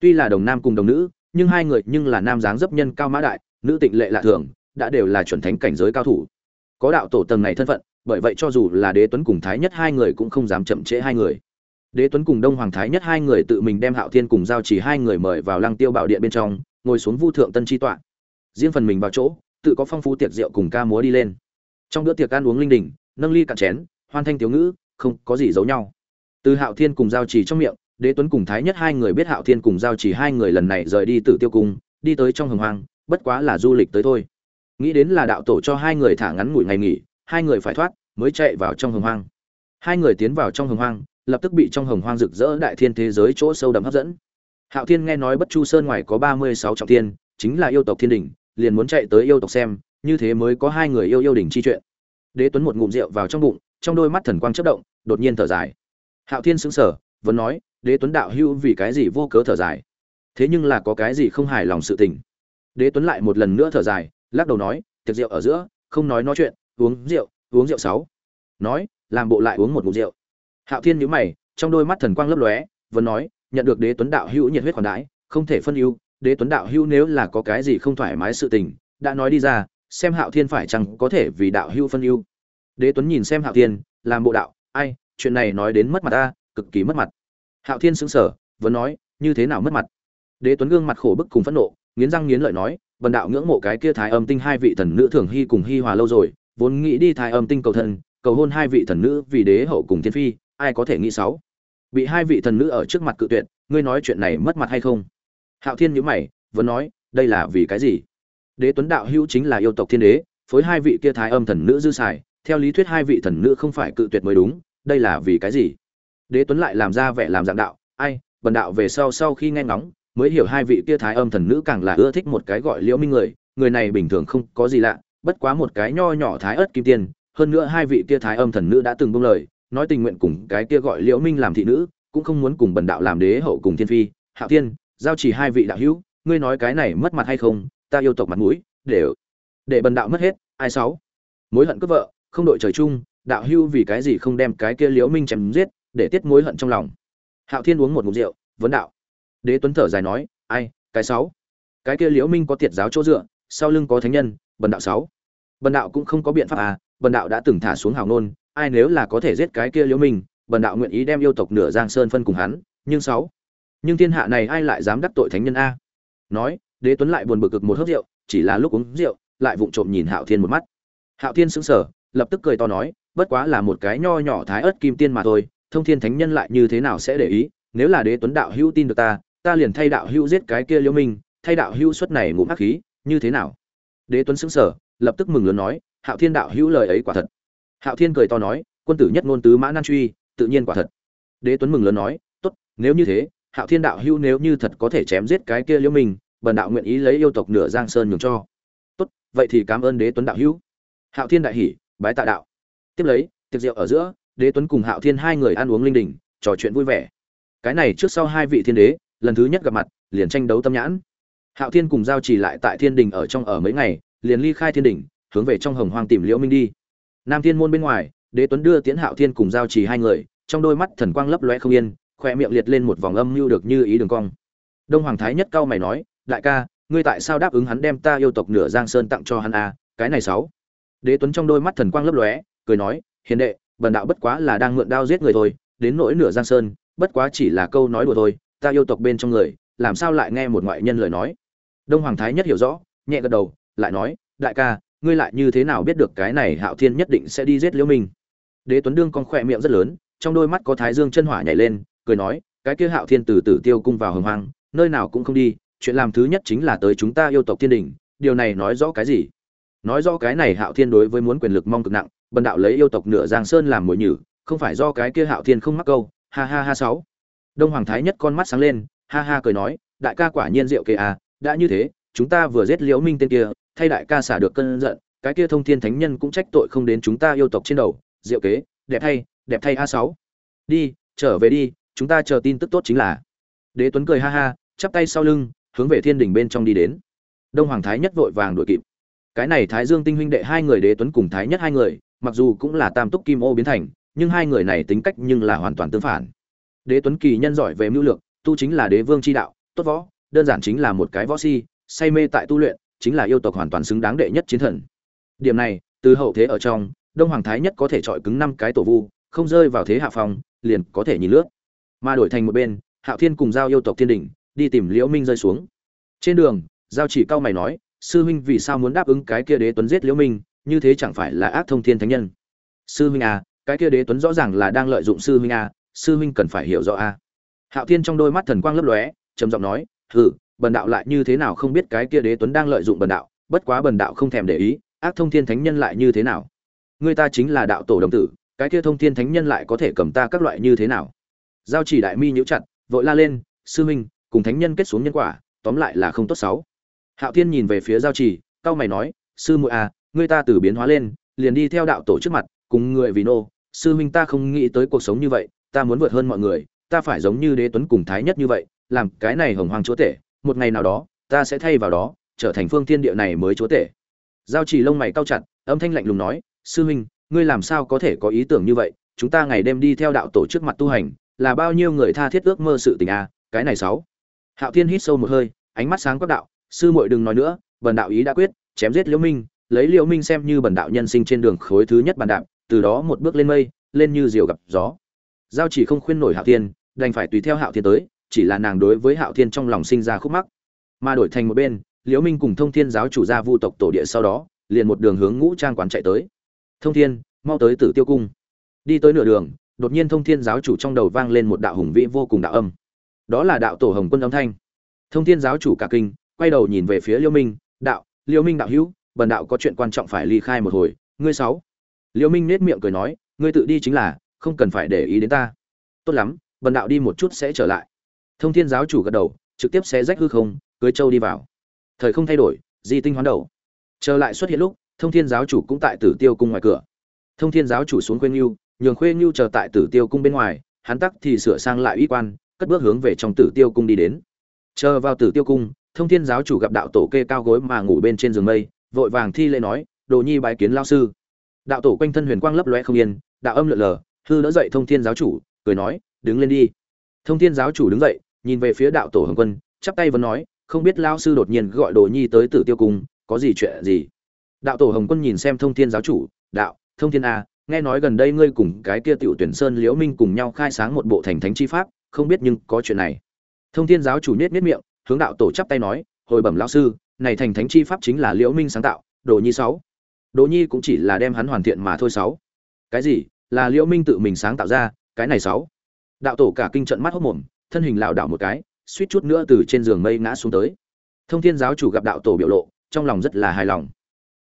tuy là đồng nam cùng đồng nữ, nhưng hai người nhưng là nam dáng dấp nhân cao mã đại, nữ tịnh lệ lạ thường, đã đều là chuẩn thánh cảnh giới cao thủ. Có đạo tổ tầng này thân phận, bởi vậy cho dù là đế tuấn cùng thái nhất hai người cũng không dám chậm trễ hai người. Đế tuấn cùng đông hoàng thái nhất hai người tự mình đem hạo thiên cùng giao chỉ hai người mời vào lăng tiêu bảo điện bên trong, ngồi xuống vu thượng tân chi tọa. Riêng phần mình vào chỗ, tự có phong phú tiệc rượu cùng ca múa đi lên. Trong bữa tiệc ăn uống linh đình, nâng ly cạn chén, hoan thanh thiếu ngữ, không có gì giấu nhau. Từ hạo thiên cùng giao chỉ trong miệng đế tuấn cùng thái nhất hai người biết hạo thiên cùng giao chỉ hai người lần này rời đi từ tiêu cung, đi tới trong hồng hoang, bất quá là du lịch tới thôi. Nghĩ đến là đạo tổ cho hai người thả ngắn ngủi ngày nghỉ, hai người phải thoát, mới chạy vào trong hồng hoang. Hai người tiến vào trong hồng hoang, lập tức bị trong hồng hoang rực rỡ đại thiên thế giới chỗ sâu đậm hấp dẫn. Hạo thiên nghe nói bất chu sơn ngoài có ba mươi sáu trọng thiên, chính là yêu tộc thiên đình liền muốn chạy tới yêu tộc xem, như thế mới có hai người yêu yêu đình chi chuyện. Đế tuấn một ngụm rượu vào trong bụng, trong đôi mắt thần quang chất động, đột nhiên thở dài. Hạo thiên sững sờ, vẫn nói đế tuấn đạo hữu vì cái gì vô cớ thở dài? Thế nhưng là có cái gì không hài lòng sự tình? Đế tuấn lại một lần nữa thở dài, lắc đầu nói, tiệc rượu ở giữa, không nói nói chuyện, uống rượu uống rượu sáu. Nói, làm bộ lại uống một ngụm rượu. Hạo thiên nhíu mày, trong đôi mắt thần quang lấp lóe, vẫn nói, nhận được đế tuấn đạo hữu nhiệt huyết khoản đãi, không thể phân ưu, đế tuấn đạo hữu nếu là có cái gì không thoải mái sự tình, đã nói đi ra, xem hạo thiên phải chăng có thể vì đạo hữu phân ưu. Đế tuấn nhìn xem hạo thiên, làm bộ đạo, ai, chuyện này nói đến mất mặt ta, cực kỳ mất mặt hạo thiên sững sờ, vẫn nói, như thế nào mất mặt? Đế tuấn gương mặt khổ bức cùng phẫn nộ, nghiến răng nghiến lợi nói vần đạo ngưỡng mộ cái kia thái âm tinh hai vị thần nữ thường hy cùng hy hòa lâu rồi, vốn nghĩ đi thái âm tinh cầu thần cầu hôn hai vị thần nữ vì đế hậu cùng thiên phi, ai có thể nghĩ sáu? Bị hai vị thần nữ ở trước mặt cự tuyệt, ngươi nói chuyện này mất mặt hay không? Hạo thiên nhíu mày, vẫn nói, đây là vì cái gì? Đế tuấn đạo hữu chính là yêu tộc thiên đế, phối hai vị kia thái âm thần nữ dư xài, theo lý thuyết hai vị thần nữ không phải cự tuyệt mới đúng, đây là vì cái gì? Đế tuấn lại làm ra vẻ làm dạng đạo, ai bần đạo về sau sau khi nghe ngóng, mới hiểu hai vị kia thái âm thần nữ càng là ưa thích một cái gọi liễu minh người người này bình thường không có gì lạ, bất quá một cái nho nhỏ thái ớt kim tiên, hơn nữa hai vị kia thái âm thần nữ đã từng buông lời, nói tình nguyện cùng cái kia gọi liễu minh làm thị nữ, cũng không muốn cùng bần đạo làm đế hậu cùng thiên phi. Hạo thiên, giao chỉ hai vị đạo hữu, ngươi nói cái này mất mặt hay không, ta yêu tộc mặt mũi, để để bần đạo mất hết, ai sáu? Mối hận cướp vợ, không đội trời chung, đạo hữu vì cái gì không đem cái kia liễu minh chém giết để tiết mối hận trong lòng. Hạo thiên uống một ngụm rượu, vấn đạo. Đế tuấn thở dài nói, ai, cái sáu? Cái kia liễu minh có tiệt giáo chỗ dựa, sau lưng có thánh nhân, bần đạo sáu. Bần đạo cũng không có biện pháp à bần đạo đã từng thả xuống hào nôn ai nếu là có thể giết cái kia liễu minh, bần đạo nguyện ý đem yêu tộc nửa giang sơn phân cùng hắn, nhưng sáu? Nhưng thiên hạ này ai lại dám đắc tội thánh nhân a? Nói, đế tuấn lại buồn bực cực một hớp rượu, chỉ là lúc uống rượu, lại vụng trộm nhìn hạo thiên một mắt. Hạo thiên sững sờ, lập tức cười to nói, bất quá là một cái nho nhỏ thái ớt kim tiên mà thôi thông thiên thánh nhân lại như thế nào sẽ để ý, nếu là đế tuấn đạo hữu tin được ta ta liền thay đạo hữu giết cái kia liễu minh, thay đạo hữu xuất này ngụm hắc khí, như thế nào? Đế tuấn sững sờ, lập tức mừng lớn nói, hạo thiên đạo hữu lời ấy quả thật. Hạo thiên cười to nói, quân tử nhất ngôn tứ mã nan truy, tự nhiên quả thật. Đế tuấn mừng lớn nói, tốt, nếu như thế, hạo thiên đạo hữu nếu như thật có thể chém giết cái kia liễu minh, bần đạo nguyện ý lấy yêu tộc nửa giang sơn nhường cho. Tốt, vậy thì cảm ơn đế tuấn đạo hữu. Hạo thiên đại hỉ, bái tạ đạo. Tiếp lấy, tiệc rượu ở giữa đế tuấn cùng hạo thiên hai người ăn uống linh đình, trò chuyện vui vẻ. Cái này trước sau hai vị thiên đế, lần thứ nhất gặp mặt, liền tranh đấu tâm nhãn. Hạo thiên cùng giao trì lại tại thiên đình ở trong ở mấy ngày, liền ly khai thiên đình, hướng về trong hồng hoang tìm liễu minh đi. Nam thiên môn bên ngoài, đế tuấn đưa tiến hạo thiên cùng giao trì hai người, trong đôi mắt thần quang lấp lóe không yên, khoe miệng liệt lên một vòng âm mưu được như ý đường cong. Đông hoàng thái nhất cao mày nói, đại ca, ngươi tại sao đáp ứng hắn đem ta yêu tộc nửa giang sơn tặng cho hắn a à? cái này sáu. Đế tuấn trong đôi mắt thần quang lấp lóe, cười nói, hiền đệ bần đạo bất quá là đang mượn đao giết người thôi, đến nỗi nửa giang sơn, bất quá chỉ là câu nói đùa thôi, ta yêu tộc bên trong người, làm sao lại nghe một ngoại nhân lời nói? Đông hoàng thái nhất hiểu rõ, nhẹ gật đầu, lại nói, đại ca, ngươi lại như thế nào biết được cái này hạo thiên nhất định sẽ đi giết liễu minh? Đế tuấn đương con khỏe miệng rất lớn, trong đôi mắt có thái dương chân hỏa nhảy lên, cười nói, cái kia hạo thiên từ tử tiêu cung vào hồng hoang, nơi nào cũng không đi, chuyện làm thứ nhất chính là tới chúng ta yêu tộc thiên đình, điều này nói rõ cái gì? Nói rõ cái này hạo thiên đối với muốn quyền lực mong cực nặng bần đạo lấy yêu tộc nửa giang sơn làm mồi nhử, không phải do cái kia hạo thiên không mắc câu, ha ha ha sáu. Đông hoàng thái nhất con mắt sáng lên, ha ha cười nói, đại ca quả nhiên diệu kê à đã như thế, chúng ta vừa giết liễu minh tên kia, thay đại ca xả được cơn giận, cái kia thông thiên thánh nhân cũng trách tội không đến chúng ta yêu tộc trên đầu, diệu kế đẹp thay đẹp thay a sáu. Đi, trở về đi, chúng ta chờ tin tức tốt chính là. Đế tuấn cười ha ha, chắp tay sau lưng, hướng về thiên đình bên trong đi đến. Đông hoàng thái nhất vội vàng đuổi kịp. Cái này thái dương tinh huynh đệ hai người đế tuấn cùng thái nhất hai người mặc dù cũng là tam túc kim ô biến thành, nhưng hai người này tính cách nhưng là hoàn toàn tương phản. Đế tuấn kỳ nhân giỏi về mưu lược, tu chính là đế vương chi đạo, tốt võ, đơn giản chính là một cái võ si, say mê tại tu luyện, chính là yêu tộc hoàn toàn xứng đáng đệ nhất chiến thần. Điểm này, từ hậu thế ở trong, đông hoàng thái nhất có thể chọi cứng năm cái tổ vu, không rơi vào thế hạ phong, liền có thể nhìn lướt. Mà đổi thành một bên, hạo thiên cùng giao yêu tộc thiên đỉnh đi tìm liễu minh rơi xuống. Trên đường, giao chỉ cao mày nói, sư huynh vì sao muốn đáp ứng cái kia đế tuấn giết liễu minh như thế chẳng phải là ác thông thiên thánh nhân. Sư huynh à cái kia đế tuấn rõ ràng là đang lợi dụng sư huynh à sư huynh cần phải hiểu rõ à. Hạo thiên trong đôi mắt thần quang lấp lóe, trầm giọng nói, hừ, bần đạo lại như thế nào không biết cái kia đế tuấn đang lợi dụng bần đạo, bất quá bần đạo không thèm để ý, ác thông thiên thánh nhân lại như thế nào? Người ta chính là đạo tổ đồng tử, cái kia thông thiên thánh nhân lại có thể cầm ta các loại như thế nào? Giao chỉ đại mi nhíu chặt, vội la lên, sư huynh, cùng thánh nhân kết xuống nhân quả, tóm lại là không tốt xấu. Hạo thiên nhìn về phía giao chỉ cao mày nói, sư muội à ngươi ta từ biến hóa lên, liền đi theo đạo tổ trước mặt, cùng người vì nô. Sư huynh ta không nghĩ tới cuộc sống như vậy, ta muốn vượt hơn mọi người, ta phải giống như đế tuấn cùng thái nhất như vậy, làm cái này hồng hoàng chúa tể. Một ngày nào đó, ta sẽ thay vào đó, trở thành phương thiên địa này mới chúa tể. Giao chỉ lông mày cao chặt, âm thanh lạnh lùng nói, sư huynh, ngươi làm sao có thể có ý tưởng như vậy? Chúng ta ngày đêm đi theo đạo tổ trước mặt tu hành, là bao nhiêu người tha thiết ước mơ sự tình à? Cái này sáu. Hạo thiên hít sâu một hơi, ánh mắt sáng quắc đạo, sư muội đừng nói nữa, bần đạo ý đã quyết, chém giết liễu minh lấy liễu minh xem như bần đạo nhân sinh trên đường khối thứ nhất bàn đạp, từ đó một bước lên mây, lên như diều gặp gió. Giao chỉ không khuyên nổi hạo thiên, đành phải tùy theo hạo thiên tới, chỉ là nàng đối với hạo thiên trong lòng sinh ra khúc mắc. Mà đổi thành một bên, liễu minh cùng thông thiên giáo chủ gia vu tộc tổ địa sau đó, liền một đường hướng ngũ trang quán chạy tới. Thông thiên, mau tới tử tiêu cung. Đi tới nửa đường, đột nhiên thông thiên giáo chủ trong đầu vang lên một đạo hùng vĩ vô cùng đạo âm. Đó là đạo tổ hồng quân âm thanh. Thông thiên giáo chủ cả kinh, quay đầu nhìn về phía liễu minh, đạo, liễu minh đạo hữu bần đạo có chuyện quan trọng phải ly khai một hồi, ngươi sáu. Liễu minh nét miệng cười nói, ngươi tự đi chính là, không cần phải để ý đến ta. Tốt lắm, bần đạo đi một chút sẽ trở lại. Thông thiên giáo chủ gật đầu, trực tiếp xé rách hư không, cưới châu đi vào. Thời không thay đổi, di tinh hoán đầu. Trở lại xuất hiện lúc, thông thiên giáo chủ cũng tại tử tiêu cung ngoài cửa. Thông thiên giáo chủ xuống khuê ngưu nhường khuê ngưu chờ tại tử tiêu cung bên ngoài, hắn tắc thì sửa sang lại uy quan, cất bước hướng về trong tử tiêu cung đi đến. Chờ vào tử tiêu cung, thông thiên giáo chủ gặp đạo tổ kê cao gối mà ngủ bên trên giường mây vội vàng thi lễ nói đồ nhi bái kiến lao sư. Đạo tổ quanh thân huyền quang lấp loe không yên đạo âm lượn lờ hư đỡ dậy thông thiên giáo chủ cười nói đứng lên đi. Thông thiên giáo chủ đứng dậy nhìn về phía đạo tổ hồng quân chắp tay vẫn nói không biết lao sư đột nhiên gọi đồ nhi tới tử tiêu cung có gì chuyện gì? Đạo tổ hồng quân nhìn xem thông thiên giáo chủ đạo thông thiên a à, nghe nói gần đây ngươi cùng cái kia tiểu tuyển sơn liễu minh cùng nhau khai sáng một bộ thành thánh chi pháp không biết nhưng có chuyện này. Thông thiên giáo chủ nết nết miệng hướng đạo tổ chắp tay nói hồi bẩm lão sư này thành thánh chi pháp chính là liễu minh sáng tạo, đồ nhi sáu. Đồ nhi cũng chỉ là đem hắn hoàn thiện mà thôi sáu. Cái gì? Là liễu minh tự mình sáng tạo ra, cái này sáu. Đạo tổ cả kinh trận mắt hốc mồm, thân hình lảo đảo một cái, suýt chút nữa từ trên giường mây ngã xuống tới. Thông thiên giáo chủ gặp đạo tổ biểu lộ, trong lòng rất là hài lòng.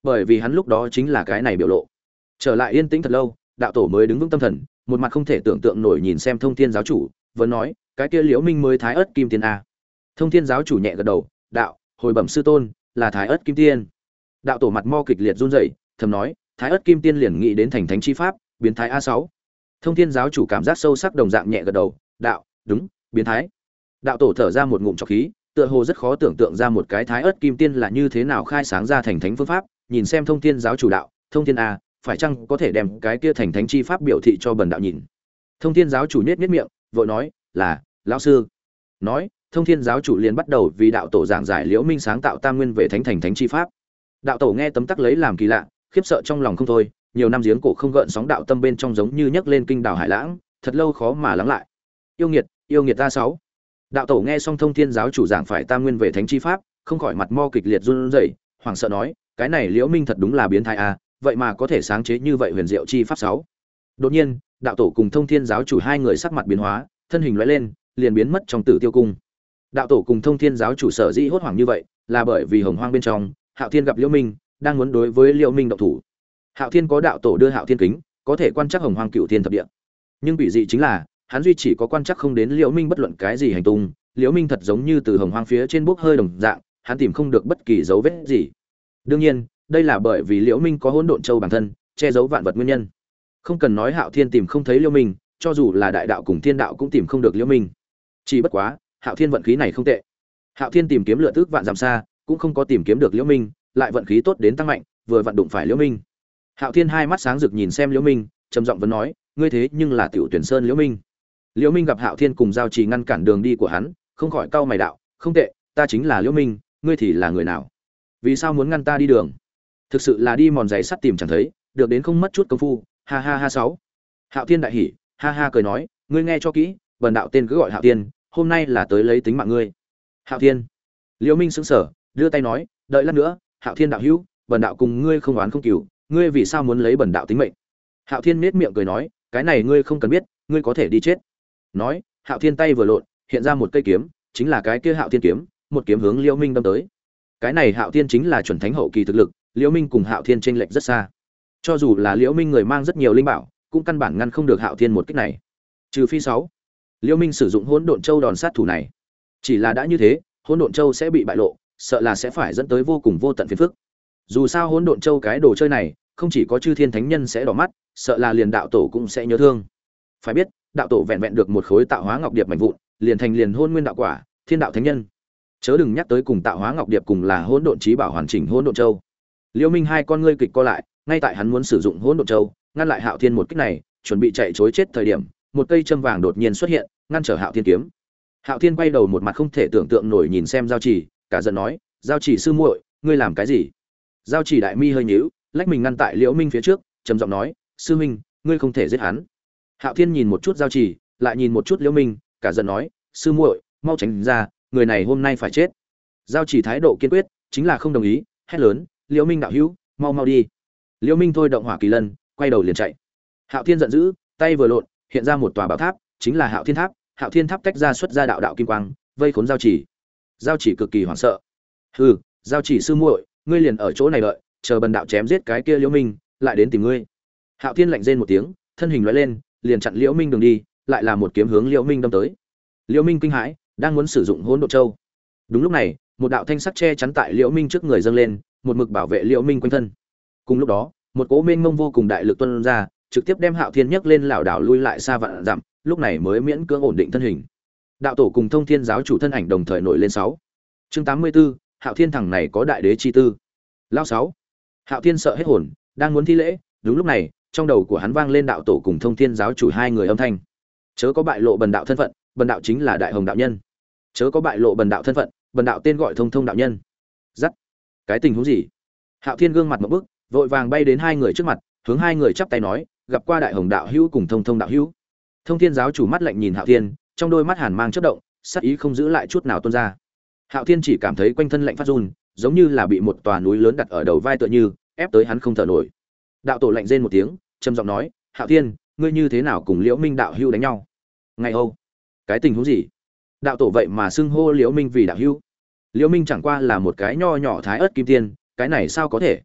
Bởi vì hắn lúc đó chính là cái này biểu lộ. Trở lại yên tĩnh thật lâu, đạo tổ mới đứng vững tâm thần, một mặt không thể tưởng tượng nổi nhìn xem thông thiên giáo chủ vẫn nói, cái kia liễu minh mới thái ớt kim tiên a. Thông thiên giáo chủ nhẹ gật đầu, đạo hồi bẩm sư tôn, là thái ớt kim tiên. Đạo tổ mặt mo kịch liệt run rẩy, thầm nói, thái ớt kim tiên liền nghĩ đến thành thánh chi pháp, biến thái a sáu. Thông thiên giáo chủ cảm giác sâu sắc đồng dạng nhẹ gật đầu, đạo, đúng, biến thái. Đạo tổ thở ra một ngụm trọc khí, tựa hồ rất khó tưởng tượng ra một cái thái ớt kim tiên là như thế nào khai sáng ra thành thánh phương pháp, nhìn xem thông thiên giáo chủ đạo, thông thiên a, phải chăng có thể đem cái kia thành thánh chi pháp biểu thị cho bần đạo nhìn. Thông thiên giáo chủ nết nết miệng, vội nói, là, lão sư. Nói thông thiên giáo chủ liền bắt đầu vì đạo tổ giảng giải liễu minh sáng tạo tam nguyên về thánh thành thánh chi pháp. Đạo tổ nghe tấm tắc lấy làm kỳ lạ, khiếp sợ trong lòng không thôi, nhiều năm giếng cổ không gợn sóng đạo tâm bên trong giống như nhấc lên kinh đảo hải lãng, thật lâu khó mà lắng lại. Yêu nghiệt yêu nghiệt ta sáu. Đạo tổ nghe xong thông thiên giáo chủ giảng phải tam nguyên về thánh chi pháp, không khỏi mặt mo kịch liệt run rẩy, hoảng sợ nói, cái này liễu minh thật đúng là biến thái a vậy mà có thể sáng chế như vậy huyền diệu chi pháp sáu. Đột nhiên, đạo tổ cùng thông thiên giáo chủ hai người sắc mặt biến hóa, thân hình lóe lên, liền biến mất trong tử tiêu cung đạo tổ cùng thông thiên giáo chủ sở dĩ hốt hoảng như vậy là bởi vì hồng hoang bên trong, hạo thiên gặp liễu minh, đang muốn đối với liễu minh động thủ. Hạo thiên có đạo tổ đưa hạo thiên kính, có thể quan trắc hồng hoang cựu thiên thập địa. Nhưng bị dị chính là, hắn duy chỉ có quan trắc không đến liễu minh bất luận cái gì hành tung, liễu minh thật giống như từ hồng hoang phía trên bốc hơi đồng dạng, hắn tìm không được bất kỳ dấu vết gì. Đương nhiên, đây là bởi vì liễu minh có hỗn độn châu bản thân, che giấu vạn vật nguyên nhân. Không cần nói hạo thiên tìm không thấy liễu minh, cho dù là đại đạo cùng thiên đạo cũng tìm không được liễu minh. Chỉ bất quá hạo thiên vận khí này không tệ. Hạo thiên tìm kiếm lựa tước vạn dặm xa, cũng không có tìm kiếm được liễu minh, lại vận khí tốt đến tăng mạnh, vừa vận đụng phải liễu minh. Hạo thiên hai mắt sáng rực nhìn xem liễu minh, trầm giọng vẫn nói, ngươi thế nhưng là tiểu tuyển sơn liễu minh. Liễu minh gặp hạo thiên cùng giao trì ngăn cản đường đi của hắn, không khỏi cau mày đạo, không tệ, ta chính là liễu minh, ngươi thì là người nào? Vì sao muốn ngăn ta đi đường? Thực sự là đi mòn giày sắt tìm chẳng thấy, được đến không mất chút công phu, ha ha ha sáu. Hạo thiên đại hỉ, ha ha cười nói, ngươi nghe cho kỹ, bần đạo tên cứ gọi hạo thiên hôm nay là tới lấy tính mạng ngươi. Hạo thiên. Liễu minh sững sờ, đưa tay nói, đợi lát nữa, hạo thiên đạo hữu, bần đạo cùng ngươi không oán không cừu, ngươi vì sao muốn lấy bần đạo tính mệnh? Hạo thiên nết miệng cười nói, cái này ngươi không cần biết, ngươi có thể đi chết. Nói, hạo thiên tay vừa lộn, hiện ra một cây kiếm, chính là cái kia hạo thiên kiếm, một kiếm hướng liễu minh đâm tới. Cái này hạo thiên chính là chuẩn thánh hậu kỳ thực lực, liễu minh cùng hạo thiên tranh lệch rất xa. Cho dù là liễu minh người mang rất nhiều linh bảo, cũng căn bản ngăn không được hạo thiên một kích này. Trừ phi sáu liễu minh sử dụng hỗn độn châu đòn sát thủ này. Chỉ là đã như thế, hỗn độn châu sẽ bị bại lộ, sợ là sẽ phải dẫn tới vô cùng vô tận phiền phức. Dù sao hỗn độn châu cái đồ chơi này, không chỉ có chư thiên thánh nhân sẽ đỏ mắt, sợ là liền đạo tổ cũng sẽ nhớ thương. Phải biết, đạo tổ vẹn vẹn được một khối tạo hóa ngọc điệp mạnh vụn, liền thành liền hôn nguyên đạo quả, thiên đạo thánh nhân. Chớ đừng nhắc tới cùng tạo hóa ngọc điệp cùng là hỗn độn trí bảo hoàn chỉnh hỗn độn châu. Liêu minh hai con ngươi kịch co lại, ngay tại hắn muốn sử dụng hỗn độn châu, ngăn lại hạo thiên một kích này, chuẩn bị chạy chối chết thời điểm một cây châm vàng đột nhiên xuất hiện, ngăn trở hạo thiên kiếm. Hạo thiên quay đầu một mặt không thể tưởng tượng nổi nhìn xem giao chỉ, cả giận nói, giao chỉ sư muội, ngươi làm cái gì? Giao chỉ đại mi hơi nhíu, lách mình ngăn tại liễu minh phía trước, trầm giọng nói, sư minh ngươi không thể giết hắn. Hạo thiên nhìn một chút giao chỉ, lại nhìn một chút liễu minh, cả giận nói, sư muội, mau tránh ra, người này hôm nay phải chết. Giao chỉ thái độ kiên quyết, chính là không đồng ý, hét lớn, liễu minh đạo hữu, mau mau đi. Liễu minh thôi động hỏa kỳ lân, quay đầu liền chạy. Hạo thiên giận dữ, tay vừa lộn hiện ra một tòa bảo tháp, chính là hạo thiên tháp. Hạo thiên tháp tách ra xuất ra đạo đạo kim quang, vây khốn giao chỉ. Giao chỉ cực kỳ hoảng sợ. Hừ, giao chỉ sư muội, ngươi liền ở chỗ này đợi, chờ bần đạo chém giết cái kia liễu minh, lại đến tìm ngươi. Hạo thiên lạnh rên một tiếng, thân hình lóe lên, liền chặn liễu minh đường đi, lại là một kiếm hướng liễu minh đâm tới. Liễu minh kinh hãi, đang muốn sử dụng hỗn độ châu. Đúng lúc này, một đạo thanh sắc che chắn tại liễu minh trước người dâng lên, một mực bảo vệ liễu minh quanh thân. Cùng lúc đó, một cỗ mênh mông vô cùng đại lực tuôn ra trực tiếp đem hạo thiên nhấc lên lảo đảo lui lại xa vạn dặm lúc này mới miễn cưỡng ổn định thân hình. Đạo tổ cùng thông thiên giáo chủ thân ảnh đồng thời nổi lên sáu. Chương tám mươi 84, hạo thiên thằng này có đại đế chi tư. Lao sáu. Hạo thiên sợ hết hồn đang muốn thi lễ đúng lúc này trong đầu của hắn vang lên đạo tổ cùng thông thiên giáo chủ hai người âm thanh. Chớ có bại lộ bần đạo thân phận bần đạo chính là đại hồng đạo nhân. Chớ có bại lộ bần đạo thân phận bần đạo tên gọi thông thông đạo nhân. Dắt, cái tình huống gì? Hạo thiên gương mặt một bức vội vàng bay đến hai người trước mặt hướng hai người chắp tay nói gặp qua đại hồng đạo hữu cùng thông thông đạo hữu. Thông thiên giáo chủ mắt lạnh nhìn hạo thiên, trong đôi mắt hàn mang chất động, sắc ý không giữ lại chút nào tuôn ra. Hạo thiên chỉ cảm thấy quanh thân lạnh phát run, giống như là bị một tòa núi lớn đặt ở đầu vai tựa như, ép tới hắn không thở nổi. Đạo tổ lạnh rên một tiếng, trầm giọng nói, hạo thiên, ngươi như thế nào cùng liễu minh đạo hưu đánh nhau? Ngày âu. Cái tình huống gì? Đạo tổ vậy mà xưng hô liễu minh vì đạo hưu liễu minh chẳng qua là một cái nho nhỏ thái ớt kim tiên, cái này sao có thể?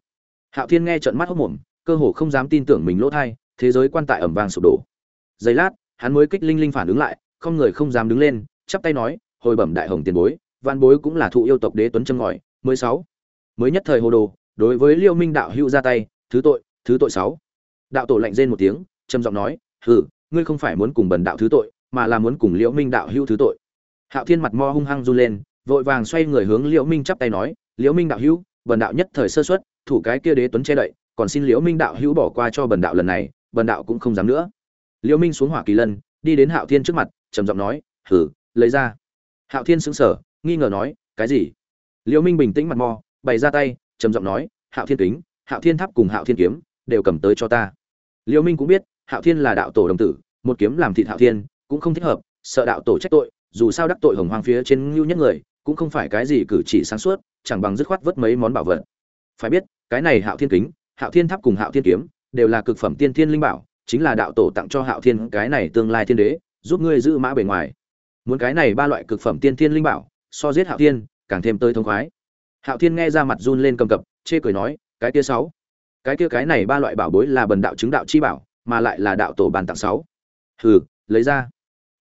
Hạo thiên nghe trợn mắt hốc mồm cơ hồ không dám tin tưởng mình lỗ thai thế giới quan tại ẩm vàng sụp đổ. Giây lát, hắn mới kích linh linh phản ứng lại, không người không dám đứng lên, chắp tay nói, hồi bẩm đại hồng tiền bối văn bối cũng là thụ yêu tộc đế tuấn châm ngòi mới sáu. Mới nhất thời hồ đồ, đối với liêu minh đạo hữu ra tay, thứ tội thứ tội sáu. Đạo tổ lạnh rên một tiếng, trầm giọng nói, hừ, ngươi không phải muốn cùng bần đạo thứ tội, mà là muốn cùng liễu minh đạo hữu thứ tội. Hạo thiên mặt mo hung hăng run lên, vội vàng xoay người hướng liễu minh chắp tay nói liễu minh đạo hữu, bần đạo nhất thời sơ suất, thủ cái kia đế tuấn che đậy, còn xin liễu minh đạo hữu bỏ qua cho bần đạo lần này bần đạo cũng không dám nữa. Liễu minh xuống hỏa kỳ lân, đi đến hạo thiên trước mặt, trầm giọng nói, hử, lấy ra. Hạo thiên sững sờ, nghi ngờ nói, cái gì? Liễu minh bình tĩnh mặt mò bày ra tay, trầm giọng nói, hạo thiên kính, hạo thiên tháp cùng hạo thiên kiếm, đều cầm tới cho ta. Liễu minh cũng biết, hạo thiên là đạo tổ đồng tử, một kiếm làm thịt hạo thiên, cũng không thích hợp, sợ đạo tổ trách tội, dù sao đắc tội hồng hoang phía trên ngưu nhất người, cũng không phải cái gì cử chỉ sáng suốt, chẳng bằng dứt khoát vớt mấy món bảo vật. Phải biết, cái này hạo thiên kính, hạo thiên tháp cùng hạo thiên kiếm đều là cực phẩm tiên thiên linh bảo, chính là đạo tổ tặng cho hạo thiên cái này tương lai thiên đế, giúp ngươi giữ mã bề ngoài. Muốn cái này ba loại cực phẩm tiên thiên linh bảo, so giết hạo thiên, càng thêm tươi thông khoái. Hạo thiên nghe ra mặt run lên cầm cập, chê cười nói, cái kia sáu, cái kia cái này ba loại bảo bối là bần đạo chứng đạo chi bảo, mà lại là đạo tổ bàn tặng sáu. Hừ, lấy ra.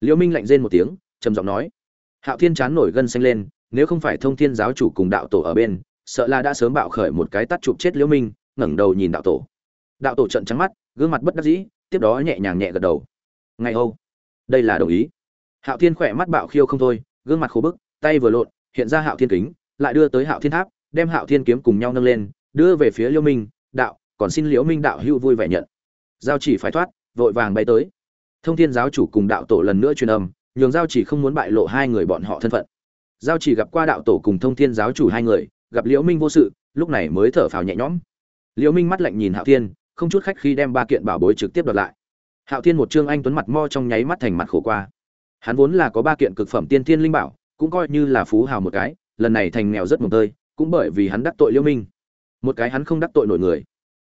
Liễu minh lạnh rên một tiếng, trầm giọng nói. Hạo thiên chán nổi gân xanh lên, nếu không phải thông thiên giáo chủ cùng đạo tổ ở bên, sợ là đã sớm bạo khởi một cái tát chụp chết liễu minh, ngẩng đầu nhìn đạo tổ đạo tổ trợn trắng mắt, gương mặt bất đắc dĩ, tiếp đó nhẹ nhàng nhẹ gật đầu. Ngay âu đây là đồng ý. Hạo thiên khỏe mắt bạo khiêu không thôi, gương mặt khô bức, tay vừa lộn, hiện ra hạo thiên kính, lại đưa tới hạo thiên tháp, đem hạo thiên kiếm cùng nhau nâng lên, đưa về phía liễu minh, đạo, còn xin liễu minh đạo hưu vui vẻ nhận. Giao chỉ phải thoát, vội vàng bay tới. Thông thiên giáo chủ cùng đạo tổ lần nữa truyền âm, nhường giao chỉ không muốn bại lộ hai người bọn họ thân phận. Giao chỉ gặp qua đạo tổ cùng thông thiên giáo chủ hai người, gặp liễu minh vô sự, lúc này mới thở phào nhẹ nhõm. Liễu minh mắt lạnh nhìn hạo thiên không chút khách khi đem ba kiện bảo bối trực tiếp đoạt lại. Hạo thiên một trương anh tuấn mặt mo trong nháy mắt thành mặt khổ qua. Hắn vốn là có ba kiện cực phẩm tiên thiên linh bảo, cũng coi như là phú hào một cái, lần này thành nghèo rất mồm tơi, cũng bởi vì hắn đắc tội Liêu minh. Một cái hắn không đắc tội nổi người.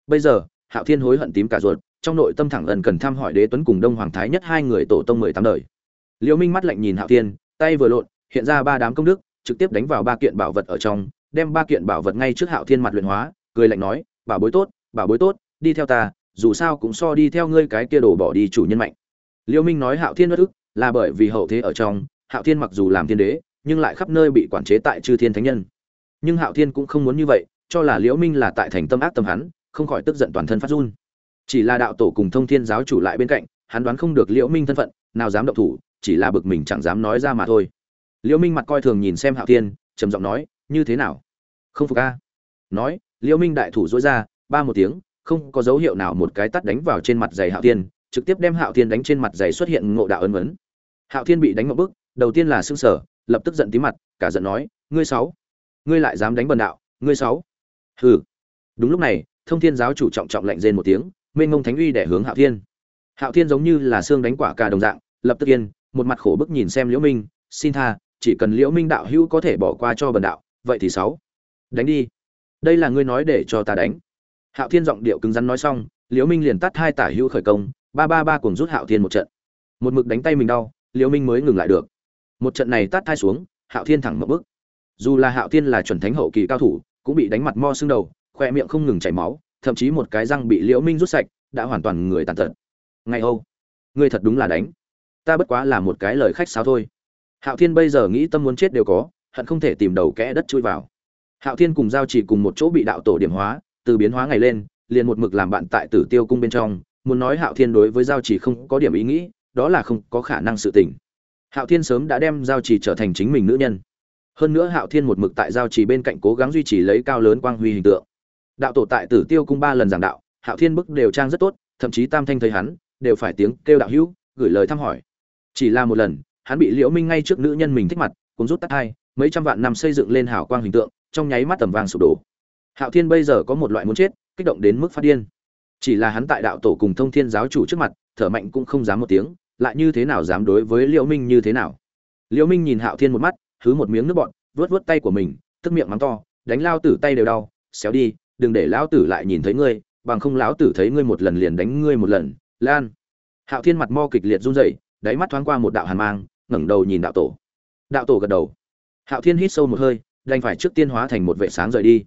Bây giờ, hạo thiên hối hận tím cả ruột, trong nội tâm thẳng ẩn cần thăm hỏi đế tuấn cùng đông hoàng thái nhất hai người tổ tông mười tám đời. Liêu minh mắt lạnh nhìn hạo thiên, tay vừa lộn, hiện ra ba đám công đức, trực tiếp đánh vào ba kiện bảo vật ở trong, đem ba kiện bảo vật ngay trước hạo thiên mặt luyện hóa, cười lạnh nói, bảo bối tốt, bảo bối tốt đi theo ta, dù sao cũng so đi theo ngươi cái kia đổ bỏ đi chủ nhân mạnh. Liễu minh nói hạo thiên bất ức, là bởi vì hậu thế ở trong, hạo thiên mặc dù làm thiên đế, nhưng lại khắp nơi bị quản chế tại chư thiên thánh nhân. Nhưng hạo thiên cũng không muốn như vậy, cho là liễu minh là tại thành tâm ác tâm hắn, không khỏi tức giận toàn thân phát run. Chỉ là đạo tổ cùng thông thiên giáo chủ lại bên cạnh, hắn đoán không được liễu minh thân phận, nào dám động thủ, chỉ là bực mình chẳng dám nói ra mà thôi. Liễu minh mặt coi thường nhìn xem hạo thiên, trầm giọng nói, như thế nào? Không phục a. Nói, liễu minh đại thủ dối ra, ba một tiếng không có dấu hiệu nào một cái tát đánh vào trên mặt giày hạo thiên, trực tiếp đem hạo thiên đánh trên mặt giày xuất hiện ngộ đạo ấn ấn. hạo thiên bị đánh một bước, đầu tiên là sưng sở lập tức giận tím mặt, cả giận nói, ngươi sáu, ngươi lại dám đánh bần đạo, ngươi sáu. Hừ. Đúng lúc này, thông thiên giáo chủ trọng trọng lạnh rên một tiếng, mênh ngông thánh uy để hướng hạo thiên. Hạo thiên giống như là xương đánh quả cà đồng dạng, lập tức yên, một mặt khổ bức nhìn xem liễu minh, xin tha, chỉ cần liễu minh đạo hữu có thể bỏ qua cho bần đạo, vậy thì sáu, đánh đi. Đây là ngươi nói để cho ta đánh hạo thiên giọng điệu cứng rắn nói xong, liễu minh liền tắt hai tả hữu khởi công, ba ba ba cùng rút hạo thiên một trận. Một mực đánh tay mình đau, liễu minh mới ngừng lại được. Một trận này tắt thai xuống, hạo thiên thẳng một bước. Dù là hạo thiên là chuẩn thánh hậu kỳ cao thủ, cũng bị đánh mặt mo xương đầu, khoe miệng không ngừng chảy máu, thậm chí một cái răng bị liễu minh rút sạch, đã hoàn toàn người tàn tật. Ngay âu, ngươi thật đúng là đánh. Ta bất quá là một cái lời khách sáo thôi. Hạo thiên bây giờ nghĩ tâm muốn chết đều có, hận không thể tìm đầu kẽ đất chui vào. Hạo thiên cùng giao chỉ cùng một chỗ bị đạo tổ điểm hóa từ biến hóa ngày lên, liền một mực làm bạn tại tử tiêu cung bên trong, muốn nói hạo thiên đối với giao chỉ không có điểm ý nghĩ, đó là không có khả năng sự tình. Hạo thiên sớm đã đem giao chỉ trở thành chính mình nữ nhân. Hơn nữa hạo thiên một mực tại giao chỉ bên cạnh cố gắng duy trì lấy cao lớn quang huy hình tượng. Đạo tổ tại tử tiêu cung ba lần giảng đạo, hạo thiên bức đều trang rất tốt, thậm chí tam thanh thấy hắn, đều phải tiếng kêu đạo hữu, gửi lời thăm hỏi. Chỉ là một lần, hắn bị liễu minh ngay trước nữ nhân mình thích mặt cũng rút tắt hai, mấy trăm vạn năm xây dựng lên hào quang hình tượng, trong nháy mắt tầm vàng sụp đổ hạo thiên bây giờ có một loại muốn chết, kích động đến mức phát điên. Chỉ là hắn tại đạo tổ cùng thông thiên giáo chủ trước mặt, thở mạnh cũng không dám một tiếng, lại như thế nào dám đối với liễu minh như thế nào? Liễu minh nhìn hạo thiên một mắt, hứ một miếng nước bọt vớt vớt tay của mình, tức miệng mắng to, đánh lao tử tay đều đau, xéo đi, đừng để lão tử lại nhìn thấy ngươi, bằng không lão tử thấy ngươi một lần liền đánh ngươi một lần. Lan. Hạo thiên mặt mo kịch liệt run rẩy, đáy mắt thoáng qua một đạo hàn mang, ngẩng đầu nhìn đạo tổ. Đạo tổ gật đầu. Hạo thiên hít sâu một hơi, đành phải trước tiên hóa thành một vệ sáng rời đi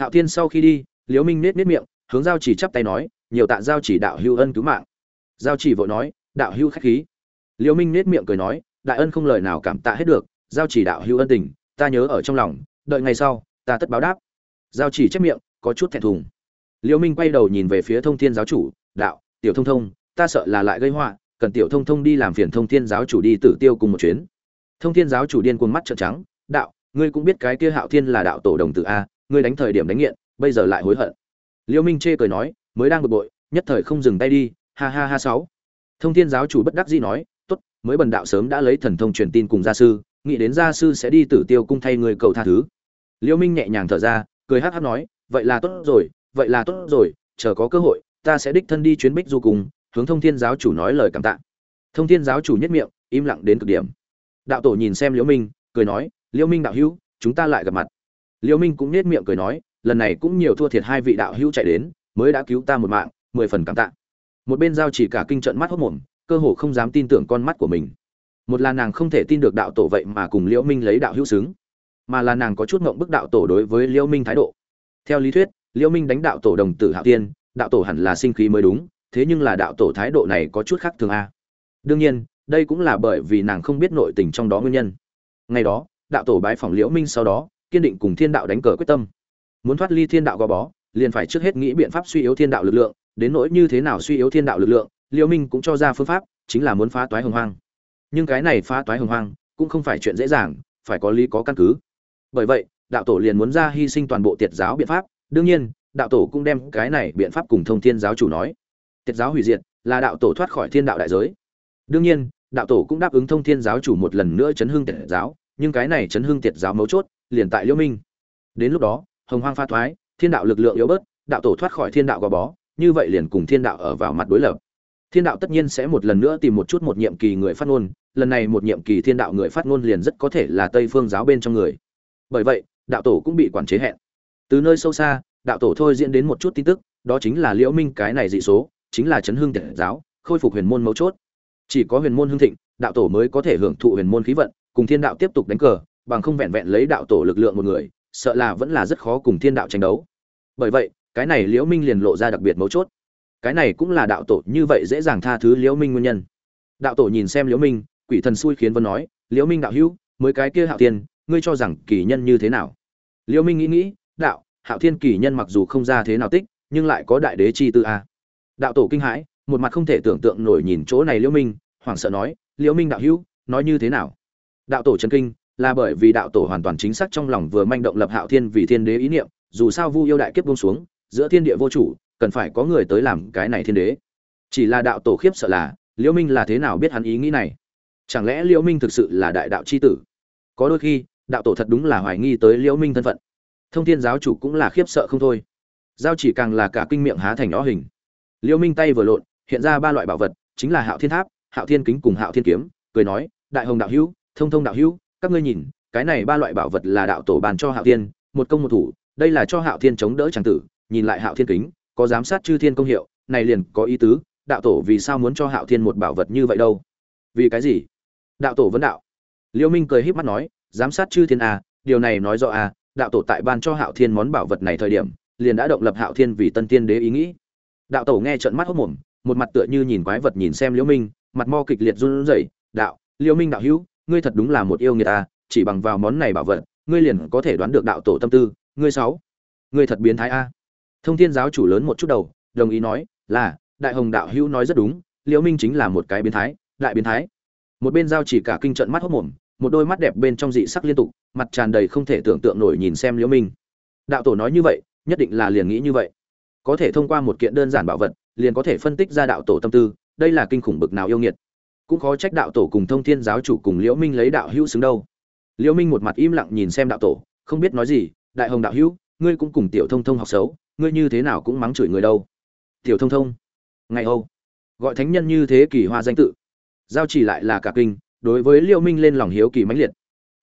hạo thiên sau khi đi, liễu minh nết nết miệng, hướng giao chỉ chắp tay nói, nhiều tạ giao chỉ đạo hưu ân cứu mạng. Giao chỉ vội nói, đạo hưu khách khí. Liễu minh nết miệng cười nói, đại ân không lời nào cảm tạ hết được, giao chỉ đạo hưu ân tình, ta nhớ ở trong lòng, đợi ngày sau, ta tất báo đáp. Giao chỉ chép miệng, có chút thẹn thùng. Liễu minh quay đầu nhìn về phía thông thiên giáo chủ, đạo, tiểu thông thông, ta sợ là lại gây họa, cần tiểu thông thông đi làm phiền thông thiên giáo chủ đi tử tiêu cùng một chuyến. Thông thiên giáo chủ điên cuồng mắt trợn trắng, đạo, ngươi cũng biết cái kia hạo thiên là đạo tổ đồng tử a ngươi đánh thời điểm đánh nghiện, bây giờ lại hối hận. Liêu minh chê cười nói, mới đang bực bội, nhất thời không dừng tay đi, ha ha ha sáu. Thông thiên giáo chủ bất đắc dĩ nói, tốt, mới bần đạo sớm đã lấy thần thông truyền tin cùng gia sư, nghĩ đến gia sư sẽ đi tử tiêu cung thay người cầu tha thứ. Liêu minh nhẹ nhàng thở ra, cười hắc hắc nói, vậy là tốt rồi, vậy là tốt rồi, chờ có cơ hội, ta sẽ đích thân đi chuyến bích du cùng hướng thông thiên giáo chủ nói lời cảm tạ. Thông thiên giáo chủ nhất miệng, im lặng đến cực điểm. Đạo tổ nhìn xem liễu minh, cười nói liễu minh đạo hữu, chúng ta lại gặp mặt liễu minh cũng nết miệng cười nói, lần này cũng nhiều thua thiệt hai vị đạo hữu chạy đến, mới đã cứu ta một mạng, mười phần cảm tạ. Một bên giao chỉ cả kinh trận mắt hốt mồm, cơ hồ không dám tin tưởng con mắt của mình. Một là nàng không thể tin được đạo tổ vậy mà cùng liễu minh lấy đạo hữu xứng, mà là nàng có chút ngộng bức đạo tổ đối với liễu minh thái độ. Theo lý thuyết, liễu minh đánh đạo tổ đồng tử hạo tiên đạo tổ hẳn là sinh khí mới đúng, thế nhưng là đạo tổ thái độ này có chút khác thường a. Đương nhiên, đây cũng là bởi vì nàng không biết nội tình trong đó nguyên nhân. Ngày đó, đạo tổ bái phỏng liễu minh sau đó kiên định cùng thiên đạo đánh cờ quyết tâm. Muốn thoát ly thiên đạo gò bó, liền phải trước hết nghĩ biện pháp suy yếu thiên đạo lực lượng, đến nỗi như thế nào suy yếu thiên đạo lực lượng, liêu minh cũng cho ra phương pháp, chính là muốn phá toái hồng hoang. Nhưng cái này phá toái hồng hoang cũng không phải chuyện dễ dàng, phải có lý có căn cứ. Bởi vậy, đạo tổ liền muốn ra hy sinh toàn bộ tiệt giáo biện pháp. Đương nhiên, đạo tổ cũng đem cái này biện pháp cùng thông thiên giáo chủ nói. Tiệt giáo hủy diệt là đạo tổ thoát khỏi thiên đạo đại giới. Đương nhiên, đạo tổ cũng đáp ứng thông thiên giáo chủ một lần nữa chấn hương tiệt giáo, nhưng cái này chấn hương tiệt giáo mấu chốt liền tại liễu minh. Đến lúc đó, hồng hoang pha thoái, thiên đạo lực lượng yếu bớt, đạo tổ thoát khỏi thiên đạo gò bó, như vậy liền cùng thiên đạo ở vào mặt đối lập. Thiên đạo tất nhiên sẽ một lần nữa tìm một chút một nhiệm kỳ người phát ngôn, lần này một nhiệm kỳ thiên đạo người phát ngôn liền rất có thể là tây phương giáo bên trong người. Bởi vậy, đạo tổ cũng bị quản chế hẹn. Từ nơi sâu xa, đạo tổ thôi diễn đến một chút tin tức, đó chính là liễu minh cái này dị số, chính là chấn hưng tiệt giáo, khôi phục huyền môn mấu chốt. Chỉ có huyền môn hưng thịnh, đạo tổ mới có thể hưởng thụ huyền môn khí vận, cùng thiên đạo tiếp tục đánh cờ bằng không vẹn vẹn lấy đạo tổ lực lượng một người, sợ là vẫn là rất khó cùng thiên đạo tranh đấu. Bởi vậy, cái này liễu minh liền lộ ra đặc biệt mấu chốt. Cái này cũng là đạo tổ như vậy dễ dàng tha thứ liễu minh nguyên nhân. Đạo tổ nhìn xem liễu minh, quỷ thần xui khiến vẫn nói, liễu minh đạo hữu, mới cái kia hạo thiên, ngươi cho rằng kỳ nhân như thế nào? Liễu minh nghĩ nghĩ, đạo, hạo thiên kỳ nhân mặc dù không ra thế nào tích, nhưng lại có đại đế chi tư a. Đạo tổ kinh hãi, một mặt không thể tưởng tượng nổi nhìn chỗ này liễu minh, hoảng sợ nói, liễu minh đạo hữu, nói như thế nào? Đạo tổ chấn kinh là bởi vì đạo tổ hoàn toàn chính xác trong lòng vừa manh động lập hạo thiên vì thiên đế ý niệm, dù sao vu yêu đại kiếp buông xuống, giữa thiên địa vô chủ, cần phải có người tới làm cái này thiên đế. Chỉ là đạo tổ khiếp sợ là, liễu minh là thế nào biết hắn ý nghĩ này? Chẳng lẽ liễu minh thực sự là đại đạo chi tử? Có đôi khi, đạo tổ thật đúng là hoài nghi tới liễu minh thân phận. Thông thiên giáo chủ cũng là khiếp sợ không thôi. Giao chỉ càng là cả kinh miệng há thành nhỏ hình. Liễu minh tay vừa lộn, hiện ra ba loại bảo vật, chính là hạo thiên tháp, hạo thiên kính cùng hạo thiên kiếm, cười nói, đại hồng đạo hữu, thông thông đạo hữu các ngươi nhìn cái này ba loại bảo vật là đạo tổ bàn cho hạo thiên một công một thủ đây là cho hạo thiên chống đỡ tràng tử nhìn lại hạo thiên kính có giám sát chư thiên công hiệu này liền có ý tứ đạo tổ vì sao muốn cho hạo thiên một bảo vật như vậy đâu? Vì cái gì? Đạo tổ vấn đạo. Liêu minh cười híp mắt nói giám sát chư thiên a à, điều này nói rõ a à, đạo tổ tại ban cho hạo thiên món bảo vật này thời điểm liền đã động lập hạo thiên vì tân tiên đế ý nghĩ. Đạo tổ nghe trận mắt hốc mồm một mặt tựa như nhìn quái vật nhìn xem liễu minh mặt mo kịch liệt run rẩy đạo liễu minh đạo hữu ngươi thật đúng là một yêu người ta, chỉ bằng vào món này bảo vật, ngươi liền có thể đoán được đạo tổ tâm tư. Ngươi sáu, ngươi thật biến thái a. Thông thiên giáo chủ lớn một chút đầu, đồng ý nói, là, đại hồng đạo hữu nói rất đúng, liễu minh chính là một cái biến thái, đại biến thái. Một bên giao chỉ cả kinh trận mắt hốc mồm, một đôi mắt đẹp bên trong dị sắc liên tục, mặt tràn đầy không thể tưởng tượng nổi nhìn xem liễu minh. Đạo tổ nói như vậy, nhất định là liền nghĩ như vậy. Có thể thông qua một kiện đơn giản bảo vật, liền có thể phân tích ra đạo tổ tâm tư, đây là kinh khủng bực nào yêu nghiệt cũng khó trách đạo tổ cùng thông thiên giáo chủ cùng liễu minh lấy đạo hữu xứng đâu. Liễu minh một mặt im lặng nhìn xem đạo tổ, không biết nói gì, đại hồng đạo hữu, ngươi cũng cùng tiểu thông thông học xấu, ngươi như thế nào cũng mắng chửi người đâu. Tiểu thông thông? Ngày âu. Gọi thánh nhân như thế kỳ hoa danh tự. Giao chỉ lại là cả kinh, đối với liễu minh lên lòng hiếu kỳ mãnh liệt.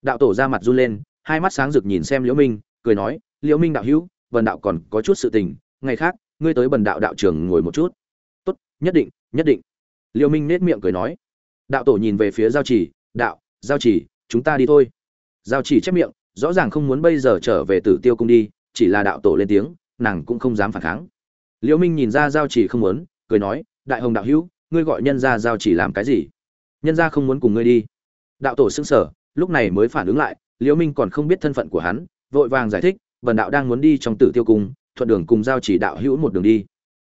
Đạo tổ ra mặt run lên, hai mắt sáng rực nhìn xem liễu minh, cười nói, liễu minh đạo hữu vần đạo còn có chút sự tình, ngày khác, ngươi tới bần đạo đạo trưởng ngồi một chút. Tốt, nhất định nhất định. Liễu minh nét miệng cười nói đạo tổ nhìn về phía giao chỉ, đạo, giao chỉ, chúng ta đi thôi. Giao chỉ chép miệng, rõ ràng không muốn bây giờ trở về tử tiêu cung đi, chỉ là đạo tổ lên tiếng, nàng cũng không dám phản kháng. Liễu minh nhìn ra giao chỉ không muốn, cười nói, đại hồng đạo hữu, ngươi gọi nhân gia giao chỉ làm cái gì? Nhân gia không muốn cùng ngươi đi. Đạo tổ sững sờ, lúc này mới phản ứng lại, liễu minh còn không biết thân phận của hắn, vội vàng giải thích vần đạo đang muốn đi trong tử tiêu cung, thuận đường cùng giao chỉ đạo hữu một đường đi.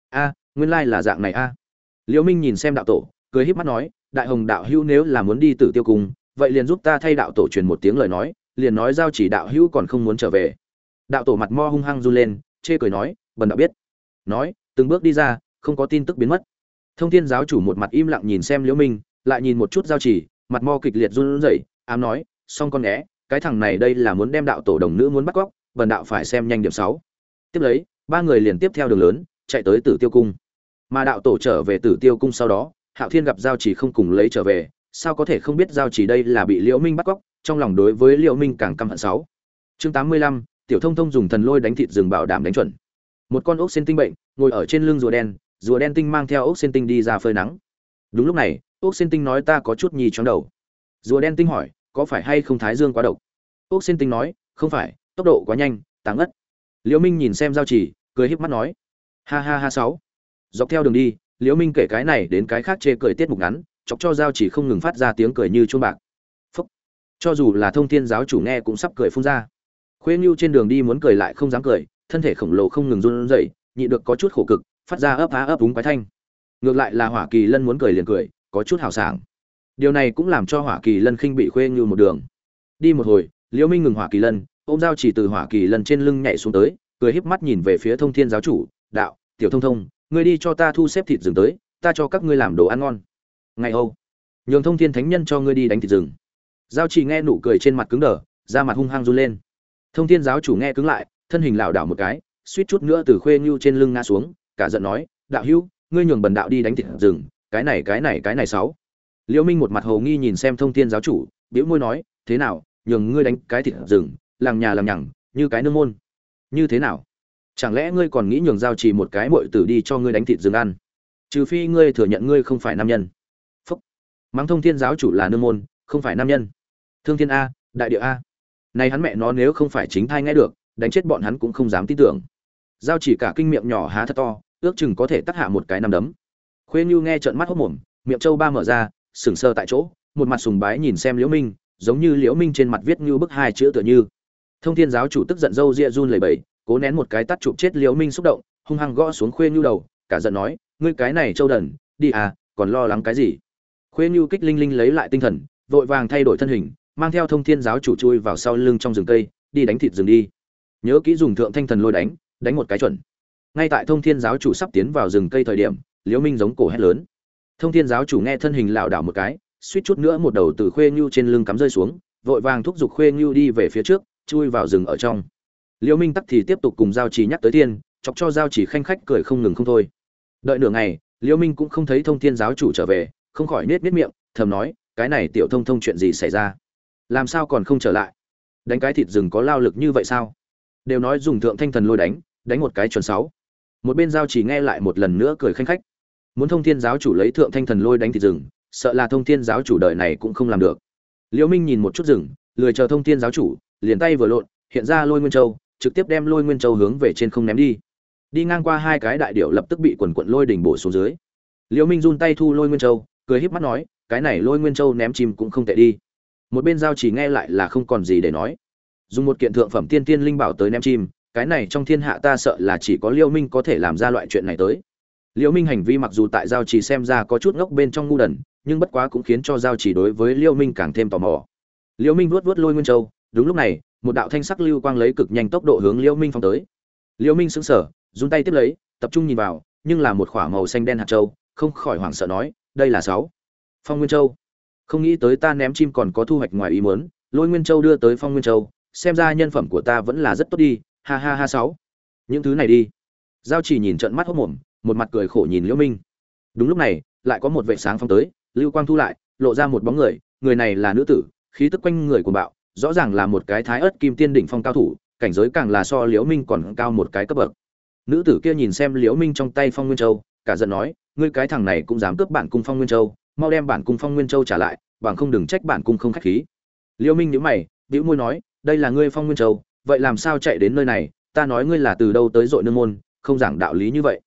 A, nguyên lai là dạng này a. Liễu minh nhìn xem đạo tổ, cười híp mắt nói đại hồng đạo hữu nếu là muốn đi tử tiêu cung, vậy liền giúp ta thay đạo tổ truyền một tiếng lời nói, liền nói giao chỉ đạo hữu còn không muốn trở về. Đạo tổ mặt mo hung hăng run lên, chê cười nói, bần đạo biết. Nói, từng bước đi ra, không có tin tức biến mất. Thông thiên giáo chủ một mặt im lặng nhìn xem liễu minh, lại nhìn một chút giao chỉ, mặt mo kịch liệt run rẩy, ám nói, xong con né cái thằng này đây là muốn đem đạo tổ đồng nữ muốn bắt cóc, bần đạo phải xem nhanh điểm sáu. Tiếp lấy, ba người liền tiếp theo đường lớn, chạy tới tử tiêu cung. Mà đạo tổ trở về tử tiêu cung sau đó hạo thiên gặp giao chỉ không cùng lấy trở về, sao có thể không biết giao chỉ đây là bị liễu minh bắt cóc, trong lòng đối với liễu minh càng căm hận sáu. Chương tám mươi lăm, tiểu thông thông dùng thần lôi đánh thịt rừng bảo đảm đánh chuẩn. Một con ốc sen tinh bệnh, ngồi ở trên lưng rùa đen rùa đen tinh mang theo ốc sen tinh đi ra phơi nắng. Đúng lúc này, ốc sen tinh nói ta có chút nhì trong đầu. Rùa đen tinh hỏi, có phải hay không thái dương quá độc? Ốc sen tinh nói, không phải, tốc độ quá nhanh, táng ất liễu minh nhìn xem giao chỉ, cười híp mắt nói, ha ha ha sáu. Dọc theo đường đi liễu minh kể cái này đến cái khác chê cười tiết mục ngắn, chọc cho giao chỉ không ngừng phát ra tiếng cười như chuông bạc. Phúc. cho dù là thông thiên giáo chủ nghe cũng sắp cười phun ra. Khuê nhu trên đường đi muốn cười lại không dám cười, thân thể khổng lồ không ngừng run rẩy nhị được có chút khổ cực, phát ra ấp á ấp úng quái thanh. Ngược lại là hỏa kỳ lân muốn cười liền cười, có chút hào sảng. Điều này cũng làm cho hỏa kỳ lân khinh bị khuê như một đường. Đi một hồi, liễu minh ngừng hỏa kỳ lân, ôm dao chỉ từ hỏa kỳ lân trên lưng nhảy xuống tới, cười híp mắt nhìn về phía thông thiên giáo chủ, đạo, tiểu thông thông ngươi đi cho ta thu xếp thịt rừng tới, ta cho các ngươi làm đồ ăn ngon. Ngày âu nhường thông thiên thánh nhân cho ngươi đi đánh thịt rừng. Giao chỉ nghe nụ cười trên mặt cứng đờ, da mặt hung hăng run lên. Thông thiên giáo chủ nghe cứng lại, thân hình lảo đảo một cái, suýt chút nữa từ khuê ngưu trên lưng ngã xuống, cả giận nói, đạo hữu, ngươi nhường bần đạo đi đánh thịt rừng, cái này cái này cái này sáu. Liễu minh một mặt hồ nghi nhìn xem thông thiên giáo chủ, bĩu môi nói, thế nào, nhường ngươi đánh cái thịt rừng làng nhà làm nhằng, như cái nương môn. Như thế nào? Chẳng lẽ ngươi còn nghĩ nhường giao chỉ một cái mội tử đi cho ngươi đánh thịt rừng ăn? Trừ phi ngươi thừa nhận ngươi không phải nam nhân. Phúc. Mắng thông thiên giáo chủ là nương môn, không phải nam nhân. Thương thiên a, đại địa a. Này hắn mẹ nó nếu không phải chính thai nghe được, đánh chết bọn hắn cũng không dám tin tưởng. Giao chỉ cả kinh miệng nhỏ há thật to, ước chừng có thể tắt hạ một cái nằm đấm. Khuê như nghe trợn mắt hốc mồm, miệng châu ba mở ra sừng sơ tại chỗ, một mặt sùng bái nhìn xem liễu minh, giống như liễu minh trên mặt viết như bức hai chữ tựa như. Thông thiên giáo chủ tức giận dâu ria run lẩy bẩy cố nén một cái tắt chụp chết liễu minh xúc động, hung hăng gõ xuống khuê nhu đầu, cả giận nói, ngươi cái này trâu đần, đi à còn lo lắng cái gì? Khuê nhu kích linh linh lấy lại tinh thần, vội vàng thay đổi thân hình, mang theo thông thiên giáo chủ chui vào sau lưng trong rừng cây, đi đánh thịt rừng đi. Nhớ kỹ dùng thượng thanh thần lôi đánh đánh một cái chuẩn. Ngay tại thông thiên giáo chủ sắp tiến vào rừng cây thời điểm, liễu minh giống cổ hét lớn. Thông thiên giáo chủ nghe thân hình lảo đảo một cái, suýt chút nữa một đầu từ khuê nhu trên lưng cắm rơi xuống, vội vàng thúc giục khuê nhu đi về phía trước, chui vào rừng ở trong liễu minh tắc thì tiếp tục cùng giao chỉ nhắc tới Thiên, chọc cho giao chỉ khanh khách cười không ngừng không thôi. Đợi nửa ngày liễu minh cũng không thấy thông thiên giáo chủ trở về không khỏi nết nết miệng thầm nói cái này tiểu thông thông chuyện gì xảy ra? Làm sao còn không trở lại? Đánh cái thịt rừng có lao lực như vậy sao? Đều nói dùng thượng thanh thần lôi đánh đánh một cái chuẩn sáu. Một bên giao chỉ nghe lại một lần nữa cười khanh khách. Muốn thông thiên giáo chủ lấy thượng thanh thần lôi đánh thịt rừng sợ là thông thiên giáo chủ đời này cũng không làm được. Liễu minh nhìn một chút rừng lười chờ thông thiên giáo chủ liền tay vừa lộn hiện ra lôi nguyên châu trực tiếp đem lôi nguyên châu hướng về trên không ném đi. Đi ngang qua hai cái đại điệu lập tức bị quần quận lôi đỉnh bổ xuống dưới. Liễu minh run tay thu lôi nguyên châu, cười híp mắt nói, cái này lôi nguyên châu ném chim cũng không tệ đi. Một bên giao chỉ nghe lại là không còn gì để nói. Dùng một kiện thượng phẩm tiên tiên linh bảo tới ném chim, cái này trong thiên hạ ta sợ là chỉ có liễu minh có thể làm ra loại chuyện này tới. Liễu minh hành vi mặc dù tại giao chỉ xem ra có chút ngốc bên trong ngu đần, nhưng bất quá cũng khiến cho giao chỉ đối với liễu minh càng thêm tò mò. Liễu minh vuốt vuốt lôi nguyên châu đúng lúc này, một đạo thanh sắc lưu quang lấy cực nhanh tốc độ hướng liễu minh phong tới. Liễu minh sững sờ, run tay tiếp lấy, tập trung nhìn vào, nhưng là một khỏa màu xanh đen hạt châu, không khỏi hoảng sợ nói, đây là sáu. Phong nguyên châu. Không nghĩ tới ta ném chim còn có thu hoạch ngoài ý muốn, lôi nguyên châu đưa tới phong nguyên châu, xem ra nhân phẩm của ta vẫn là rất tốt đi, ha ha ha sáu. Những thứ này đi. Giao chỉ nhìn trận mắt hốc mồm, một mặt cười khổ nhìn liễu minh. Đúng lúc này, lại có một vệ sáng phong tới, lưu quang thu lại, lộ ra một bóng người người này là nữ tử, khí tức quanh người của bạo rõ ràng là một cái thái ớt kim tiên đỉnh phong cao thủ, cảnh giới càng là so liễu minh còn cao một cái cấp bậc. Nữ tử kia nhìn xem liễu minh trong tay phong nguyên châu, cả giận nói, ngươi cái thằng này cũng dám cướp bản cung phong nguyên châu, mau đem bản cung phong nguyên châu trả lại, bằng không đừng trách bản cung không khách khí. Liễu minh nhíu mày, bĩu môi nói, đây là ngươi phong nguyên châu, vậy làm sao chạy đến nơi này? Ta nói ngươi là từ đâu tới dội nương môn, không giảng đạo lý như vậy.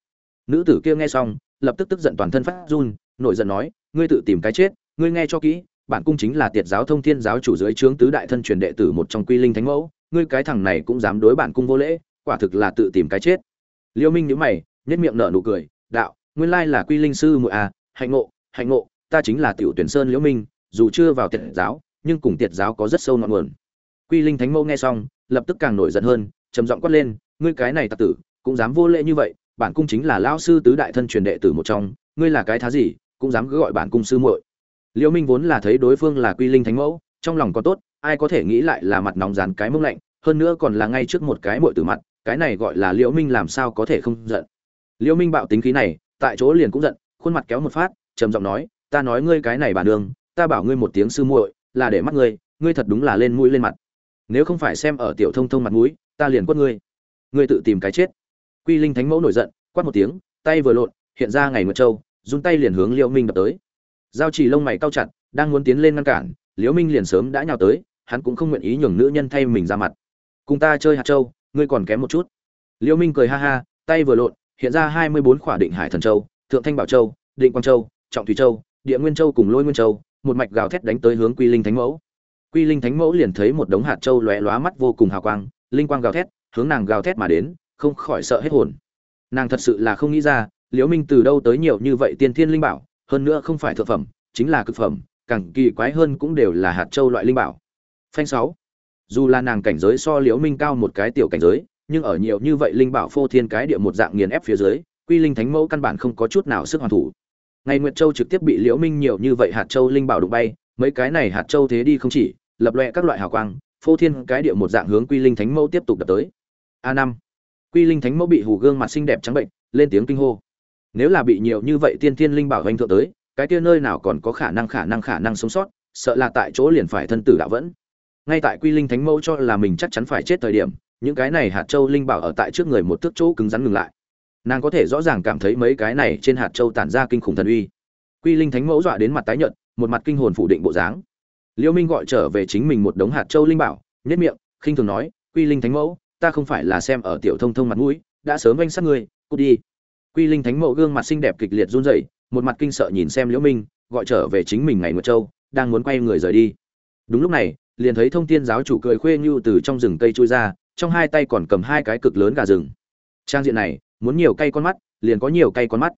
Nữ tử kia nghe xong, lập tức tức giận toàn thân phát run, nổi giận nói, ngươi tự tìm cái chết, ngươi nghe cho kỹ bản cung chính là tiệt giáo thông thiên giáo chủ dưới trướng tứ đại thân truyền đệ tử một trong quy linh thánh mẫu, ngươi cái thằng này cũng dám đối bản cung vô lễ, quả thực là tự tìm cái chết. Liêu minh nhíu mày nhất miệng nở nụ cười, đạo, nguyên lai là quy linh sư muội à hạnh ngộ hạnh ngộ, ta chính là tiểu tuyển sơn liễu minh, dù chưa vào tiệt giáo, nhưng cùng tiệt giáo có rất sâu ngọn nguồn. Quy linh thánh mẫu nghe xong, lập tức càng nổi giận hơn, trầm giọng quát lên, ngươi cái này tặc tử, cũng dám vô lễ như vậy, bản cung chính là lão sư tứ đại thân truyền đệ tử một trong, ngươi là cái thá gì, cũng dám cứ gọi bản cung sư muội liễu minh vốn là thấy đối phương là quy linh thánh mẫu, trong lòng có tốt, ai có thể nghĩ lại là mặt nóng dán cái mông lạnh, hơn nữa còn là ngay trước một cái muội tử mặt, cái này gọi là liễu minh làm sao có thể không giận. Liễu minh bạo tính khí này, tại chỗ liền cũng giận, khuôn mặt kéo một phát, trầm giọng nói, ta nói ngươi cái này bà đường ta bảo ngươi một tiếng sư muội, là để mắt ngươi ngươi thật đúng là lên mũi lên mặt. Nếu không phải xem ở tiểu thông thông mặt mũi, ta liền quất ngươi. Ngươi tự tìm cái chết. Quy linh thánh mẫu nổi giận, quát một tiếng, tay vừa lộn, hiện ra ngày mưa châu, run tay liền hướng liễu minh đập tới giao chỉ lông mày cao chặt, đang muốn tiến lên ngăn cản, liễu minh liền sớm đã nhào tới, hắn cũng không nguyện ý nhường nữ nhân thay mình ra mặt. Cùng ta chơi hạt châu, ngươi còn kém một chút. Liễu minh cười ha ha, tay vừa lộn, hiện ra hai mươi bốn khỏa định hải thần châu, thượng thanh bảo châu, định quang châu, trọng thủy châu, địa nguyên châu cùng lôi nguyên châu, một mạch gào thét đánh tới hướng quy linh thánh mẫu. Quy linh thánh mẫu liền thấy một đống hạt châu lóe lóa mắt vô cùng hào quang, linh quang gào thét, hướng nàng gào thét mà đến, không khỏi sợ hết hồn. Nàng thật sự là không nghĩ ra, liễu minh từ đâu tới nhiều như vậy tiên thiên linh bảo hơn nữa không phải thượng phẩm, chính là cực phẩm, càng kỳ quái hơn cũng đều là hạt châu loại linh bảo. Phanh sáu. Dù là nàng cảnh giới so liễu minh cao một cái tiểu cảnh giới, nhưng ở nhiều như vậy linh bảo phô thiên cái địa một dạng nghiền ép phía dưới, quy linh thánh mẫu căn bản không có chút nào sức hoàn thủ. Ngày nguyệt châu trực tiếp bị liễu minh nhiều như vậy hạt châu linh bảo đụng bay, mấy cái này hạt châu thế đi không chỉ, lập loè các loại hào quang, phô thiên cái địa một dạng hướng quy linh thánh mẫu tiếp tục đập tới. A năm. Quy linh thánh mẫu bị hù gương mặt xinh đẹp trắng bệnh, lên tiếng kinh hô nếu là bị nhiều như vậy tiên tiên linh bảo hoành thượng tới, cái kia nơi nào còn có khả năng khả năng khả năng sống sót, sợ là tại chỗ liền phải thân tử đạo vẫn. Ngay tại quy linh thánh mẫu cho là mình chắc chắn phải chết thời điểm, những cái này hạt châu linh bảo ở tại trước người một thước chỗ cứng rắn ngừng lại. Nàng có thể rõ ràng cảm thấy mấy cái này trên hạt châu tản ra kinh khủng thần uy. Quy linh thánh mẫu dọa đến mặt tái nhợt, một mặt kinh hồn phủ định bộ dáng. Liêu minh gọi trở về chính mình một đống hạt châu linh bảo nhất miệng, khinh thường nói, quy linh thánh mẫu, ta không phải là xem ở tiểu thông thông mặt mũi, đã sớm vanh sát ngươi, cút đi quy linh thánh mẫu gương mặt xinh đẹp kịch liệt run rẩy, một mặt kinh sợ nhìn xem liễu minh, gọi trở về chính mình ngày nguyệt châu, đang muốn quay người rời đi. Đúng lúc này, liền thấy thông thiên giáo chủ cười khuê như từ trong rừng cây chui ra, trong hai tay còn cầm hai cái cực lớn gà rừng. Trang diện này, muốn nhiều cây con mắt, liền có nhiều cây con mắt.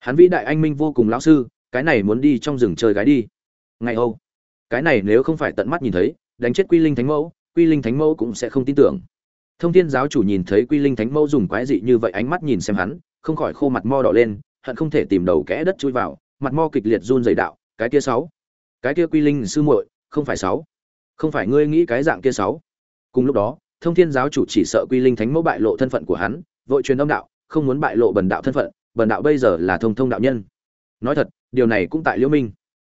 Hắn vĩ đại anh minh vô cùng lão sư, cái này muốn đi trong rừng chơi gái đi. Ngày âu, cái này nếu không phải tận mắt nhìn thấy, đánh chết quy linh thánh mẫu, quy linh thánh mẫu cũng sẽ không tin tưởng. Thông thiên giáo chủ nhìn thấy quy linh thánh mẫu dùng quái dị như vậy ánh mắt nhìn xem hắn không khỏi khô mặt mo đỏ lên, hận không thể tìm đầu kẽ đất chui vào, mặt mo kịch liệt run dày đạo, cái kia sáu, cái kia quy linh sư muội, không phải sáu, không phải ngươi nghĩ cái dạng kia sáu. Cùng lúc đó, thông thiên giáo chủ chỉ sợ quy linh thánh mẫu bại lộ thân phận của hắn, vội truyền âm đạo, không muốn bại lộ bần đạo thân phận, bần đạo bây giờ là thông thông đạo nhân. Nói thật, điều này cũng tại liễu minh.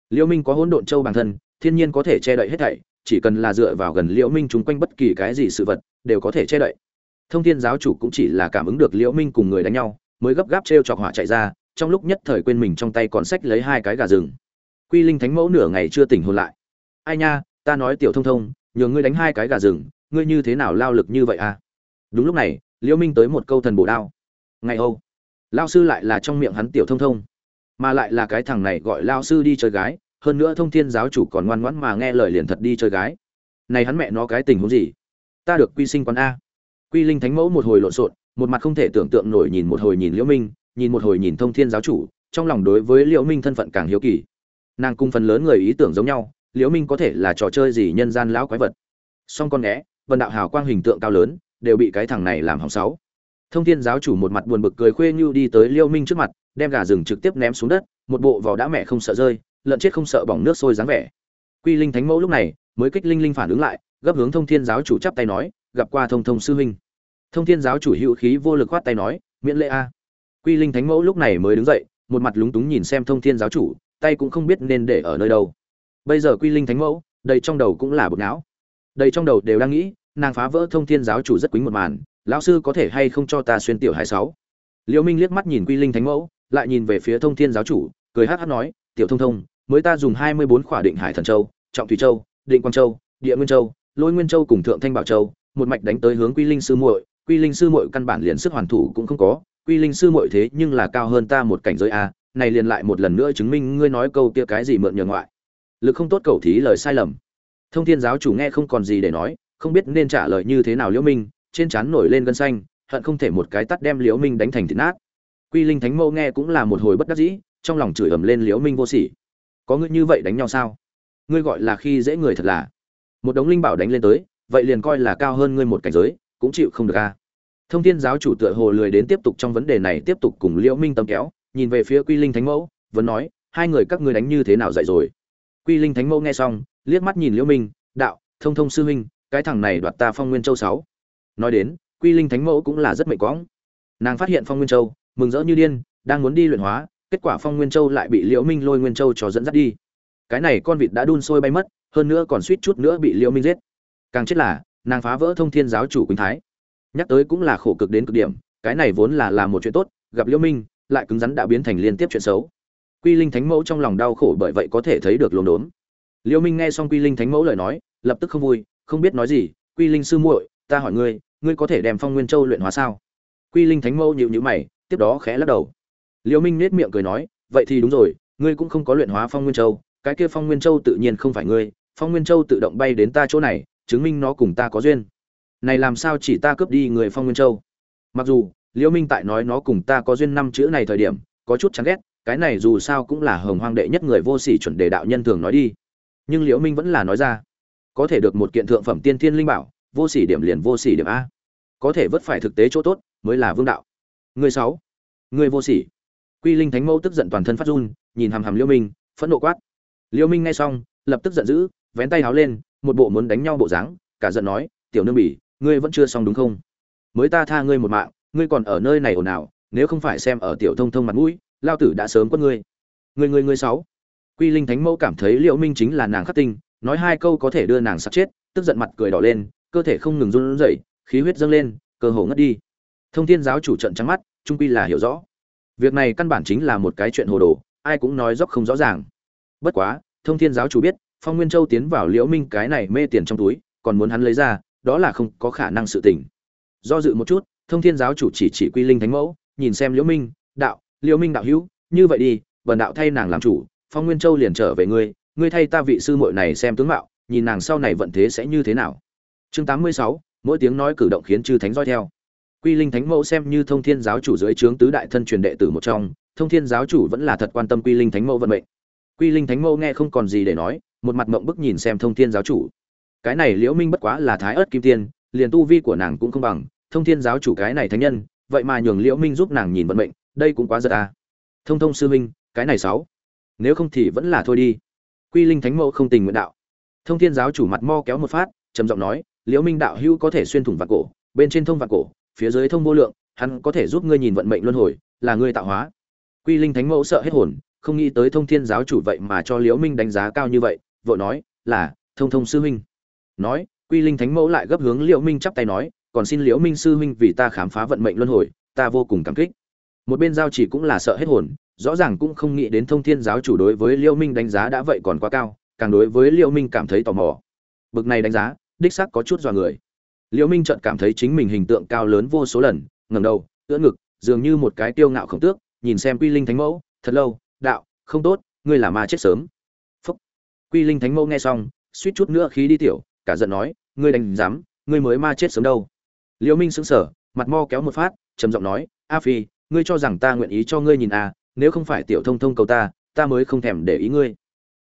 Liễu minh có hỗn độn châu bản thân, thiên nhiên có thể che đậy hết thảy, chỉ cần là dựa vào gần liễu minh chúng quanh bất kỳ cái gì sự vật, đều có thể che đậy. Thông thiên giáo chủ cũng chỉ là cảm ứng được liễu minh cùng người đánh nhau mới gấp gáp treo chọc hỏa chạy ra, trong lúc nhất thời quên mình trong tay còn sách lấy hai cái gà rừng. Quy linh thánh mẫu nửa ngày chưa tỉnh hồn lại. Ai nha, ta nói tiểu thông thông, nhờ ngươi đánh hai cái gà rừng, ngươi như thế nào lao lực như vậy à? Đúng lúc này, liễu minh tới một câu thần bổ đao. Ngày âu, lao sư lại là trong miệng hắn tiểu thông thông, mà lại là cái thằng này gọi lao sư đi chơi gái, hơn nữa thông thiên giáo chủ còn ngoan ngoãn mà nghe lời liền thật đi chơi gái. Này hắn mẹ nó cái tình huống gì? Ta được quy sinh quán a. Quy linh thánh mẫu một hồi lộn xộn một mặt không thể tưởng tượng nổi nhìn một hồi nhìn liễu minh, nhìn một hồi nhìn thông thiên giáo chủ, trong lòng đối với liễu minh thân phận càng hiếu kỳ. Nàng cung phần lớn người ý tưởng giống nhau, liễu minh có thể là trò chơi gì nhân gian lão quái vật. Song con né vân đạo hào quang hình tượng cao lớn, đều bị cái thằng này làm hỏng sáu. Thông thiên giáo chủ một mặt buồn bực cười khuê như đi tới liễu minh trước mặt, đem gà rừng trực tiếp ném xuống đất, một bộ vỏ đã mẹ không sợ rơi, lợn chết không sợ bỏng nước sôi dáng vẻ. Quy linh thánh mẫu lúc này mới kích linh linh phản ứng lại, gấp hướng thông thiên giáo chủ chắp tay nói, gặp qua thông thông sư huynh thông thiên giáo chủ hữu khí vô lực khoát tay nói, miễn lễ a. Quy linh thánh mẫu lúc này mới đứng dậy, một mặt lúng túng nhìn xem thông thiên giáo chủ, tay cũng không biết nên để ở nơi đâu. Bây giờ quy linh thánh mẫu, đầy trong đầu cũng là bực não. Đầy trong đầu đều đang nghĩ, nàng phá vỡ thông thiên giáo chủ rất quýnh một màn, lão sư có thể hay không cho ta xuyên tiểu hai sáu? Liễu minh liếc mắt nhìn quy linh thánh mẫu, lại nhìn về phía thông thiên giáo chủ, cười hát hát nói, tiểu thông thông, mới ta dùng hai mươi bốn khỏa định hải thần châu, trọng thủy châu, định quang châu, địa nguyên châu, lôi nguyên châu cùng thượng thanh bảo châu, một mạch đánh tới hướng quy linh sư muội quy linh sư muội căn bản liền sức hoàn thủ cũng không có. Quy linh sư muội thế nhưng là cao hơn ta một cảnh giới a, này liền lại một lần nữa chứng minh ngươi nói câu kia cái gì mượn nhờ ngoại. Lực không tốt cầu thí lời sai lầm. Thông thiên giáo chủ nghe không còn gì để nói, không biết nên trả lời như thế nào liễu minh, trên trán nổi lên gân xanh, hận không thể một cái tát đem liễu minh đánh thành thịt nát. Quy linh thánh mẫu nghe cũng là một hồi bất đắc dĩ, trong lòng chửi ầm lên liễu minh vô sỉ. Có ngươi như vậy đánh nhau sao? Ngươi gọi là khi dễ người thật là. Một đống linh bảo đánh lên tới, vậy liền coi là cao hơn ngươi một cảnh giới, cũng chịu không được a thông thiên giáo chủ tựa hồ lười đến tiếp tục trong vấn đề này tiếp tục cùng liễu minh tâm kéo, nhìn về phía quy linh thánh mẫu, vẫn nói, hai người các ngươi đánh như thế nào dạy rồi? Quy linh thánh mẫu nghe xong, liếc mắt nhìn liễu minh, đạo, thông thông sư huynh, cái thằng này đoạt ta phong nguyên châu sáu. Nói đến, quy linh thánh mẫu cũng là rất mệt quõng. Nàng phát hiện phong nguyên châu, mừng rỡ như điên, đang muốn đi luyện hóa, kết quả phong nguyên châu lại bị liễu minh lôi nguyên châu cho dẫn dắt đi. Cái này con vịt đã đun sôi bay mất, hơn nữa còn suýt chút nữa bị liễu minh giết. Càng chết là, nàng phá vỡ thông thiên giáo chủ quỳnh thái nhắc tới cũng là khổ cực đến cực điểm, cái này vốn là làm một chuyện tốt, gặp liễu minh, lại cứng rắn đã biến thành liên tiếp chuyện xấu. Quy linh thánh mẫu trong lòng đau khổ bởi vậy có thể thấy được luồng đốn liễu minh nghe xong quy linh thánh mẫu lời nói, lập tức không vui, không biết nói gì, quy linh sư muội, ta hỏi ngươi ngươi có thể đem phong nguyên châu luyện hóa sao? Quy linh thánh mẫu nhíu nhíu mày, tiếp đó khẽ lắc đầu. Liễu minh nét miệng cười nói, vậy thì đúng rồi, ngươi cũng không có luyện hóa phong nguyên châu, cái kia phong nguyên châu tự nhiên không phải ngươi, phong nguyên châu tự động bay đến ta chỗ này, chứng minh nó cùng ta có duyên này làm sao chỉ ta cướp đi người phong nguyên châu? Mặc dù, liễu minh tại nói nó cùng ta có duyên năm chữ này thời điểm, có chút chán ghét, cái này dù sao cũng là hồng hoang đệ nhất người vô sỉ chuẩn đề đạo nhân thường nói đi. Nhưng liễu minh vẫn là nói ra, có thể được một kiện thượng phẩm tiên thiên linh bảo, vô sỉ điểm liền vô sỉ điểm a. Có thể vớt phải thực tế chỗ tốt, mới là vương đạo. Người sáu, người vô sỉ. Quy linh thánh mẫu tức giận toàn thân phát run, nhìn hàm hàm liễu minh, phẫn nộ quát. Liễu minh nghe xong, lập tức giận dữ, vén tay háo lên, một bộ muốn đánh nhau bộ dáng, cả giận nói, tiểu nương bỉ ngươi vẫn chưa xong đúng không? Mới ta tha ngươi một mạng ngươi còn ở nơi này ồn ào nếu không phải xem ở tiểu thông thông mặt mũi lao tử đã sớm quất ngươi. Ngươi, ngươi, ngươi sáu. Quy linh thánh mẫu cảm thấy liễu minh chính là nàng khắc tinh nói hai câu có thể đưa nàng sắp chết tức giận mặt cười đỏ lên cơ thể không ngừng run rẩy khí huyết dâng lên cơ hồ ngất đi. Thông thiên giáo chủ trận trắng mắt trung quy là hiểu rõ. Việc này căn bản chính là một cái chuyện hồ đồ ai cũng nói dốc không rõ ràng. Bất quá thông thiên giáo chủ biết phong nguyên châu tiến vào liễu minh cái này mê tiền trong túi còn muốn hắn lấy ra đó là không có khả năng sự tình. Do dự một chút thông thiên giáo chủ chỉ chỉ quy linh thánh mẫu nhìn xem liễu minh đạo liễu minh đạo hữu như vậy đi bần đạo thay nàng làm chủ phong nguyên châu liền trở về ngươi ngươi thay ta vị sư muội này xem tướng mạo nhìn nàng sau này vận thế sẽ như thế nào. Chương 86, mỗi tiếng nói cử động khiến chư thánh dõi theo. Quy linh thánh mẫu xem như thông thiên giáo chủ dưới trướng tứ đại thân truyền đệ tử một trong thông thiên giáo chủ vẫn là thật quan tâm quy linh thánh mẫu vận mệnh. Quy linh thánh mẫu nghe không còn gì để nói một mặt mộng bức nhìn xem thông thiên giáo chủ cái này liễu minh bất quá là thái ớt kim tiên, liền tu vi của nàng cũng không bằng, thông thiên giáo chủ cái này thánh nhân, vậy mà nhường liễu minh giúp nàng nhìn vận mệnh, đây cũng quá giật à thông thông sư minh cái này sáu. Nếu không thì vẫn là thôi đi. Quy linh thánh mẫu không tình nguyện đạo. Thông thiên giáo chủ mặt mo kéo một phát, trầm giọng nói, liễu minh đạo hữu có thể xuyên thủng vạn cổ, bên trên thông vạn cổ, phía dưới thông vô lượng, hắn có thể giúp ngươi nhìn vận mệnh luân hồi, là ngươi tạo hóa. Quy linh thánh mẫu sợ hết hồn, không nghĩ tới thông thiên giáo chủ vậy mà cho liễu minh đánh giá cao như vậy, vội nói, là, thông thông sư huynh nói, quy linh thánh mẫu lại gấp hướng liễu minh chắp tay nói, còn xin liễu minh sư huynh vì ta khám phá vận mệnh luân hồi, ta vô cùng cảm kích. Một bên giao chỉ cũng là sợ hết hồn, rõ ràng cũng không nghĩ đến thông thiên giáo chủ đối với liễu minh đánh giá đã vậy còn quá cao, càng đối với liễu minh cảm thấy tò mò. Bực này đánh giá, đích xác có chút dọa người. Liễu minh chợt cảm thấy chính mình hình tượng cao lớn vô số lần, ngẩng đầu, ưỡn ngực, dường như một cái tiêu ngạo khổng tước, nhìn xem quy linh thánh mẫu, thật lâu, đạo, không tốt, ngươi là ma chết sớm. Phúc. Quy linh thánh mẫu nghe xong, suýt chút nữa khí đi tiểu cả giận nói, ngươi đánh dám ngươi mới ma chết sớm đâu. Liễu minh sững sờ, mặt mo kéo một phát, trầm giọng nói, a phi, ngươi cho rằng ta nguyện ý cho ngươi nhìn à nếu không phải tiểu thông thông cầu ta ta mới không thèm để ý ngươi.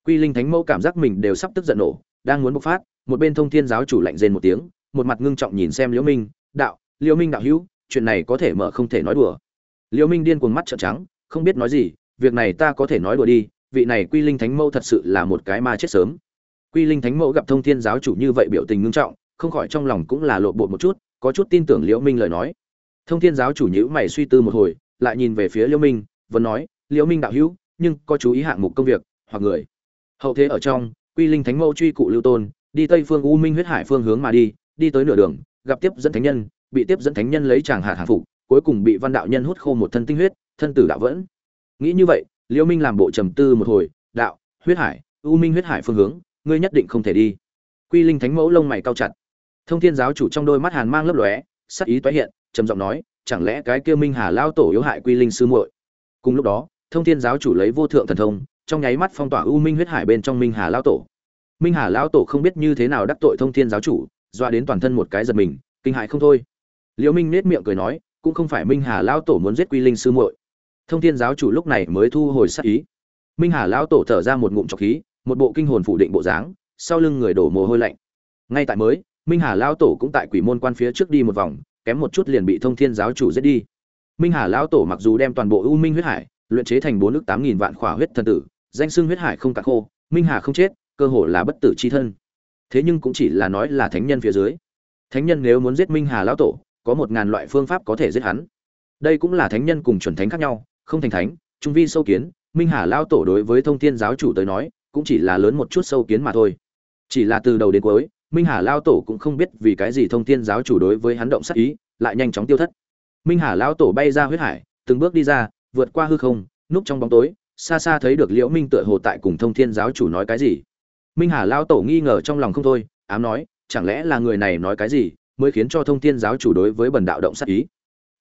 Quy linh thánh mẫu cảm giác mình đều sắp tức giận nổ, đang muốn bộc phát, một bên thông thiên giáo chủ lạnh rên một tiếng, một mặt ngưng trọng nhìn xem liễu minh, đạo, liễu minh đạo hữu, chuyện này có thể mở không thể nói đùa. Liễu minh điên cuồng mắt trợn trắng, không biết nói gì, việc này ta có thể nói đùa đi, vị này quy linh thánh mẫu thật sự là một cái ma chết sớm quy linh thánh mẫu gặp thông thiên giáo chủ như vậy biểu tình nghiêm trọng, không khỏi trong lòng cũng là lộ bộ một chút, có chút tin tưởng liễu minh lời nói. Thông thiên giáo chủ nhíu mày suy tư một hồi, lại nhìn về phía liễu minh, vẫn nói, liễu minh đạo hữu, nhưng có chú ý hạng mục công việc, hoặc người. Hậu thế ở trong, quy linh thánh mẫu truy cụ lưu tôn, đi tây phương u minh huyết hải phương hướng mà đi đi tới nửa đường, gặp tiếp dẫn thánh nhân, bị tiếp dẫn thánh nhân lấy chàng hạ hạ phục, cuối cùng bị văn đạo nhân hút khô một thân tinh huyết, thân tử đạo vẫn. Nghĩ như vậy, liễu minh làm bộ trầm tư một hồi, đạo, huyết hải, u minh huyết hải phương hướng ngươi nhất định không thể đi. Quy linh thánh mẫu lông mày cao chặt. Thông thiên giáo chủ trong đôi mắt hàn mang lấp lóe, sắc ý toái hiện, trầm giọng nói, chẳng lẽ cái kia minh hà lao tổ yếu hại quy linh sư muội? Cùng lúc đó, thông thiên giáo chủ lấy vô thượng thần thông, trong nháy mắt phong tỏa u minh huyết hải bên trong minh hà lao tổ. Minh hà lao tổ không biết như thế nào đắc tội thông thiên giáo chủ doa đến toàn thân một cái giật mình, kinh hại không thôi. Liễu minh nết miệng cười nói, cũng không phải minh hà lao tổ muốn giết quy linh sư muội. Thông thiên giáo chủ lúc này mới thu hồi sát ý. Minh hà lao tổ thở ra một ngụm trọc khí một bộ kinh hồn phủ định bộ dáng, sau lưng người đổ mồ hôi lạnh. Ngay tại mới, minh hà lao tổ cũng tại quỷ môn quan phía trước đi một vòng, kém một chút liền bị thông thiên giáo chủ giết đi. Minh hà lao tổ mặc dù đem toàn bộ u minh huyết hải luyện chế thành bốn nước tám nghìn vạn khỏa huyết thần tử, danh xưng huyết hải không cả khô, minh hà không chết, cơ hồ là bất tử chi thân. Thế nhưng cũng chỉ là nói là thánh nhân phía dưới. Thánh nhân nếu muốn giết minh hà lão tổ, có một ngàn loại phương pháp có thể giết hắn. Đây cũng là thánh nhân cùng chuẩn thánh khác nhau, không thành thánh, trung vi sâu kiến, minh hà lão tổ đối với thông thiên giáo chủ tới nói cũng chỉ là lớn một chút sâu kiến mà thôi. Chỉ là từ đầu đến cuối, minh hà lão tổ cũng không biết vì cái gì thông thiên giáo chủ đối với hắn động sát ý, lại nhanh chóng tiêu thất. Minh hà lão tổ bay ra huyết hải, từng bước đi ra, vượt qua hư không, núp trong bóng tối, xa xa thấy được liễu minh tựa hồ tại cùng thông thiên giáo chủ nói cái gì. Minh hà lão tổ nghi ngờ trong lòng không thôi, ám nói, chẳng lẽ là người này nói cái gì, mới khiến cho thông thiên giáo chủ đối với bần đạo động sát ý?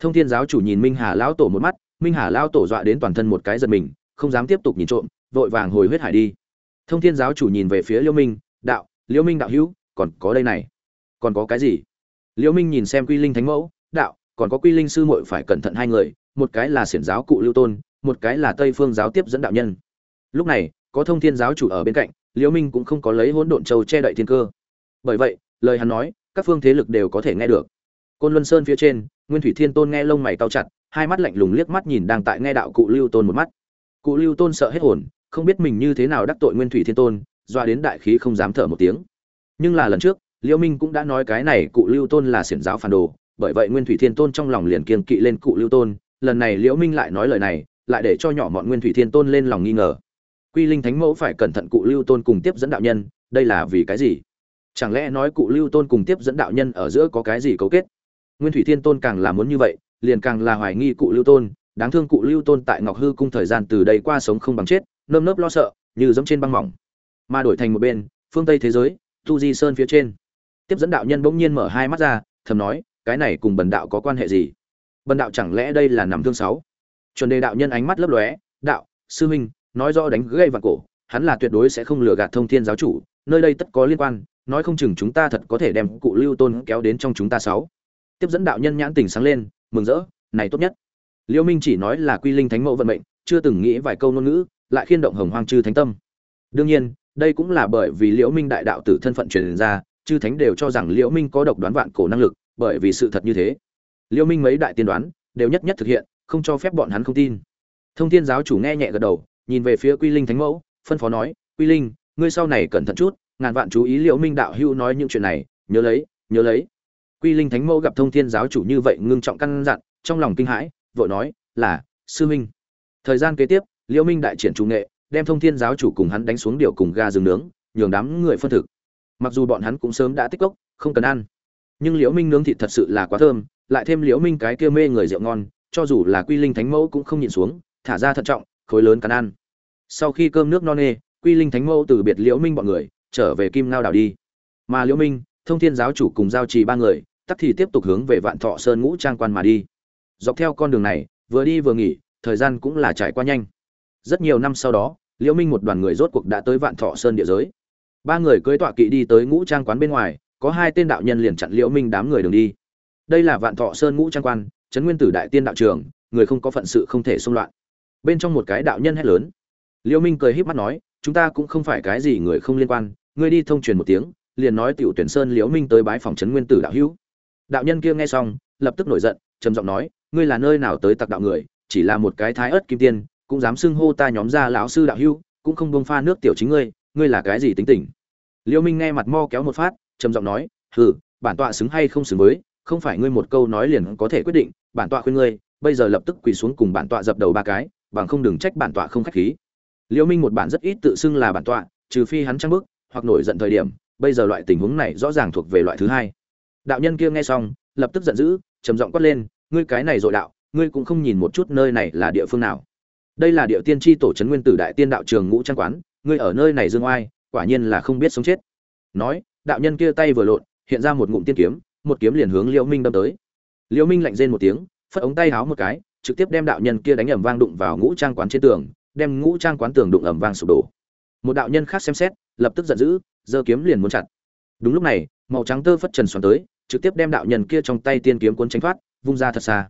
Thông thiên giáo chủ nhìn minh hà lão tổ một mắt, minh hà lão tổ dọa đến toàn thân một cái giật mình, không dám tiếp tục nhìn trộm, vội vàng hồi huyết hải đi thông thiên giáo chủ nhìn về phía liễu minh, đạo liễu minh đạo hữu, còn có đây này. Còn có cái gì? Liễu minh nhìn xem quy linh thánh mẫu, đạo, còn có quy linh sư muội phải cẩn thận hai người, một cái là xiển giáo cụ lưu tôn, một cái là tây phương giáo tiếp dẫn đạo nhân. Lúc này, có thông thiên giáo chủ ở bên cạnh liễu minh cũng không có lấy hỗn độn châu che đậy thiên cơ. Bởi vậy, lời hắn nói, các phương thế lực đều có thể nghe được. Côn luân sơn phía trên, nguyên thủy thiên tôn nghe lông mày cau chặt, hai mắt lạnh lùng liếc mắt nhìn đang tại nghe đạo cụ lưu tôn một mắt. Cụ lưu tôn sợ hết hồn không biết mình như thế nào đắc tội nguyên thủy thiên tôn, doa đến đại khí không dám thở một tiếng. Nhưng là lần trước, liễu minh cũng đã nói cái này cụ lưu tôn là xiển giáo phản đồ, bởi vậy nguyên thủy thiên tôn trong lòng liền kiên kỵ lên cụ lưu tôn, lần này liễu minh lại nói lời này, lại để cho nhỏ mọn nguyên thủy thiên tôn lên lòng nghi ngờ. Quy linh thánh mẫu phải cẩn thận cụ lưu tôn cùng tiếp dẫn đạo nhân, đây là vì cái gì? Chẳng lẽ nói cụ lưu tôn cùng tiếp dẫn đạo nhân ở giữa có cái gì cấu kết? Nguyên thủy thiên tôn càng là muốn như vậy, liền càng là hoài nghi cụ lưu tôn, đáng thương cụ lưu tôn tại ngọc hư cung thời gian từ đây qua sống không bằng chết nơm nớp lo sợ, như giống trên băng mỏng. Mà đổi thành một bên, phương tây thế giới, tu di sơn phía trên. Tiếp dẫn đạo nhân bỗng nhiên mở hai mắt ra, thầm nói, cái này cùng bần đạo có quan hệ gì? Bần đạo chẳng lẽ đây là nằm thương sáu? Chuẩn đề đạo nhân ánh mắt lấp lóe, đạo, sư huynh, nói rõ đánh gây vào cổ, hắn là tuyệt đối sẽ không lừa gạt thông thiên giáo chủ, nơi đây tất có liên quan, nói không chừng chúng ta thật có thể đem cụ lưu tôn kéo đến trong chúng ta sáu. Tiếp dẫn đạo nhân nhãn tình sáng lên, mừng rỡ, này tốt nhất. Liêu minh chỉ nói là quy linh thánh mẫu vận mệnh, chưa từng nghĩ vài câu ngôn ngữ lại khiên động hồng hoang chư thánh tâm. Đương nhiên, đây cũng là bởi vì liễu minh đại đạo tử thân phận truyền ra, chư thánh đều cho rằng liễu minh có độc đoán vạn cổ năng lực, bởi vì sự thật như thế. Liễu minh mấy đại tiên đoán đều nhất nhất thực hiện, không cho phép bọn hắn không tin. Thông thiên giáo chủ nghe nhẹ gật đầu, nhìn về phía quy linh thánh mẫu, phân phó nói, quy linh, ngươi sau này cẩn thận chút, ngàn vạn chú ý liễu minh đạo hữu nói những chuyện này, nhớ lấy nhớ lấy. Quy linh thánh mẫu gặp thông thiên giáo chủ như vậy ngưng trọng căn dặn, trong lòng kinh hãi, vội nói, là, sư minh thời gian kế tiếp liễu minh đại triển trung nghệ, đem thông thiên giáo chủ cùng hắn đánh xuống điều cùng ga rừng nướng, nhường đám người phân thực. Mặc dù bọn hắn cũng sớm đã tích cốc, không cần ăn. Nhưng liễu minh nướng thịt thật sự là quá thơm, lại thêm liễu minh cái kia mê người rượu ngon, cho dù là quy linh thánh mẫu cũng không nhịn xuống, thả ra thận trọng, khối lớn cắn ăn. Sau khi cơm nước no nê, quy linh thánh mẫu từ biệt liễu minh bọn người, trở về kim ngao đảo đi. Mà liễu minh, thông thiên giáo chủ cùng giao trì ba người, tắc thì tiếp tục hướng về vạn thọ sơn ngũ trang quan mà đi. Dọc theo con đường này, vừa đi vừa nghỉ, thời gian cũng là trải qua nhanh rất nhiều năm sau đó, liễu minh một đoàn người rốt cuộc đã tới vạn thọ sơn địa giới. Ba người cưỡi tọa kỵ đi tới ngũ trang quán bên ngoài, có hai tên đạo nhân liền chặn liễu minh đám người đường đi. Đây là vạn thọ sơn ngũ trang quan, trấn nguyên tử đại tiên đạo trường người không có phận sự không thể xung loạn. Bên trong một cái đạo nhân hét lớn. Liễu minh cười híp mắt nói, chúng ta cũng không phải cái gì người không liên quan, ngươi đi thông truyền một tiếng, liền nói tiểu tuyển sơn liễu minh tới bái phòng trấn nguyên tử đạo hữu. Đạo nhân kia nghe xong, lập tức nổi giận, trầm giọng nói, ngươi là nơi nào tới tặc đạo người, chỉ là một cái thái ớt kim tiên cũng dám xưng hô ta nhóm ra lão sư đạo hữu, cũng không bông pha nước tiểu chính ngươi ngươi là cái gì tính tình? Liêu minh nghe mặt mo kéo một phát, trầm giọng nói, hừ, bản tọa xứng hay không xứng với, không phải ngươi một câu nói liền có thể quyết định, bản tọa khuyên ngươi, bây giờ lập tức quỳ xuống cùng bản tọa dập đầu ba cái, bằng không đừng trách bản tọa không khách khí. Liêu minh một bản rất ít tự xưng là bản tọa, trừ phi hắn trăng bức, hoặc nổi giận thời điểm, bây giờ loại tình huống này rõ ràng thuộc về loại thứ hai. Đạo nhân kia nghe xong, lập tức giận dữ, trầm giọng quát lên, ngươi cái này dội đạo, ngươi cũng không nhìn một chút nơi này là địa phương nào đây là địa tiên tri tổ trấn nguyên tử đại tiên đạo trường ngũ trang quán, ngươi ở nơi này dương oai, quả nhiên là không biết sống chết. Nói, đạo nhân kia tay vừa lộn, hiện ra một ngụm tiên kiếm, một kiếm liền hướng liễu minh đâm tới. Liễu minh lạnh rên một tiếng, phất ống tay háo một cái, trực tiếp đem đạo nhân kia đánh ầm vang đụng vào ngũ trang quán trên tường, đem ngũ trang quán tường đụng ầm vang sụp đổ. Một đạo nhân khác xem xét, lập tức giận dữ, giơ kiếm liền muốn chặt. Đúng lúc này, màu trắng tơ phất trần xoắn tới, trực tiếp đem đạo nhân kia trong tay tiên kiếm cuốn tránh thoát, vung ra thật xa.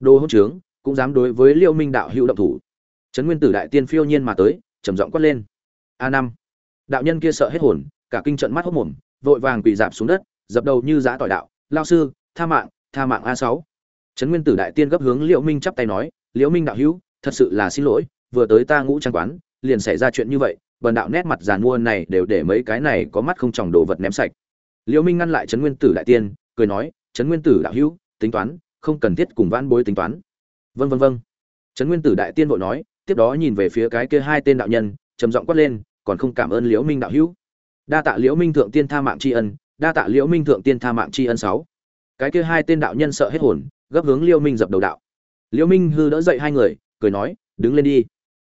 Đồ hỗn trướng, cũng dám đối với liêu minh đạo hữu động thủ trấn nguyên tử đại tiên phiêu nhiên mà tới, trầm giọng quát lên. A năm. Đạo nhân kia sợ hết hồn, cả kinh trận mắt hốc mồm, vội vàng quỳ dạp xuống đất, dập đầu như giã tỏi đạo, lao sư, tha mạng tha mạng a sáu. Trấn nguyên tử đại tiên gấp hướng liễu minh chắp tay nói, liễu minh đạo hữu, thật sự là xin lỗi, vừa tới ta ngũ trang quán, liền xảy ra chuyện như vậy, bần đạo nét mặt giàn mua này đều để mấy cái này có mắt không tròng đồ vật ném sạch. Liễu minh ngăn lại trấn nguyên tử đại tiên, cười nói, trấn nguyên tử đạo hữu, tính toán, không cần thiết cùng vãn bối tính toán. Vân vân vân trấn nguyên tử đại tiên vội nói tiếp đó nhìn về phía cái kia hai tên đạo nhân, trầm giọng quát lên, còn không cảm ơn liễu minh đạo hữu. Đa tạ liễu minh thượng tiên tha mạng tri ân, đa tạ liễu minh thượng tiên tha mạng tri ân sáu. Cái kia hai tên đạo nhân sợ hết hồn, gấp hướng liễu minh dập đầu đạo. Liễu minh hư đỡ dậy hai người, cười nói, đứng lên đi.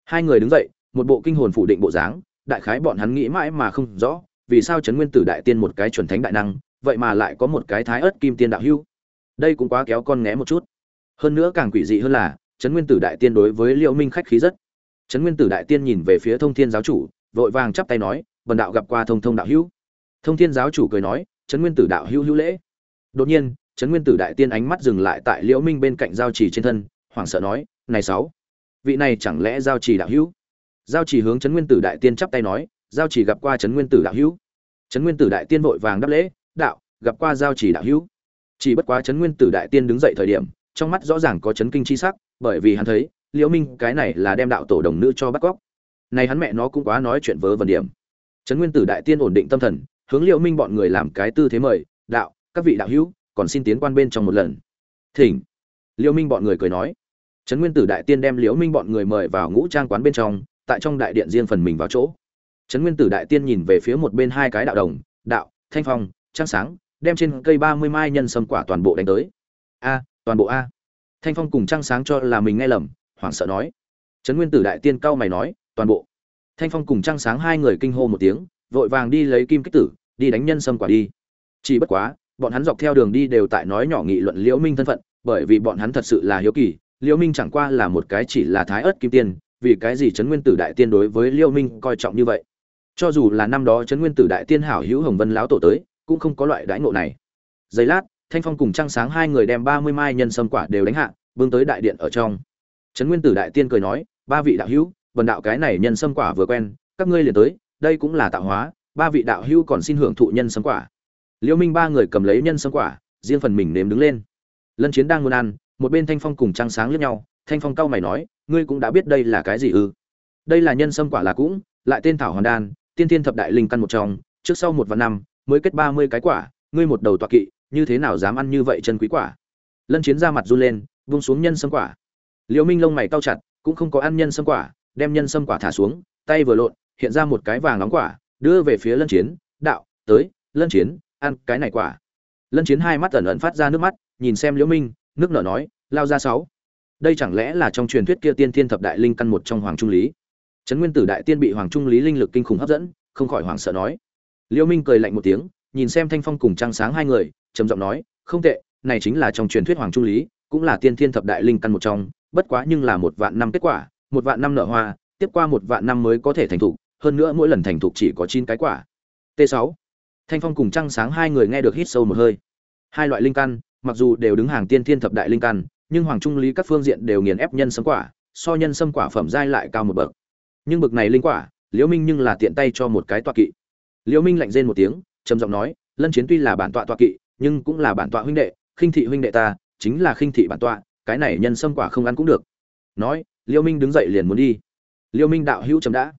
Hai người đứng dậy, một bộ kinh hồn phủ định bộ dáng, đại khái bọn hắn nghĩ mãi mà không rõ, vì sao trấn nguyên tử đại tiên một cái chuẩn thánh đại năng, vậy mà lại có một cái thái ớt kim tiên đạo hưu đây cũng quá kéo con nghé một chút. Hơn nữa càng quỷ dị hơn là trấn nguyên tử đại tiên đối với liễu minh khách khí rất. Trấn nguyên tử đại tiên nhìn về phía thông thiên giáo chủ, vội vàng chắp tay nói, bần đạo gặp qua thông thông đạo hữu. Thông thiên giáo chủ cười nói, trấn nguyên tử đạo hữu hữu lễ. Đột nhiên, trấn nguyên tử đại tiên ánh mắt dừng lại tại liễu minh bên cạnh giao trì trên thân, hoảng sợ nói, này sáu, vị này chẳng lẽ giao trì đạo hữu? Giao trì hướng trấn nguyên tử đại tiên chắp tay nói, giao trì gặp qua trấn nguyên tử đạo hữu. Trấn nguyên tử đại tiên vội vàng đáp lễ, đạo, gặp qua giao trì đạo hữu. Chỉ bất quá trấn nguyên tử đại tiên đứng dậy thời điểm trong mắt rõ ràng có chấn kinh chi sắc, bởi vì hắn thấy, liễu minh cái này là đem đạo tổ đồng nữ cho bắt cóc. Này hắn mẹ nó cũng quá nói chuyện vớ vẩn điểm. Trấn nguyên tử đại tiên ổn định tâm thần, hướng liễu minh bọn người làm cái tư thế mời, đạo, các vị đạo hữu, còn xin tiến quan bên trong một lần. Thỉnh. Liễu minh bọn người cười nói. Trấn nguyên tử đại tiên đem liễu minh bọn người mời vào ngũ trang quán bên trong, tại trong đại điện riêng phần mình vào chỗ. Trấn nguyên tử đại tiên nhìn về phía một bên hai cái đạo đồng, đạo, thanh phong, trăng sáng, đem trên cây ba mươi mai nhân sâm quả toàn bộ đánh tới. A toàn bộ a. Thanh phong cùng trăng sáng cho là mình nghe lầm, hoảng sợ nói. Trấn nguyên tử đại tiên cao mày nói, toàn bộ. Thanh phong cùng trăng sáng hai người kinh hô một tiếng, vội vàng đi lấy kim kích tử, đi đánh nhân sâm quả đi. Chỉ bất quá, bọn hắn dọc theo đường đi đều tại nói nhỏ nghị luận liễu minh thân phận, bởi vì bọn hắn thật sự là hiếu kỳ, liễu minh chẳng qua là một cái chỉ là thái ớt kim tiên, vì cái gì trấn nguyên tử đại tiên đối với liễu minh coi trọng như vậy? Cho dù là năm đó trấn nguyên tử đại tiên hảo hữu hồng vân lão tổ tới, cũng không có loại đãi ngộ này. Giây lát thanh phong cùng trăng sáng hai người đem ba mươi mai nhân sâm quả đều đánh hạ, bưng tới đại điện ở trong. Trấn nguyên tử đại tiên cười nói, ba vị đạo hữu, vần đạo cái này nhân sâm quả vừa quen, các ngươi liền tới, đây cũng là tạo hóa, ba vị đạo hữu còn xin hưởng thụ nhân sâm quả. Liễu minh ba người cầm lấy nhân sâm quả, riêng phần mình nếm đứng lên. Lân chiến đang muốn ăn, một bên thanh phong cùng trăng sáng liếc nhau, thanh phong cau mày nói, ngươi cũng đã biết đây là cái gì ư? Đây là nhân sâm quả là cũng, lại tên thảo hoàn đan, tiên thiên thập đại linh căn một trong, trước sau một và năm, mới kết ba mươi cái quả, ngươi một đầu tọa kỵ như thế nào dám ăn như vậy chân quý quả? Lân chiến ra mặt run lên vung xuống nhân sâm quả. Liễu minh lông mày cau chặt, cũng không có ăn nhân sâm quả, đem nhân sâm quả thả xuống, tay vừa lộn, hiện ra một cái vàng nóng quả, đưa về phía lân chiến, đạo, tới, lân chiến, ăn cái này quả. Lân chiến hai mắt ẩn ẩn phát ra nước mắt, nhìn xem liễu minh, nước nở nói, lao ra sáu. Đây chẳng lẽ là trong truyền thuyết kia tiên thiên thập đại linh căn một trong hoàng trung lý? Trấn nguyên tử đại tiên bị hoàng trung lý linh lực kinh khủng hấp dẫn, không khỏi hoảng sợ nói. Liễu minh cười lạnh một tiếng, nhìn xem thanh phong cùng trăng sáng hai người trầm giọng nói, không tệ, này chính là trong truyền thuyết hoàng trung lý, cũng là tiên thiên thập đại linh căn một trong, bất quá nhưng là một vạn năm kết quả, một vạn năm nở hoa, tiếp qua một vạn năm mới có thể thành thục, hơn nữa mỗi lần thành thục chỉ có chín cái quả. T 6 thanh phong cùng trăng sáng hai người nghe được hít sâu một hơi. Hai loại linh căn, mặc dù đều đứng hàng tiên thiên thập đại linh căn, nhưng hoàng trung lý các phương diện đều nghiền ép nhân sâm quả, so nhân sâm quả phẩm giai lại cao một bậc. Nhưng bậc này linh quả, liễu minh nhưng là tiện tay cho một cái tọa kỵ. Liễu minh lạnh rên một tiếng, trầm giọng nói, lân chiến tuy là bản tọa tọa kỵ nhưng cũng là bản tọa huynh đệ, khinh thị huynh đệ ta, chính là khinh thị bản tọa, cái này nhân sâm quả không ăn cũng được. Nói liễu minh đứng dậy liền muốn đi. Liễu minh đạo hữu chấm đã.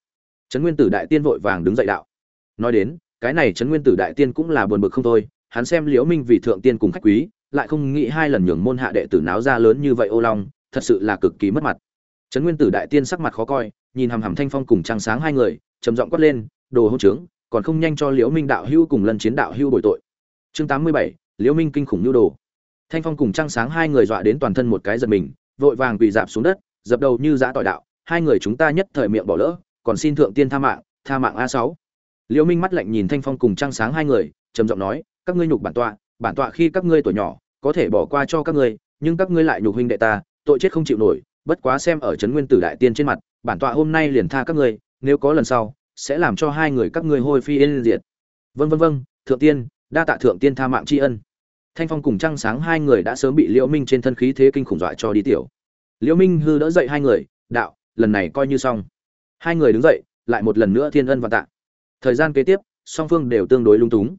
Trấn nguyên tử đại tiên vội vàng đứng dậy đạo. Nói đến, cái này trấn nguyên tử đại tiên cũng là buồn bực không thôi, hắn xem liễu minh vì thượng tiên cùng khách quý, lại không nghĩ hai lần nhường môn hạ đệ tử náo ra lớn như vậy ô long, thật sự là cực kỳ mất mặt. Trấn nguyên tử đại tiên sắc mặt khó coi, nhìn hằm hằm thanh phong cùng trăng sáng hai người, trầm giọng quát lên, đồ hỗn trướng, còn không nhanh cho liễu minh đạo hưu cùng lần chiến đạo hưu bồi tội chương tám mươi bảy, liễu minh kinh khủng nhu đồ. Thanh phong cùng trăng sáng hai người dọa đến toàn thân một cái giật mình, vội vàng quỳ dạp xuống đất, dập đầu như giã tỏi đạo, hai người chúng ta nhất thời miệng bỏ lỡ, còn xin thượng tiên tha mạng tha mạng a sáu. Liễu minh mắt lạnh nhìn thanh phong cùng trăng sáng hai người, trầm giọng nói, các ngươi nhục bản tọa bản tọa khi các ngươi tuổi nhỏ, có thể bỏ qua cho các ngươi, nhưng các ngươi lại nhục huynh đệ ta, tội chết không chịu nổi, bất quá xem ở trấn nguyên tử đại tiên trên mặt, bản tọa hôm nay liền tha các ngươi, nếu có lần sau, sẽ làm cho hai người các ngươi hôi phi yên diệt. Vân vân vân thượng tiên đa tạ thượng tiên tha mạng tri ân. Thanh phong cùng trăng sáng hai người đã sớm bị liễu minh trên thân khí thế kinh khủng dọa cho đi tiểu. Liễu minh hư đỡ dậy hai người, đạo, lần này coi như xong. Hai người đứng dậy, lại một lần nữa thiên ân và tạ. Thời gian kế tiếp, song phương đều tương đối lung túng.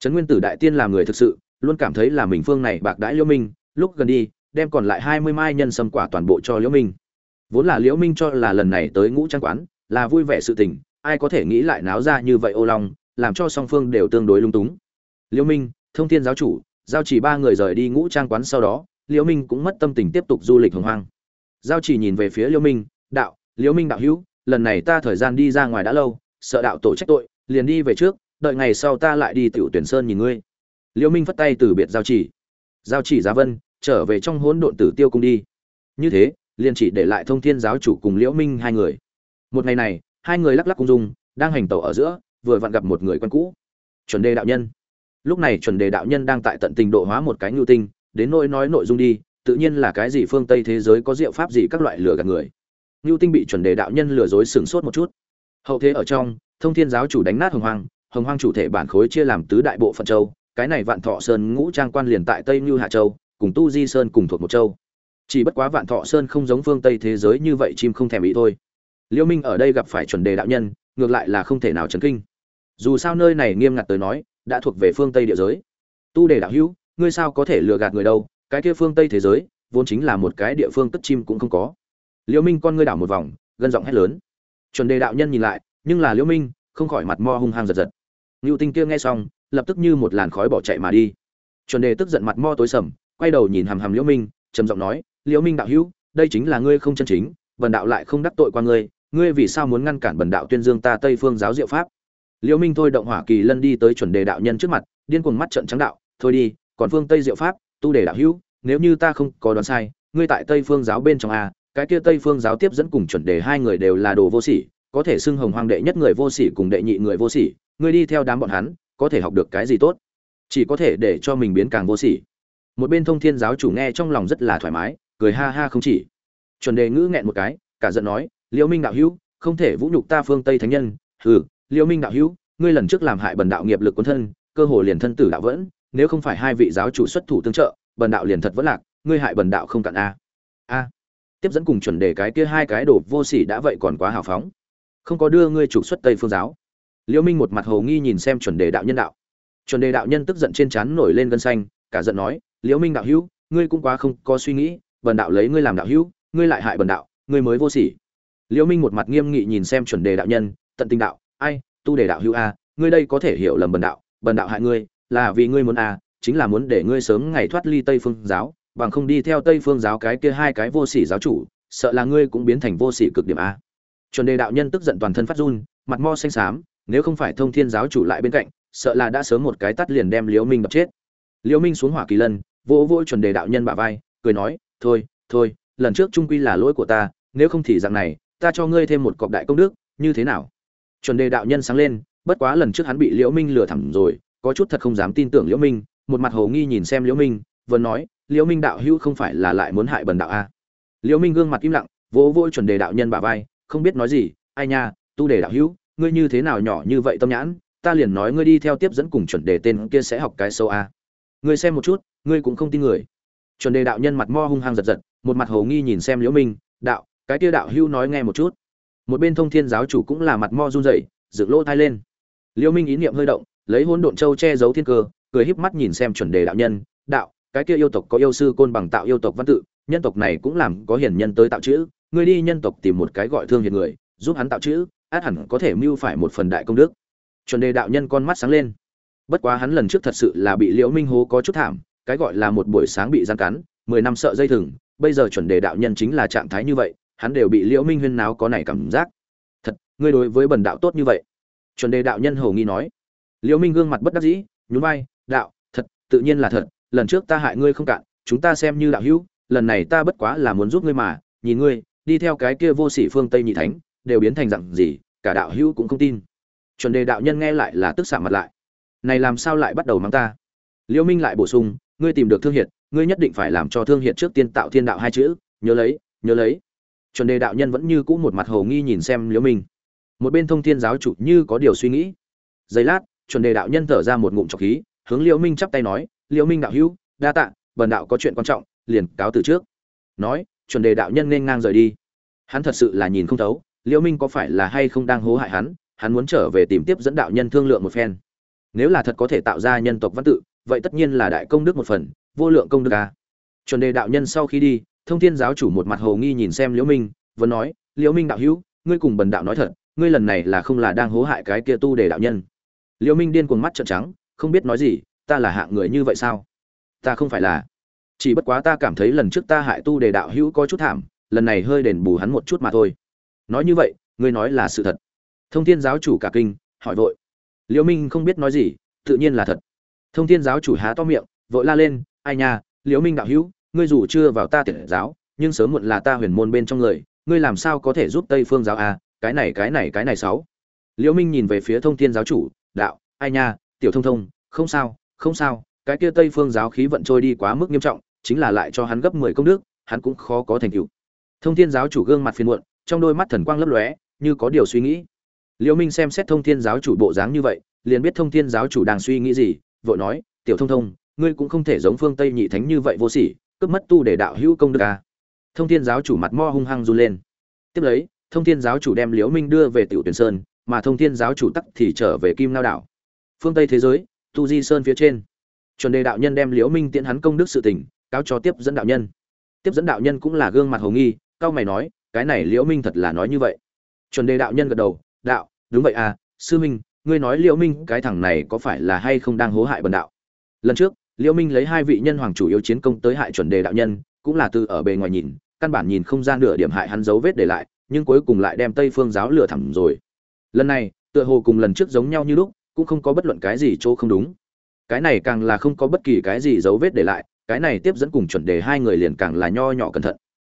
Trấn nguyên tử đại tiên làm người thực sự, luôn cảm thấy là mình phương này bạc đãi liễu minh, lúc gần đi, đem còn lại hai mươi mai nhân sâm quả toàn bộ cho liễu minh. Vốn là liễu minh cho là lần này tới ngũ trang quán, là vui vẻ sự tình, ai có thể nghĩ lại náo ra như vậy ô long, làm cho song phương đều tương đối lung túng liễu minh, thông thiên giáo chủ, giao chỉ ba người rời đi ngũ trang quán sau đó, liễu minh cũng mất tâm tình tiếp tục du lịch hồng hoang. Giao chỉ nhìn về phía liễu minh, đạo, liễu minh đạo hữu, lần này ta thời gian đi ra ngoài đã lâu, sợ đạo tổ trách tội, liền đi về trước, đợi ngày sau ta lại đi tiểu tuyển sơn nhìn ngươi. Liễu minh phất tay từ biệt giao chỉ. Giao chỉ giá vân, trở về trong hỗn độn tử tiêu cung đi. Như thế, liền chỉ để lại thông thiên giáo chủ cùng liễu minh hai người. Một ngày này, hai người lắc lắc cung dung, đang hành tẩu ở giữa, vừa vặn gặp một người quen cũ. Chuẩn đề đạo nhân lúc này chuẩn đề đạo nhân đang tại tận tình độ hóa một cái nhu tinh, đến nỗi nói nội dung đi, tự nhiên là cái gì phương tây thế giới có diệu pháp gì các loại lừa gạt người. Nhu tinh bị chuẩn đề đạo nhân lừa dối sửng sốt một chút. Hậu thế ở trong, thông thiên giáo chủ đánh nát hồng hoang hồng hoang chủ thể bản khối chia làm tứ đại bộ phận châu, cái này vạn thọ sơn ngũ trang quan liền tại tây như hạ châu, cùng tu di sơn cùng thuộc một châu. Chỉ bất quá vạn thọ sơn không giống phương tây thế giới như vậy chim không thèm ý thôi. Liêu minh ở đây gặp phải chuẩn đề đạo nhân, ngược lại là không thể nào chấn kinh. Dù sao nơi này nghiêm ngặt tới nói đã thuộc về phương tây địa giới. Tu đề đạo hữu, ngươi sao có thể lừa gạt người đâu? Cái kia phương tây thế giới, vốn chính là một cái địa phương tất chim cũng không có. Liễu minh con ngươi đảo một vòng, gân giọng hét lớn. Chuẩn đề đạo nhân nhìn lại, nhưng là Liễu minh, không khỏi mặt mo hung hăng giật giật. Ngưu tinh kia nghe xong, lập tức như một làn khói bỏ chạy mà đi. Chuẩn đề tức giận mặt mo tối sầm, quay đầu nhìn hàm hàm liễu minh, trầm giọng nói, liễu minh đạo hữu, đây chính là ngươi không chân chính, bần đạo lại không đắc tội qua ngươi ngươi vì sao muốn ngăn cản bần đạo tuyên dương ta tây phương giáo diệu pháp? Liễu minh thôi động hỏa kỳ lân đi tới chuẩn đề đạo nhân trước mặt, điên cuồng mắt trợn trắng đạo, thôi đi, còn phương tây diệu pháp, tu đề đạo hữu, nếu như ta không có đoán sai, ngươi tại tây phương giáo bên trong a, cái kia tây phương giáo tiếp dẫn cùng chuẩn đề hai người đều là đồ vô sỉ, có thể xưng hồng hoàng đệ nhất người vô sỉ cùng đệ nhị người vô sỉ, ngươi đi theo đám bọn hắn, có thể học được cái gì tốt? Chỉ có thể để cho mình biến càng vô sỉ. Một bên thông thiên giáo chủ nghe trong lòng rất là thoải mái, cười ha ha không chỉ. Chuẩn đề ngữ nghẹn một cái, cả giận nói, liễu minh đạo hữu, không thể vũ nhục ta phương tây thánh nhân, hừ liễu minh đạo hữu, ngươi lần trước làm hại bần đạo nghiệp lực quân thân, cơ hồ liền thân tử đạo vẫn, nếu không phải hai vị giáo chủ xuất thủ tương trợ, bần đạo liền thật vẫn lạc, ngươi hại bần đạo không cạn a. A. Tiếp dẫn cùng chuẩn đề cái kia hai cái đồ vô sỉ đã vậy còn quá hào phóng. Không có đưa ngươi trục xuất tây phương giáo. Liễu minh một mặt hồ nghi nhìn xem chuẩn đề đạo nhân đạo. Chuẩn đề đạo nhân tức giận trên trán nổi lên gân xanh, cả giận nói liễu minh đạo hữu, ngươi cũng quá không có suy nghĩ, bần đạo lấy ngươi làm đạo hữu, ngươi lại hại bần đạo, ngươi mới vô sỉ. Liễu minh một mặt nghiêm nghị nhìn xem chuẩn đề đạo nhân, tận tình đạo ai, tu đề đạo hữu a, ngươi đây có thể hiểu lầm bần đạo bần đạo hại ngươi, là vì ngươi muốn a, chính là muốn để ngươi sớm ngày thoát ly tây phương giáo, bằng không đi theo tây phương giáo cái kia hai cái vô sỉ giáo chủ, sợ là ngươi cũng biến thành vô sỉ cực điểm a. Chuẩn đề đạo nhân tức giận toàn thân phát run, mặt mo xanh xám, nếu không phải thông thiên giáo chủ lại bên cạnh, sợ là đã sớm một cái tắt liền đem liễu minh đập chết. Liễu minh xuống hỏa kỳ lân, vỗ vỗ chuẩn đề đạo nhân bả vai, cười nói, thôi thôi, lần trước trung quy là lỗi của ta, nếu không thì dạng này, ta cho ngươi thêm một cọc đại công đức, như thế nào? Chuẩn đề đạo nhân sáng lên, bất quá lần trước hắn bị liễu minh lừa thẳm rồi, có chút thật không dám tin tưởng liễu minh, một mặt hồ nghi nhìn xem liễu minh vẫn nói, liễu minh đạo hữu không phải là lại muốn hại bần đạo a à? liễu minh gương mặt im lặng, vỗ vỗ chuẩn đề đạo nhân bả vai, không biết nói gì, ai nha, tu đề đạo hữu, ngươi như thế nào nhỏ như vậy tâm nhãn, ta liền nói ngươi đi theo tiếp dẫn cùng chuẩn đề tên kia sẽ học cái sâu a ngươi xem một chút, ngươi cũng không tin người. Chuẩn đề đạo nhân mặt mo hung hăng giật giật, một mặt hồ nghi nhìn xem liễu minh, đạo, cái kia đạo hữu nói nghe một chút một bên thông thiên giáo chủ cũng là mặt mo run rẩy, dựng lỗ thai lên. Liêu minh ý niệm hơi động, lấy hỗn độn châu che giấu thiên cơ, cười híp mắt nhìn xem chuẩn đề đạo nhân, đạo, cái kia yêu tộc có yêu sư côn bằng tạo yêu tộc văn tự, nhân tộc này cũng làm có hiền nhân tới tạo chữ, ngươi đi nhân tộc tìm một cái gọi thương hiền người, giúp hắn tạo chữ, át hẳn có thể mưu phải một phần đại công đức. Chuẩn đề đạo nhân con mắt sáng lên. Bất quá hắn lần trước thật sự là bị liễu minh hố có chút thảm, cái gọi là một buổi sáng bị gian cắn, mười năm sợ dây thừng, bây giờ chuẩn đề đạo nhân chính là trạng thái như vậy hắn đều bị liễu minh huyên náo có này cảm giác. Thật, ngươi đối với bần đạo tốt như vậy. Chuẩn đề đạo nhân hầu nghi nói. Liễu minh gương mặt bất đắc dĩ, nhún vai, đạo, thật, tự nhiên là thật, lần trước ta hại ngươi không cạn, chúng ta xem như đạo hữu, lần này ta bất quá là muốn giúp ngươi mà, nhìn ngươi, đi theo cái kia vô sĩ phương tây nhị thánh, đều biến thành dạng gì, cả đạo hữu cũng không tin. Chuẩn đề đạo nhân nghe lại là tức xạ mặt lại. Này làm sao lại bắt đầu mang ta? Liễu minh lại bổ sung, ngươi tìm được thương hiệt, ngươi nhất định phải làm cho thương hiệt trước tiên tạo thiên đạo hai chữ, nhớ lấy nhớ lấy chuẩn đề đạo nhân vẫn như cũ một mặt hồ nghi nhìn xem liễu minh. Một bên thông thiên giáo chủ như có điều suy nghĩ. Giây lát, chuẩn đề đạo nhân thở ra một ngụm trọc khí, hướng liễu minh chắp tay nói, liễu minh đạo hữu, đa tạ, bần đạo có chuyện quan trọng, liền cáo từ trước. Nói, chuẩn đề đạo nhân nên ngang rời đi. Hắn thật sự là nhìn không thấu, liễu minh có phải là hay không đang hố hại hắn hắn muốn trở về tìm tiếp dẫn đạo nhân thương lượng một phen. Nếu là thật có thể tạo ra nhân tộc văn tự, vậy tất nhiên là đại công đức một phần, vô lượng công đức à. chuẩn đề đạo nhân sau khi đi thông thiên giáo chủ một mặt hồ nghi nhìn xem liễu minh vẫn nói, liễu minh đạo hữu, ngươi cùng bần đạo nói thật, ngươi lần này là không là đang hố hại cái kia tu đề đạo nhân? Liễu minh điên cuồng mắt trợn trắng, không biết nói gì, ta là hạng người như vậy sao? Ta không phải là. Chỉ bất quá ta cảm thấy lần trước ta hại tu đề đạo hữu có chút thảm, lần này hơi đền bù hắn một chút mà thôi. Nói như vậy, ngươi nói là sự thật. Thông thiên giáo chủ cả kinh, hỏi vội. Liễu minh không biết nói gì, tự nhiên là thật. Thông thiên giáo chủ há to miệng, vội la lên, ai nha, liễu minh đạo hữu ngươi dù chưa vào ta tiệt giáo, nhưng sớm muộn là ta huyền môn bên trong người, ngươi làm sao có thể giúp tây phương giáo à? Cái này cái này cái này sáu. Liễu minh nhìn về phía thông thiên giáo chủ, đạo, ai nha, tiểu thông thông, không sao không sao, cái kia tây phương giáo khí vận trôi đi quá mức nghiêm trọng, chính là lại cho hắn gấp 10 công đức, hắn cũng khó có thành tựu. Thông thiên giáo chủ gương mặt phiền muộn, trong đôi mắt thần quang lấp lóe, như có điều suy nghĩ. Liễu minh xem xét thông thiên giáo chủ bộ dáng như vậy, liền biết thông thiên giáo chủ đang suy nghĩ gì, vội nói, tiểu thông thông, ngươi cũng không thể giống phương tây nhị thánh như vậy vô sỉ cướp mất tu để đạo hữu công đức à. thông thiên giáo chủ mặt mo hung hăng run lên. Tiếp lấy, thông thiên giáo chủ đem liễu minh đưa về tiểu tuyển sơn, mà thông thiên giáo chủ tắc thì trở về kim lao đảo. Phương tây thế giới, tu di sơn phía trên. Chuẩn đề đạo nhân đem liễu minh tiễn hắn công đức sự tình, cáo cho tiếp dẫn đạo nhân. Tiếp dẫn đạo nhân cũng là gương mặt hồ nghi, cao mày nói, cái này liễu minh thật là nói như vậy. Chuẩn đề đạo nhân gật đầu, đạo, đúng vậy à sư minh, ngươi nói liễu minh cái thằng này có phải là hay không đang hố hại bần đạo? Lần trước liễu minh lấy hai vị nhân hoàng chủ yếu chiến công tới hại chuẩn đề đạo nhân, cũng là từ ở bề ngoài nhìn, căn bản nhìn không ra nửa điểm hại hắn dấu vết để lại, nhưng cuối cùng lại đem tây phương giáo lửa thẳm rồi. Lần này, tựa hồ cùng lần trước giống nhau như lúc, cũng không có bất luận cái gì chỗ không đúng. Cái này càng là không có bất kỳ cái gì dấu vết để lại, cái này tiếp dẫn cùng chuẩn đề hai người liền càng là nho nhỏ cẩn thận.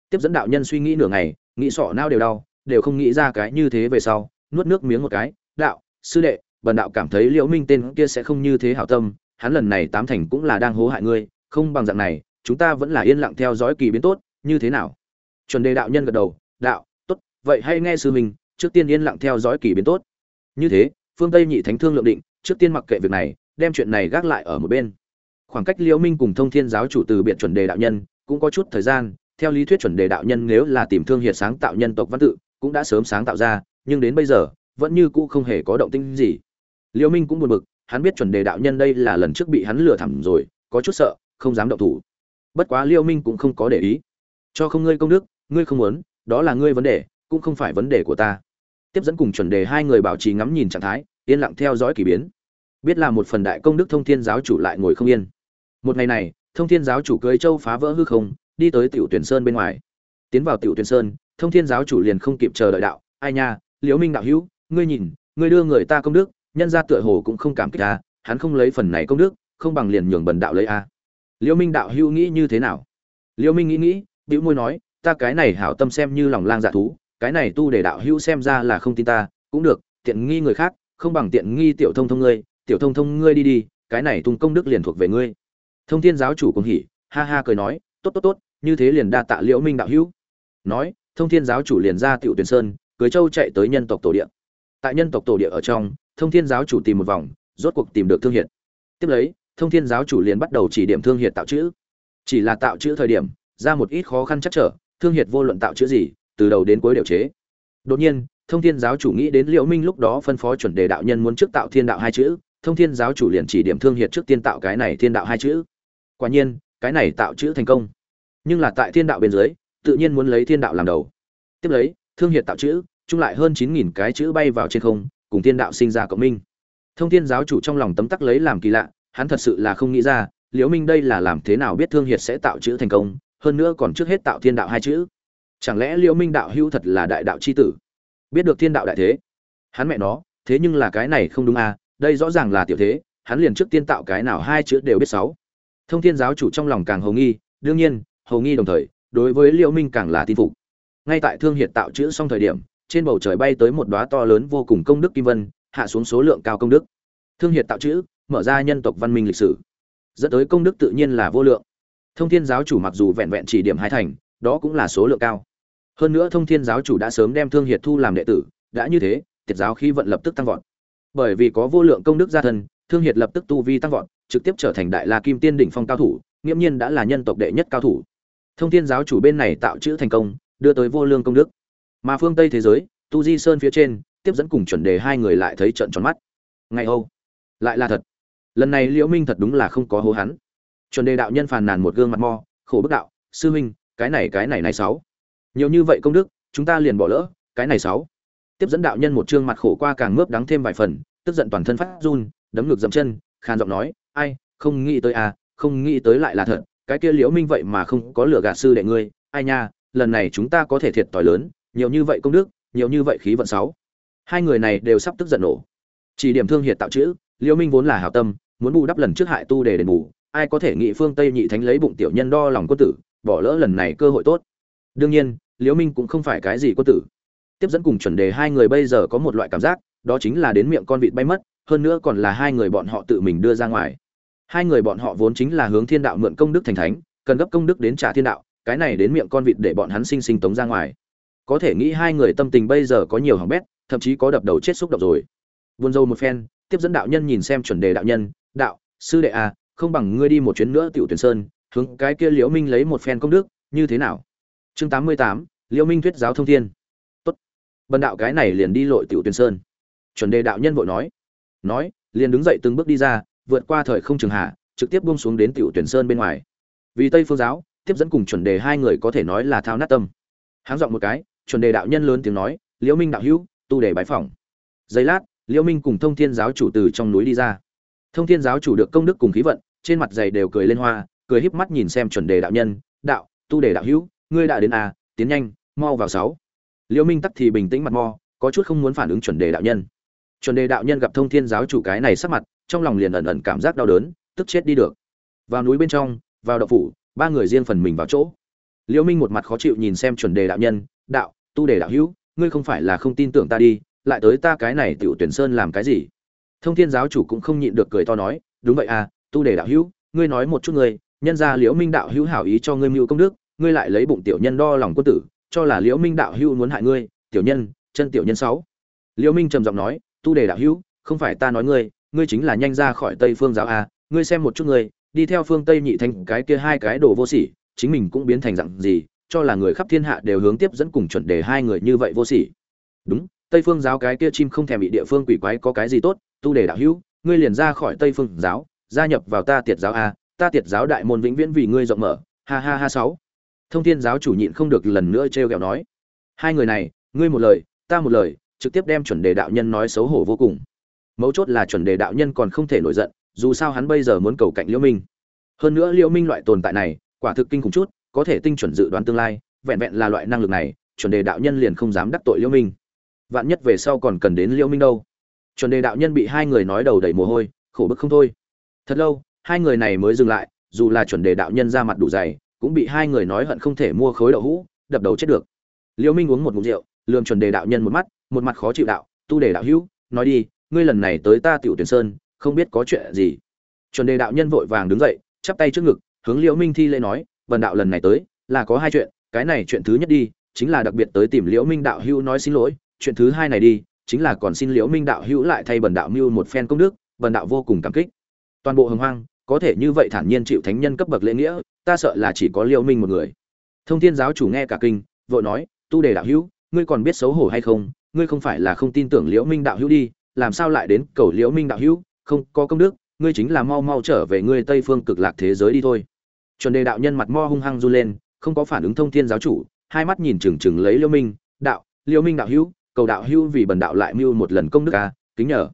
Tiếp dẫn đạo nhân suy nghĩ nửa ngày, nghĩ sọ não đều đau, đều không nghĩ ra cái như thế về sau, nuốt nước miếng một cái, đạo, sư đệ, bần đạo cảm thấy liễu minh tên kia sẽ không như thế hảo tâm hắn lần này tám thành cũng là đang hố hại ngươi, không bằng dạng này, chúng ta vẫn là yên lặng theo dõi kỳ biến tốt, như thế nào? Chuẩn đề đạo nhân gật đầu, đạo, tốt, vậy hay nghe sư mình trước tiên yên lặng theo dõi kỳ biến tốt. Như thế, phương tây nhị thánh thương lượng định, trước tiên mặc kệ việc này, đem chuyện này gác lại ở một bên. Khoảng cách liễu minh cùng thông thiên giáo chủ từ biện chuẩn đề đạo nhân, cũng có chút thời gian, theo lý thuyết chuẩn đề đạo nhân nếu là tìm thương hiệt sáng tạo nhân tộc văn tự, cũng đã sớm sáng tạo ra, nhưng đến bây giờ, vẫn như cũ không hề có động tĩnh gì. Liễu minh cũng buồn bực hắn biết chuẩn đề đạo nhân đây là lần trước bị hắn lừa thẳm rồi, có chút sợ, không dám động thủ. Bất quá Liêu minh cũng không có để ý. Cho không ngươi công đức, ngươi không muốn, đó là ngươi vấn đề, cũng không phải vấn đề của ta. Tiếp dẫn cùng chuẩn đề hai người bảo trì ngắm nhìn trạng thái, yên lặng theo dõi kỳ biến. Biết là một phần đại công đức thông thiên giáo chủ lại ngồi không yên. Một ngày này, thông thiên giáo chủ cưới châu phá vỡ hư không, đi tới tiểu tuyển sơn bên ngoài. Tiến vào tiểu tuyển sơn, thông thiên giáo chủ liền không kịp chờ đợi đạo, ai nha liễu minh đạo hữu, ngươi nhìn, ngươi đưa người ta công đức nhân ra tựa hồ cũng không cảm kích ta hắn không lấy phần này công đức, không bằng liền nhường bần đạo lấy a. Liễu minh đạo hữu nghĩ như thế nào? Liễu minh nghĩ nghĩ, bĩu môi nói, ta cái này hảo tâm xem như lòng lang dạ thú, cái này tu để đạo hữu xem ra là không tin ta, cũng được, tiện nghi người khác, không bằng tiện nghi tiểu thông thông ngươi, tiểu thông thông ngươi đi đi, cái này tung công đức liền thuộc về ngươi. Thông thiên giáo chủ cũng hỉ, ha ha cười nói, tốt tốt tốt, như thế liền đa tạ liễu minh đạo hữu. Nói, thông thiên giáo chủ liền ra tiểu tuyển sơn, cưới châu chạy tới nhân tộc tổ địa. Tại nhân tộc tổ địa ở trong thông thiên giáo chủ tìm một vòng, rốt cuộc tìm được thương hiệt tiếp lấy, thông thiên giáo chủ liền bắt đầu chỉ điểm thương hiệt tạo chữ. Chỉ là tạo chữ thời điểm, ra một ít khó khăn chắc trở, thương hiệt vô luận tạo chữ gì, từ đầu đến cuối đều chế. Đột nhiên, thông thiên giáo chủ nghĩ đến liễu minh lúc đó phân phó chuẩn đề đạo nhân muốn trước tạo thiên đạo hai chữ, thông thiên giáo chủ liền chỉ điểm thương hiệt trước tiên tạo cái này thiên đạo hai chữ. Quả nhiên, cái này tạo chữ thành công. Nhưng là tại thiên đạo bên dưới, tự nhiên muốn lấy thiên đạo làm đầu. Tiếp lấy, thương hiệt tạo chữ, chung lại hơn chín nghìn cái chữ bay vào trên không cùng thiên đạo sinh ra cộng minh. Thông thiên giáo chủ trong lòng tấm tắc lấy làm kỳ lạ, hắn thật sự là không nghĩ ra, liễu minh đây là làm thế nào biết thương hiệt sẽ tạo chữ thành công, hơn nữa còn trước hết tạo thiên đạo hai chữ. Chẳng lẽ liễu minh đạo hữu thật là đại đạo chi tử? Biết được thiên đạo đại thế. Hắn mẹ nó, thế nhưng là cái này không đúng à đây rõ ràng là tiểu thế, hắn liền trước tiên tạo cái nào hai chữ đều biết sáu. Thông thiên giáo chủ trong lòng càng hầu nghi, đương nhiên hầu nghi đồng thời, đối với liễu minh càng là tin phục. Ngay tại thương hiệt tạo chữ xong thời điểm trên bầu trời bay tới một đóa to lớn vô cùng công đức kim vân, hạ xuống số lượng cao công đức. Thương hiệt tạo chữ, mở ra nhân tộc văn minh lịch sử. Dẫn tới công đức tự nhiên là vô lượng. Thông thiên giáo chủ mặc dù vẹn vẹn chỉ điểm hai thành, đó cũng là số lượng cao. Hơn nữa thông thiên giáo chủ đã sớm đem thương hiệt thu làm đệ tử, đã như thế, tiệt giáo khí vận lập tức tăng vọt. Bởi vì có vô lượng công đức gia thân, thương hiệt lập tức tu vi tăng vọt, trực tiếp trở thành đại la kim tiên đỉnh phong cao thủ nghiêm nhiên đã là nhân tộc đệ nhất cao thủ. Thông thiên giáo chủ bên này tạo chữ thành công, đưa tới vô lượng công đức mà phương tây thế giới, tu di sơn phía trên, tiếp dẫn cùng chuẩn đề hai người lại thấy trận tròn mắt. Ngày âu. Lại là thật. Lần này liễu minh thật đúng là không có hố hắn. Chuẩn đề đạo nhân phàn nàn một gương mặt mo, khổ bức đạo, sư minh cái này cái này này sáu. Nhiều như vậy công đức, chúng ta liền bỏ lỡ, cái này sáu. Tiếp dẫn đạo nhân một trương mặt khổ qua càng mướp đắng thêm vài phần, tức giận toàn thân phát run, đấm ngực dậm chân, khàn giọng nói, ai, không nghĩ tới à không nghĩ tới lại là thật, cái kia liễu minh vậy mà không có lửa gạt sư đệ ngươi, ai nha, lần này chúng ta có thể thiệt tỏi lớn nhiều như vậy công đức, nhiều như vậy khí vận sáu. Hai người này đều sắp tức giận nổ. Chỉ điểm thương hiệt tạo chữ liễu minh vốn là hảo tâm, muốn bù đắp lần trước hại tu để đền bù, ai có thể nghị phương tây nhị thánh lấy bụng tiểu nhân đo lòng quân tử, bỏ lỡ lần này cơ hội tốt. Đương nhiên liễu minh cũng không phải cái gì quân tử. Tiếp dẫn cùng chuẩn đề hai người bây giờ có một loại cảm giác, đó chính là đến miệng con vịt bay mất, hơn nữa còn là hai người bọn họ tự mình đưa ra ngoài. Hai người bọn họ vốn chính là hướng thiên đạo mượn công đức thành thánh, cần gấp công đức đến trả thiên đạo, cái này đến miệng con vịt để bọn hắn sinh sinh tống ra ngoài có thể nghĩ hai người tâm tình bây giờ có nhiều hỏng bét, thậm chí có đập đầu chết xúc động rồi. Buồn rầu một phen, tiếp dẫn đạo nhân nhìn xem chuẩn đề đạo nhân, đạo, sư đệ à không bằng ngươi đi một chuyến nữa tiểu tuyển sơn, hướng cái kia liễu minh lấy một phen công đức, như thế nào? Chương tám mươi tám, liễu minh thuyết giáo thông thiên. Tốt, bần đạo cái này liền đi lội tiểu tuyển sơn. Chuẩn đề đạo nhân vội nói. Nói, liền đứng dậy từng bước đi ra, vượt qua thời không trường hạ, trực tiếp buông xuống đến tiểu tuyển sơn bên ngoài. Vì tây phương giáo, tiếp dẫn cùng chuẩn đề hai người có thể nói là thao nát tâm. Háng dọn một cái chuẩn đề đạo nhân lớn tiếng nói, liễu minh đạo hữu, tu đề bái phỏng. Giây lát, liễu minh cùng thông thiên giáo chủ từ trong núi đi ra. Thông thiên giáo chủ được công đức cùng khí vận, trên mặt dày đều cười lên hoa, cười híp mắt nhìn xem chuẩn đề đạo nhân, đạo, tu đề đạo hữu, ngươi đã đến à tiến nhanh, mau vào sáu. Liễu minh tắc thì bình tĩnh mặt mo, có chút không muốn phản ứng chuẩn đề đạo nhân. Chuẩn đề đạo nhân gặp thông thiên giáo chủ cái này sắc mặt, trong lòng liền ẩn ẩn cảm giác đau đớn, tức chết đi được. Vào núi bên trong, vào đậu phủ, ba người riêng phần mình vào chỗ. Liễu minh một mặt khó chịu nhìn xem chuẩn đề đạo nhân đạo, tu để đạo hữu, ngươi không phải là không tin tưởng ta đi, lại tới ta cái này tiểu tuyển sơn làm cái gì? Thông thiên giáo chủ cũng không nhịn được cười to nói, đúng vậy à tu để đạo hữu, ngươi nói một chút ngươi, nhân ra liễu minh đạo hữu hảo ý cho ngươi mưu công đức, ngươi lại lấy bụng tiểu nhân đo lòng quân tử, cho là liễu minh đạo hữu muốn hại ngươi, tiểu nhân, chân tiểu nhân sáu. Liễu minh trầm giọng nói, tu đề đạo hữu, không phải ta nói ngươi ngươi chính là nhanh ra khỏi tây phương giáo à ngươi xem một chút ngươi, đi theo phương tây nhị thành cái kia hai cái đồ vô sỉ, chính mình cũng biến thành dạng gì cho là người khắp thiên hạ đều hướng tiếp dẫn cùng chuẩn đề hai người như vậy vô sỉ. Đúng, tây phương giáo cái kia chim không thèm bị địa phương quỷ quái có cái gì tốt, tu đề đạo hữu, ngươi liền ra khỏi tây phương giáo, gia nhập vào ta tiệt giáo a, ta tiệt giáo đại môn vĩnh viễn vì ngươi rộng mở. Ha ha ha sáu. Thông thiên giáo chủ nhịn không được lần nữa trêu ghẹo nói. Hai người này, ngươi một lời, ta một lời, trực tiếp đem chuẩn đề đạo nhân nói xấu hổ vô cùng. Mấu chốt là chuẩn đề đạo nhân còn không thể nổi giận, dù sao hắn bây giờ muốn cầu cạnh liễu minh. Hơn nữa liễu minh loại tồn tại này, quả thực kinh khủng chút có thể tinh chuẩn dự đoán tương lai, vẹn vẹn là loại năng lực này, chuẩn đề đạo nhân liền không dám đắc tội liễu minh. Vạn nhất về sau còn cần đến liễu minh đâu. Chuẩn đề đạo nhân bị hai người nói đầu đầy mồ hôi, khổ bức không thôi. Thật lâu, hai người này mới dừng lại, dù là chuẩn đề đạo nhân ra mặt đủ dày, cũng bị hai người nói hận không thể mua khối đậu hũ, đập đầu chết được. Liễu minh uống một ngụm rượu, lườm chuẩn đề đạo nhân một mắt, một mặt khó chịu đạo, tu đề đạo hữu, nói đi, ngươi lần này tới ta tiểu tuyển sơn, không biết có chuyện gì? Chuẩn đề đạo nhân vội vàng đứng dậy, chắp tay trước ngực, hướng liễu minh thi lễ nói vần đạo lần này tới, là có hai chuyện, cái này chuyện thứ nhất đi, chính là đặc biệt tới tìm liễu minh đạo hữu nói xin lỗi, chuyện thứ hai này đi, chính là còn xin liễu minh đạo hữu lại thay bần đạo mưu một phen công đức bần đạo vô cùng cảm kích. Toàn bộ hồng hoang, có thể như vậy thản nhiên chịu thánh nhân cấp bậc lễ nghĩa, ta sợ là chỉ có liễu minh một người. Thông thiên giáo chủ nghe cả kinh, vội nói, tu đề đạo hữu, ngươi còn biết xấu hổ hay không? Ngươi không phải là không tin tưởng liễu minh đạo hữu đi, làm sao lại đến cầu liễu minh đạo hữu? Không có công đức, ngươi chính là mau mau trở về ngươi tây phương cực lạc thế giới đi thôi chuẩn đề đạo nhân mặt mo hung hăng run lên, không có phản ứng thông thiên giáo chủ, hai mắt nhìn chừng chừng lấy liễu minh, đạo liễu minh đạo hữu, cầu đạo hữu vì bần đạo lại mưu một lần công đức ca kính nhờ.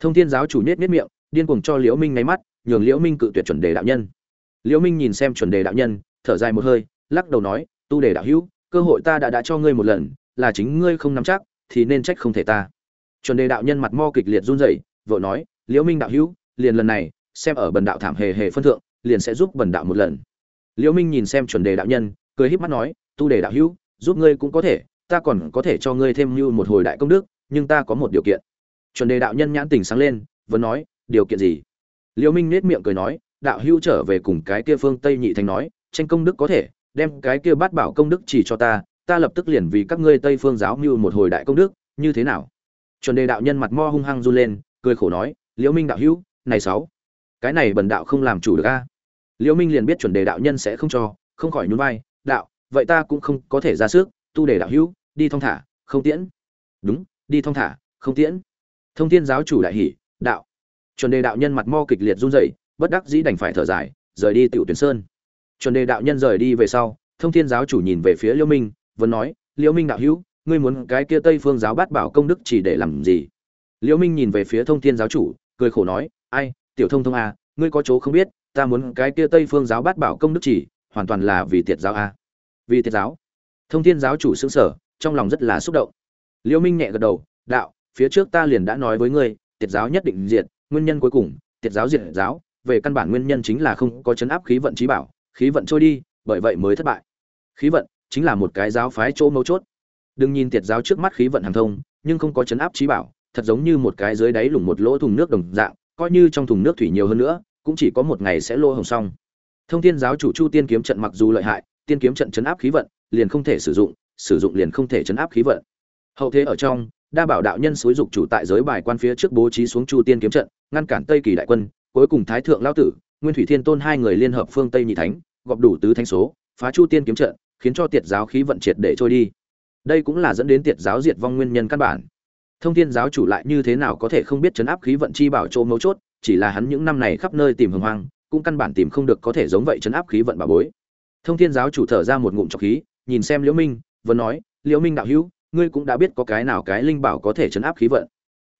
Thông thiên giáo chủ nết nết miệng, điên cuồng cho liễu minh ngáy mắt, nhường liễu minh cự tuyệt chuẩn đề đạo nhân. Liễu minh nhìn xem chuẩn đề đạo nhân, thở dài một hơi, lắc đầu nói, tu đề đạo hữu, cơ hội ta đã đã cho ngươi một lần, là chính ngươi không nắm chắc, thì nên trách không thể ta. Chuẩn đề đạo nhân mặt mo kịch liệt run rẩy, vội nói liễu minh đạo hữu, liền lần này, xem ở bần đạo thảm hề hề phân thượng, liền sẽ giúp bần đạo một lần liễu minh nhìn xem chuẩn đề đạo nhân, cười híp mắt nói, tu đề đạo hữu, giúp ngươi cũng có thể, ta còn có thể cho ngươi thêm như một hồi đại công đức, nhưng ta có một điều kiện. Chuẩn đề đạo nhân nhãn tình sáng lên, vẫn nói, điều kiện gì? Liễu minh nét miệng cười nói, đạo hữu trở về cùng cái kia phương tây nhị thành nói, tranh công đức có thể, đem cái kia bát bảo công đức chỉ cho ta ta lập tức liền vì các ngươi tây phương giáo mưu một hồi đại công đức, như thế nào? Chuẩn đề đạo nhân mặt mo hung hăng run lên, cười khổ nói, liễu minh đạo hữu, này sáu, cái này bần đạo không làm chủ được a liễu minh liền biết chuẩn đề đạo nhân sẽ không cho không khỏi nhún vai đạo vậy ta cũng không có thể ra sức tu đề đạo hữu đi thong thả không tiễn. Đúng đi thong thả không tiễn. Thông thiên giáo chủ đại hỉ, đạo. Chuẩn đề đạo nhân mặt mo kịch liệt run rẩy bất đắc dĩ đành phải thở dài rời đi tiểu tuyển sơn. Chuẩn đề đạo nhân rời đi về sau thông thiên giáo chủ nhìn về phía liễu minh vẫn nói liễu minh đạo hữu ngươi muốn cái kia tây phương giáo bát bảo công đức chỉ để làm gì? Liễu minh nhìn về phía thông thiên giáo chủ cười khổ nói ai tiểu thông thông à, ngươi có chỗ không biết ta muốn cái kia tây phương giáo bát bảo công đức chỉ, hoàn toàn là vì tiệt giáo a. Vì tiệt giáo. Thông thiên giáo chủ xứng sở trong lòng rất là xúc động. Liêu minh nhẹ gật đầu, đạo, phía trước ta liền đã nói với ngươi, tiệt giáo nhất định diệt, nguyên nhân cuối cùng, tiệt giáo diệt giáo, về căn bản nguyên nhân chính là không có chấn áp khí vận trí bảo, khí vận trôi đi, bởi vậy mới thất bại. Khí vận chính là một cái giáo phái chỗ mấu chốt. Đừng nhìn tiệt giáo trước mắt khí vận hàng thông, nhưng không có chấn áp trí bảo, thật giống như một cái dưới đáy lủng một lỗ thùng nước đồng dạng, coi như trong thùng nước thủy nhiều hơn nữa cũng chỉ có một ngày sẽ lô hồng xong. Thông thiên giáo chủ chu tiên kiếm trận mặc dù lợi hại, tiên kiếm trận chấn áp khí vận, liền không thể sử dụng sử dụng liền không thể chấn áp khí vận. Hậu thế ở trong, đa bảo đạo nhân xúi dục chủ tại giới bài quan phía trước bố trí xuống chu tiên kiếm trận, ngăn cản tây kỳ đại quân, cuối cùng thái thượng lao tử, nguyên thủy thiên tôn hai người liên hợp phương tây nhị thánh, gọp đủ tứ thánh số, phá chu tiên kiếm trận, khiến cho tiệt giáo khí vận triệt để trôi đi. Đây cũng là dẫn đến tiệt giáo diệt vong nguyên nhân căn bản. Thông thiên giáo chủ lại như thế nào có thể không biết chấn áp khí vận chi bảo chỗ mấu chốt chỉ là hắn những năm này khắp nơi tìm hồng hoang, cũng căn bản tìm không được có thể giống vậy chấn áp khí vận bà bối. Thông thiên giáo chủ thở ra một ngụm trọc khí, nhìn xem liễu minh vẫn nói, liễu minh đạo hữu, ngươi cũng đã biết có cái nào cái linh bảo có thể chấn áp khí vận.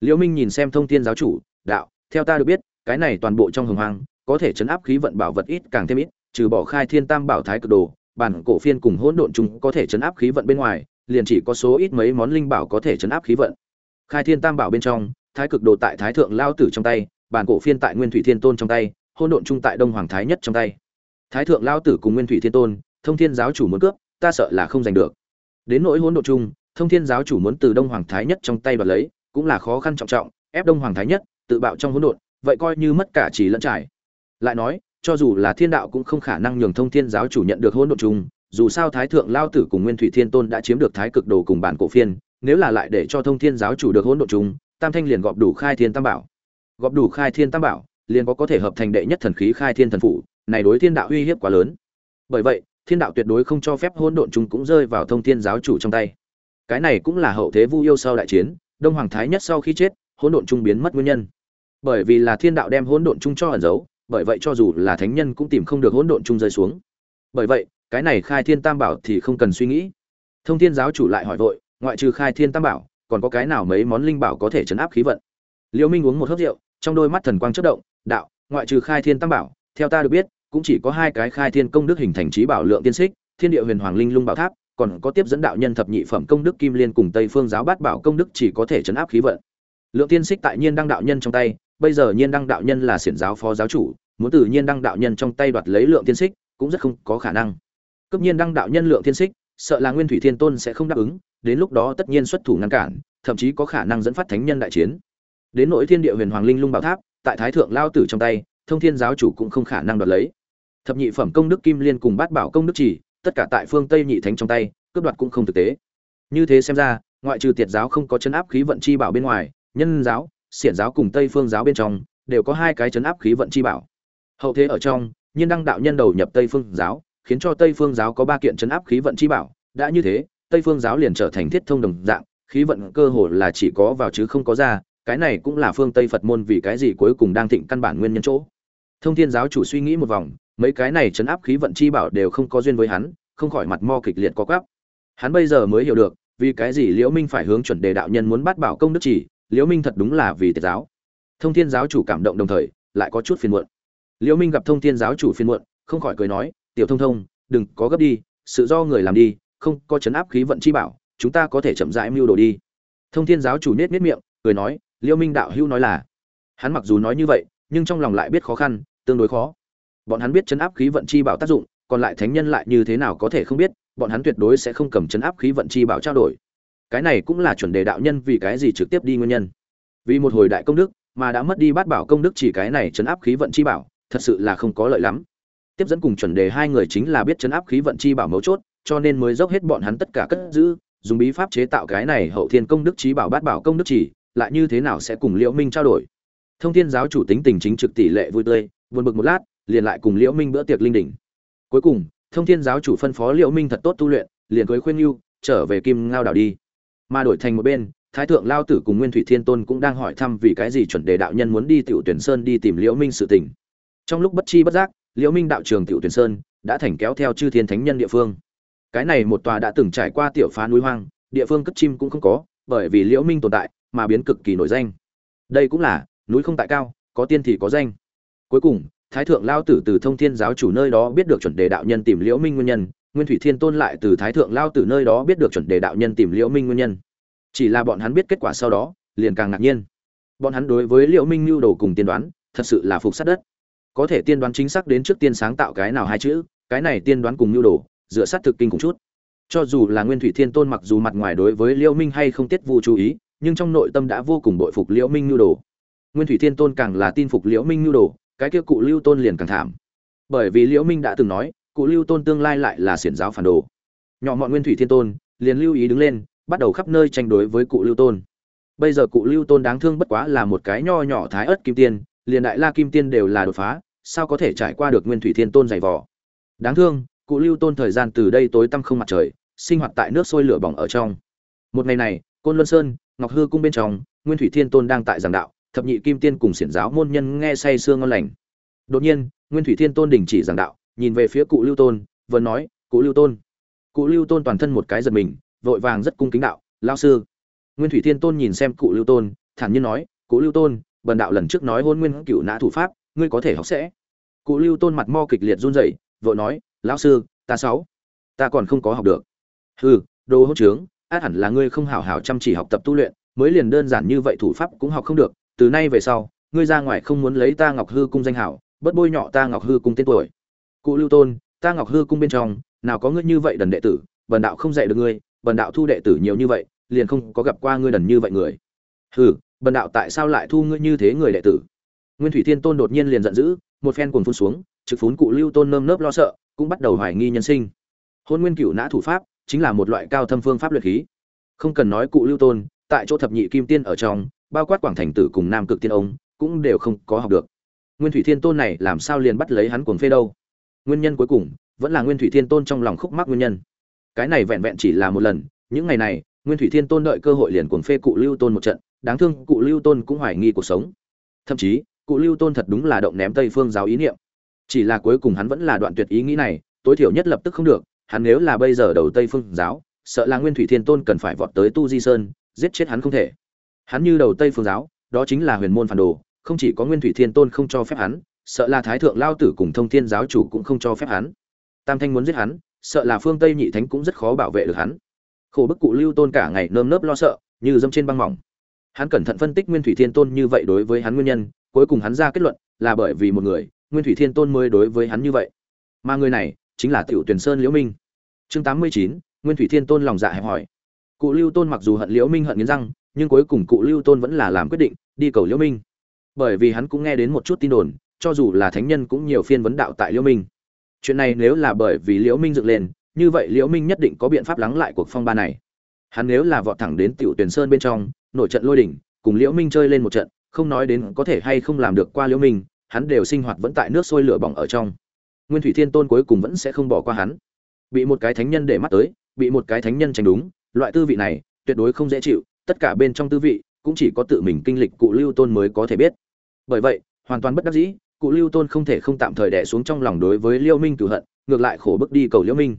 Liễu minh nhìn xem thông thiên giáo chủ, đạo, theo ta được biết, cái này toàn bộ trong hồng hoang, có thể chấn áp khí vận bảo vật ít càng thêm ít, trừ bỏ khai thiên tam bảo thái cực đồ, bản cổ phiên cùng hỗn độn chúng có thể chấn áp khí vận bên ngoài, liền chỉ có số ít mấy món linh bảo có thể chấn áp khí vận. Khai thiên tam bảo bên trong, thái cực đồ tại thái thượng lao tử trong tay bản cổ phiên tại nguyên thủy thiên tôn trong tay, hôn độn chung tại đông hoàng thái nhất trong tay. Thái thượng lao tử cùng nguyên thủy thiên tôn, thông thiên giáo chủ muốn cướp, ta sợ là không giành được. Đến nỗi hôn độn chung, thông thiên giáo chủ muốn từ đông hoàng thái nhất trong tay đoạt lấy, cũng là khó khăn trọng trọng, ép đông hoàng thái nhất, tự bạo trong hỗn độn, vậy coi như mất cả chỉ lẫn trải. Lại nói, cho dù là thiên đạo cũng không khả năng nhường thông thiên giáo chủ nhận được hỗn độn chung, dù sao thái thượng lao tử cùng nguyên thủy thiên tôn đã chiếm được thái cực đồ cùng bản cổ phiên, nếu là lại để cho thông thiên giáo chủ được hỗn độn chung, tam thanh liền gọp đủ khai thiên tam bảo góp đủ khai thiên tam bảo, liền có có thể hợp thành đệ nhất thần khí khai thiên thần phủ, này đối thiên đạo uy hiếp quá lớn. Bởi vậy, thiên đạo tuyệt đối không cho phép hỗn độn chúng cũng rơi vào thông thiên giáo chủ trong tay. Cái này cũng là hậu thế vu yêu sau đại chiến, đông hoàng thái nhất sau khi chết, hỗn độn trung biến mất nguyên nhân. Bởi vì là thiên đạo đem hỗn độn trung cho ẩn giấu, bởi vậy cho dù là thánh nhân cũng tìm không được hỗn độn trung rơi xuống. Bởi vậy, cái này khai thiên tam bảo thì không cần suy nghĩ. Thông thiên giáo chủ lại hỏi vội, ngoại trừ khai thiên tam bảo, còn có cái nào mấy món linh bảo có thể chấn áp khí vận? Liêu minh uống một hớp rượu trong đôi mắt thần quang chất động, đạo, ngoại trừ khai thiên tam bảo, theo ta được biết, cũng chỉ có hai cái khai thiên công đức hình thành trí bảo lượng tiên xích, thiên địa huyền hoàng linh lung bảo tháp, còn có tiếp dẫn đạo nhân thập nhị phẩm công đức kim liên cùng tây phương giáo bát bảo công đức chỉ có thể chấn áp khí vận. Lượng tiên xích tại nhiên đăng đạo nhân trong tay, bây giờ nhiên đăng đạo nhân là xiển giáo phó giáo chủ, muốn tự nhiên đăng đạo nhân trong tay đoạt lấy lượng tiên xích, cũng rất không có khả năng. Cấp nhiên đăng đạo nhân lượng tiên xích, sợ là nguyên thủy thiên tôn sẽ không đáp ứng, đến lúc đó tất nhiên xuất thủ ngăn cản, thậm chí có khả năng dẫn phát thánh nhân đại chiến đến nội thiên địa huyền hoàng linh lung bảo tháp, tại thái thượng lao tử trong tay, thông thiên giáo chủ cũng không khả năng đoạt lấy. Thập nhị phẩm công đức kim liên cùng bát bảo công đức chỉ tất cả tại phương tây nhị thánh trong tay, cướp đoạt cũng không thực tế. Như thế xem ra, ngoại trừ tiệt giáo không có chấn áp khí vận chi bảo bên ngoài, nhân giáo, xiển giáo cùng tây phương giáo bên trong, đều có hai cái chấn áp khí vận chi bảo. Hậu thế ở trong, nhiên đăng đạo nhân đầu nhập tây phương giáo, khiến cho tây phương giáo có ba kiện chấn áp khí vận chi bảo. Đã như thế, tây phương giáo liền trở thành thiết thông đồng dạng, khí vận cơ hồ là chỉ có vào chứ không có ra cái này cũng là phương tây phật môn vì cái gì cuối cùng đang thịnh căn bản nguyên nhân chỗ. Thông thiên giáo chủ suy nghĩ một vòng, mấy cái này chấn áp khí vận chi bảo đều không có duyên với hắn, không khỏi mặt mo kịch liệt có gắp hắn bây giờ mới hiểu được, vì cái gì liễu minh phải hướng chuẩn đề đạo nhân muốn bắt bảo công đức chỉ, liễu minh thật đúng là vì tiệt giáo. Thông thiên giáo chủ cảm động đồng thời, lại có chút phiền muộn. Liễu minh gặp thông thiên giáo chủ phiền muộn, không khỏi cười nói, tiểu thông thông, đừng có gấp đi, sự do người làm đi, không có chấn áp khí vận chi bảo, chúng ta có thể chậm rãi mưu đồ đi. Thông thiên giáo chủ nết nết miệng, cười nói Liêu minh đạo hữu nói là, hắn mặc dù nói như vậy, nhưng trong lòng lại biết khó khăn, tương đối khó. Bọn hắn biết chấn áp khí vận chi bảo tác dụng, còn lại thánh nhân lại như thế nào có thể không biết, bọn hắn tuyệt đối sẽ không cầm chấn áp khí vận chi bảo trao đổi. Cái này cũng là chuẩn đề đạo nhân vì cái gì trực tiếp đi nguyên nhân. Vì một hồi đại công đức, mà đã mất đi bát bảo công đức chỉ cái này chấn áp khí vận chi bảo, thật sự là không có lợi lắm. Tiếp dẫn cùng chuẩn đề hai người chính là biết chấn áp khí vận chi bảo mấu chốt, cho nên mới dốc hết bọn hắn tất cả cất giữ, dùng bí pháp chế tạo cái này hậu thiên công đức trí bảo bát bảo công đức chỉ lại như thế nào sẽ cùng liễu minh trao đổi? Thông thiên giáo chủ tính tình chính trực tỷ lệ vui tươi, buồn bực một lát, liền lại cùng liễu minh bữa tiệc linh đỉnh. Cuối cùng, thông thiên giáo chủ phân phó liễu minh thật tốt tu luyện, liền cưới khuyên lưu trở về kim ngao đảo đi. Mà đổi thành một bên, thái thượng lao tử cùng nguyên thủy thiên tôn cũng đang hỏi thăm vì cái gì chuẩn đề đạo nhân muốn đi tiểu tuyển sơn đi tìm liễu minh sự tình. Trong lúc bất chi bất giác, liễu minh đạo trường tiểu tuyển sơn đã thành kéo theo chư thiên thánh nhân địa phương. Cái này một tòa đã từng trải qua tiểu phá núi hoang, địa phương cất chim cũng không có, bởi vì liễu minh tồn tại mà biến cực kỳ nổi danh. Đây cũng là, núi không tại cao, có tiên thì có danh. Cuối cùng, thái thượng lao tử từ thông thiên giáo chủ nơi đó biết được chuẩn đề đạo nhân tìm liễu minh nguyên nhân, nguyên thủy thiên tôn lại từ thái thượng lao tử nơi đó biết được chuẩn đề đạo nhân tìm liễu minh nguyên nhân. Chỉ là bọn hắn biết kết quả sau đó, liền càng ngạc nhiên. Bọn hắn đối với liễu minh lưu đồ cùng tiên đoán, thật sự là phục sát đất. Có thể tiên đoán chính xác đến trước tiên sáng tạo cái nào hai chữ, cái này tiên đoán cùng lưu đồ, dựa sát thực kinh cùng chút. Cho dù là nguyên thủy thiên tôn mặc dù mặt ngoài đối với liễu minh hay không tiết vu chú ý nhưng trong nội tâm đã vô cùng bội phục liễu minh nhu đồ. Nguyên thủy thiên tôn càng là tin phục liễu minh nhu đồ, cái kia cụ lưu tôn liền càng thảm. Bởi vì liễu minh đã từng nói, cụ lưu tôn tương lai lại là xiển giáo phản đồ. Nhỏ mọn nguyên thủy thiên tôn, liền lưu ý đứng lên, bắt đầu khắp nơi tranh đối với cụ lưu tôn. Bây giờ cụ lưu tôn đáng thương bất quá là một cái nho nhỏ thái ớt kim tiên, liền đại la kim tiên đều là đột phá, sao có thể trải qua được nguyên thủy thiên tôn dày vò? Đáng thương, cụ lưu tôn thời gian từ đây tối tăm không mặt trời, sinh hoạt tại nước sôi lửa bỏng ở trong. Một ngày này, côn luân sơn ngọc hư cung bên trong, nguyên thủy thiên tôn đang tại giảng đạo, thập nhị kim tiên cùng xiển giáo môn nhân nghe say sương ngon lành. Đột nhiên, nguyên thủy thiên tôn đình chỉ giảng đạo, nhìn về phía cụ lưu tôn, vừa nói, cụ lưu tôn. Cụ lưu tôn toàn thân một cái giật mình, vội vàng rất cung kính đạo lao sư. Nguyên thủy thiên tôn nhìn xem cụ lưu tôn, thản nhiên nói, cụ lưu tôn, bần đạo lần trước nói hôn nguyên cựu nã thủ pháp, ngươi có thể học sẽ. Cụ lưu tôn mặt mo kịch liệt run rẩy, vội nói, lão sư, ta sáu, ta còn không có học được. Hừ, đồ hỗn trướng át hẳn là ngươi không hảo hảo chăm chỉ học tập tu luyện, mới liền đơn giản như vậy thủ pháp cũng học không được, từ nay về sau, ngươi ra ngoài không muốn lấy ta ngọc hư cung danh hảo bất bôi nhọ ta ngọc hư cung tên tuổi. Cụ lưu tôn, ta ngọc hư cung bên trong, nào có ngươi như vậy đần đệ tử, bần đạo không dạy được ngươi, bần đạo thu đệ tử nhiều như vậy, liền không có gặp qua ngươi đần như vậy người. Hừ, bần đạo tại sao lại thu ngươi như thế người đệ tử? Nguyên thủy thiên tôn đột nhiên liền giận dữ, một phen cuồng phun xuống, trực phún cụ lưu tôn nơm nớp lo sợ, cũng bắt đầu hoài nghi nhân sinh. Hôn nguyên cửu nã thủ pháp chính là một loại cao thâm phương pháp luyện khí. Không cần nói cụ lưu tôn, tại chỗ thập nhị kim tiên ở trong, bao quát quảng thành tử cùng nam cực tiên ông, cũng đều không có học được. Nguyên thủy thiên tôn này làm sao liền bắt lấy hắn cuồng phê đâu? Nguyên nhân cuối cùng, vẫn là nguyên thủy thiên tôn trong lòng khúc mắc nguyên nhân. Cái này vẹn vẹn chỉ là một lần, những ngày này, nguyên thủy thiên tôn đợi cơ hội liền cuồng phê cụ lưu tôn một trận, đáng thương cụ lưu tôn cũng hoài nghi cuộc sống. Thậm chí, cụ lưu tôn thật đúng là động ném tây phương giáo ý niệm. Chỉ là cuối cùng hắn vẫn là đoạn tuyệt ý nghĩ này, tối thiểu nhất lập tức không được hắn nếu là bây giờ đầu tây phương giáo, sợ là nguyên thủy thiên tôn cần phải vọt tới tu di sơn, giết chết hắn không thể. Hắn như đầu tây phương giáo, đó chính là huyền môn phản đồ, không chỉ có nguyên thủy thiên tôn không cho phép hắn, sợ là thái thượng lao tử cùng thông thiên giáo chủ cũng không cho phép hắn. Tam thanh muốn giết hắn, sợ là phương tây nhị thánh cũng rất khó bảo vệ được hắn. Khổ bức cụ lưu tôn cả ngày nơm nớp lo sợ, như dâm trên băng mỏng. Hắn cẩn thận phân tích nguyên thủy thiên tôn như vậy đối với hắn nguyên nhân, cuối cùng hắn ra kết luận là bởi vì một người, nguyên thủy thiên tôn mới đối với hắn như vậy. Mà người này chính là tiểu tuyển sơn liễu minh. Chương tám mươi chín, nguyên thủy thiên tôn lòng dạ hẹp hỏi cụ lưu tôn mặc dù hận liễu minh hận nghiến răng, nhưng cuối cùng cụ lưu tôn vẫn là làm quyết định, đi cầu liễu minh. Bởi vì hắn cũng nghe đến một chút tin đồn, cho dù là thánh nhân cũng nhiều phiên vấn đạo tại liễu minh. Chuyện này nếu là bởi vì liễu minh dựng lên, như vậy liễu minh nhất định có biện pháp lắng lại cuộc phong ba này. Hắn nếu là vọt thẳng đến tiểu tuyển sơn bên trong, nổi trận lôi đỉnh, cùng liễu minh chơi lên một trận, không nói đến có thể hay không làm được qua liễu minh, hắn đều sinh hoạt vẫn tại nước sôi lửa bỏng ở trong nguyên thủy thiên tôn cuối cùng vẫn sẽ không bỏ qua hắn. Bị một cái thánh nhân để mắt tới, bị một cái thánh nhân tránh đúng, loại tư vị này, tuyệt đối không dễ chịu, tất cả bên trong tư vị cũng chỉ có tự mình kinh lịch cụ lưu tôn mới có thể biết. Bởi vậy, hoàn toàn bất đắc dĩ, cụ lưu tôn không thể không tạm thời đẻ xuống trong lòng đối với liêu minh cửu hận, ngược lại khổ bước đi cầu liêu minh.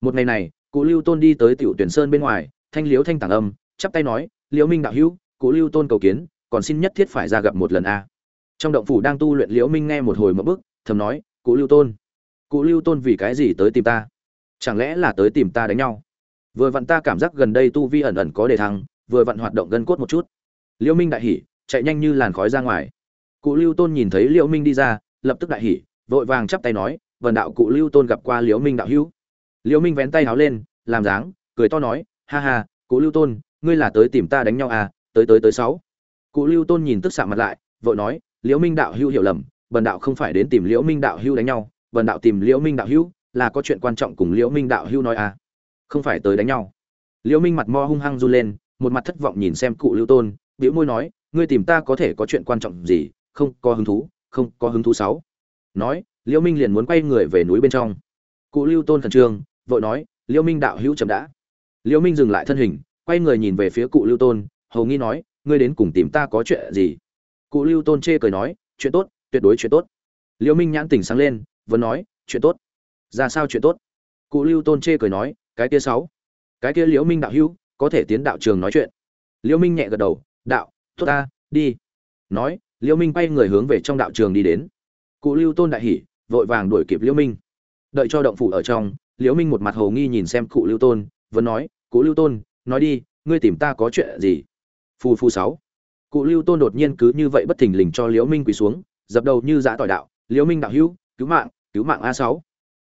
Một ngày này, cụ lưu tôn đi tới tiểu tuyển sơn bên ngoài, thanh liếu thanh tàng âm, chắp tay nói, liêu minh đạo hữu, cụ lưu tôn cầu kiến, còn xin nhất thiết phải ra gặp một lần a. Trong động phủ đang tu luyện liễu minh nghe một hồi một bức, thầm nói, cụ lưu tôn cụ lưu tôn vì cái gì tới tìm ta? Chẳng lẽ là tới tìm ta đánh nhau? Vừa vặn ta cảm giác gần đây tu vi ẩn ẩn có đề thăng, vừa vặn hoạt động gân cốt một chút. Liễu minh đại hỉ, chạy nhanh như làn khói ra ngoài. Cụ lưu tôn nhìn thấy liễu minh đi ra, lập tức đại hỉ, vội vàng chắp tay nói, vần đạo cụ lưu tôn gặp qua liễu minh đạo hữu. Liễu minh vén tay háo lên, làm dáng, cười to nói, ha ha, cụ lưu tôn, ngươi là tới tìm ta đánh nhau à tới tới tới sáu. Cụ lưu tôn nhìn tức sạm mặt lại, vội nói liễu minh đạo hữu hiểu lầm bần đạo không phải đến tìm liễu minh đạo hữu đánh nhau vần đạo tìm liễu minh đạo hữu, là có chuyện quan trọng cùng liễu minh đạo hữu nói à? Không phải tới đánh nhau. Liễu minh mặt mo hung hăng run lên, một mặt thất vọng nhìn xem cụ lưu tôn, bĩu môi nói, ngươi tìm ta có thể có chuyện quan trọng gì? Không có hứng thú, không có hứng thú sáu. Nói, liễu minh liền muốn quay người về núi bên trong. Cụ lưu tôn khẩn trương, vội nói, liễu minh đạo hữu chậm đã. Liễu minh dừng lại thân hình, quay người nhìn về phía cụ lưu tôn, hầu nghi nói, ngươi đến cùng tìm ta có chuyện gì? Cụ lưu tôn chê cười nói, chuyện tốt, tuyệt đối chuyện tốt. Liễu minh nhãn tỉnh sáng lên vẫn nói, chuyện tốt. Ra sao chuyện tốt? Cụ lưu tôn chê cười nói, cái kia sáu, cái kia liễu minh đạo hữu, có thể tiến đạo trường nói chuyện. Liễu minh nhẹ gật đầu, đạo, tốt ta, đi. Nói, liễu minh bay người hướng về trong đạo trường đi đến. Cụ lưu tôn đại hỉ, vội vàng đuổi kịp liễu minh. Đợi cho động phủ ở trong, liễu minh một mặt hồ nghi nhìn xem cụ lưu tôn, vẫn nói, cụ lưu tôn, nói đi, ngươi tìm ta có chuyện gì? Phù phù sáu. Cụ lưu tôn đột nhiên cứ như vậy bất thình lình cho liễu minh quỳ xuống, dập đầu như giã tỏi đạo, liễu minh đạo hữu cứu mạng cứu mạng a sáu.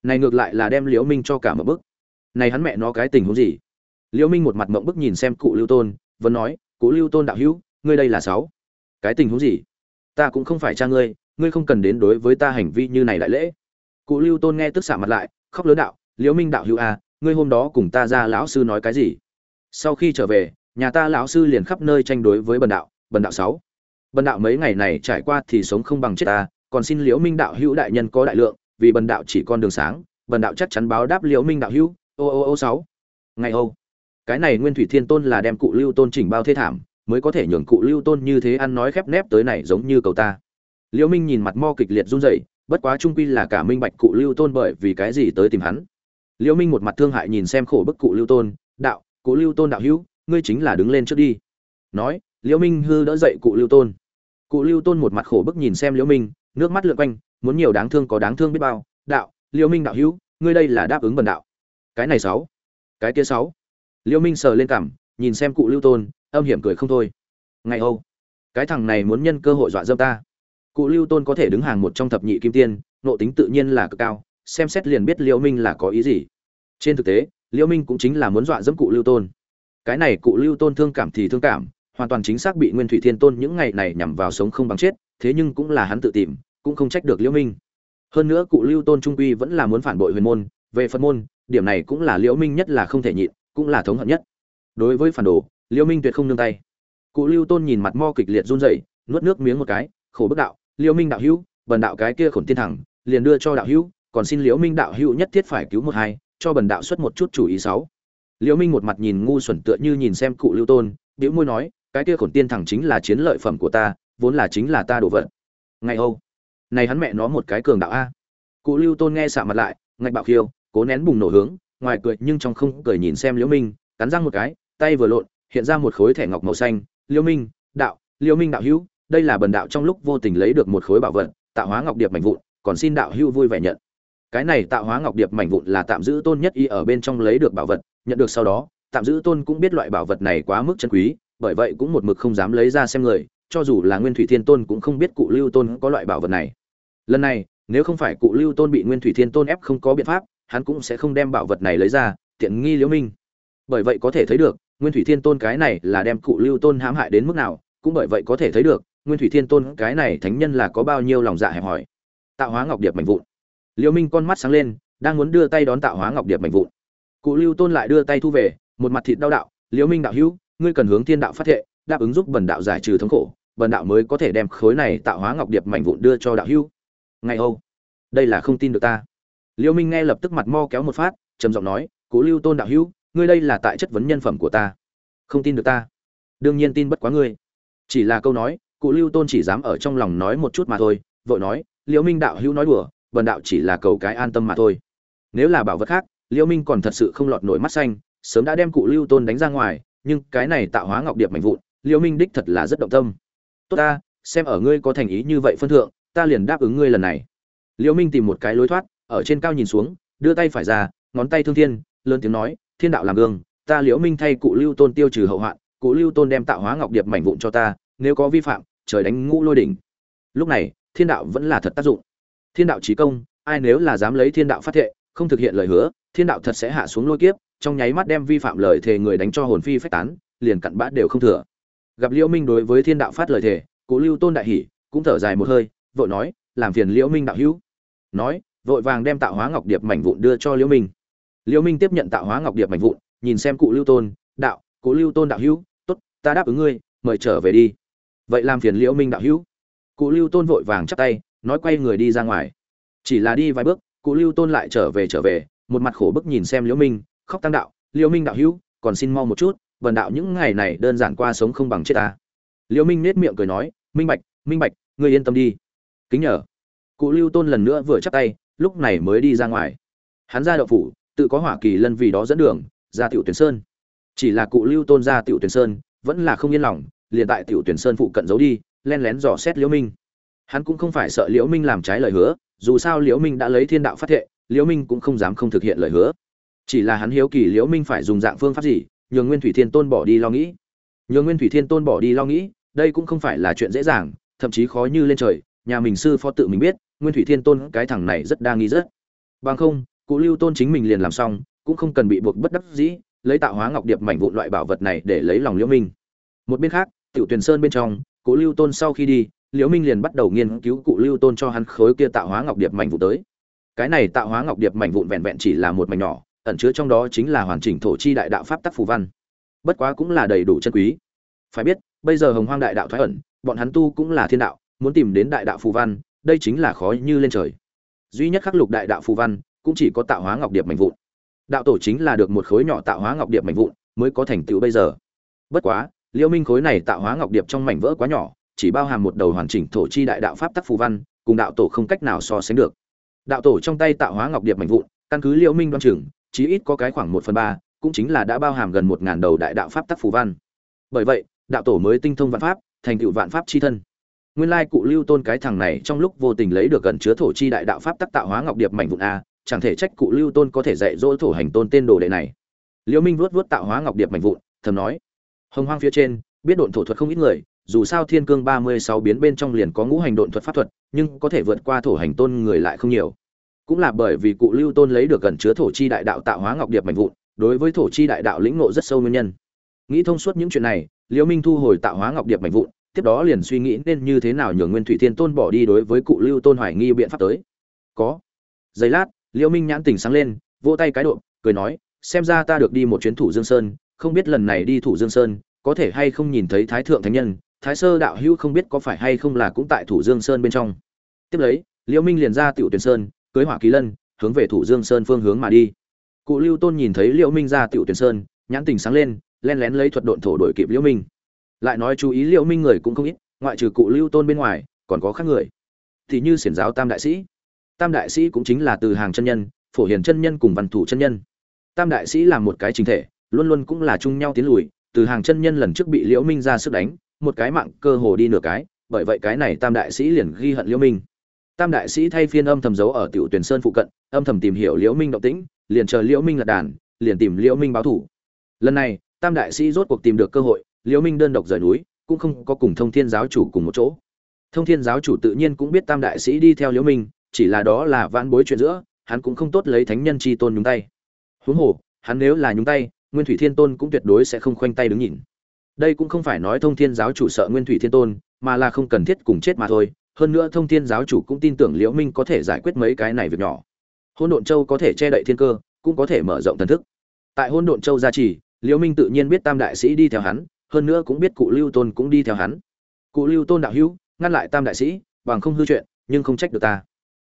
Này ngược lại là đem liễu minh cho cả một bức. Này hắn mẹ nó cái tình huống gì? Liễu minh một mặt mộng bức nhìn xem cụ lưu tôn, vẫn nói, cụ lưu tôn đạo hữu, ngươi đây là sáu. Cái tình huống gì? Ta cũng không phải cha ngươi ngươi không cần đến đối với ta hành vi như này đại lễ. Cụ lưu tôn nghe tức xạ mặt lại, khóc lớn đạo, liễu minh đạo hữu a ngươi hôm đó cùng ta ra lão sư nói cái gì? Sau khi trở về, nhà ta lão sư liền khắp nơi tranh đối với bần đạo bần đạo sáu, bần đạo mấy ngày này trải qua thì sống không bằng chết ta còn xin liễu minh đạo hữu đại nhân có đại lượng, vì bần đạo chỉ con đường sáng, bần đạo chắc chắn báo đáp liễu minh đạo hữu. Ô ô ô, sáu. Ngày ô cái này nguyên thủy thiên tôn là đem cụ lưu tôn chỉnh bao thế thảm, mới có thể nhường cụ lưu tôn như thế ăn nói khép nép tới này giống như cầu ta. Liễu minh nhìn mặt mo kịch liệt run rẩy, bất quá trung quy là cả minh bạch cụ lưu tôn bởi vì cái gì tới tìm hắn. Liễu minh một mặt thương hại nhìn xem khổ bức cụ lưu tôn, đạo, cụ lưu tôn đạo hữu, ngươi chính là đứng lên trước đi. Nói, liễu minh hư đỡ dậy cụ lưu tôn. Cụ lưu tôn một mặt khổ bức nhìn xem liễu minh nước mắt lượn quanh, muốn nhiều đáng thương có đáng thương biết bao. Đạo, Liêu minh đạo hữu, ngươi đây là đáp ứng bần đạo. Cái này sáu, cái kia sáu. Liêu minh sờ lên cằm, nhìn xem cụ lưu tôn, âm hiểm cười không thôi. Ngày âu cái thằng này muốn nhân cơ hội dọa dâm ta. Cụ lưu tôn có thể đứng hàng một trong thập nhị kim tiên, nộ tính tự nhiên là cực cao, xem xét liền biết Liêu minh là có ý gì. Trên thực tế, Liêu minh cũng chính là muốn dọa dẫm cụ lưu tôn. Cái này cụ lưu tôn thương cảm thì thương cảm, hoàn toàn chính xác bị nguyên thủy thiên tôn những ngày này nhằm vào sống không bằng chết, thế nhưng cũng là hắn tự tìm cũng không trách được liễu minh. Hơn nữa cụ lưu tôn trung quy vẫn là muốn phản bội huyền môn, về phật môn, điểm này cũng là liễu minh nhất là không thể nhịn, cũng là thống hận nhất. Đối với phản đồ, liễu minh tuyệt không nương tay. Cụ lưu tôn nhìn mặt mo kịch liệt run rẩy, nuốt nước miếng một cái, khổ bức đạo, liễu minh đạo hữu, bần đạo cái kia khổn tiên thẳng, liền đưa cho đạo hữu, còn xin liễu minh đạo hữu nhất thiết phải cứu một hai, cho bần đạo xuất một chút chủ ý sáu. Liễu minh một mặt nhìn ngu xuẩn tựa như nhìn xem cụ lưu tôn, bĩu môi nói, cái kia khổn tiên thẳng chính là chiến lợi phẩm của ta, vốn là chính là ta đổ vật ngày âu này hắn mẹ nó một cái cường đạo a. Cụ lưu tôn nghe xạ mặt lại, ngạch bạo khiêu, cố nén bùng nổ hướng, ngoài cười nhưng trong không cười nhìn xem liễu minh, cắn răng một cái, tay vừa lộn, hiện ra một khối thẻ ngọc màu xanh. Liễu minh, đạo, liễu minh đạo hữu, đây là bần đạo trong lúc vô tình lấy được một khối bảo vật, tạo hóa ngọc điệp mảnh vụn, còn xin đạo hữu vui vẻ nhận. Cái này tạo hóa ngọc điệp mảnh vụn là tạm giữ tôn nhất y ở bên trong lấy được bảo vật, nhận được sau đó, tạm giữ tôn cũng biết loại bảo vật này quá mức chân quý, bởi vậy cũng một mực không dám lấy ra xem người cho dù là nguyên thủy thiên tôn cũng không biết cụ lưu tôn có loại bảo vật này. Lần này, nếu không phải cụ lưu tôn bị nguyên thủy thiên tôn ép không có biện pháp, hắn cũng sẽ không đem bảo vật này lấy ra, tiện nghi liễu minh. Bởi vậy có thể thấy được, nguyên thủy thiên tôn cái này là đem cụ lưu tôn hãm hại đến mức nào, cũng bởi vậy có thể thấy được, nguyên thủy thiên tôn cái này thánh nhân là có bao nhiêu lòng dạ hẹp hòi. Tạo hóa ngọc điệp mạnh vụn. Liễu minh con mắt sáng lên, đang muốn đưa tay đón tạo hóa ngọc điệp mạnh vụn. Cụ lưu tôn lại đưa tay thu về, một mặt thịt đau đạo, liễu minh đạo hữu, ngươi cần hướng thiên đạo phát thệ đáp ứng giúp bần đạo giải trừ thống khổ, bần đạo mới có thể đem khối này tạo hóa ngọc điệp mảnh vụn đưa cho đạo hưu ngay âu, đây là không tin được ta. Liễu minh nghe lập tức mặt mo kéo một phát, trầm giọng nói cụ lưu tôn đạo hưu ngươi đây là tại chất vấn nhân phẩm của ta. Không tin được ta. Đương nhiên tin bất quá ngươi. Chỉ là câu nói cụ lưu tôn chỉ dám ở trong lòng nói một chút mà thôi, vội nói liễu minh đạo hữu nói đùa, bần đạo chỉ là cầu cái an tâm mà thôi. Nếu là bảo vật khác liễu minh còn thật sự không lọt nổi mắt xanh, sớm đã đem cụ lưu tôn đánh ra ngoài, nhưng cái này tạo hóa ngọc điệp mạnh vụn liễu minh đích thật là rất động tâm. Tốt ta, xem ở ngươi có thành ý như vậy phân thượng, ta liền đáp ứng ngươi lần này. Liễu minh tìm một cái lối thoát, ở trên cao nhìn xuống, đưa tay phải ra, ngón tay thương thiên, lớn tiếng nói, thiên đạo làm gương, ta liễu minh thay cụ lưu tôn tiêu trừ hậu hoạn, cụ lưu tôn đem tạo hóa ngọc điệp mảnh vụn cho ta, nếu có vi phạm, trời đánh ngũ lôi đỉnh. Lúc này, thiên đạo vẫn là thật tác dụng. Thiên đạo trí công, ai nếu là dám lấy thiên đạo phát thệ, không thực hiện lời hứa, thiên đạo thật sẽ hạ xuống lôi kiếp, trong nháy mắt đem vi phạm lời thề người đánh cho hồn phi phách tán, liền cặn bã đều không thừa gặp liễu minh đối với thiên đạo phát lời thề cụ lưu tôn đại hỉ, cũng thở dài một hơi, vội nói, làm phiền liễu minh đạo hữu. Nói, vội vàng đem tạo hóa ngọc điệp mảnh vụn đưa cho liễu minh. Liễu minh tiếp nhận tạo hóa ngọc điệp mảnh vụn, nhìn xem cụ lưu tôn, đạo cụ lưu tôn đạo hữu, tốt, ta đáp ứng ngươi, mời trở về đi. Vậy làm phiền liễu minh đạo hữu. Cụ lưu tôn vội vàng chắp tay, nói quay người đi ra ngoài. Chỉ là đi vài bước, cụ lưu tôn lại trở về trở về, một mặt khổ bức nhìn xem liễu minh, khóc tăng đạo, liễu minh đạo hữu, còn xin mau một chút vần đạo những ngày này đơn giản qua sống không bằng chết ta. Liễu minh nết miệng cười nói, minh bạch minh bạch, ngươi yên tâm đi. Kính nhờ. Cụ lưu tôn lần nữa vừa chắp tay, lúc này mới đi ra ngoài. Hắn ra đậu phủ, tự có hỏa kỳ lân vì đó dẫn đường, ra tiểu tuyển sơn. Chỉ là cụ lưu tôn ra tiểu tuyển sơn, vẫn là không yên lòng, liền tại tiểu tuyển sơn phụ cận giấu đi, len lén dò xét liễu minh. Hắn cũng không phải sợ liễu minh làm trái lời hứa, dù sao liễu minh đã lấy thiên đạo phát thệ liễu minh cũng không dám không thực hiện lời hứa. Chỉ là hắn hiếu kỳ liễu minh phải dùng dạng phương pháp gì nhường nguyên thủy thiên tôn bỏ đi lo nghĩ. Nhường nguyên thủy thiên tôn bỏ đi lo nghĩ, đây cũng không phải là chuyện dễ dàng, thậm chí khó như lên trời, nhà mình sư phó tự mình biết, nguyên thủy thiên tôn cái thằng này rất đa nghi rất. Bằng không, cụ lưu tôn chính mình liền làm xong, cũng không cần bị buộc bất đắc dĩ, lấy tạo hóa ngọc điệp mảnh vụn loại bảo vật này để lấy lòng liễu minh. Một bên khác, tiểu tuyển sơn bên trong, cụ lưu tôn sau khi đi, liễu minh liền bắt đầu nghiên cứu cụ lưu tôn cho hắn khối kia tạo hóa ngọc điệp mảnh vụn tới. Cái này tạo hóa ngọc điệp mảnh vụn vẹn vẹn chỉ là một mảnh nhỏ ẩn chứa trong đó chính là hoàn chỉnh thổ chi đại đạo pháp tắc phù văn. Bất quá cũng là đầy đủ chân quý. Phải biết, bây giờ hồng hoang đại đạo thoái ẩn, bọn hắn tu cũng là thiên đạo, muốn tìm đến đại đạo phù văn, đây chính là khó như lên trời. Duy nhất khắc lục đại đạo phù văn, cũng chỉ có tạo hóa ngọc điệp mạnh vụn. Đạo tổ chính là được một khối nhỏ tạo hóa ngọc điệp mạnh vụn, mới có thành tựu bây giờ. Bất quá liễu minh khối này tạo hóa ngọc điệp trong mảnh vỡ quá nhỏ, chỉ bao hàm một đầu hoàn chỉnh thổ chi đại đạo pháp tắc phù văn, cùng đạo tổ không cách nào so sánh được. Đạo tổ trong tay tạo hóa ngọc điệp mạnh vụn, căn cứ liễu minh đoan chừng chí ít có cái khoảng một phần ba, cũng chính là đã bao hàm gần một ngàn đầu đại đạo pháp tắc phù văn. Bởi vậy, đạo tổ mới tinh thông vạn pháp, thành tựu vạn pháp chi thân. Nguyên lai cụ lưu tôn cái thằng này trong lúc vô tình lấy được gần chứa thổ chi đại đạo pháp tác tạo hóa ngọc điệp mảnh vụn a, chẳng thể trách cụ lưu tôn có thể dạy dỗ thổ hành tôn tên đồ đệ này. Liễu minh vuốt vuốt tạo hóa ngọc điệp mảnh vụn, thầm nói, hồng hoang phía trên, biết độn thổ thuật không ít người, dù sao thiên cương ba mươi sáu biến bên trong liền có ngũ hành độn thuật pháp thuật, nhưng có thể vượt qua thổ hành tôn người lại không nhiều cũng là bởi vì cụ lưu tôn lấy được gần chứa thổ chi đại đạo tạo hóa ngọc điệp mạnh vụn, đối với thổ chi đại đạo lĩnh ngộ rất sâu nguyên nhân. Nghĩ thông suốt những chuyện này, liễu minh thu hồi tạo hóa ngọc điệp mạnh vụn, tiếp đó liền suy nghĩ nên như thế nào nhường nguyên thủy thiên tôn bỏ đi đối với cụ lưu tôn hoài nghi biện pháp tới. Có. Giây lát, liễu minh nhãn tỉnh sáng lên, vỗ tay cái độ, cười nói, xem ra ta được đi một chuyến thủ dương sơn, không biết lần này đi thủ dương sơn, có thể hay không nhìn thấy thái thượng thánh nhân, thái sơ đạo hữu không biết có phải hay không là cũng tại thủ dương sơn bên trong. Tiếp lấy, liễu minh liền ra tiểu tuyển sơn cưới hỏa kỳ lân, hướng về thủ dương sơn phương hướng mà đi. Cụ lưu tôn nhìn thấy liễu minh ra tiểu tuyển sơn, nhãn tình sáng lên, len lén lấy thuật độn thổ đổi kịp liễu minh. Lại nói chú ý liễu minh người cũng không ít, ngoại trừ cụ lưu tôn bên ngoài, còn có khác người. Thì như xiển giáo tam đại sĩ. Tam đại sĩ cũng chính là từ hàng chân nhân, phổ hiền chân nhân cùng văn thủ chân nhân. Tam đại sĩ là một cái chính thể, luôn luôn cũng là chung nhau tiến lùi, từ hàng chân nhân lần trước bị liễu minh ra sức đánh, một cái mạng cơ hồ đi nửa cái, bởi vậy cái này tam đại sĩ liền ghi hận liễu minh tam đại sĩ thay phiên âm thầm giấu ở tiểu tuyển sơn phụ cận, âm thầm tìm hiểu liễu minh động tĩnh, liền chờ liễu minh lật đàn, liền tìm liễu minh báo thủ. Lần này, tam đại sĩ rốt cuộc tìm được cơ hội, liễu minh đơn độc rời núi, cũng không có cùng thông thiên giáo chủ cùng một chỗ. Thông thiên giáo chủ tự nhiên cũng biết tam đại sĩ đi theo liễu minh, chỉ là đó là vãn bối chuyện giữa, hắn cũng không tốt lấy thánh nhân chi tôn nhúng tay. Huống hồ, hắn nếu là nhúng tay, nguyên thủy thiên tôn cũng tuyệt đối sẽ không khoanh tay đứng nhìn. Đây cũng không phải nói thông thiên giáo chủ sợ nguyên thủy thiên tôn, mà là không cần thiết cùng chết mà thôi hơn nữa thông thiên giáo chủ cũng tin tưởng liễu minh có thể giải quyết mấy cái này việc nhỏ. Hôn độn châu có thể che đậy thiên cơ, cũng có thể mở rộng thần thức. Tại hôn độn châu gia trì, liễu minh tự nhiên biết tam đại sĩ đi theo hắn, hơn nữa cũng biết cụ lưu tôn cũng đi theo hắn. Cụ lưu tôn đạo hữu, ngăn lại tam đại sĩ, bằng không hư chuyện, nhưng không trách được ta.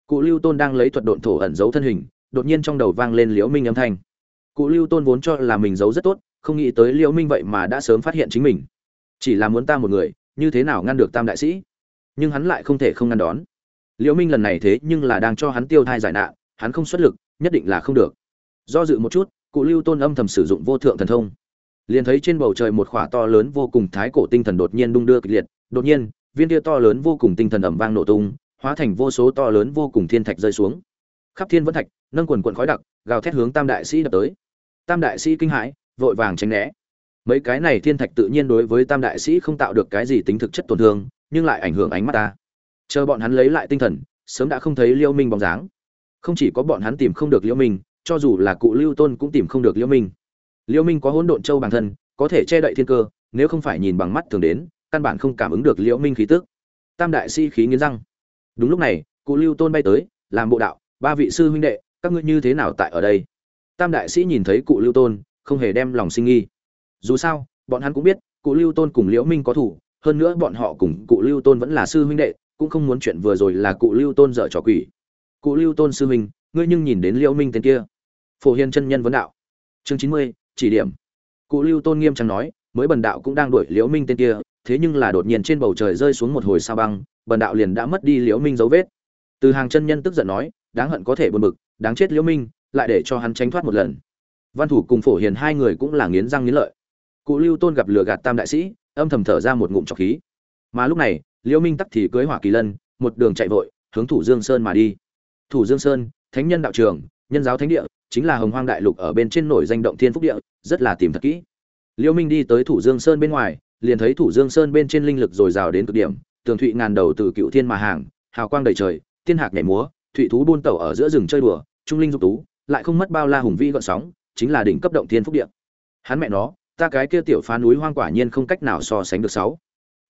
Cụ lưu tôn đang lấy thuật độn thổ ẩn giấu thân hình, đột nhiên trong đầu vang lên liễu minh âm thanh. Cụ lưu tôn vốn cho là mình giấu rất tốt, không nghĩ tới liễu minh vậy mà đã sớm phát hiện chính mình. Chỉ là muốn ta một người, như thế nào ngăn được tam đại sĩ? Nhưng hắn lại không thể không ngăn đón. Liễu minh lần này thế nhưng là đang cho hắn tiêu thai giải nạn, hắn không xuất lực, nhất định là không được. Do dự một chút, cụ lưu tôn âm thầm sử dụng vô thượng thần thông. Liền thấy trên bầu trời một khỏa to lớn vô cùng thái cổ tinh thần đột nhiên đung đưa kịch liệt, đột nhiên, viên kia to lớn vô cùng tinh thần ầm vang nổ tung, hóa thành vô số to lớn vô cùng thiên thạch rơi xuống. Khắp thiên vẫn thạch, nâng quần quần khói đặc, gào thét hướng tam đại sĩ đập tới. Tam đại sĩ kinh hãi, vội vàng tránh né. Mấy cái này thiên thạch tự nhiên đối với tam đại sĩ không tạo được cái gì tính thực chất tổn thương nhưng lại ảnh hưởng ánh mắt ta. Chờ bọn hắn lấy lại tinh thần, sớm đã không thấy liêu minh bóng dáng. Không chỉ có bọn hắn tìm không được liêu minh, cho dù là cụ lưu tôn cũng tìm không được liêu minh. Liêu minh có hỗn độn châu bản thân, có thể che đậy thiên cơ, nếu không phải nhìn bằng mắt thường đến, căn bản không cảm ứng được Liễu minh khí tức. Tam đại sĩ khí nghiến răng. Đúng lúc này, cụ lưu tôn bay tới, làm bộ đạo, ba vị sư huynh đệ, các ngươi như thế nào tại ở đây? Tam đại sĩ nhìn thấy cụ lưu tôn, không hề đem lòng sinh nghi. Dù sao, bọn hắn cũng biết, cụ lưu tôn cùng liễu minh có thủ hơn nữa bọn họ cùng cụ lưu tôn vẫn là sư huynh đệ, cũng không muốn chuyện vừa rồi là cụ lưu tôn dở trò quỷ. Cụ lưu tôn sư huynh, ngươi nhưng nhìn đến liễu minh tên kia. Phổ hiền chân nhân vấn đạo. Chương chín mươi, chỉ điểm. Cụ lưu tôn nghiêm trang nói, mới bần đạo cũng đang đuổi liễu minh tên kia, thế nhưng là đột nhiên trên bầu trời rơi xuống một hồi sao băng, bần đạo liền đã mất đi liễu minh dấu vết. Từ hàng chân nhân tức giận nói, đáng hận có thể buồn bực, đáng chết liễu minh, lại để cho hắn tránh thoát một lần. Văn thủ cùng phổ hiền hai người cũng là nghiến răng nghiến lợi. Cụ lưu tôn gặp lừa gạt tam đại sĩ âm thầm thở ra một ngụm trọc khí. Mà lúc này, liễu minh tắc thì cưới hỏa kỳ lân, một đường chạy vội, hướng thủ dương sơn mà đi. Thủ dương sơn, thánh nhân đạo trường, nhân giáo thánh địa, chính là hồng hoang đại lục ở bên trên nổi danh động thiên phúc địa, rất là tìm thật kỹ. Liễu minh đi tới thủ dương sơn bên ngoài, liền thấy thủ dương sơn bên trên linh lực dồi dào đến cực điểm, tường thụy ngàn đầu từ cựu thiên mà hàng, hào quang đầy trời thiên hạc nhảy múa, thụy thú buôn tẩu ở giữa rừng chơi đùa, trung linh dục tú, lại không mất bao la hùng vĩ gợn sóng, chính là đỉnh cấp động thiên phúc địa. Hắn mẹ nó ta cái kia tiểu phá núi hoang quả nhiên không cách nào so sánh được sáu.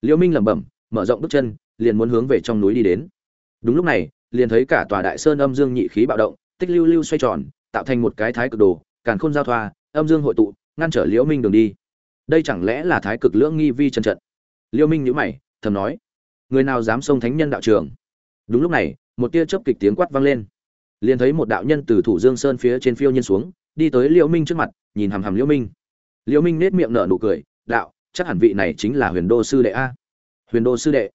Liễu minh lẩm bẩm, mở rộng bước chân, liền muốn hướng về trong núi đi đến. Đúng lúc này, liền thấy cả tòa đại sơn âm dương nhị khí bạo động, tích lưu lưu xoay tròn, tạo thành một cái thái cực đồ, càn khôn giao thoa, âm dương hội tụ, ngăn trở liễu minh đường đi. Đây chẳng lẽ là thái cực lưỡng nghi vi chân trận? Liễu minh nhíu mày, thầm nói, người nào dám xông thánh nhân đạo trường? Đúng lúc này, một tia chớp kịch tiếng quát vang lên. Liền thấy một đạo nhân từ thủ dương sơn phía trên phiêu nhiên xuống, đi tới liễu minh trước mặt, nhìn hằm hằm liễu minh liễu minh nét miệng nở nụ cười, đạo, chắc hẳn vị này chính là huyền đô sư đệ a. Huyền đô sư đệ?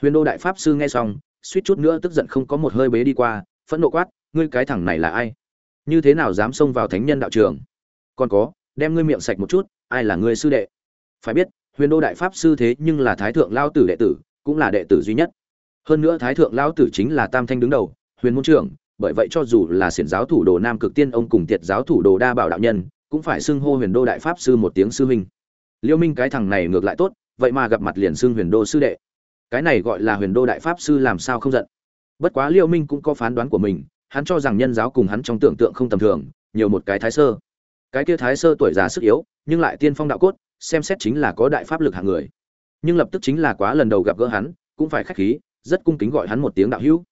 Huyền đô đại pháp sư nghe xong, suýt chút nữa tức giận không có một hơi bế đi qua, phẫn nộ quát, ngươi cái thằng này là ai? Như thế nào dám xông vào thánh nhân đạo trường? Còn có, đem ngươi miệng sạch một chút, ai là ngươi sư đệ? Phải biết, huyền đô đại pháp sư thế nhưng là thái thượng lao tử đệ tử, cũng là đệ tử duy nhất. Hơn nữa thái thượng lao tử chính là tam thanh đứng đầu, huyền môn trưởng, bởi vậy cho dù là xiển giáo thủ đồ nam cực tiên ông cùng tiệt giáo thủ đồ đa bảo đạo nhân cũng phải xưng hô huyền đô đại pháp sư một tiếng sư huynh. Liêu minh cái thằng này ngược lại tốt, vậy mà gặp mặt liền xưng huyền đô sư đệ. Cái này gọi là huyền đô đại pháp sư làm sao không giận. Bất quá liêu minh cũng có phán đoán của mình, hắn cho rằng nhân giáo cùng hắn trong tưởng tượng không tầm thường, nhiều một cái thái sơ. Cái kia thái sơ tuổi già sức yếu, nhưng lại tiên phong đạo cốt, xem xét chính là có đại pháp lực hạng người. Nhưng lập tức chính là quá lần đầu gặp gỡ hắn, cũng phải khách khí, rất cung kính gọi hắn một tiếng đạo hữu.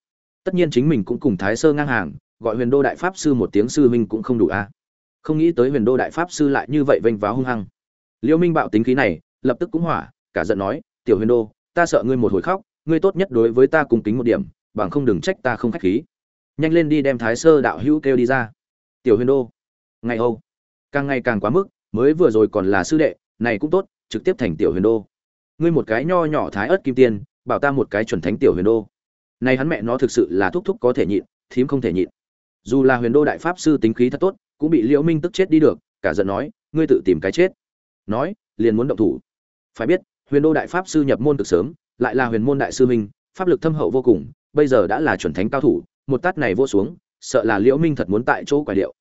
Tất nhiên chính mình cũng cùng thái sơ ngang hàng, gọi huyền đô đại pháp sư một tiếng sư huynh cũng không đủ a không nghĩ tới huyền đô đại pháp sư lại như vậy vênh váo hung hăng. Liêu minh bạo tính khí này, lập tức cũng hỏa, cả giận nói, tiểu huyền đô, ta sợ ngươi một hồi khóc, ngươi tốt nhất đối với ta cùng tính một điểm, bằng không đừng trách ta không khách khí. Nhanh lên đi đem thái sơ đạo hữu kêu đi ra. Tiểu huyền đô, ngày âu càng ngày càng quá mức, mới vừa rồi còn là sư đệ, này cũng tốt, trực tiếp thành tiểu huyền đô. Ngươi một cái nho nhỏ thái ớt kim tiên, bảo ta một cái chuẩn thánh tiểu huyền đô. Này hắn mẹ nó thực sự là thúc thúc có thể nhịn, thím không thể nhịn. Dù là huyền đô đại pháp sư tính khí thật tốt cũng bị liễu minh tức chết đi được, cả giận nói, ngươi tự tìm cái chết. Nói, liền muốn động thủ. Phải biết, huyền đô đại pháp sư nhập môn từ sớm, lại là huyền môn đại sư minh, pháp lực thâm hậu vô cùng, bây giờ đã là chuẩn thánh cao thủ, một tát này vô xuống, sợ là liễu minh thật muốn tại chỗ quả điệu.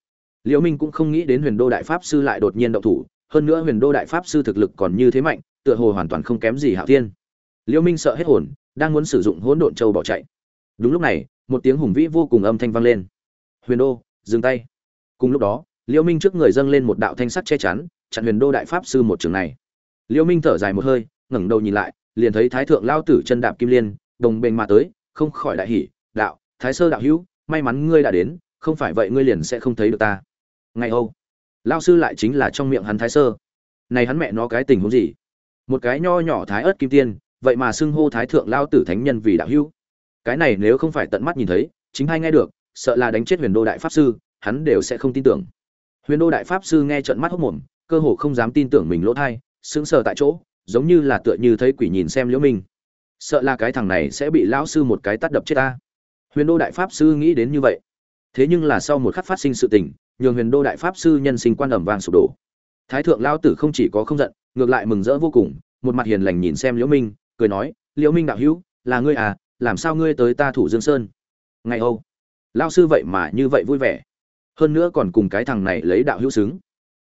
Liễu minh cũng không nghĩ đến huyền đô đại pháp sư lại đột nhiên động thủ, hơn nữa huyền đô đại pháp sư thực lực còn như thế mạnh, tựa hồ hoàn toàn không kém gì hạo thiên. Liễu minh sợ hết hồn, đang muốn sử dụng hỗn độn châu bỏ chạy. Đúng lúc này, một tiếng hùng vĩ vô cùng âm thanh vang lên. Huyền đô, dừng tay cùng lúc đó, liễu minh trước người dâng lên một đạo thanh sắc che chắn, chặn huyền đô đại pháp sư một trường này. Liễu minh thở dài một hơi, ngẩng đầu nhìn lại, liền thấy thái thượng lao tử chân đạp kim liên, đồng bền mà tới, không khỏi đại hỉ, đạo, thái sơ đạo hữu, may mắn ngươi đã đến, không phải vậy ngươi liền sẽ không thấy được ta. Ngày âu, lao sư lại chính là trong miệng hắn thái sơ. Này hắn mẹ nó cái tình huống gì? Một cái nho nhỏ thái ớt kim tiên, vậy mà xưng hô thái thượng lao tử thánh nhân vì đạo hữu. Cái này nếu không phải tận mắt nhìn thấy, chính hay nghe được, sợ là đánh chết huyền đô đại pháp sư hắn đều sẽ không tin tưởng. Huyền đô đại pháp sư nghe trận mắt hốc mồm, cơ hồ không dám tin tưởng mình lỗ thai, sững sờ tại chỗ, giống như là tựa như thấy quỷ nhìn xem liễu minh. Sợ là cái thằng này sẽ bị lão sư một cái tát đập chết ta. Huyền đô đại pháp sư nghĩ đến như vậy. Thế nhưng là sau một khắc phát sinh sự tình, nhường huyền đô đại pháp sư nhân sinh quan ẩm vàng sụp đổ. Thái thượng lao tử không chỉ có không giận, ngược lại mừng rỡ vô cùng, một mặt hiền lành nhìn xem liễu minh, cười nói, liễu minh đạo hữu, là ngươi à làm sao ngươi tới ta thủ dương sơn? Ngày âu lao sư vậy mà như vậy vui vẻ hơn nữa còn cùng cái thằng này lấy đạo hữu xứng.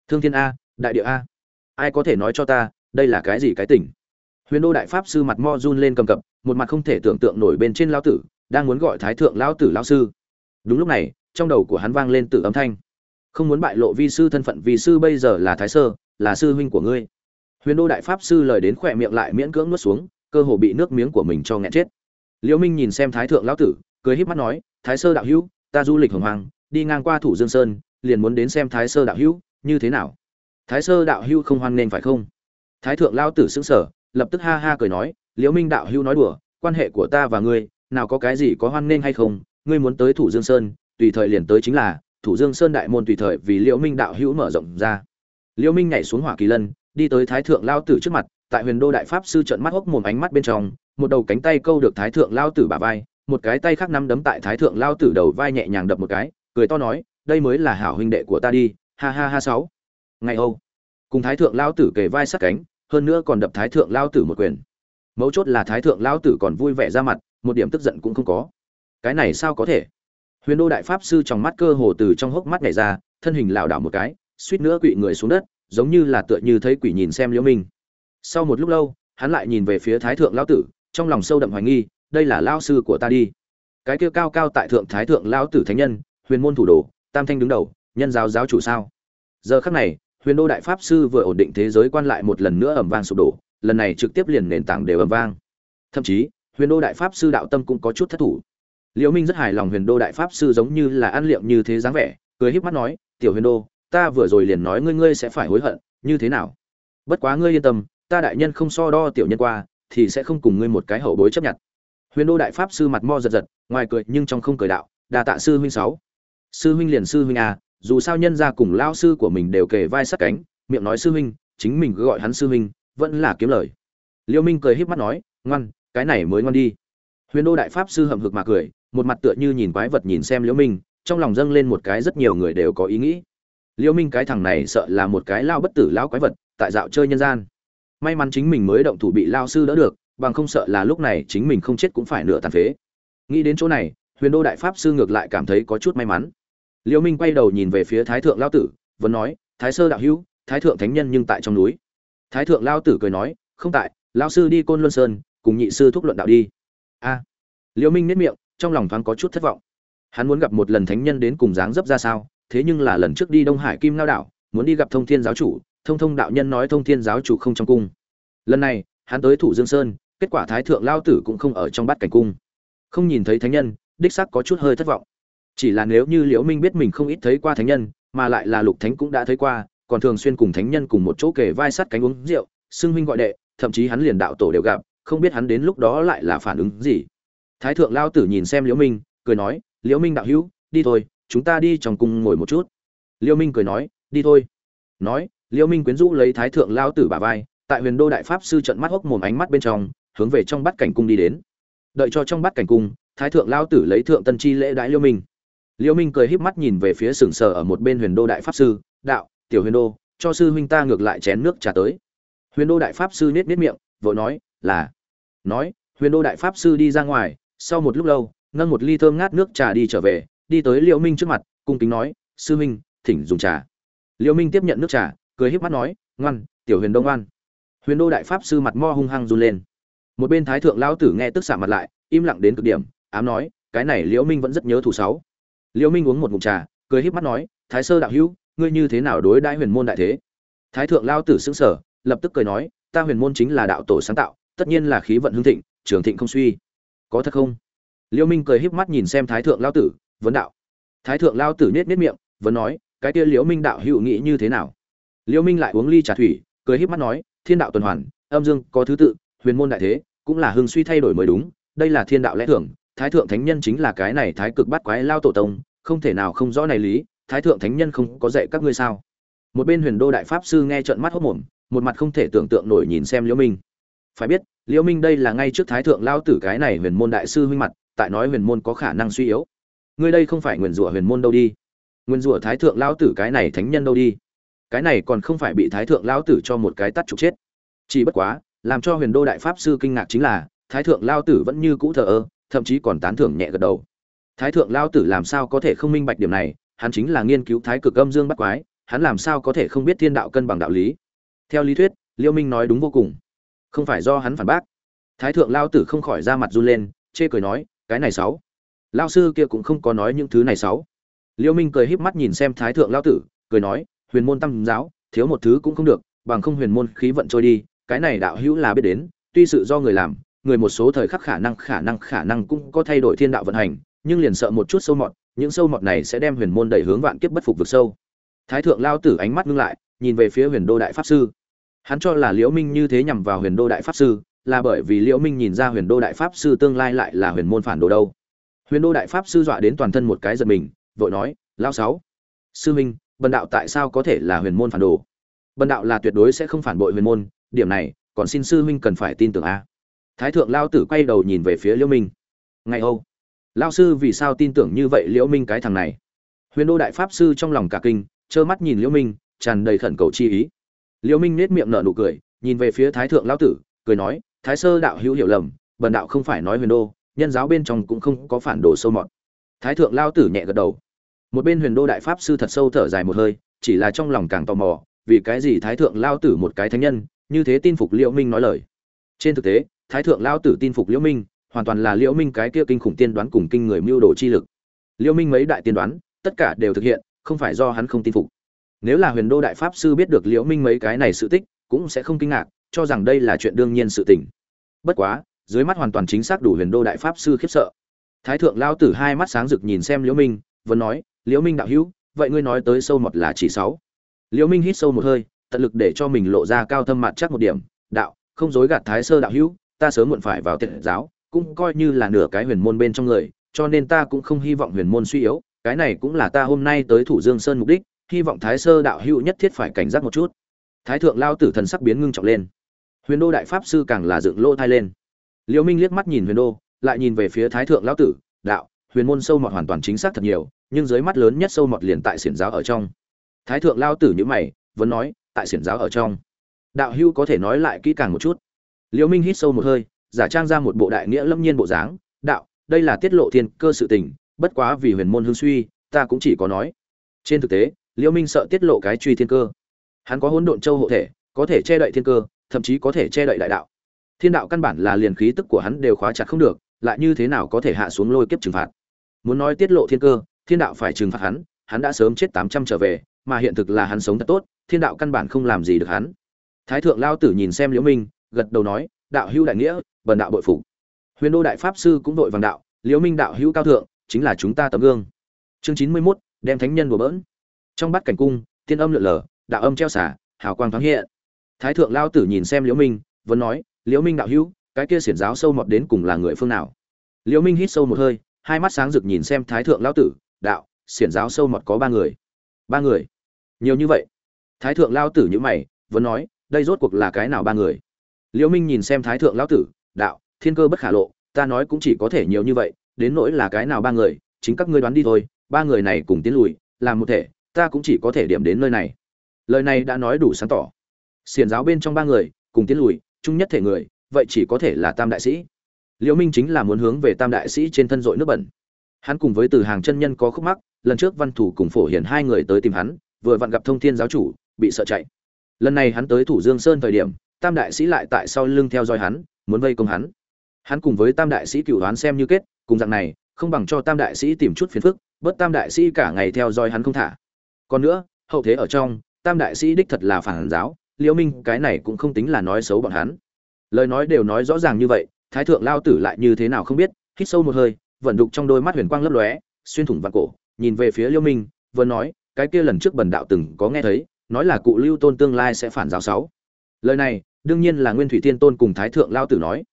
Thương thiên a, đại địa a, ai có thể nói cho ta, đây là cái gì cái tỉnh huyền đô đại pháp sư mặt mo run lên cầm cập, một mặt không thể tưởng tượng nổi bên trên lao tử, đang muốn gọi thái thượng lao tử lao sư. Đúng lúc này, trong đầu của hắn vang lên tử âm thanh. Không muốn bại lộ vi sư thân phận, vì sư bây giờ là thái sơ, là sư huynh của ngươi. Huyền đô đại pháp sư lời đến khỏe miệng lại miễn cưỡng nuốt xuống, cơ hồ bị nước miếng của mình cho nghẹn chết. Liễu minh nhìn xem thái thượng lão tử, cười híp mắt nói, thái sơ đạo hữu, ta du lịch hồng hoàng đi ngang qua thủ dương sơn, liền muốn đến xem thái sơ đạo hữu, như thế nào? Thái sơ đạo hữu không hoan nên phải không? Thái thượng lao tử sững sở lập tức ha ha cười nói, liễu minh đạo hữu nói đùa, quan hệ của ta và ngươi, nào có cái gì có hoan nên hay không? Ngươi muốn tới thủ dương sơn, tùy thời liền tới chính là, thủ dương sơn đại môn tùy thời vì liễu minh đạo hữu mở rộng ra. Liễu minh nhảy xuống hỏa kỳ lân, đi tới thái thượng lao tử trước mặt, tại huyền đô đại pháp sư trợn mắt hốc mồm ánh mắt bên trong, một đầu cánh tay câu được thái thượng lao tử bả vai, một cái tay khác nắm đấm tại thái thượng lao tử đầu vai nhẹ nhàng đập một cái cười to nói, đây mới là hảo huynh đệ của ta đi, ha ha ha sáu. Ngày âu, cùng thái thượng lao tử kề vai sát cánh, hơn nữa còn đập thái thượng lao tử một quyền. Mấu chốt là thái thượng lao tử còn vui vẻ ra mặt, một điểm tức giận cũng không có. Cái này sao có thể? Huyền đô đại pháp sư trong mắt cơ hồ từ trong hốc mắt nhảy ra, thân hình lảo đảo một cái, suýt nữa quỵ người xuống đất, giống như là tựa như thấy quỷ nhìn xem liễu minh. Sau một lúc lâu, hắn lại nhìn về phía thái thượng lão tử, trong lòng sâu đậm hoài nghi, đây là lao sư của ta đi. Cái kia cao cao tại thượng thái thượng lão tử thánh nhân huyền môn thủ đồ, tam thanh đứng đầu, nhân giáo giáo chủ sao? Giờ khắc này, huyền đô đại pháp sư vừa ổn định thế giới quan lại một lần nữa ầm vang sụp đổ, lần này trực tiếp liền nền tảng đều ầm vang. Thậm chí, huyền đô đại pháp sư đạo tâm cũng có chút thất thủ. Liễu minh rất hài lòng huyền đô đại pháp sư giống như là ăn liệm như thế dáng vẻ, cười híp mắt nói, tiểu huyền đô, ta vừa rồi liền nói ngươi ngươi sẽ phải hối hận, như thế nào? Bất quá ngươi yên tâm, ta đại nhân không so đo tiểu nhân qua, thì sẽ không cùng ngươi một cái hậu bối chấp nhận. Huyền đô đại pháp sư mặt mo giật giật, ngoài cười nhưng trong không cười đạo đà tạ sư huynh sáu sư huynh liền sư huynh à dù sao nhân gia cùng lao sư của mình đều kề vai sát cánh, miệng nói sư huynh, chính mình cứ gọi hắn sư huynh, vẫn là kiếm lời. Liêu minh cười híp mắt nói, ngoan, cái này mới ngoan đi. Huyền đô đại pháp sư hậm hực mà cười, một mặt tựa như nhìn quái vật nhìn xem liễu minh, trong lòng dâng lên một cái rất nhiều người đều có ý nghĩ. Liễu minh cái thằng này sợ là một cái lao bất tử lão quái vật, tại dạo chơi nhân gian. May mắn chính mình mới động thủ bị lao sư đỡ được, bằng không sợ là lúc này chính mình không chết cũng phải nửa tàn phế. Nghĩ đến chỗ này, huyền đô đại pháp sư ngược lại cảm thấy có chút may mắn liễu minh quay đầu nhìn về phía thái thượng lao tử, vẫn nói, thái sơ đạo hữu, thái thượng thánh nhân nhưng tại trong núi. Thái thượng lao tử cười nói, không tại, lao sư đi côn luân sơn, cùng nhị sư thúc luận đạo đi. A. Liễu minh nét miệng, trong lòng thoáng có chút thất vọng. Hắn muốn gặp một lần thánh nhân đến cùng dáng dấp ra sao, thế nhưng là lần trước đi đông hải kim lao đảo, muốn đi gặp thông thiên giáo chủ, thông thông đạo nhân nói thông thiên giáo chủ không trong cung. Lần này, hắn tới thủ dương sơn, kết quả thái thượng lao tử cũng không ở trong bát cảnh cung. Không nhìn thấy thánh nhân, đích sắc có chút hơi thất vọng chỉ là nếu như liễu minh biết mình không ít thấy qua thánh nhân, mà lại là lục thánh cũng đã thấy qua, còn thường xuyên cùng thánh nhân cùng một chỗ kề vai sát cánh uống rượu, xưng huynh gọi đệ, thậm chí hắn liền đạo tổ đều gặp, không biết hắn đến lúc đó lại là phản ứng gì. Thái thượng lao tử nhìn xem liễu minh, cười nói, liễu minh đạo hữu, đi thôi, chúng ta đi trong cung ngồi một chút. Liễu minh cười nói, đi thôi. Nói, liễu minh quyến rũ lấy thái thượng lao tử bả vai, tại huyền đô đại pháp sư trận mắt hốc mồm ánh mắt bên trong, hướng về trong bát cảnh cung đi đến. Đợi cho trong bát cảnh cung, thái thượng lao tử lấy thượng tân chi lễ đái liễu minh liễu minh cười híp mắt nhìn về phía sừng sờ ở một bên huyền đô đại pháp sư, đạo, tiểu huyền đô, cho sư huynh ta ngược lại chén nước trà tới. Huyền đô đại pháp sư nết nết miệng, vội nói, là. Nói, huyền đô đại pháp sư đi ra ngoài, sau một lúc lâu, nâng một ly thơm ngát nước trà đi trở về, đi tới liễu minh trước mặt, cung kính nói, sư huynh, thỉnh dùng trà. Liễu minh tiếp nhận nước trà, cười híp mắt nói, ngoan, tiểu huyền đông ngoan. Huyền đô đại pháp sư mặt mo hung hăng run lên. Một bên thái thượng lão tử nghe tức xạ mặt lại, im lặng đến cực điểm, ám nói, cái này liễu minh vẫn rất nhớ thủ sáu liễu minh uống một ngụm trà, cười híp mắt nói, thái sơ đạo hữu, ngươi như thế nào đối đãi huyền môn đại thế? Thái thượng lão tử sững sờ, lập tức cười nói, ta huyền môn chính là đạo tổ sáng tạo, tất nhiên là khí vận hưng thịnh, trường thịnh không suy. Có thật không? Liễu minh cười híp mắt nhìn xem thái thượng lão tử, vấn đạo. Thái thượng lão tử nhếch nhếch miệng, vấn nói, cái kia liễu minh đạo hữu nghĩ như thế nào? Liễu minh lại uống ly trà thủy, cười híp mắt nói, thiên đạo tuần hoàn, âm dương có thứ tự, huyền môn đại thế, cũng là hưng suy thay đổi mới đúng, đây là thiên đạo lẽ thường thái thượng thánh nhân chính là cái này thái cực bắt quái lao tổ tông, không thể nào không rõ này lý, thái thượng thánh nhân không có dạy các ngươi sao? Một bên huyền đô đại pháp sư nghe trợn mắt hốt mồm, một mặt không thể tưởng tượng nổi nhìn xem liễu minh. Phải biết, liễu minh đây là ngay trước thái thượng lao tử cái này huyền môn đại sư huynh mặt, tại nói huyền môn có khả năng suy yếu. Ngươi đây không phải nguyền rủa huyền môn đâu đi. Nguyền rủa thái thượng lao tử cái này thánh nhân đâu đi. Cái này còn không phải bị thái thượng lao tử cho một cái tắt trục chết. Chỉ bất quá, làm cho huyền đô đại pháp sư kinh ngạc chính là, thái thượng lao tử vẫn như cũ thờ ơ thậm chí còn tán thưởng nhẹ gật đầu. Thái thượng lao tử làm sao có thể không minh bạch điểm này? Hắn chính là nghiên cứu thái cực âm dương bắt quái, hắn làm sao có thể không biết thiên đạo cân bằng đạo lý? Theo lý thuyết, liêu minh nói đúng vô cùng. Không phải do hắn phản bác. Thái thượng lao tử không khỏi ra mặt run lên, chê cười nói, cái này sáu. Lao sư kia cũng không có nói những thứ này sáu. Liêu minh cười híp mắt nhìn xem thái thượng lao tử, cười nói, huyền môn tâm giáo, thiếu một thứ cũng không được, bằng không huyền môn khí vận trôi đi, cái này đạo hữu là biết đến, tuy sự do người làm người một số thời khắc khả năng khả năng khả năng cũng có thay đổi thiên đạo vận hành, nhưng liền sợ một chút sâu mọt, những sâu mọt này sẽ đem huyền môn đẩy hướng vạn kiếp bất phục vực sâu. Thái thượng lao tử ánh mắt ngưng lại, nhìn về phía huyền đô đại pháp sư. Hắn cho là liễu minh như thế nhằm vào huyền đô đại pháp sư, là bởi vì liễu minh nhìn ra huyền đô đại pháp sư tương lai lại là huyền môn phản đồ đâu. Huyền đô đại pháp sư dọa đến toàn thân một cái giật mình, vội nói lao sáu, sư minh bần đạo tại sao có thể là huyền môn phản đồ? Bần đạo là tuyệt đối sẽ không phản bội huyền môn, điểm này, còn xin sư huynh cần phải tin tưởng a thái thượng lao tử quay đầu nhìn về phía liễu minh. Ngày âu lao sư vì sao tin tưởng như vậy liễu minh cái thằng này? Huyền đô đại pháp sư trong lòng cả kinh, trơ mắt nhìn liễu minh, tràn đầy khẩn cầu chi ý. Liễu minh nét miệng nở nụ cười, nhìn về phía thái thượng lao tử, cười nói, thái sơ đạo hữu hiểu lầm, bần đạo không phải nói huyền đô, nhân giáo bên trong cũng không có phản đồ sâu mọt. Thái thượng lao tử nhẹ gật đầu. Một bên huyền đô đại pháp sư thật sâu thở dài một hơi, chỉ là trong lòng càng tò mò, vì cái gì thái thượng lao tử một cái thánh nhân, như thế tin phục liễu minh nói lời. Trên thực tế thái thượng lao tử tin phục liễu minh, hoàn toàn là liễu minh cái kia kinh khủng tiên đoán cùng kinh người mưu đồ chi lực. Liễu minh mấy đại tiên đoán, tất cả đều thực hiện, không phải do hắn không tin phục. Nếu là huyền đô đại pháp sư biết được liễu minh mấy cái này sự tích, cũng sẽ không kinh ngạc, cho rằng đây là chuyện đương nhiên sự tình. Bất quá, dưới mắt hoàn toàn chính xác đủ huyền đô đại pháp sư khiếp sợ. Thái thượng lao tử hai mắt sáng rực nhìn xem liễu minh vẫn nói, liễu minh đạo hữu, vậy ngươi nói tới sâu một là chỉ sáu. Liễu minh hít sâu một hơi, tận lực để cho mình lộ ra cao thâm mặt chắc một điểm, đạo, không dối gạt thái sơ đạo hữu ta sớm muộn phải vào tiệt giáo, cũng coi như là nửa cái huyền môn bên trong người, cho nên ta cũng không hy vọng huyền môn suy yếu, cái này cũng là ta hôm nay tới thủ dương sơn mục đích, hy vọng thái sơ đạo hữu nhất thiết phải cảnh giác một chút. Thái thượng lao tử thần sắc biến ngưng trọng lên. Huyền đô đại pháp sư càng là dựng lô thai lên. Liễu minh liếc mắt nhìn huyền đô, lại nhìn về phía thái thượng lao tử, đạo, huyền môn sâu mọt hoàn toàn chính xác thật nhiều, nhưng dưới mắt lớn nhất sâu mọt liền tại xiển giáo ở trong. Thái thượng lao tử như mày, vẫn nói, tại xiển giáo ở trong. Đạo hữu có thể nói lại kỹ càng một chút liễu minh hít sâu một hơi, giả trang ra một bộ đại nghĩa lâm nhiên bộ dáng, đạo, đây là tiết lộ thiên cơ sự tình, bất quá vì huyền môn hương suy, ta cũng chỉ có nói. Trên thực tế, liễu minh sợ tiết lộ cái truy thiên cơ. Hắn có hỗn độn châu hộ thể, có thể che đậy thiên cơ, thậm chí có thể che đậy đại đạo. Thiên đạo căn bản là liền khí tức của hắn đều khóa chặt không được, lại như thế nào có thể hạ xuống lôi kiếp trừng phạt? Muốn nói tiết lộ thiên cơ, thiên đạo phải trừng phạt hắn hắn đã sớm chết tám trăm trở về, mà hiện thực là hắn sống thật tốt, thiên đạo căn bản không làm gì được hắn. Thái thượng lao tử nhìn xem liễu minh gật đầu nói đạo hữu đại nghĩa bần đạo bội phục. Huyền đô đại pháp sư cũng đội vàng đạo liễu minh đạo hữu cao thượng chính là chúng ta tấm gương. Chương chín mươi 91, đem thánh nhân đùa bỡn. Trong bát cảnh cung tiên âm lượn lờ đạo âm treo xả hào quang thoáng hiện. Thái thượng lao tử nhìn xem liễu minh vẫn nói liễu minh đạo hữu cái kia xiển giáo sâu mọt đến cùng là người phương nào? Liễu minh hít sâu một hơi hai mắt sáng rực nhìn xem thái thượng lao tử đạo xiển giáo sâu mọt có ba người. Ba người? Nhiều như vậy? Thái thượng lao tử như mày vẫn nói đây rốt cuộc là cái nào ba người? Liễu minh nhìn xem thái thượng Lão tử, đạo, thiên cơ bất khả lộ, ta nói cũng chỉ có thể nhiều như vậy, đến nỗi là cái nào ba người, chính các ngươi đoán đi thôi, ba người này cùng tiến lùi, làm một thể, ta cũng chỉ có thể điểm đến nơi này. Lời này đã nói đủ sáng tỏ. Xiển giáo bên trong ba người, cùng tiến lùi, chung nhất thể người, vậy chỉ có thể là tam đại sĩ. Liễu minh chính là muốn hướng về tam đại sĩ trên thân dội nước bẩn. Hắn cùng với từ hàng chân nhân có khúc mắc, lần trước văn thủ cùng phổ hiển hai người tới tìm hắn, vừa vặn gặp thông thiên giáo chủ, bị sợ chạy. Lần này hắn tới thủ dương sơn thời điểm tam đại sĩ lại tại sau lưng theo dõi hắn, muốn vây công hắn. Hắn cùng với tam đại sĩ cựu đoán xem như kết, cùng dạng này, không bằng cho tam đại sĩ tìm chút phiền phức, bớt tam đại sĩ cả ngày theo dõi hắn không thả. Còn nữa, hậu thế ở trong, tam đại sĩ đích thật là phản giáo, liễu minh, cái này cũng không tính là nói xấu bọn hắn. Lời nói đều nói rõ ràng như vậy, thái thượng lao tử lại như thế nào không biết, hít sâu một hơi, vận đục trong đôi mắt huyền quang lấp lóe, xuyên thủng vạn cổ, nhìn về phía liễu minh, vừa nói, cái kia lần trước bần đạo từng có nghe thấy, nói là cụ lưu tôn tương lai sẽ phản giáo sáu. Lời này đương nhiên là nguyên thủy tiên tôn cùng thái thượng lao tử nói.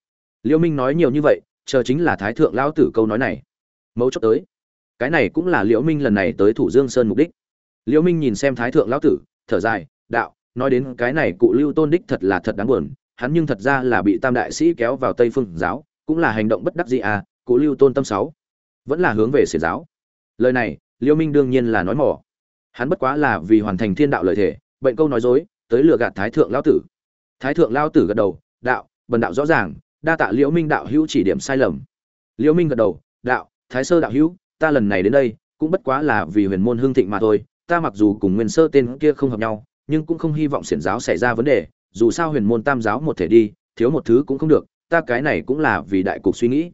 Liễu minh nói nhiều như vậy, chờ chính là thái thượng lao tử câu nói này. Mấu chốt tới, cái này cũng là liễu minh lần này tới thủ dương sơn mục đích. Liễu minh nhìn xem thái thượng lão tử, thở dài, đạo, nói đến cái này cụ lưu tôn đích thật là thật đáng buồn, hắn nhưng thật ra là bị tam đại sĩ kéo vào tây phương giáo, cũng là hành động bất đắc dĩ à cụ lưu tôn tâm sáu. Vẫn là hướng về xiển giáo. Lời này liễu minh đương nhiên là nói mỏ. Hắn bất quá là vì hoàn thành thiên đạo lợi thể, bệnh câu nói dối, tới lừa gạt thái thượng lão tử thái thượng lão tử gật đầu, đạo, bần đạo rõ ràng, đa tạ liễu minh đạo hữu chỉ điểm sai lầm. Liễu minh gật đầu, đạo, thái sơ đạo hữu, ta lần này đến đây, cũng bất quá là vì huyền môn hương thịnh mà thôi, ta mặc dù cùng nguyên sơ tên kia không hợp nhau, nhưng cũng không hy vọng xiển giáo xảy ra vấn đề, dù sao huyền môn tam giáo một thể đi, thiếu một thứ cũng không được, ta cái này cũng là vì đại cục suy nghĩ.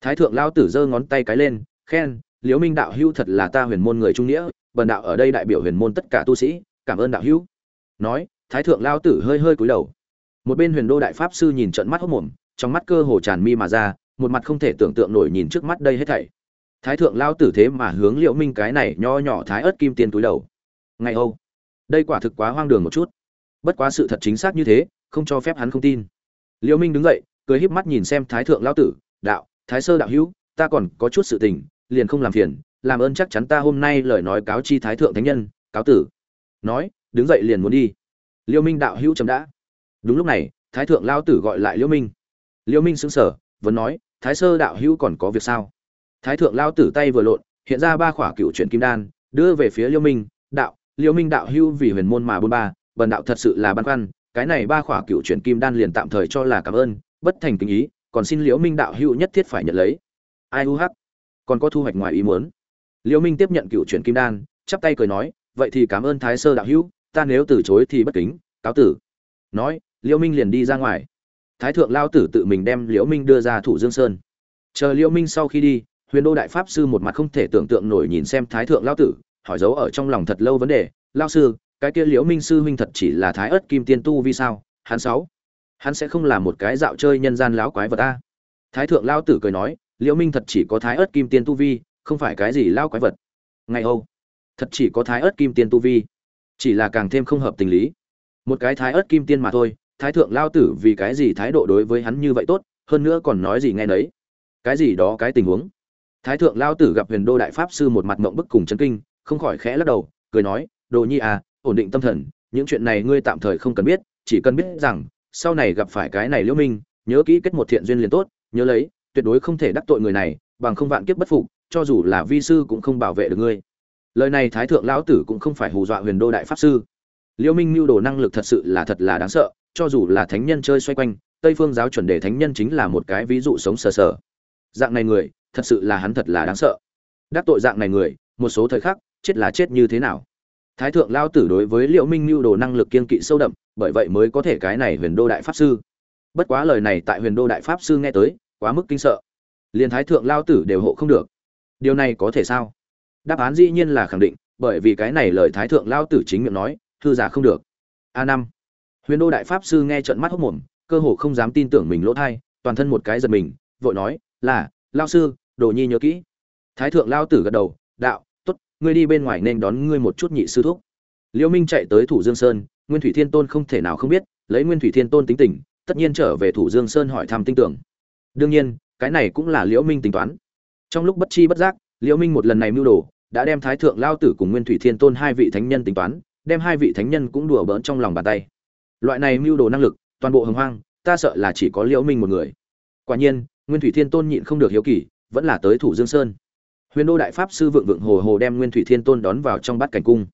Thái thượng lao tử giơ ngón tay cái lên, khen, liễu minh đạo hữu thật là ta huyền môn người trung nghĩa, bần đạo ở đây đại biểu huyền môn tất cả tu sĩ, cảm ơn đạo hữu. Nói, thái thượng lao tử hơi hơi cúi đầu một bên huyền đô đại pháp sư nhìn trận mắt hốc mồm, trong mắt cơ hồ tràn mi mà ra, một mặt không thể tưởng tượng nổi nhìn trước mắt đây hết thảy. Thái thượng lao tử thế mà hướng liệu minh cái này nho nhỏ thái ớt kim tiền túi đầu. Ngày âu, đây quả thực quá hoang đường một chút. Bất quá sự thật chính xác như thế, không cho phép hắn không tin. Liệu minh đứng dậy, cười híp mắt nhìn xem thái thượng lao tử, đạo, thái sơ đạo hữu, ta còn có chút sự tình, liền không làm phiền, làm ơn chắc chắn ta hôm nay lời nói cáo chi thái thượng thánh nhân, cáo tử. Nói, đứng dậy liền muốn đi. Liêu minh đạo hữu chấm đã đúng lúc này, thái thượng lao tử gọi lại liễu minh. Liễu minh sững sờ, vẫn nói, thái sơ đạo hữu còn có việc sao? Thái thượng lao tử tay vừa lộn, hiện ra ba khỏa cựu chuyển kim đan, đưa về phía liễu minh, đạo, liễu minh đạo hữu vì huyền môn mà bôn ba, bần đạo thật sự là băn khoăn, cái này ba khỏa cựu chuyển kim đan liền tạm thời cho là cảm ơn, bất thành kính ý, còn xin liễu minh đạo hữu nhất thiết phải nhận lấy. Ai u hắc? Còn có thu hoạch ngoài ý muốn. Liễu minh tiếp nhận cựu chuyển kim đan, chắp tay cười nói, vậy thì cảm ơn thái sơ đạo hữu, ta nếu từ chối thì bất kính, cáo tử. Nói liễu minh liền đi ra ngoài. Thái thượng lao tử tự mình đem liễu minh đưa ra thủ dương sơn. Chờ liễu minh sau khi đi, huyền đô đại pháp sư một mặt không thể tưởng tượng nổi nhìn xem thái thượng lao tử, hỏi dấu ở trong lòng thật lâu vấn đề. Lao sư, cái kia liễu minh sư huynh thật chỉ là thái ớt kim tiên tu vì sao? Hắn sáu, hắn sẽ không là một cái dạo chơi nhân gian láo quái vật ta. Thái thượng lao tử cười nói, liễu minh thật chỉ có thái ớt kim tiên tu vi, không phải cái gì lao quái vật. Ngày âu thật chỉ có thái ớt kim tiên tu vi, chỉ là càng thêm không hợp tình lý. Một cái thái ớt kim tiên mà thôi thái thượng lao tử vì cái gì thái độ đối với hắn như vậy tốt, hơn nữa còn nói gì nghe nấy? Cái gì đó, cái tình huống? Thái thượng lao tử gặp huyền đô đại pháp sư một mặt mộng bức cùng chấn kinh, không khỏi khẽ lắc đầu, cười nói, đồ nhi à ổn định tâm thần, những chuyện này ngươi tạm thời không cần biết, chỉ cần biết rằng, sau này gặp phải cái này liễu minh, nhớ kỹ kết một thiện duyên liền tốt, nhớ lấy, tuyệt đối không thể đắc tội người này, bằng không vạn kiếp bất phục, cho dù là vi sư cũng không bảo vệ được ngươi. Lời này thái thượng lão tử cũng không phải hù dọa huyền đô đại pháp sư. Liễu minh mưu đồ năng lực thật sự là thật là đáng sợ cho dù là thánh nhân chơi xoay quanh, tây phương giáo chuẩn đề thánh nhân chính là một cái ví dụ sống sờ sờ. Dạng này người, thật sự là hắn thật là đáng sợ. Đắc tội dạng này người, một số thời khắc, chết là chết như thế nào? Thái thượng lao tử đối với liệu minh mưu đồ năng lực kiên kỵ sâu đậm, bởi vậy mới có thể cái này huyền đô đại pháp sư. Bất quá lời này tại huyền đô đại pháp sư nghe tới, quá mức kinh sợ. Liền thái thượng lao tử đều hộ không được. Điều này có thể sao? Đáp án dĩ nhiên là khẳng định, bởi vì cái này lời thái thượng lao tử chính miệng nói thư giả không được. A năm huyền đô đại pháp sư nghe trận mắt hốc mồm, cơ hồ không dám tin tưởng mình lỗ thai, toàn thân một cái giật mình, vội nói, là lao sư, đồ nhi nhớ kỹ. Thái thượng lao tử gật đầu, đạo t ố t ngươi đi bên ngoài nên đón ngươi một chút nhị sư thúc. Liễu minh chạy tới thủ dương sơn, nguyên thủy thiên tôn không thể nào không biết, lấy nguyên thủy thiên tôn tính tình, tất nhiên trở về thủ dương sơn hỏi thăm tin tưởng. Đương nhiên, cái này cũng là liễu minh tính toán. Trong lúc bất chi bất giác, liễu minh một lần này mưu đồ, đã đem thái thượng lao tử cùng nguyên thủy thiên tôn hai vị thánh nhân tính toán, đem hai vị thánh nhân cũng đùa bỡn trong lòng bàn tay loại này mưu đồ năng lực, toàn bộ hồng hoang, ta sợ là chỉ có liễu minh một người. Quả nhiên, nguyên thủy thiên tôn nhịn không được hiếu kỳ, vẫn là tới thủ dương sơn. Huyền đô đại pháp sư vượng vượng hồ hồ đem nguyên thủy thiên tôn đón vào trong bát cảnh cung.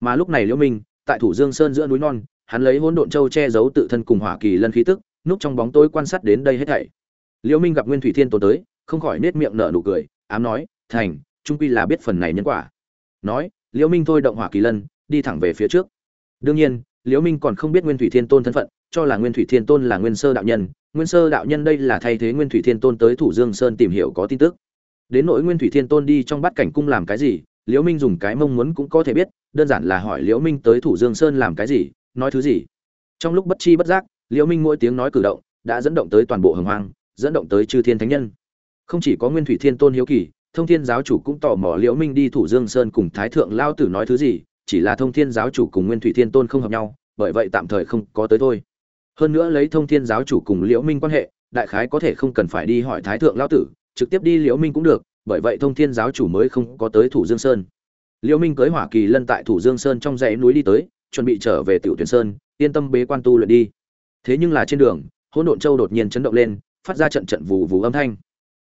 Mà lúc này liễu minh, tại thủ dương sơn giữa núi non, hắn lấy hỗn độn châu che giấu tự thân cùng hỏa kỳ lân khí tức, núp trong bóng tối quan sát đến đây hết thảy. Liễu minh gặp nguyên thủy thiên tôn tới, không khỏi nết miệng nở nụ cười, ám nói, thành, trung quy là biết phần này nhân quả. Nói, liễu minh thôi động hỏa kỳ lân, đi thẳng về phía trước. Đương nhiên liễu minh còn không biết nguyên thủy thiên tôn thân phận, cho là nguyên thủy thiên tôn là nguyên sơ đạo nhân. Nguyên sơ đạo nhân đây là thay thế nguyên thủy thiên tôn tới thủ dương sơn tìm hiểu có tin tức. Đến nỗi nguyên thủy thiên tôn đi trong bát cảnh cung làm cái gì, liễu minh dùng cái mong muốn cũng có thể biết, đơn giản là hỏi liễu minh tới thủ dương sơn làm cái gì, nói thứ gì. Trong lúc bất chi bất giác, liễu minh mỗi tiếng nói cử động đã dẫn động tới toàn bộ hồng hoang, dẫn động tới chư thiên thánh nhân. Không chỉ có nguyên thủy thiên tôn hiếu kỳ, thông thiên giáo chủ cũng tò mò liễu minh đi thủ dương sơn cùng thái thượng lao tử nói thứ gì chỉ là thông thiên giáo chủ cùng nguyên thủy thiên tôn không hợp nhau, bởi vậy tạm thời không có tới thôi. Hơn nữa lấy thông thiên giáo chủ cùng liễu minh quan hệ, đại khái có thể không cần phải đi hỏi thái thượng lao tử, trực tiếp đi liễu minh cũng được, bởi vậy thông thiên giáo chủ mới không có tới thủ dương sơn. Liễu minh cưới hỏa kỳ lân tại thủ dương sơn trong dãy núi đi tới, chuẩn bị trở về tiểu tuyển sơn, yên tâm bế quan tu luyện đi. Thế nhưng là trên đường, hỗn độn châu đột nhiên chấn động lên, phát ra trận trận vù vù âm thanh.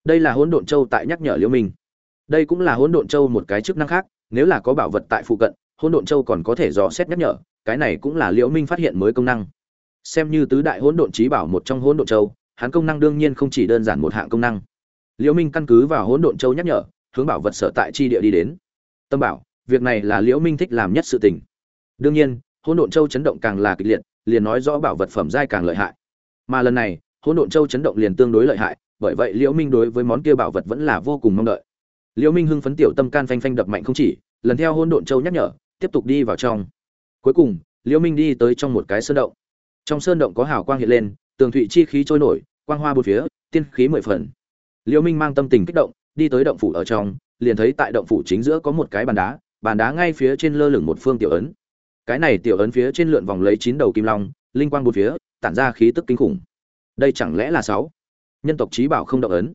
Đây là hỗn độn châu tại nhắc nhở liễu minh. Đây cũng là hỗn độn châu một cái chức năng khác, nếu là có bảo vật tại phụ cận hỗn độn châu còn có thể dò xét nhắc nhở, cái này cũng là liễu minh phát hiện mới công năng. Xem như tứ đại hỗn độn trí bảo một trong hỗn độn châu, hắn công năng đương nhiên không chỉ đơn giản một hạng công năng. Liễu minh căn cứ vào hỗn độn châu nhắc nhở, hướng bảo vật sở tại chi địa đi đến. Tâm bảo, việc này là liễu minh thích làm nhất sự tình. Đương nhiên, hỗn độn châu chấn động càng là kịch liệt, liền nói rõ bảo vật phẩm giai càng lợi hại. Mà lần này, hỗn độn châu chấn động liền tương đối lợi hại, bởi vậy liễu minh đối với món kia bảo vật vẫn là vô cùng mong đợi. Liễu minh hưng phấn tiểu tâm can phanh phanh đập mạnh không chỉ, lần theo hỗn độn châu nhắc nhở tiếp tục đi vào trong. Cuối cùng, liễu minh đi tới trong một cái sơn động. Trong sơn động có hào quang hiện lên, tường thụy chi khí trôi nổi, quang hoa bốn phía, tiên khí mười phần. Liễu minh mang tâm tình kích động, đi tới động phủ ở trong, liền thấy tại động phủ chính giữa có một cái bàn đá bàn đá ngay phía trên lơ lửng một phương tiểu ấn. Cái này tiểu ấn phía trên lượn vòng lấy chín đầu kim long, linh quang bốn phía, tản ra khí tức kinh khủng. Đây chẳng lẽ là sáu? Nhân tộc trí bảo không động ấn.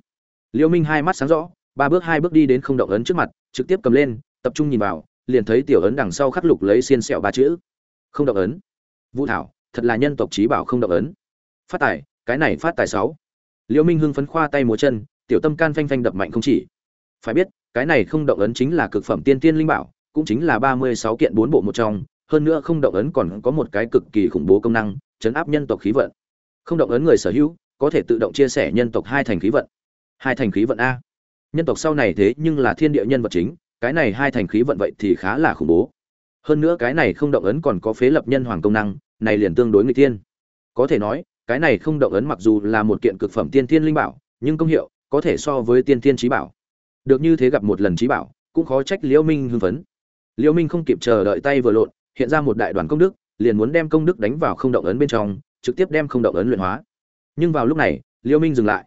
Liễu minh hai mắt sáng rõ, ba bước hai bước đi đến không động ấn trước mặt, trực tiếp cầm lên, tập trung nhìn vào liền thấy tiểu ấn đằng sau khắc lục lấy xiên sẹo ba chữ. Không động ấn. Vũ thảo, thật là nhân tộc trí bảo không động ấn. Phát tài, cái này phát tài sáu. Liễu minh hưng phấn khoa tay múa chân, tiểu tâm can phanh phanh đập mạnh không chỉ. Phải biết, cái này không động ấn chính là cực phẩm tiên tiên linh bảo, cũng chính là ba mươi sáu kiện bốn bộ một trong, hơn nữa không động ấn còn có một cái cực kỳ khủng bố công năng, chấn áp nhân tộc khí vận. Không động ấn người sở hữu, có thể tự động chia sẻ nhân tộc hai thành khí vận. Hai thành khí vận a. Nhân tộc sau này thế nhưng là thiên địa nhân vật chính cái này hai thành khí vận vậy thì khá là khủng bố. Hơn nữa cái này không động ấn còn có phế lập nhân hoàng công năng, này liền tương đối người tiên có thể nói, cái này không động ấn mặc dù là một kiện cực phẩm tiên thiên linh bảo, nhưng công hiệu có thể so với tiên thiên trí bảo. Được như thế gặp một lần trí bảo, cũng khó trách liễu minh hưng phấn. Liễu minh không kịp chờ đợi tay vừa lộn, hiện ra một đại đoàn công đức, liền muốn đem công đức đánh vào không động ấn bên trong, trực tiếp đem không động ấn luyện hóa. Nhưng vào lúc này, liễu minh dừng lại.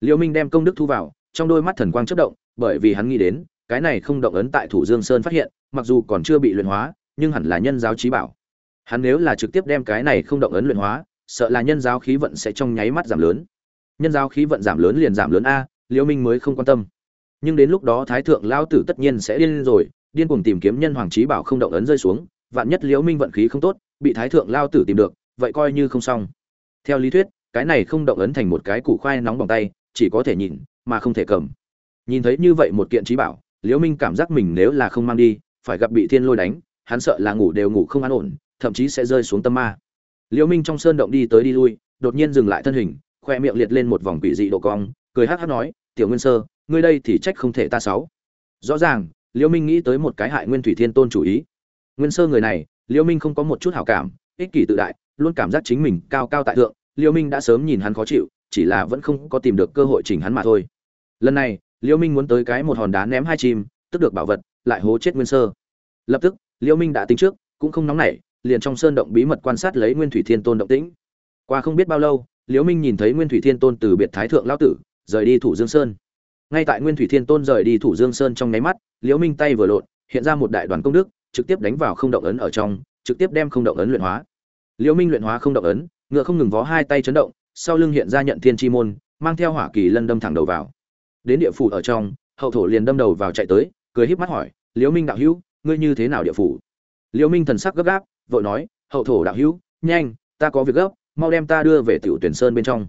Liễu minh đem công đức thu vào, trong đôi mắt thần quang chớp động, bởi vì hắn nghĩ đến cái này không động ấn tại thủ dương sơn phát hiện, mặc dù còn chưa bị luyện hóa, nhưng hẳn là nhân giáo trí bảo. Hắn nếu là trực tiếp đem cái này không động ấn luyện hóa, sợ là nhân giáo khí vận sẽ trong nháy mắt giảm lớn. Nhân giáo khí vận giảm lớn liền giảm lớn a, liễu minh mới không quan tâm. Nhưng đến lúc đó thái thượng lao tử tất nhiên sẽ điên rồi, điên cuồng tìm kiếm nhân hoàng trí bảo không động ấn rơi xuống, vạn nhất liễu minh vận khí không tốt, bị thái thượng lao tử tìm được, vậy coi như không xong. Theo lý thuyết, cái này không động ấn thành một cái củ khoai nóng bằng tay, chỉ có thể nhìn, mà không thể cầm. Nhìn thấy như vậy một kiện trí bảo liễu minh cảm giác mình nếu là không mang đi, phải gặp bị thiên lôi đánh, hắn sợ là ngủ đều ngủ không an ổn, thậm chí sẽ rơi xuống tâm ma. Liễu minh trong sơn động đi tới đi lui, đột nhiên dừng lại thân hình, khoe miệng liệt lên một vòng quỷ dị độ cong, cười hắc hắc nói, tiểu nguyên sơ, ngươi đây thì trách không thể ta sáu. Rõ ràng, liễu minh nghĩ tới một cái hại nguyên thủy thiên tôn chủ ý. Nguyên sơ người này, liễu minh không có một chút hảo cảm, ích kỷ tự đại, luôn cảm giác chính mình cao cao tại thượng, liễu minh đã sớm nhìn hắn khó chịu, chỉ là vẫn không có tìm được cơ hội chỉnh hắn mà thôi. Lần này liễu minh muốn tới cái một hòn đá ném hai chim, tức được bảo vật, lại hố chết nguyên sơ. Lập tức liễu minh đã tính trước, cũng không nóng nảy, liền trong sơn động bí mật quan sát lấy nguyên thủy thiên tôn động tĩnh. Qua không biết bao lâu liễu minh nhìn thấy nguyên thủy thiên tôn từ biệt thái thượng lão tử, rời đi thủ dương sơn. Ngay tại nguyên thủy thiên tôn rời đi thủ dương sơn trong nháy mắt liễu minh tay vừa lộn, hiện ra một đại đoàn công đức, trực tiếp đánh vào không động ấn ở trong, trực tiếp đem không động ấn luyện hóa. Liễu minh luyện hóa không động ấn, ngựa không ngừng vó hai tay chấn động, sau lưng hiện ra nhận thiên chi môn, mang theo hỏa kỳ lân đâm thẳng đầu vào đến địa phủ ở trong, hậu thổ liền đâm đầu vào chạy tới, cười híp mắt hỏi, liễu minh đạo hữu, ngươi như thế nào địa phủ? Liễu minh thần sắc gấp gáp, vội nói, hậu thổ đạo hữu, nhanh, ta có việc gấp, mau đem ta đưa về tiểu tuyển sơn bên trong.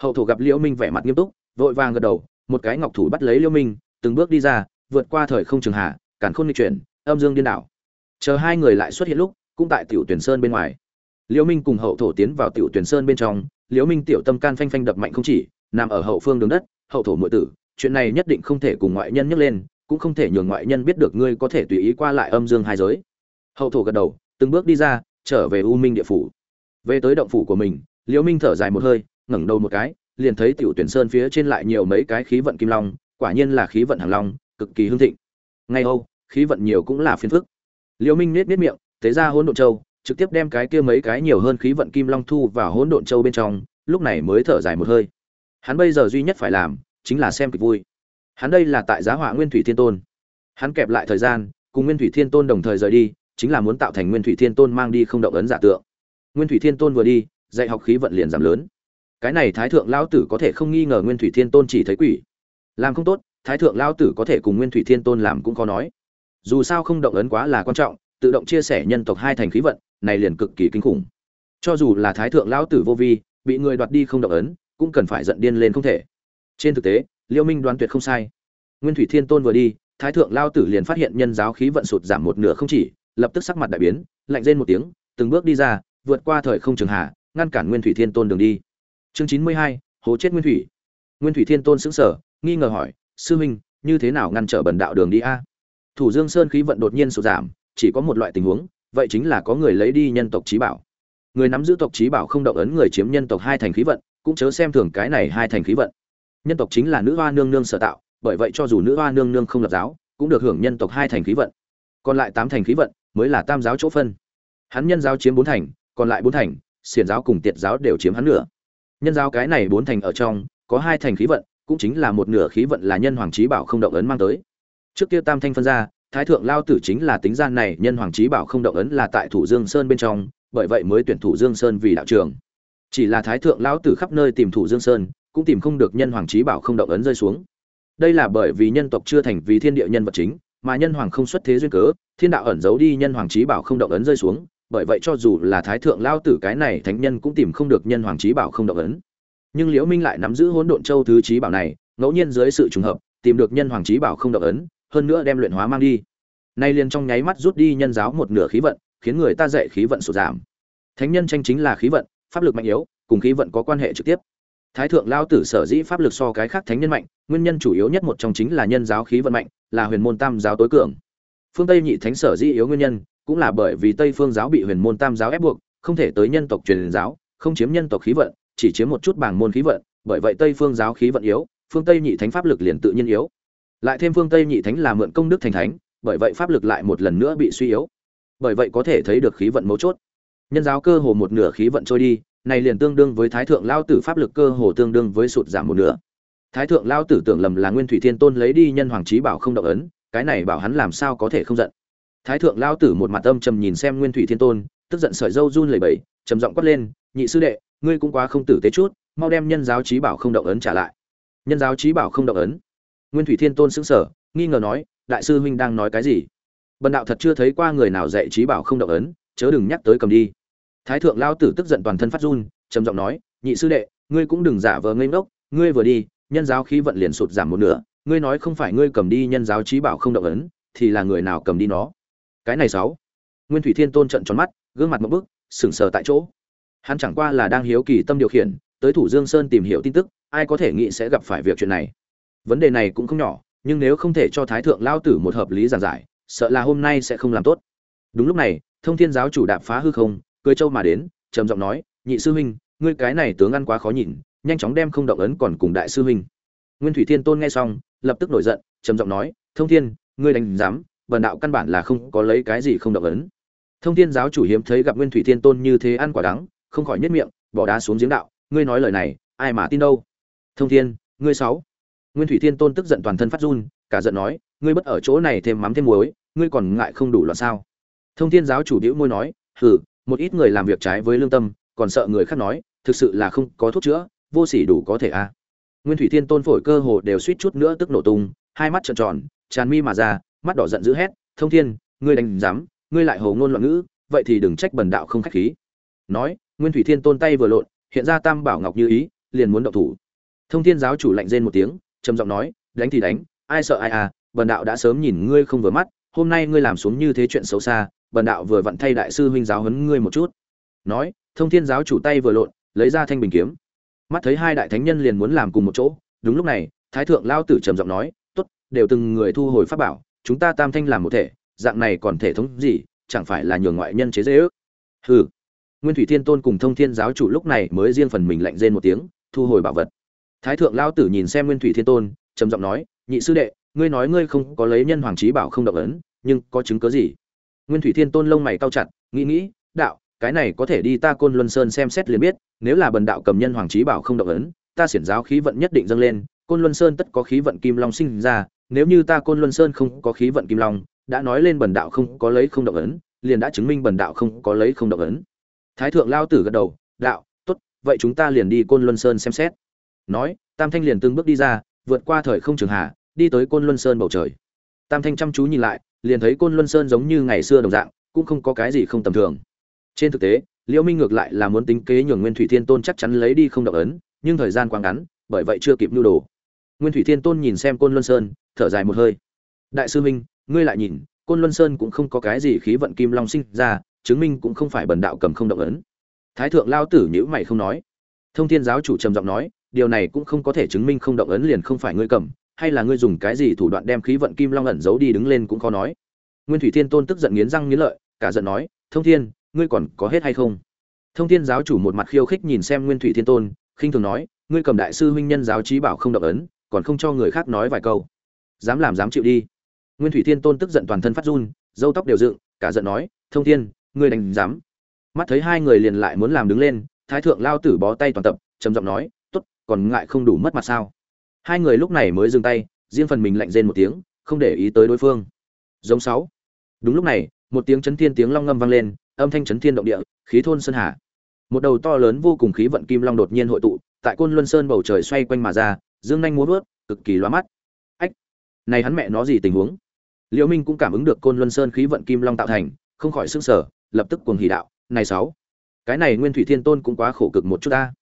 Hậu thổ gặp liễu minh vẻ mặt nghiêm túc, vội vàng gật đầu, một cái ngọc thủ bắt lấy liễu minh, từng bước đi ra, vượt qua thời không trường hạ cản khôn nghịch chuyển, âm dương điên đảo. Chờ hai người lại xuất hiện lúc, cũng tại tiểu tuyển sơn bên ngoài. Liễu minh cùng hậu thổ tiến vào tiểu tuyển sơn bên trong, liễu minh tiểu tâm can phanh phanh đập mạnh không chỉ, nằm ở hậu phương đường đất, hậu thổ muội tử chuyện này nhất định không thể cùng ngoại nhân nhắc lên, cũng không thể nhường ngoại nhân biết được ngươi có thể tùy ý qua lại âm dương hai giới. Hậu thổ gật đầu, từng bước đi ra, trở về u minh địa phủ. Về tới động phủ của mình, liễu minh thở dài một hơi, ngẩng đầu một cái, liền thấy tiểu tuyển sơn phía trên lại nhiều mấy cái khí vận kim long, quả nhiên là khí vận hàng long, cực kỳ hưng thịnh. Ngay âu, khí vận nhiều cũng là phiền phức. Liễu minh nết nết miệng tế ra hỗn độn châu, trực tiếp đem cái kia mấy cái nhiều hơn khí vận kim long thu vào hỗn độn châu bên trong, lúc này mới thở dài một hơi. Hắn bây giờ duy nhất phải làm chính là xem kịch vui. Hắn đây là tại giá họa nguyên thủy thiên tôn. Hắn kẹp lại thời gian, cùng nguyên thủy thiên tôn đồng thời rời đi, chính là muốn tạo thành nguyên thủy thiên tôn mang đi không động ấn giả tượng. Nguyên thủy thiên tôn vừa đi, dạy học khí vận liền giảm lớn. Cái này thái thượng lão tử có thể không nghi ngờ nguyên thủy thiên tôn chỉ thấy quỷ. Làm không tốt, thái thượng lão tử có thể cùng nguyên thủy thiên tôn làm cũng khó nói. Dù sao không động ấn quá là quan trọng, tự động chia sẻ nhân tộc hai thành khí vận, này liền cực kỳ kinh khủng. Cho dù là thái thượng lão tử vô vi, bị người đoạt đi không động ấn, cũng cần phải giận điên lên không thể trên thực tế, liêu minh đoán tuyệt không sai. Nguyên thủy thiên tôn vừa đi, thái thượng lao tử liền phát hiện nhân giáo khí vận sụt giảm một nửa không chỉ, lập tức sắc mặt đại biến, lạnh rên một tiếng, từng bước đi ra, vượt qua thời không trường hạ, ngăn cản nguyên thủy thiên tôn đường đi. Chương chín mươi hai, hố chết nguyên thủy. Nguyên thủy thiên tôn sững sờ, nghi ngờ hỏi, sư huynh, như thế nào ngăn trở bần đạo đường đi a? Thủ dương sơn khí vận đột nhiên sụt giảm, chỉ có một loại tình huống, vậy chính là có người lấy đi nhân tộc trí bảo. Người nắm giữ tộc trí bảo không động ấn người chiếm nhân tộc hai thành khí vận, cũng chớ xem thường cái này hai thành khí vận nhân tộc chính là nữ hoa nương nương sở tạo, bởi vậy cho dù nữ hoa nương nương không lập giáo, cũng được hưởng nhân tộc hai thành khí vận. Còn lại tám thành khí vận mới là tam giáo chỗ phân. Hắn nhân giáo chiếm bốn thành, còn lại bốn thành, xiển giáo cùng tiệt giáo đều chiếm hắn nửa. Nhân giáo cái này bốn thành ở trong, có hai thành khí vận, cũng chính là một nửa khí vận là nhân hoàng trí bảo không động ấn mang tới. Trước kia tam thanh phân ra, thái thượng lao tử chính là tính gian này nhân hoàng trí bảo không động ấn là tại thủ dương sơn bên trong, bởi vậy mới tuyển thủ dương sơn vì đạo trường chỉ là thái thượng lão tử khắp nơi tìm thủ dương sơn cũng tìm không được nhân hoàng trí bảo không động ấn rơi xuống. Đây là bởi vì nhân tộc chưa thành vì thiên địa nhân vật chính, mà nhân hoàng không xuất thế duyên cớ, thiên đạo ẩn giấu đi nhân hoàng trí bảo không động ấn rơi xuống, bởi vậy cho dù là thái thượng lao tử cái này thánh nhân cũng tìm không được nhân hoàng trí bảo không động ấn. Nhưng liễu minh lại nắm giữ hỗn độn châu thứ trí bảo này, ngẫu nhiên dưới sự trùng hợp, tìm được nhân hoàng trí bảo không động ấn, hơn nữa đem luyện hóa mang đi. Nay liền trong nháy mắt rút đi nhân giáo một nửa khí vận, khiến người ta dạy khí vận sụt giảm. Thánh nhân tranh chính là khí vận, pháp lực mạnh yếu, cùng khí vận có quan hệ trực tiếp thái thượng lao tử sở dĩ pháp lực so cái khác thánh nhân mạnh, nguyên nhân chủ yếu nhất một trong chính là nhân giáo khí vận mạnh, là huyền môn tam giáo tối cường. Phương tây nhị thánh sở dĩ yếu nguyên nhân, cũng là bởi vì tây phương giáo bị huyền môn tam giáo ép buộc, không thể tới nhân tộc truyền giáo, không chiếm nhân tộc khí vận, chỉ chiếm một chút bảng môn khí vận, bởi vậy tây phương giáo khí vận yếu, phương tây nhị thánh pháp lực liền tự nhiên yếu. Lại thêm phương tây nhị thánh là mượn công đức thành thánh, bởi vậy pháp lực lại một lần nữa bị suy yếu. Bởi vậy có thể thấy được khí vận mấu chốt. Nhân giáo cơ hồ một nửa khí vận trôi đi này liền tương đương với thái thượng lao tử pháp lực cơ hồ tương đương với sụt giảm một nửa. Thái thượng lao tử tưởng lầm là nguyên thủy thiên tôn lấy đi nhân hoàng trí bảo không động ấn, cái này bảo hắn làm sao có thể không giận. Thái thượng lao tử một mặt âm trầm nhìn xem nguyên thủy thiên tôn, tức giận sợi dâu run lẩy bẩy, trầm giọng quát lên, nhị sư đệ, ngươi cũng quá không tử tế chút, mau đem nhân giáo trí bảo không động ấn trả lại. Nhân giáo trí bảo không động ấn. Nguyên thủy thiên tôn sững sờ, nghi ngờ nói, đại sư huynh đang nói cái gì? Bần đạo thật chưa thấy qua người nào dạy trí bảo không động ấn, chớ đừng nhắc tới cầm đi thái thượng lao tử tức giận toàn thân phát run, trầm giọng nói, nhị sư đệ, ngươi cũng đừng giả vờ ngây ngốc, ngươi vừa đi, nhân giáo khí vận liền sụt giảm một nửa, ngươi nói không phải ngươi cầm đi nhân giáo trí bảo không động ấn, thì là người nào cầm đi nó? Cái này sáu. Nguyên thủy thiên tôn trận tròn mắt, gương mặt một bức, sững sờ tại chỗ. Hắn chẳng qua là đang hiếu kỳ tâm điều khiển, tới thủ dương sơn tìm hiểu tin tức, ai có thể nghĩ sẽ gặp phải việc chuyện này. Vấn đề này cũng không nhỏ, nhưng nếu không thể cho thái thượng lao tử một hợp lý giải giải, sợ là hôm nay sẽ không làm tốt. Đúng lúc này, thông thiên giáo chủ đạp phá hư không cười châu mà đến, trầm giọng nói, nhị sư huynh, ngươi cái này tướng ăn quá khó nhìn, nhanh chóng đem không động ấn còn cùng đại sư huynh. Nguyên thủy thiên tôn nghe xong, lập tức nổi giận, trầm giọng nói, thông thiên, ngươi đánh giám, bần đạo căn bản là không có lấy cái gì không động ấn. Thông thiên giáo chủ hiếm thấy gặp nguyên thủy thiên tôn như thế ăn quả đắng, không khỏi nhất miệng, bỏ đá xuống giếng đạo, ngươi nói lời này, ai mà tin đâu? Thông thiên, ngươi sáu. Nguyên thủy thiên tôn tức giận toàn thân phát run, cả giận nói, ngươi bất ở chỗ này thêm mắm thêm muối, ngươi còn ngại không đủ loạn sao? Thông thiên giáo chủ đĩu môi nói, hừ một ít người làm việc trái với lương tâm, còn sợ người khác nói, thực sự là không có thuốc chữa, vô sỉ đủ có thể a à. nguyên thủy thiên tôn phổi cơ hồ đều suýt chút nữa tức nổ tung, hai mắt trợn tròn, tràn mi mà ra, mắt đỏ giận dữ hét, thông thiên, ngươi đánh dám ngươi lại hồ ngôn loạn ngữ, vậy thì đừng trách bần đạo không khách khí nói, nguyên thủy thiên tôn tay vừa lộn, hiện ra tam bảo ngọc như ý, liền muốn động thủ thông thiên giáo chủ lạnh rên một tiếng, trầm giọng nói, đánh thì đánh, ai sợ ai à bần đạo đã sớm nhìn ngươi không vừa mắt, hôm nay ngươi làm xuống như thế chuyện xấu xa bần đạo vừa vặn thay đại sư huynh giáo huấn ngươi một chút. Nói, thông thiên giáo chủ tay vừa lộn, lấy ra thanh bình kiếm. Mắt thấy hai đại thánh nhân liền muốn làm cùng một chỗ, đúng lúc này, thái thượng lao tử trầm giọng nói, tốt, đều từng người thu hồi pháp bảo, chúng ta tam thanh làm một thể, dạng này còn thể thống gì, chẳng phải là nhường ngoại nhân chế dễ ước? Hừ. Nguyên thủy thiên tôn cùng thông thiên giáo chủ lúc này mới riêng phần mình lạnh rên một tiếng, thu hồi bảo vật. Thái thượng lao tử nhìn xem nguyên thủy thiên tôn, trầm giọng nói, nhị sư đệ, ngươi nói ngươi không có lấy nhân hoàng trí bảo không động ấn, nhưng có chứng cớ gì? Nguyên thủy thiên tôn lông mày cau chặt, nghĩ nghĩ, đạo, cái này có thể đi ta côn luân sơn xem xét liền biết, nếu là bần đạo cầm nhân hoàng Chí bảo không động ấn, ta xiển giáo khí vận nhất định dâng lên, côn luân sơn tất có khí vận kim long sinh ra, nếu như ta côn luân sơn không có khí vận kim long, đã nói lên bần đạo không có lấy không động ấn, liền đã chứng minh bần đạo không có lấy không động ấn. Thái thượng lao tử gật đầu, đạo, tốt, vậy chúng ta liền đi côn luân sơn xem xét. Nói, tam thanh liền từng bước đi ra, vượt qua thời không trường hạ, đi tới côn luân sơn bầu trời. Tam thanh chăm chú nhìn lại liền thấy côn luân sơn giống như ngày xưa đồng dạng, cũng không có cái gì không tầm thường. Trên thực tế, liễu minh ngược lại là muốn tính kế nhường nguyên thủy thiên tôn chắc chắn lấy đi không động ấn, nhưng thời gian quá ngắn, bởi vậy chưa kịp nhu đồ. Nguyên thủy thiên tôn nhìn xem côn luân sơn, thở dài một hơi. Đại sư minh, ngươi lại nhìn, côn luân sơn cũng không có cái gì khí vận kim long sinh ra, chứng minh cũng không phải bần đạo cầm không động ấn. Thái thượng lao tử nhữ mày không nói. Thông thiên giáo chủ trầm giọng nói, điều này cũng không có thể chứng minh không động ấn liền không phải ngươi cầm hay là ngươi dùng cái gì thủ đoạn đem khí vận kim long ẩn giấu đi đứng lên cũng khó nói. Nguyên thủy thiên tôn tức giận nghiến răng nghiến lợi, cả giận nói, thông thiên, ngươi còn có hết hay không? Thông thiên giáo chủ một mặt khiêu khích nhìn xem nguyên thủy thiên tôn, khinh thường nói, ngươi cầm đại sư huynh nhân giáo trí bảo không động ấn, còn không cho người khác nói vài câu. Dám làm dám chịu đi. Nguyên thủy thiên tôn tức giận toàn thân phát run dâu tóc đều dựng, cả giận nói, thông thiên, ngươi đánh dám mắt thấy hai người liền lại muốn làm đứng lên, thái thượng lao tử bó tay toàn tập, trầm giọng nói, tốt, còn ngại không đủ mất mặt sao? Hai người lúc này mới dừng tay, riêng phần mình lạnh rên một tiếng, không để ý tới đối phương. Giống sáu. Đúng lúc này, một tiếng chấn thiên tiếng long ngâm vang lên, âm thanh chấn thiên động địa, khí thôn sơn hà. Một đầu to lớn vô cùng khí vận kim long đột nhiên hội tụ, tại côn luân sơn bầu trời xoay quanh mà ra, dương nhanh múa vớt, cực kỳ loa mắt. Ách, này hắn mẹ nó gì tình huống? Liễu minh cũng cảm ứng được côn luân sơn khí vận kim long tạo thành, không khỏi sưng sở lập tức cuồng hỉ đạo, này sáu, cái này nguyên thủy thiên tôn cũng quá khổ cực một chút ta.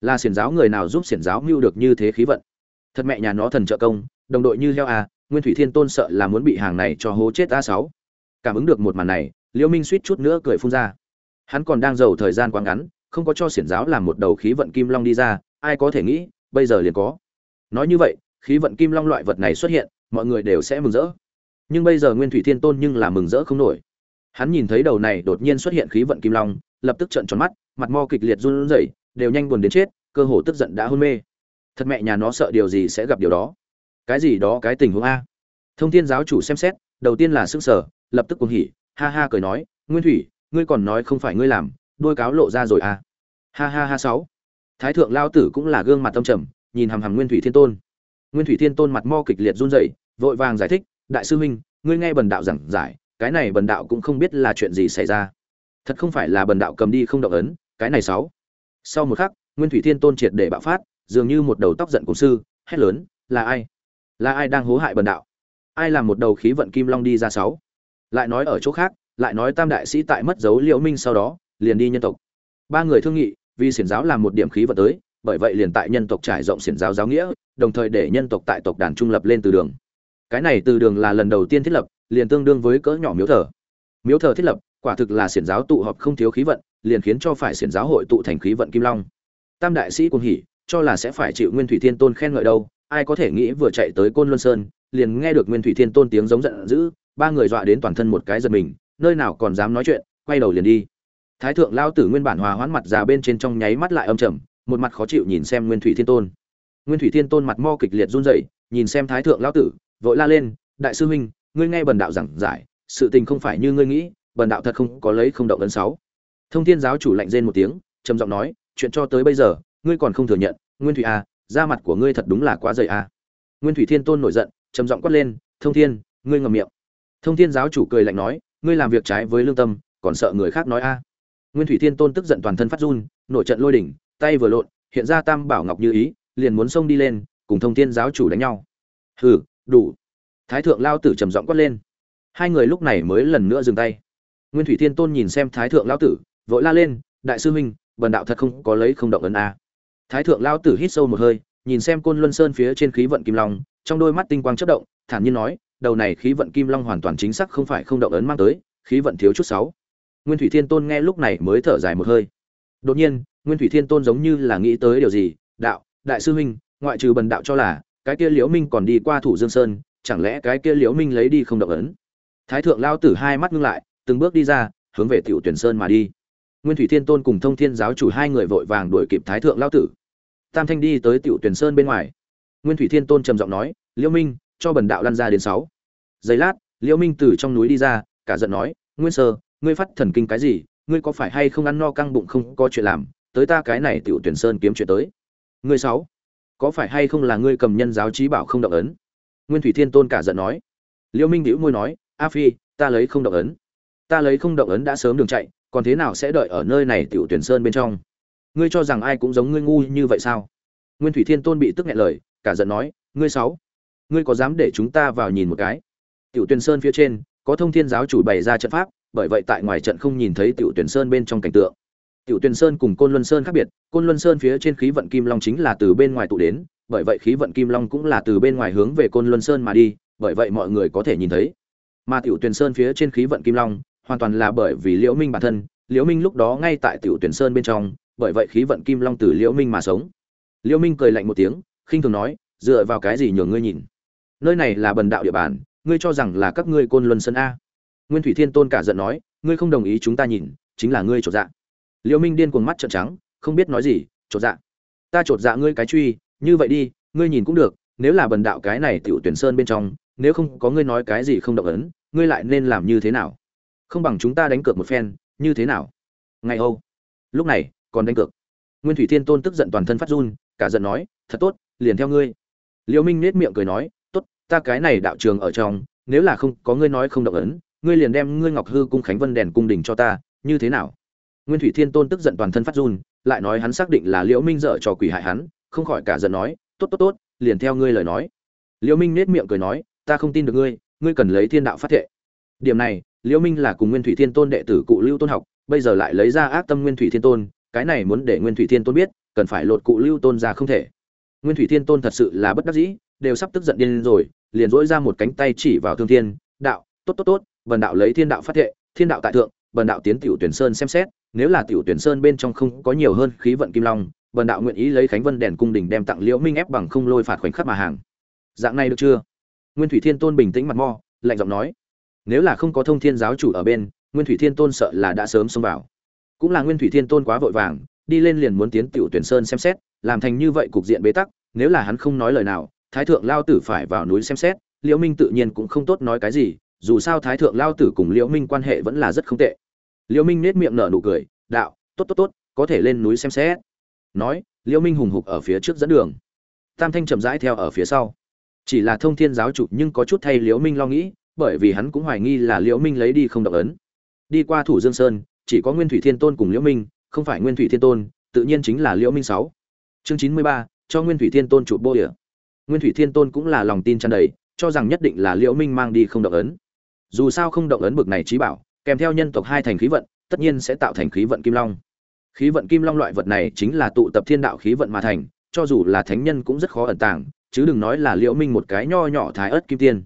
Là xiển giáo người nào giúp xiển giáo mưu được như thế khí vận? Thật mẹ nhà nó thần trợ công, đồng đội như heo à nguyên thủy thiên tôn sợ là muốn bị hàng này cho hố chết a sáu. Cảm ứng được một màn này liễu minh suýt chút nữa cười phun ra. Hắn còn đang giàu thời gian quá ngắn, không có cho xiển giáo làm một đầu khí vận kim long đi ra, ai có thể nghĩ, bây giờ liền có. Nói như vậy, khí vận kim long loại vật này xuất hiện, mọi người đều sẽ mừng rỡ. Nhưng bây giờ nguyên thủy thiên tôn nhưng là mừng rỡ không nổi. Hắn nhìn thấy đầu này đột nhiên xuất hiện khí vận kim long, lập tức trợn tròn mắt, mặt mo kịch liệt run rẩy, đều nhanh buồn đến chết, cơ hồ tức giận đã hôn mê thật mẹ nhà nó sợ điều gì sẽ gặp điều đó. Cái gì đó cái tình huống a. Thông thiên giáo chủ xem xét, đầu tiên là sức sở lập tức cuồng hỉ, ha ha cười nói, nguyên thủy, ngươi còn nói không phải ngươi làm, đôi cáo lộ ra rồi à ha ha ha sáu. Thái thượng lao tử cũng là gương mặt tâm trầm, nhìn hằm hằm nguyên thủy thiên tôn. Nguyên thủy thiên tôn mặt mo kịch liệt run rẩy, vội vàng giải thích, đại sư huynh, ngươi nghe bần đạo giảng giải, cái này bần đạo cũng không biết là chuyện gì xảy ra. Thật không phải là bần đạo cầm đi không động ấn, cái này sáu. Sau một khắc, nguyên thủy thiên tôn triệt để bạo phát dường như một đầu tóc giận cổ sư, hét lớn, là ai? Là ai đang hố hại bần đạo? Ai làm một đầu khí vận kim long đi ra sáu? Lại nói ở chỗ khác, lại nói tam đại sĩ tại mất dấu liễu minh sau đó, liền đi nhân tộc. Ba người thương nghị, vì xiển giáo làm một điểm khí vận tới, bởi vậy liền tại nhân tộc trải rộng xiển giáo giáo nghĩa, đồng thời để nhân tộc tại tộc đàn trung lập lên từ đường. Cái này từ đường là lần đầu tiên thiết lập, liền tương đương với cỡ nhỏ miếu thờ. Miếu thờ thiết lập, quả thực là xiển giáo tụ họp không thiếu khí vận, liền khiến cho phải xiển giáo hội tụ thành khí vận kim long. Tam đại sĩ cuồng hỉ cho là sẽ phải chịu nguyên thủy thiên tôn khen ngợi đâu, ai có thể nghĩ vừa chạy tới côn luân sơn, liền nghe được nguyên thủy thiên tôn tiếng giống giận dữ, ba người dọa đến toàn thân một cái giật mình, nơi nào còn dám nói chuyện, quay đầu liền đi. Thái thượng lão tử nguyên bản hòa hoãn mặt già bên trên trong nháy mắt lại âm trầm, một mặt khó chịu nhìn xem nguyên thủy thiên tôn. Nguyên thủy thiên tôn mặt mo kịch liệt run rẩy, nhìn xem thái thượng lão tử, vội la lên, đại sư huynh, ngươi nghe bần đạo giảng giải, sự tình không phải như ngươi nghĩ, bần đạo thật không có lấy không động ấn sáu. Thông thiên giáo chủ lạnh rên một tiếng, trầm giọng nói, chuyện cho tới bây giờ ngươi còn không thừa nhận nguyên thủy a à, da mặt của ngươi thật đúng là quá dày a à. nguyên thủy thiên tôn nổi giận trầm giọng quát lên thông thiên ngươi ngậm miệng. Thông thiên giáo chủ cười lạnh nói ngươi làm việc trái với lương tâm còn sợ người khác nói a. Nguyên thủy thiên tôn tức giận toàn thân phát run nổi trận lôi đỉnh tay vừa lộn hiện ra tam bảo ngọc như ý liền muốn xông đi lên cùng thông thiên giáo chủ đánh nhau. Hừ đủ. Thái thượng lao tử trầm giọng quát lên. Hai người lúc này mới lần nữa dừng tay. Nguyên thủy thiên tôn nhìn xem thái thượng lao tử vội la lên đại sư huynh bần đạo thật không có lấy không động ấn a thái thượng lao tử hít sâu một hơi, nhìn xem côn luân sơn phía trên khí vận kim long, trong đôi mắt tinh quang chất động, thản nhiên nói, đầu này khí vận kim long hoàn toàn chính xác không phải không động ấn mang tới, khí vận thiếu chút sáu. Nguyên thủy thiên tôn nghe lúc này mới thở dài một hơi. Đột nhiên, nguyên thủy thiên tôn giống như là nghĩ tới điều gì, đạo, đại sư huynh, ngoại trừ bần đạo cho là, cái kia liễu minh còn đi qua thủ dương sơn, chẳng lẽ cái kia liễu minh lấy đi không động ấn? Thái thượng lao tử hai mắt ngưng lại, từng bước đi ra, hướng về tiểu tuyển sơn mà đi. Nguyên thủy thiên tôn cùng thông thiên giáo chủ hai người vội vàng đuổi kịp thái thượng lao tử tam thanh đi tới tiểu tuyển sơn bên ngoài. Nguyên thủy thiên tôn trầm giọng nói, liễu minh, cho bần đạo lăn ra đến sáu. Giây lát, liễu minh từ trong núi đi ra, cả giận nói, nguyên sơ, ngươi phát thần kinh cái gì? Ngươi có phải hay không ăn no căng bụng không có chuyện làm? Tới ta cái này tiểu tuyển sơn kiếm chuyện tới. Ngươi sáu, có phải hay không là ngươi cầm nhân giáo trí bảo không động ấn? Nguyên thủy thiên tôn cả giận nói. Liễu minh liễu môi nói, a phi, ta lấy không động ấn. Ta lấy không động ấn đã sớm đường chạy, còn thế nào sẽ đợi ở nơi này tiểu tuyển sơn bên trong? Ngươi cho rằng ai cũng giống ngươi ngu như vậy sao? Nguyên thủy thiên tôn bị tức nghẹn lời, cả giận nói, ngươi sáu, ngươi có dám để chúng ta vào nhìn một cái? Tiểu Tuyền sơn phía trên, có thông thiên giáo chủ bày ra trận pháp, bởi vậy tại ngoài trận không nhìn thấy tiểu Tuyền sơn bên trong cảnh tượng. Tiểu Tuyền sơn cùng côn luân sơn khác biệt, côn luân sơn phía trên khí vận kim long chính là từ bên ngoài tụ đến, bởi vậy khí vận kim long cũng là từ bên ngoài hướng về côn luân sơn mà đi, bởi vậy mọi người có thể nhìn thấy. Mà tiểu Tuyền sơn phía trên khí vận kim long, hoàn toàn là bởi vì liễu minh bản thân, liễu minh lúc đó ngay tại tiểu tuyển sơn bên trong bởi vậy khí vận kim long từ liễu minh mà sống. Liễu minh cười lạnh một tiếng, khinh thường nói, dựa vào cái gì nhường ngươi nhìn? Nơi này là bần đạo địa bàn, ngươi cho rằng là các ngươi côn luân sơn a. Nguyên thủy thiên tôn cả giận nói, ngươi không đồng ý chúng ta nhìn, chính là ngươi trột dạ. Liễu minh điên cuồng mắt trợn trắng, không biết nói gì, trột dạ? Ta trột dạ ngươi cái truy, như vậy đi, ngươi nhìn cũng được, nếu là bần đạo cái này tiểu tuyển sơn bên trong, nếu không có ngươi nói cái gì không động ấn, ngươi lại nên làm như thế nào? Không bằng chúng ta đánh cược một phen, như thế nào? Ngày âu. Lúc này còn đánh cược. Nguyên thủy thiên tôn tức giận toàn thân phát run, cả giận nói, thật tốt, liền theo ngươi. Liễu minh nết miệng cười nói, tốt, ta cái này đạo trường ở trong, nếu là không có ngươi nói không động ấn, ngươi liền đem ngươi ngọc hư cung khánh vân đèn cung đình cho ta, như thế nào? Nguyên thủy thiên tôn tức giận toàn thân phát run, lại nói hắn xác định là liễu minh dở trò quỷ hại hắn, không khỏi cả giận nói, tốt tốt tốt, liền theo ngươi lời nói. Liễu minh nết miệng cười nói, ta không tin được ngươi ngươi cần lấy thiên đạo phát thệ. Điểm này, liễu minh là cùng nguyên thủy thiên tôn đệ tử cụ lưu tôn học, bây giờ lại lấy ra ác tâm nguyên thủy thiên tôn cái này muốn để nguyên thủy thiên tôn biết, cần phải lột cụ lưu tôn ra không thể. Nguyên thủy thiên tôn thật sự là bất đắc dĩ, đều sắp tức giận điên rồi, liền dỗi ra một cánh tay chỉ vào thương thiên, đạo, tốt tốt tốt, bần đạo lấy thiên đạo phát thệ, thiên đạo tại thượng, bần đạo tiến tiểu tuyển sơn xem xét, nếu là tiểu tuyển sơn bên trong không có nhiều hơn khí vận kim long, bần đạo nguyện ý lấy khánh vân đèn cung đình đem tặng liễu minh ép bằng không lôi phạt khoảnh khắc mà hàng. Dạng này được chưa? Nguyên thủy thiên tôn bình tĩnh mặt mo, lạnh giọng nói, nếu là không có thông thiên giáo chủ ở bên, nguyên thủy thiên tôn sợ là đã sớm xông vào cũng là nguyên thủy thiên tôn quá vội vàng, đi lên liền muốn tiến tiểu tuyển sơn xem xét, làm thành như vậy cục diện bế tắc, nếu là hắn không nói lời nào, thái thượng lao tử phải vào núi xem xét, liễu minh tự nhiên cũng không tốt nói cái gì, dù sao thái thượng lao tử cùng liễu minh quan hệ vẫn là rất không tệ. Liễu minh nết miệng nở nụ cười, đạo, tốt tốt tốt, có thể lên núi xem xét. Nói, liễu minh hùng hục ở phía trước dẫn đường. Tam thanh chậm rãi theo ở phía sau. Chỉ là thông thiên giáo chủ nhưng có chút thay liễu minh lo nghĩ, bởi vì hắn cũng hoài nghi là liễu minh lấy đi không động ấn. Đi qua thủ dương sơn chỉ có nguyên thủy thiên tôn cùng liễu minh, không phải nguyên thủy thiên tôn, tự nhiên chính là liễu minh sáu. Chương chín mươi ba, cho nguyên thủy thiên tôn chụp bô địa. Nguyên thủy thiên tôn cũng là lòng tin tràn đầy, cho rằng nhất định là liễu minh mang đi không động ấn. Dù sao không động ấn bực này trí bảo, kèm theo nhân tộc hai thành khí vận, tất nhiên sẽ tạo thành khí vận kim long. Khí vận kim long loại vật này chính là tụ tập thiên đạo khí vận mà thành, cho dù là thánh nhân cũng rất khó ẩn tàng, chứ đừng nói là liễu minh một cái nho nhỏ thái ớt kim tiên.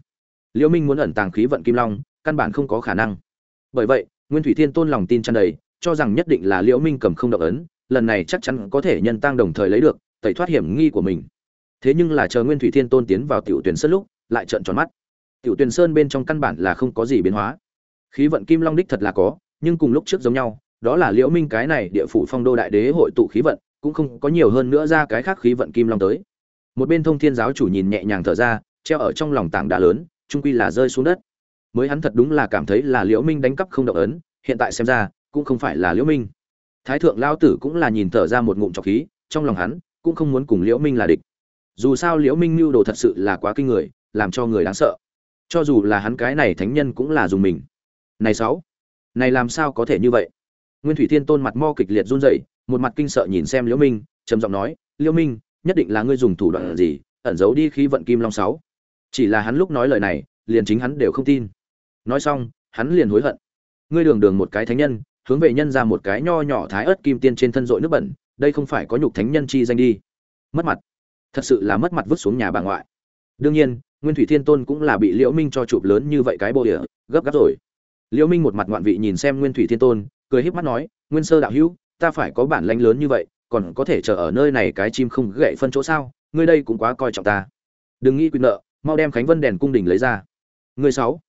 Liễu minh muốn ẩn tàng khí vận kim long, căn bản không có khả năng. Bởi vậy nguyên thủy thiên tôn lòng tin tràn đầy, cho rằng nhất định là liễu minh cầm không động ấn, lần này chắc chắn có thể nhân tăng đồng thời lấy được, tẩy thoát hiểm nghi của mình. Thế nhưng là chờ nguyên thủy thiên tôn tiến vào tiểu tuyển sơn lúc, lại trợn tròn mắt. Tiểu tuyển sơn bên trong căn bản là không có gì biến hóa. Khí vận kim long đích thật là có, nhưng cùng lúc trước giống nhau, đó là liễu minh cái này địa phủ phong đô đại đế hội tụ khí vận, cũng không có nhiều hơn nữa ra cái khác khí vận kim long tới. Một bên thông thiên giáo chủ nhìn nhẹ nhàng thở ra, treo ở trong lòng tảng đá lớn, trung quy là rơi xuống đất mới hắn thật đúng là cảm thấy là liễu minh đánh cắp không động ấn, hiện tại xem ra, cũng không phải là liễu minh. Thái thượng lao tử cũng là nhìn thở ra một ngụm trọc khí, trong lòng hắn, cũng không muốn cùng liễu minh là địch. Dù sao liễu minh mưu đồ thật sự là quá kinh người, làm cho người đáng sợ. Cho dù là hắn cái này thánh nhân cũng là dùng mình. Này sáu, này làm sao có thể như vậy? Nguyên thủy thiên tôn mặt mo kịch liệt run rẩy, một mặt kinh sợ nhìn xem liễu minh, trầm giọng nói, liễu minh, nhất định là ngươi dùng thủ đoạn gì, ẩn giấu đi khí vận kim long sáu? Chỉ là hắn lúc nói lời này, liền chính hắn đều không tin nói xong, hắn liền hối hận. Ngươi đường đường một cái thánh nhân, hướng về nhân ra một cái nho nhỏ thái ớt kim tiên trên thân dội nước bẩn, đây không phải có nhục thánh nhân chi danh đi. Mất mặt. Thật sự là mất mặt vứt xuống nhà bà ngoại. Đương nhiên, nguyên thủy thiên tôn cũng là bị liễu minh cho chụp lớn như vậy cái bộ địa gấp gáp rồi. Liễu minh một mặt ngoạn vị nhìn xem nguyên thủy thiên tôn, cười híp mắt nói, nguyên sơ đạo hữu, ta phải có bản lãnh lớn như vậy, còn có thể chờ ở nơi này cái chim không gậy phân chỗ sao? Ngươi đây cũng quá coi trọng ta. Đừng nghĩ quyền nợ, mau đem khánh vân đèn cung đình lấy ra. Người sáu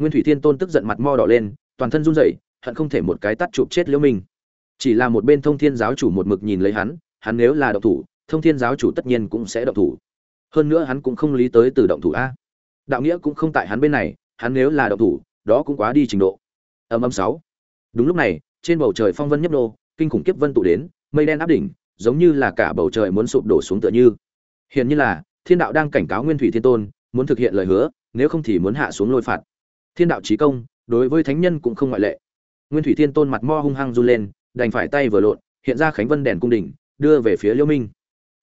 nguyên thủy thiên tôn tức giận mặt mo đỏ lên, toàn thân run rẩy, hận không thể một cái tắt chụp chết liễu minh. Chỉ là một bên thông thiên giáo chủ một mực nhìn lấy hắn hắn nếu là động thủ, thông thiên giáo chủ tất nhiên cũng sẽ động thủ. Hơn nữa hắn cũng không lý tới từ động thủ a. Đạo nghĩa cũng không tại hắn bên này, hắn nếu là động thủ, đó cũng quá đi trình độ. Âm âm sáu. Đúng lúc này, trên bầu trời phong vân nhấp nô, kinh khủng kiếp vân tụ đến, mây đen áp đỉnh, giống như là cả bầu trời muốn sụp đổ xuống tựa như. Hiển nhiên là, thiên đạo đang cảnh cáo nguyên thủy thiên tôn, muốn thực hiện lời hứa, nếu không thì muốn hạ xuống lôi phạt thiên đạo trí công, đối với thánh nhân cũng không ngoại lệ. Nguyên thủy thiên tôn mặt mo hung hăng run lên, đành phải tay vừa lộn, hiện ra khánh vân đèn cung đỉnh, đưa về phía liễu minh.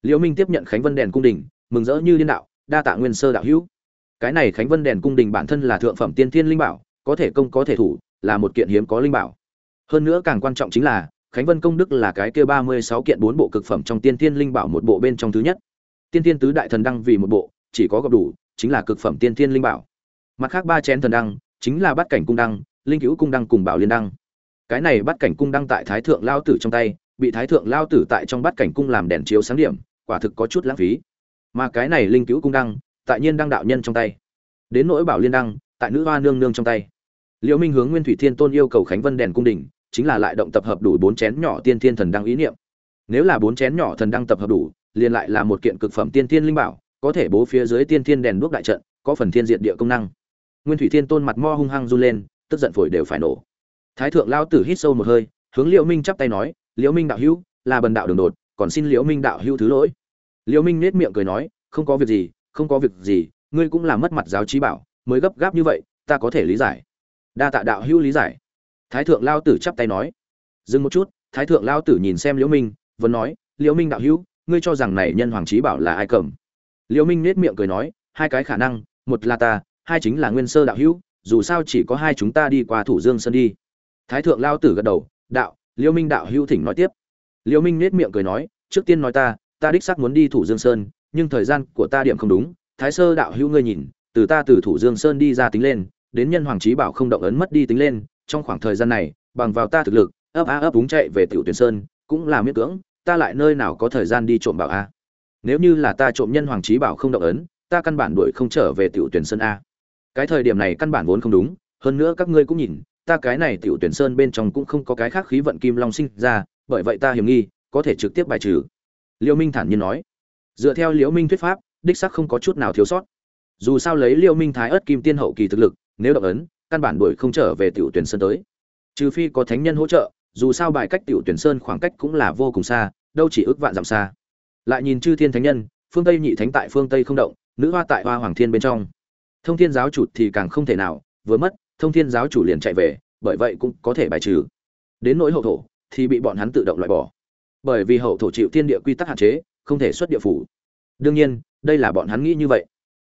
Liễu minh tiếp nhận khánh vân đèn cung đỉnh, mừng rỡ như liên đạo, đa tạ nguyên sơ đạo hữu. Cái này khánh vân đèn cung đình bản thân là thượng phẩm tiên thiên linh bảo, có thể công có thể thủ, là một kiện hiếm có linh bảo. Hơn nữa càng quan trọng chính là, khánh vân công đức là cái kia ba mươi sáu kiện bốn bộ cực phẩm trong tiên thiên linh bảo một bộ bên trong thứ nhất. Tiên thiên tứ đại thần đăng vì một bộ, chỉ có gặp đủ, chính là cực phẩm tiên thiên linh bảo. Mặt khác ba chén thần đăng chính là bát cảnh cung đăng, linh cứu cung đăng cùng bảo liên đăng. Cái này bát cảnh cung đăng tại thái thượng lao tử trong tay, bị thái thượng lao tử tại trong bát cảnh cung làm đèn chiếu sáng điểm, quả thực có chút lãng phí. Mà cái này linh cứu cung đăng, tại nhiên đăng đạo nhân trong tay. Đến nỗi bảo liên đăng, tại nữ hoa nương nương trong tay. Liễu minh hướng nguyên thủy thiên tôn yêu cầu khánh vân đèn cung đỉnh, chính là lại động tập hợp đủ bốn chén nhỏ tiên thiên thần đăng ý niệm. Nếu là bốn chén nhỏ thần đăng tập hợp đủ, liền lại là một kiện cực phẩm tiên thiên linh bảo, có thể bố phía dưới tiên thiên đèn đuốc đại trận, có phần thiên diện địa công năng nguyên thủy thiên tôn mặt mo hung hăng run lên, tức giận phổi đều phải nổ. Thái thượng lao tử hít sâu một hơi, hướng liễu minh chắp tay nói, liễu minh đạo hữu, là bần đạo đường đột, còn xin liễu minh đạo hữu thứ lỗi. Liễu minh nết miệng cười nói, không có việc gì, không có việc gì, ngươi cũng làm mất mặt giáo trí bảo, mới gấp gáp như vậy, ta có thể lý giải. Đa tạ đạo hữu lý giải. Thái thượng lao tử chắp tay nói. Dừng một chút, thái thượng lao tử nhìn xem liễu minh, vẫn nói, liễu minh đạo hữu, ngươi cho rằng này nhân hoàng trí bảo là ai cầm? Liễu minh nết miệng cười nói, hai cái khả năng, một là ta hai chính là nguyên sơ đạo hữu, dù sao chỉ có hai chúng ta đi qua thủ dương sơn đi. Thái thượng lao tử gật đầu, đạo, liêu minh đạo hữu thỉnh nói tiếp. Liêu minh nết miệng cười nói, trước tiên nói ta ta đích xác muốn đi thủ dương sơn, nhưng thời gian của ta điểm không đúng, thái sơ đạo hữu ngươi nhìn, từ ta từ thủ dương sơn đi ra tính lên, đến nhân hoàng trí bảo không động ấn mất đi tính lên, trong khoảng thời gian này, bằng vào ta thực lực, ấp a ấp đúng chạy về tiểu tuyển sơn, cũng là miễn cưỡng, ta lại nơi nào có thời gian đi trộm bảo a? Nếu như là ta trộm nhân hoàng trí bảo không động ấn, ta căn bản đuổi không trở về tiểu tuyển sơn a cái thời điểm này căn bản vốn không đúng, hơn nữa các ngươi cũng nhìn, ta cái này tiểu tuyển sơn bên trong cũng không có cái khác khí vận kim long sinh ra, bởi vậy ta hiểm nghi, có thể trực tiếp bài trừ. Liêu minh thản nhiên nói. Dựa theo liễu minh thuyết pháp, đích xác không có chút nào thiếu sót. Dù sao lấy liễu minh thái ớt kim tiên hậu kỳ thực lực, nếu động ấn, căn bản đuổi không trở về tiểu tuyển sơn tới. Trừ phi có thánh nhân hỗ trợ, dù sao bài cách tiểu tuyển sơn khoảng cách cũng là vô cùng xa, đâu chỉ ước vạn dặm xa. Lại nhìn chư thiên thánh nhân, phương tây nhị thánh tại phương tây không động, nữ hoa tại hoa hoàng thiên bên trong thông thiên giáo chủ thì càng không thể nào, vừa mất, thông thiên giáo chủ liền chạy về, bởi vậy cũng có thể bài trừ. Đến nỗi hậu thổ, thì bị bọn hắn tự động loại bỏ. Bởi vì hậu thổ chịu thiên địa quy tắc hạn chế, không thể xuất địa phủ. Đương nhiên, đây là bọn hắn nghĩ như vậy.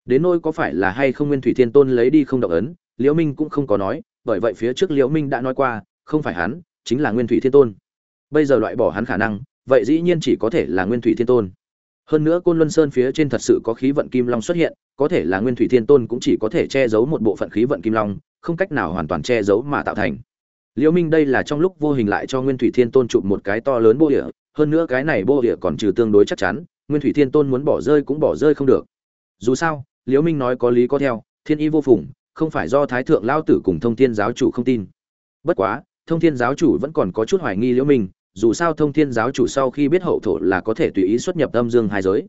Đến nỗi có phải là hay không nguyên thủy thiên tôn lấy đi không động ấn, liễu minh cũng không có nói, bởi vậy phía trước liễu minh đã nói qua, không phải hắn, chính là nguyên thủy thiên tôn. Bây giờ loại bỏ hắn khả năng, vậy dĩ nhiên chỉ có thể là nguyên thủy thiên tôn hơn nữa côn luân sơn phía trên thật sự có khí vận kim long xuất hiện, có thể là nguyên thủy thiên tôn cũng chỉ có thể che giấu một bộ phận khí vận kim long, không cách nào hoàn toàn che giấu mà tạo thành. Liễu minh đây là trong lúc vô hình lại cho nguyên thủy thiên tôn chụp một cái to lớn bô địa, hơn nữa cái này bô địa còn trừ tương đối chắc chắn, nguyên thủy thiên tôn muốn bỏ rơi cũng bỏ rơi không được. Dù sao liễu minh nói có lý có theo, thiên y vô phùng, không phải do thái thượng lao tử cùng thông thiên giáo chủ không tin. Bất quá, thông thiên giáo chủ vẫn còn có chút hoài nghi liễu minh dù sao thông thiên giáo chủ sau khi biết hậu thổ là có thể tùy ý xuất nhập âm dương hai giới.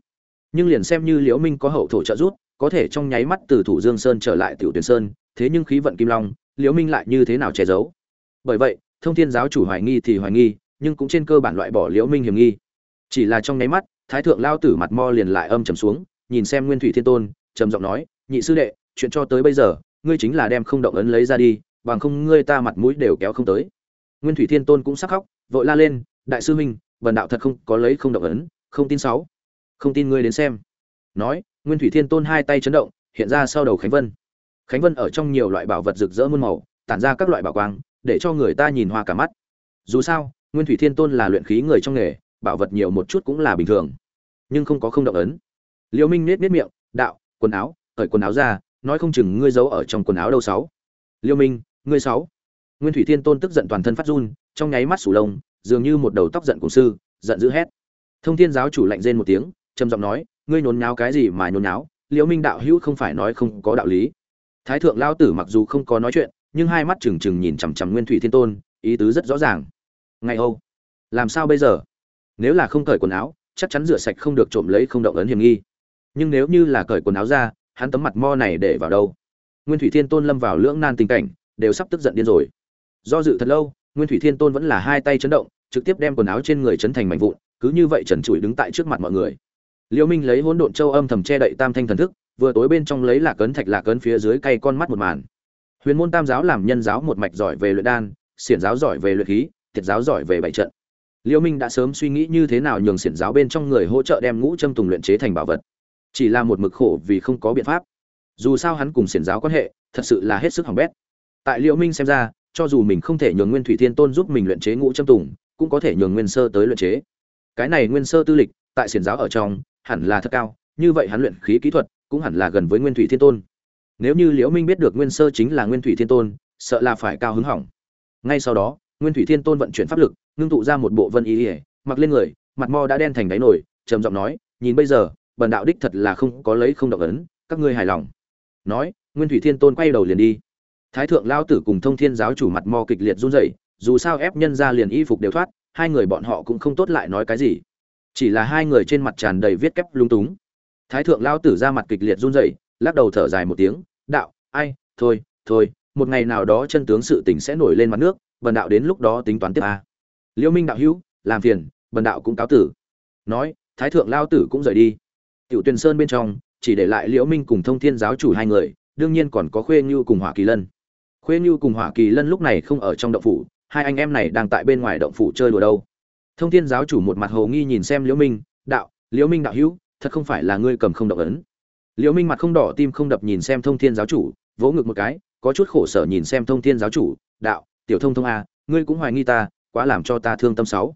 Nhưng liền xem như liễu minh có hậu thổ trợ giúp, có thể trong nháy mắt từ thủ dương sơn trở lại tiểu tuyển sơn, thế nhưng khí vận kim long, liễu minh lại như thế nào che giấu? Bởi vậy, thông thiên giáo chủ hoài nghi thì hoài nghi, nhưng cũng trên cơ bản loại bỏ liễu minh hiểm nghi. Chỉ là trong nháy mắt, thái thượng lao tử mặt mo liền lại âm trầm xuống, nhìn xem nguyên thủy thiên tôn, trầm giọng nói, nhị sư đệ, chuyện cho tới bây giờ, ngươi chính là đem không động ấn lấy ra đi, bằng không ngươi ta mặt mũi đều kéo không tới. Nguyên thủy thiên tôn cũng sắc khóc vội la lên, đại sư huynh, bần đạo thật không có lấy không động ấn, không tin sáu. Không tin ngươi đến xem. Nói, nguyên thủy thiên tôn hai tay chấn động, hiện ra sau đầu khánh vân. Khánh vân ở trong nhiều loại bảo vật rực rỡ muôn màu, tản ra các loại bảo quang, để cho người ta nhìn hoa cả mắt. Dù sao, nguyên thủy thiên tôn là luyện khí người trong nghề, bảo vật nhiều một chút cũng là bình thường, nhưng không có không động ấn. Liễu minh nết nết miệng, đạo, quần áo, cởi quần áo ra, nói không chừng ngươi giấu ở trong quần áo đâu sáu. Liễu minh, ngươi sáu nguyên thủy thiên tôn tức giận toàn thân phát run, trong nháy mắt sủ lông, dường như một đầu tóc giận cùng sư, giận dữ hét. Thông thiên giáo chủ lạnh rên một tiếng, trầm giọng nói, ngươi nhốn nháo cái gì mà nhốn nháo? Liễu minh đạo hữu không phải nói không có đạo lý. Thái thượng lao tử mặc dù không có nói chuyện, nhưng hai mắt trừng trừng nhìn chằm chằm nguyên thủy thiên tôn, ý tứ rất rõ ràng. Ngày âu, làm sao bây giờ? Nếu là không cởi quần áo, chắc chắn rửa sạch không được trộm lấy không động ấn hiểm nghi. Nhưng nếu như là cởi quần áo ra, hắn tấm mặt mo này để vào đâu? Nguyên thủy thiên tôn lâm vào lưỡng nan tình cảnh, đều sắp tức giận điên rồi do dự thật lâu, nguyên thủy thiên tôn vẫn là hai tay chấn động, trực tiếp đem quần áo trên người chấn thành mảnh vụn, cứ như vậy trần trụi đứng tại trước mặt mọi người. Liêu minh lấy hỗn độn châu âm thầm che đậy tam thanh thần thức, vừa tối bên trong lấy lạc cấn thạch lạc cấn phía dưới cay con mắt một màn. Huyền môn tam giáo làm nhân giáo một mạch giỏi về luyện đan, xiển giáo giỏi về luyện khí, thiệt giáo giỏi về bảy trận. Liêu minh đã sớm suy nghĩ như thế nào nhường xiển giáo bên trong người hỗ trợ đem ngũ châm tùng luyện chế thành bảo vật. Chỉ là một mực khổ vì không có biện pháp. Dù sao hắn cùng xiển giáo quan hệ, thật sự là hết sức hỏng bét. Tại liêu minh xem ra cho dù mình không thể nhường nguyên thủy thiên tôn giúp mình luyện chế ngũ châm tùng, cũng có thể nhường nguyên sơ tới luyện chế. Cái này nguyên sơ tư lịch, tại xiển giáo ở trong, hẳn là thật cao, như vậy hắn luyện khí kỹ thuật, cũng hẳn là gần với nguyên thủy thiên tôn. Nếu như liễu minh biết được nguyên sơ chính là nguyên thủy thiên tôn, sợ là phải cao hứng hỏng. Ngay sau đó, nguyên thủy thiên tôn vận chuyển pháp lực, ngưng tụ ra một bộ vân y ỉa mặc lên người, mặt mo đã đen thành đáy nổi trầm giọng nói, nhìn bây giờ, bần đạo đích thật là không có lấy không động ấn, các ngươi hài lòng. Nói, nguyên thủy thiên tôn quay đầu liền đi thái thượng lao tử cùng thông thiên giáo chủ mặt mò kịch liệt run rẩy, dù sao ép nhân ra liền y phục đều thoát, hai người bọn họ cũng không tốt lại nói cái gì. Chỉ là hai người trên mặt tràn đầy viết kép lung túng. Thái thượng lao tử ra mặt kịch liệt run rẩy, lắc đầu thở dài một tiếng, đạo, ai, thôi thôi, một ngày nào đó chân tướng sự tình sẽ nổi lên mặt nước, bần đạo đến lúc đó tính toán tiếp a. Liễu minh đạo hữu, làm phiền, bần đạo cũng cáo tử. Nói, thái thượng lao tử cũng rời đi. Tiểu tuyền sơn bên trong, chỉ để lại liễu minh cùng thông thiên giáo chủ hai người, đương nhiên còn có khuê như cùng hỏa kỳ lân khuê như cùng hỏa kỳ lân lúc này không ở trong động phủ, hai anh em này đang tại bên ngoài động phủ chơi đùa đâu. Thông thiên giáo chủ một mặt hồ nghi nhìn xem liễu minh, đạo, liễu minh đạo hữu, thật không phải là ngươi cầm không động ấn. Liễu minh mặt không đỏ tim không đập nhìn xem thông thiên giáo chủ, vỗ ngực một cái, có chút khổ sở nhìn xem thông thiên giáo chủ, đạo, tiểu thông thông a, ngươi cũng hoài nghi ta, quá làm cho ta thương tâm sáu.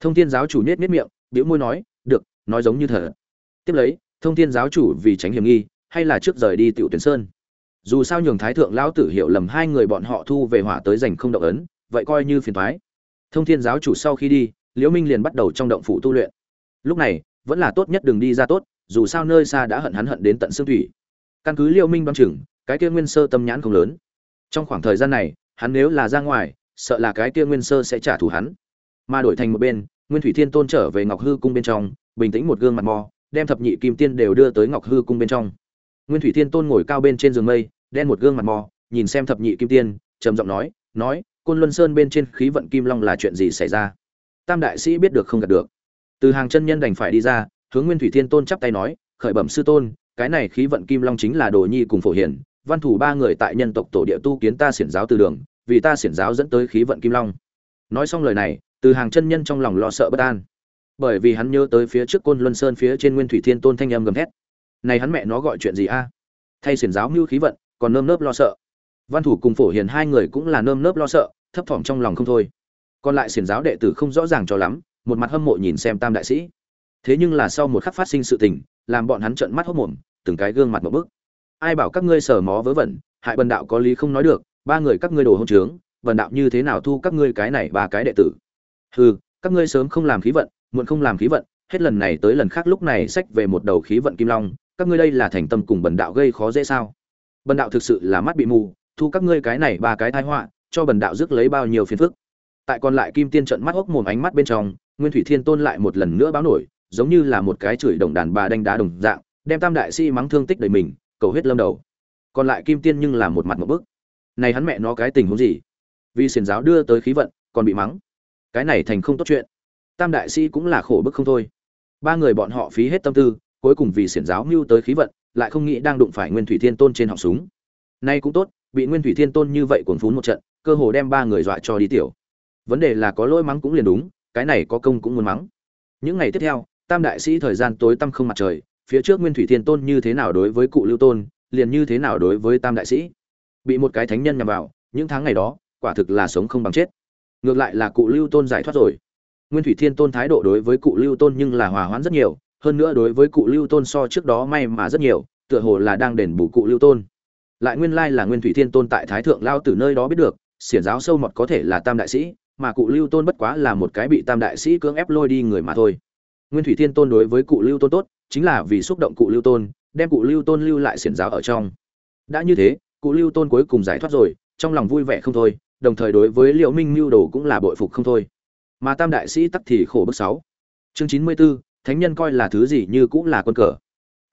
Thông thiên giáo chủ nết nết miệng biểu môi nói, được, nói giống như thở tiếp lấy, thông thiên giáo chủ vì tránh hiểm nghi, hay là trước rời đi tiểu tuyển sơn? Dù sao nhường thái thượng lão tử hiểu lầm hai người bọn họ thu về hỏa tới giành không động ấn, vậy coi như phiền thoái thông thiên giáo chủ sau khi đi, liễu minh liền bắt đầu trong động phủ tu luyện. Lúc này, vẫn là tốt nhất đừng đi ra tốt, dù sao nơi xa đã hận hắn hận đến tận xương thủy. Căn cứ liễu minh đoán chừng, cái kia nguyên sơ tâm nhãn không lớn. Trong khoảng thời gian này, hắn nếu là ra ngoài, sợ là cái kia nguyên sơ sẽ trả thù hắn. Mà đổi thành một bên, nguyên thủy thiên tôn trở về ngọc hư cung bên trong, bình tĩnh một gương mặt mò, đem thập nhị kim tiên đều đưa tới ngọc hư cung bên trong. Nguyên thủy thiên tôn ngồi cao bên trên giường mây đen một gương mặt mò, nhìn xem thập nhị kim tiên, trầm giọng nói nói, côn luân sơn bên trên khí vận kim long là chuyện gì xảy ra? Tam đại sĩ biết được không gạt được. Từ hàng chân nhân đành phải đi ra, hướng nguyên thủy thiên tôn chắp tay nói, khởi bẩm sư tôn, cái này khí vận kim long chính là đồ nhi cùng phổ hiển văn thủ ba người tại nhân tộc tổ địa tu kiến ta xiển giáo từ đường, vì ta xiển giáo dẫn tới khí vận kim long. Nói xong lời này, từ hàng chân nhân trong lòng lo sợ bất an. Bởi vì hắn nhớ tới phía trước côn luân sơn phía trên nguyên thủy thiên tôn thanh âm gầm thét. Này hắn mẹ nó gọi chuyện gì a? Thay xiển giáo mưu khí vận còn nơm nớp lo sợ. Văn thủ cùng phổ hiền hai người cũng là nơm nớp lo sợ, thấp thỏm trong lòng không thôi. Còn lại xiển giáo đệ tử không rõ ràng cho lắm, một mặt hâm mộ nhìn xem tam đại sĩ. Thế nhưng là sau một khắc phát sinh sự tình, làm bọn hắn trợn mắt hốc mồm, từng cái gương mặt một bức. Ai bảo các ngươi sở mó vớ vẩn, hại bần đạo có lý không nói được, ba người các ngươi đồ hôn trướng vần đạo như thế nào thu các ngươi cái này ba cái đệ tử? Hừ, các ngươi sớm không làm khí vận, muộn không làm khí vận, hết lần này tới lần khác lúc này sách về một đầu khí vận kim long, các ngươi đây là thành tâm cùng bần đạo gây khó dễ sao? Bần đạo thực sự là mắt bị mù, thu các ngươi cái này ba cái tai họa, cho bần đạo rước lấy bao nhiêu phiền phức. Tại còn lại kim tiên trận mắt hốc mồm ánh mắt bên trong, nguyên thủy thiên tôn lại một lần nữa báo nổi, giống như là một cái chửi đồng đàn bà đánh đá đồng dạng, đem tam đại si mắng thương tích đầy mình, cầu hết lâm đầu. Còn lại kim tiên nhưng là một mặt một bức. Này hắn mẹ nó cái tình huống gì? Vì xiền giáo đưa tới khí vận, còn bị mắng. Cái này thành không tốt chuyện. Tam đại sĩ cũng là khổ bức không thôi. Ba người bọn họ phí hết tâm tư, cuối cùng vì xiển giáo mưu tới khí vận lại không nghĩ đang đụng phải nguyên thủy thiên tôn trên họng súng. Nay cũng tốt, bị nguyên thủy thiên tôn như vậy cuồng phún một trận, cơ hồ đem ba người dọa cho đi tiểu. Vấn đề là có lỗi mắng cũng liền đúng, cái này có công cũng muốn mắng. Những ngày tiếp theo, tam đại sĩ thời gian tối tăm không mặt trời, phía trước nguyên thủy thiên tôn như thế nào đối với cụ lưu tôn, liền như thế nào đối với tam đại sĩ. Bị một cái thánh nhân nhằm vào, những tháng ngày đó, quả thực là sống không bằng chết. Ngược lại là cụ lưu tôn giải thoát rồi. Nguyên thủy thiên tôn thái độ đối với cụ lưu tôn nhưng là hòa hoãn rất nhiều hơn nữa đối với cụ lưu tôn so trước đó may mà rất nhiều tựa hồ là đang đền bù cụ lưu tôn. Lại nguyên lai là nguyên thủy thiên tôn tại thái thượng lao từ nơi đó biết được xiển giáo sâu mọt có thể là tam đại sĩ mà cụ lưu tôn bất quá là một cái bị tam đại sĩ cưỡng ép lôi đi người mà thôi. Nguyên thủy thiên tôn đối với cụ lưu tôn tốt chính là vì xúc động cụ lưu tôn đem cụ lưu tôn lưu lại xiển giáo ở trong. Đã như thế cụ lưu tôn cuối cùng giải thoát rồi trong lòng vui vẻ không thôi đồng thời đối với liệu minh mưu đồ cũng là bội phục không thôi. Mà tam đại sĩ tắc thì khổ bức sáu. Chương chín mươi 94, thánh nhân coi là thứ gì như cũng là quân cờ.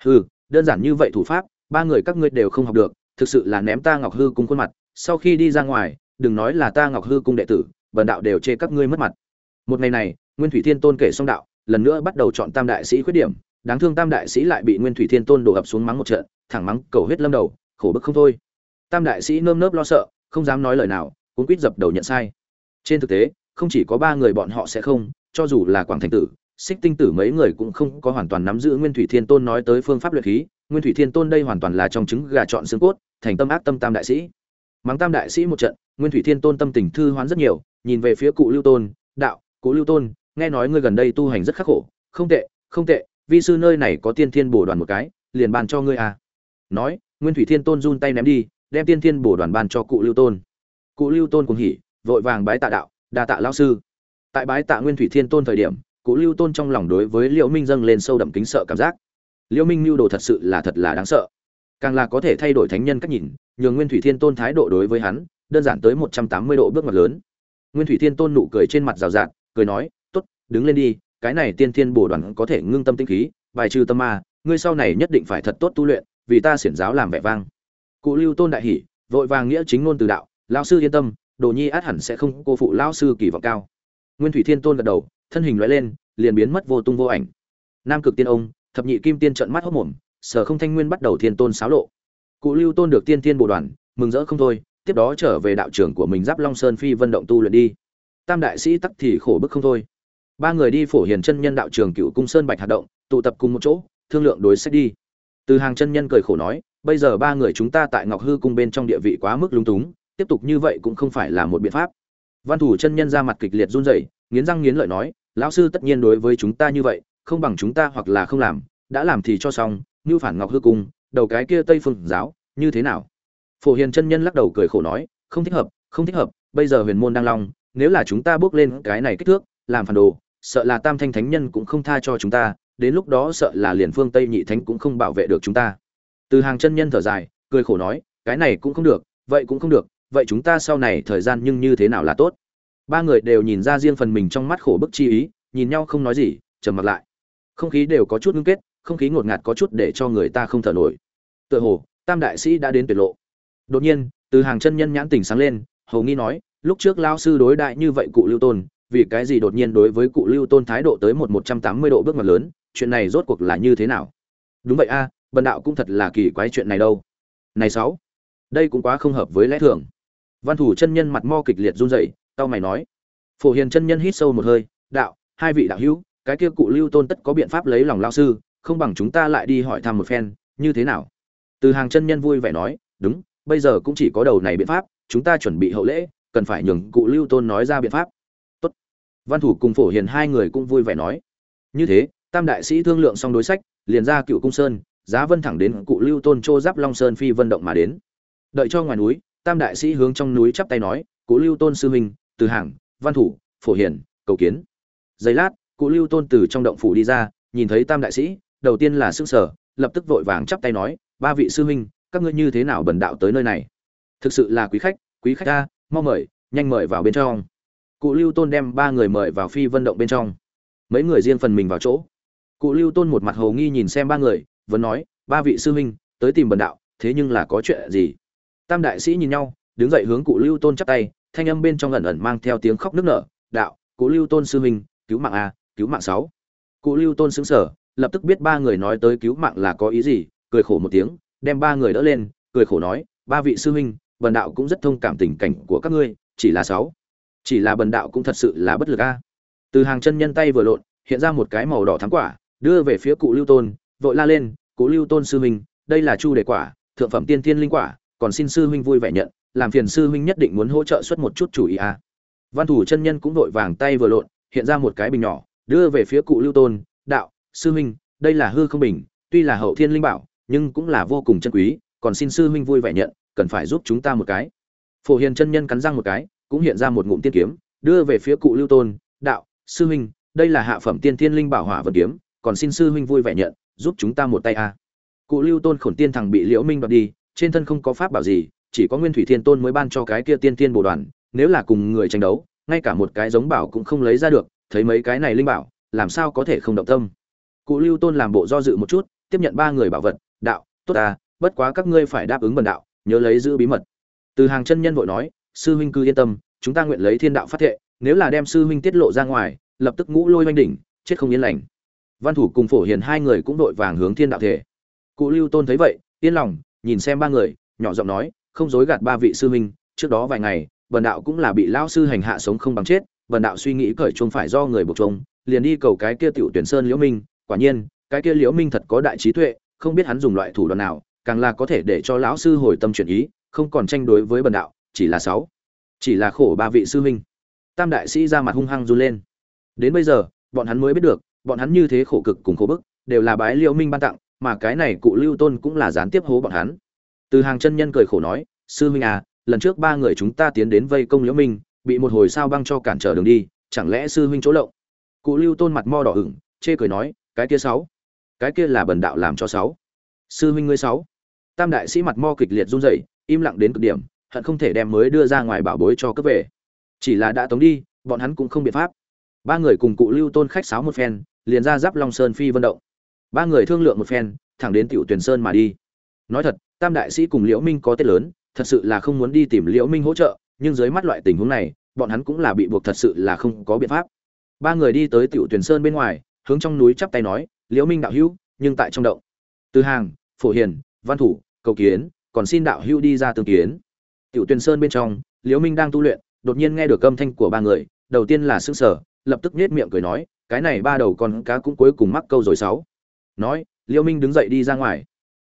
Hừ, đơn giản như vậy thủ pháp, ba người các ngươi đều không học được, thực sự là ném ta ngọc hư cung khuôn mặt, sau khi đi ra ngoài, đừng nói là ta ngọc hư cung đệ tử, bần đạo đều chê các ngươi mất mặt. Một ngày này, nguyên thủy thiên tôn kể xong đạo, lần nữa bắt đầu chọn tam đại sĩ khuyết điểm, đáng thương tam đại sĩ lại bị nguyên thủy thiên tôn đổ ập xuống mắng một trận, thẳng mắng, cầu huyết lâm đầu, khổ bức không thôi. Tam đại sĩ nơm nớp lo sợ, không dám nói lời nào cũng quýt dập đầu nhận sai. Trên thực tế, không chỉ có ba người bọn họ sẽ không, cho dù là quảng thành tử xích tinh tử mấy người cũng không có hoàn toàn nắm giữ nguyên thủy thiên tôn nói tới phương pháp luyện khí, nguyên thủy thiên tôn đây hoàn toàn là trong trứng gà chọn xương cốt, thành tâm ác tâm tam đại sĩ. Mắng tam đại sĩ một trận, nguyên thủy thiên tôn tâm tình thư hoán rất nhiều, nhìn về phía cụ lưu tôn, đạo, cụ lưu tôn, nghe nói ngươi gần đây tu hành rất khắc khổ, không tệ không tệ, vi sư nơi này có tiên thiên bổ đoàn một cái, liền bàn cho ngươi à. Nói, nguyên thủy thiên tôn run tay ném đi, đem tiên thiên bổ đoàn ban cho cụ lưu tôn. Cụ lưu tôn cùng hỉ, vội vàng bái tạ đạo, đa tạ lão sư. Tại bái tạ nguyên thủy thiên tôn thời điểm cụ lưu tôn trong lòng đối với liễu minh dâng lên sâu đậm kính sợ cảm giác. Liễu minh mưu đồ thật sự là thật là đáng sợ. Càng là có thể thay đổi thánh nhân cách nhìn nhường nguyên thủy thiên tôn thái độ đối với hắn, đơn giản tới một trăm tám mươi độ bước ngoặt lớn. Nguyên thủy thiên tôn nụ cười trên mặt rào rạt, cười nói, tốt, đứng lên đi, cái này tiên thiên bổ đoàn có thể ngưng tâm tinh khí, bài trừ tâm ma, ngươi sau này nhất định phải thật tốt tu luyện, vì ta xiển giáo làm vẻ vang. Cụ lưu tôn đại hỉ, vội vàng nghĩa chính ngôn từ đạo, lão sư yên tâm, đồ nhi át hẳn sẽ không cô phụ lão sư kỳ vọng cao. Nguyên thủy thiên tôn gật đầu thân hình lóe lên, liền biến mất vô tung vô ảnh. Nam cực tiên ông, thập nhị kim tiên trợn mắt hốt mồm, sở không thanh nguyên bắt đầu thiên tôn xáo lộ. Cụ lưu tôn được tiên tiên bổ đoàn, mừng rỡ không thôi, tiếp đó trở về đạo trưởng của mình giáp long sơn phi vân động tu luyện đi. Tam đại sĩ tắc thì khổ bức không thôi. Ba người đi phổ hiền chân nhân đạo trường cựu cung sơn bạch hoạt động, tụ tập cùng một chỗ, thương lượng đối sách đi. Từ hàng chân nhân cười khổ nói, bây giờ ba người chúng ta tại ngọc hư cung bên trong địa vị quá mức lúng túng, tiếp tục như vậy cũng không phải là một biện pháp. Văn thủ chân nhân ra mặt kịch liệt run rẩy nghiến răng nghiến lợi nói, lão sư tất nhiên đối với chúng ta như vậy, không bằng chúng ta hoặc là không làm, đã làm thì cho xong, như phản ngọc hư cung, đầu cái kia tây phương giáo, như thế nào? Phổ hiền chân nhân lắc đầu cười khổ nói, không thích hợp, không thích hợp, bây giờ huyền môn đang long, nếu là chúng ta bước lên cái này kích thước, làm phản đồ, sợ là tam thanh thánh nhân cũng không tha cho chúng ta, đến lúc đó sợ là liền phương tây nhị thánh cũng không bảo vệ được chúng ta. Từ hàng chân nhân thở dài, cười khổ nói, cái này cũng không được, vậy cũng không được, vậy chúng ta sau này thời gian nhưng như thế nào là tốt? Ba người đều nhìn ra riêng phần mình trong mắt khổ bức chi ý nhìn nhau không nói gì trầm mặt lại. Không khí đều có chút ngưng kết không khí ngột ngạt có chút để cho người ta không thở nổi. Tựa hồ tam đại sĩ đã đến tuyệt lộ. Đột nhiên từ hàng chân nhân nhãn tỉnh sáng lên hầu nghi nói lúc trước lao sư đối đại như vậy cụ lưu tôn vì cái gì đột nhiên đối với cụ lưu tôn thái độ tới một một trăm tám mươi độ bước ngoặt lớn chuyện này rốt cuộc là như thế nào? Đúng vậy a à, bần đạo cũng thật là kỳ quái chuyện này đâu. Này sáu đây cũng quá không hợp với lẽ thường. Văn thủ chân nhân mặt mo kịch liệt run rẩy tao mày nói. Phổ hiền chân nhân hít sâu một hơi, đạo, hai vị đạo hữu, cái kia cụ lưu tôn tất có biện pháp lấy lòng lao sư, không bằng chúng ta lại đi hỏi thăm một phen, như thế nào? Từ hàng chân nhân vui vẻ nói, đúng, bây giờ cũng chỉ có đầu này biện pháp, chúng ta chuẩn bị hậu lễ, cần phải nhường cụ lưu tôn nói ra biện pháp. Tốt. Văn thủ cùng phổ hiền hai người cũng vui vẻ nói, như thế, tam đại sĩ thương lượng xong đối sách, liền ra cựu cung sơn, giá vân thẳng đến cụ lưu tôn châu giáp long sơn phi vân động mà đến. Đợi cho ngoài núi, tam đại sĩ hướng trong núi chắp tay nói, cụ lưu tôn sư huynh từ hàng, văn thủ, phổ hiển cầu kiến. Giây lát, cụ lưu tôn từ trong động phủ đi ra, nhìn thấy tam đại sĩ, đầu tiên là xương sở lập tức vội vàng chắp tay nói, ba vị sư huynh, các ngươi như thế nào bần đạo tới nơi này? Thực sự là quý khách quý khách ta mau mời, nhanh mời vào bên trong. Cụ lưu tôn đem ba người mời vào phi vân động bên trong. Mấy người riêng phần mình vào chỗ. Cụ lưu tôn một mặt hồ nghi nhìn xem ba người, vẫn nói, ba vị sư huynh, tới tìm bần đạo, thế nhưng là có chuyện gì? Tam đại sĩ nhìn nhau, đứng dậy hướng cụ lưu tôn chắp tay thanh âm bên trong ẩn ẩn mang theo tiếng khóc nức nở, đạo cụ lưu tôn sư huynh cứu mạng a, cứu mạng sáu. Cụ lưu tôn xứng sở lập tức biết ba người nói tới cứu mạng là có ý gì, cười khổ một tiếng, đem ba người đỡ lên, cười khổ nói, ba vị sư huynh bần đạo cũng rất thông cảm tình cảnh của các ngươi, chỉ là sáu. Chỉ là bần đạo cũng thật sự là bất lực a. Từ hàng chân nhân tay vừa lộn, hiện ra một cái màu đỏ thắng quả, đưa về phía cụ lưu tôn, vội la lên cụ lưu tôn sư huynh đây là chu đề quả, thượng phẩm tiên thiên linh quả, còn xin sư huynh vui vẻ nhận làm phiền sư huynh nhất định muốn hỗ trợ xuất một chút chủ ý a văn thủ chân nhân cũng vội vàng tay vừa lộn, hiện ra một cái bình nhỏ, đưa về phía cụ lưu tôn, đạo, sư huynh, đây là hư không bình, tuy là hậu thiên linh bảo, nhưng cũng là vô cùng chân quý, còn xin sư huynh vui vẻ nhận, cần phải giúp chúng ta một cái. Phổ hiền chân nhân cắn răng một cái, cũng hiện ra một ngụm tiên kiếm, đưa về phía cụ lưu tôn, đạo, sư huynh, đây là hạ phẩm tiên thiên linh bảo hỏa vân kiếm, còn xin sư huynh vui vẻ nhận, giúp chúng ta một tay a cụ lưu tôn khổn tiên thằng bị liễu minh đoạt đi, trên thân không có pháp bảo gì chỉ có nguyên thủy thiên tôn mới ban cho cái kia tiên tiên bồ đoàn, nếu là cùng người tranh đấu, ngay cả một cái giống bảo cũng không lấy ra được, thấy mấy cái này linh bảo, làm sao có thể không động tâm? Cụ lưu tôn làm bộ do dự một chút, tiếp nhận ba người bảo vật, đạo, tốt ta, bất quá các ngươi phải đáp ứng bần đạo, nhớ lấy giữ bí mật. Từ hàng chân nhân vội nói, sư huynh cứ yên tâm, chúng ta nguyện lấy thiên đạo phát thệ, nếu là đem sư huynh tiết lộ ra ngoài, lập tức ngũ lôi oanh đỉnh, chết không yên lành. Văn thủ cùng phổ hiền hai người cũng đội vàng hướng thiên đạo thể. Cụ lưu tôn thấy vậy, yên lòng, nhìn xem ba người, nhỏ giọng nói không dối gạt ba vị sư huynh, trước đó vài ngày bần đạo cũng là bị lão sư hành hạ sống không bằng chết bần đạo suy nghĩ cởi chuông phải do người buộc chuông, liền đi cầu cái kia tiểu tuyển sơn liễu minh, quả nhiên, cái kia liễu minh thật có đại trí tuệ, không biết hắn dùng loại thủ đoạn nào, càng là có thể để cho lão sư hồi tâm chuyển ý, không còn tranh đối với bần đạo, chỉ là sáu, chỉ là khổ ba vị sư huynh. Tam đại sĩ ra mặt hung hăng run lên. Đến bây giờ, bọn hắn mới biết được, bọn hắn như thế khổ cực cùng khổ bức, đều là bái liễu minh ban tặng, mà cái này cụ lưu tôn cũng là gián tiếp hố bọn hắn từ hàng chân nhân cười khổ nói, sư huynh à lần trước ba người chúng ta tiến đến vây công liễu minh, bị một hồi sao băng cho cản trở đường đi, chẳng lẽ sư huynh chỗ lậu cụ lưu tôn mặt mo đỏ ửng, chê cười nói, cái kia sáu, cái kia là bần đạo làm cho sáu. Sư huynh ngươi sáu. Tam đại sĩ mặt mo kịch liệt run rẩy, im lặng đến cực điểm, hận không thể đem mới đưa ra ngoài bảo bối cho cấp về. Chỉ là đã tống đi, bọn hắn cũng không biện pháp. Ba người cùng cụ lưu tôn khách sáo một phen, liền ra giáp long sơn phi vân động. Ba người thương lượng một phen, thẳng đến tiểu tuyển sơn mà đi. Nói thật tam đại sĩ cùng liễu minh có tết lớn, thật sự là không muốn đi tìm liễu minh hỗ trợ, nhưng dưới mắt loại tình huống này, bọn hắn cũng là bị buộc thật sự là không có biện pháp. Ba người đi tới tiểu tuyển sơn bên ngoài, hướng trong núi chắp tay nói, liễu minh đạo hữu, nhưng tại trong động. Từ hàng, phổ hiền, văn thủ, cầu kiến, còn xin đạo hữu đi ra tương kiến. Tiểu tuyển sơn bên trong, liễu minh đang tu luyện, đột nhiên nghe được âm thanh của ba người, đầu tiên là sững sờ, lập tức nhếch miệng cười nói, cái này ba đầu con cá cũng cuối cùng mắc câu rồi sáu. Nói, liễu minh đứng dậy đi ra ngoài.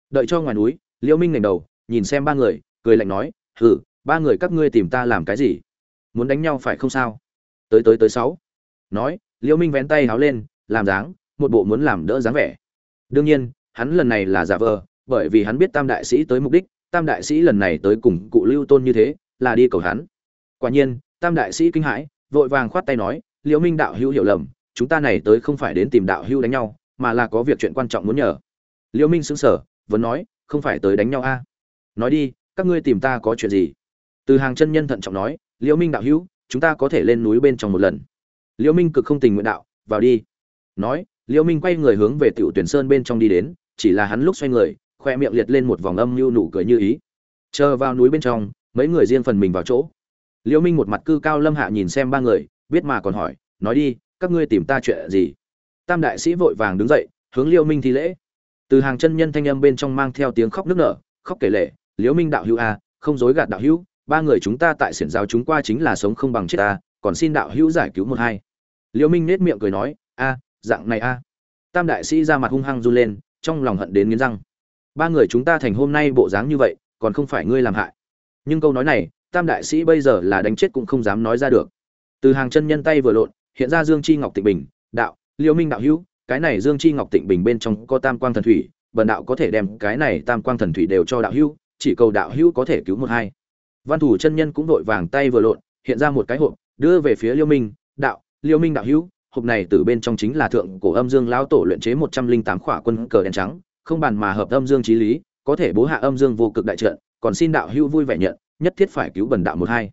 Đợi cho ngoài núi liễu minh ngẩng đầu, nhìn xem ba người, cười lạnh nói, hừ, ba người các ngươi tìm ta làm cái gì? Muốn đánh nhau phải không sao? Tới tới tới sáu. Nói, liễu minh vén tay háo lên, làm dáng, một bộ muốn làm đỡ dáng vẻ. Đương nhiên, hắn lần này là giả vờ, bởi vì hắn biết tam đại sĩ tới mục đích, tam đại sĩ lần này tới cùng cụ lưu tôn như thế, là đi cầu hắn. Quả nhiên, tam đại sĩ kinh hãi, vội vàng khoát tay nói, liễu minh đạo hữu hiểu lầm, chúng ta này tới không phải đến tìm đạo hữu đánh nhau, mà là có việc chuyện quan trọng muốn nhờ. Liễu minh sững sờ, vẫn nói không phải tới đánh nhau a. Nói đi, các ngươi tìm ta có chuyện gì? Từ hàng chân nhân thận trọng nói, liễu minh đạo hữu, chúng ta có thể lên núi bên trong một lần. Liễu minh cực không tình nguyện đạo, vào đi. Nói, liễu minh quay người hướng về tiểu tuyển sơn bên trong đi đến, chỉ là hắn lúc xoay người, khoe miệng liệt lên một vòng âm lưu nụ cười như ý. Chờ vào núi bên trong, mấy người riêng phần mình vào chỗ. Liễu minh một mặt cư cao lâm hạ nhìn xem ba người, biết mà còn hỏi, nói đi, các ngươi tìm ta chuyện gì? Tam đại sĩ vội vàng đứng dậy, hướng liễu minh thi lễ từ hàng chân nhân thanh âm bên trong mang theo tiếng khóc nức nở khóc kể lệ liễu minh đạo hữu a à, không dối gạt đạo hữu ba người chúng ta tại xiển giáo chúng qua chính là sống không bằng chết ta còn xin đạo hữu giải cứu một hai. Liễu minh nết miệng cười nói a dạng này a. Tam đại sĩ ra mặt hung hăng run lên trong lòng hận đến nghiến răng. Ba người chúng ta thành hôm nay bộ dáng như vậy còn không phải ngươi làm hại. Nhưng câu nói này tam đại sĩ bây giờ là đánh chết cũng không dám nói ra được. Từ hàng chân nhân tay vừa lộn hiện ra dương chi ngọc tịnh bình đạo liễu minh đạo hữu cái này dương chi ngọc tịnh bình bên trong có tam quang thần thủy, bần đạo có thể đem cái này tam quang thần thủy đều cho đạo hữu, chỉ cầu đạo hữu có thể cứu một hai. Văn thủ chân nhân cũng vội vàng tay vừa lộn, hiện ra một cái hộp, đưa về phía liêu minh, đạo, liêu minh đạo hữu, hộp này từ bên trong chính là thượng cổ âm dương lão tổ luyện chế một trăm linh tám khỏa quân cờ đen trắng, không bàn mà hợp âm dương trí lý, có thể bố hạ âm dương vô cực đại trận, còn xin đạo hữu vui vẻ nhận, nhất thiết phải cứu bần đạo một hai.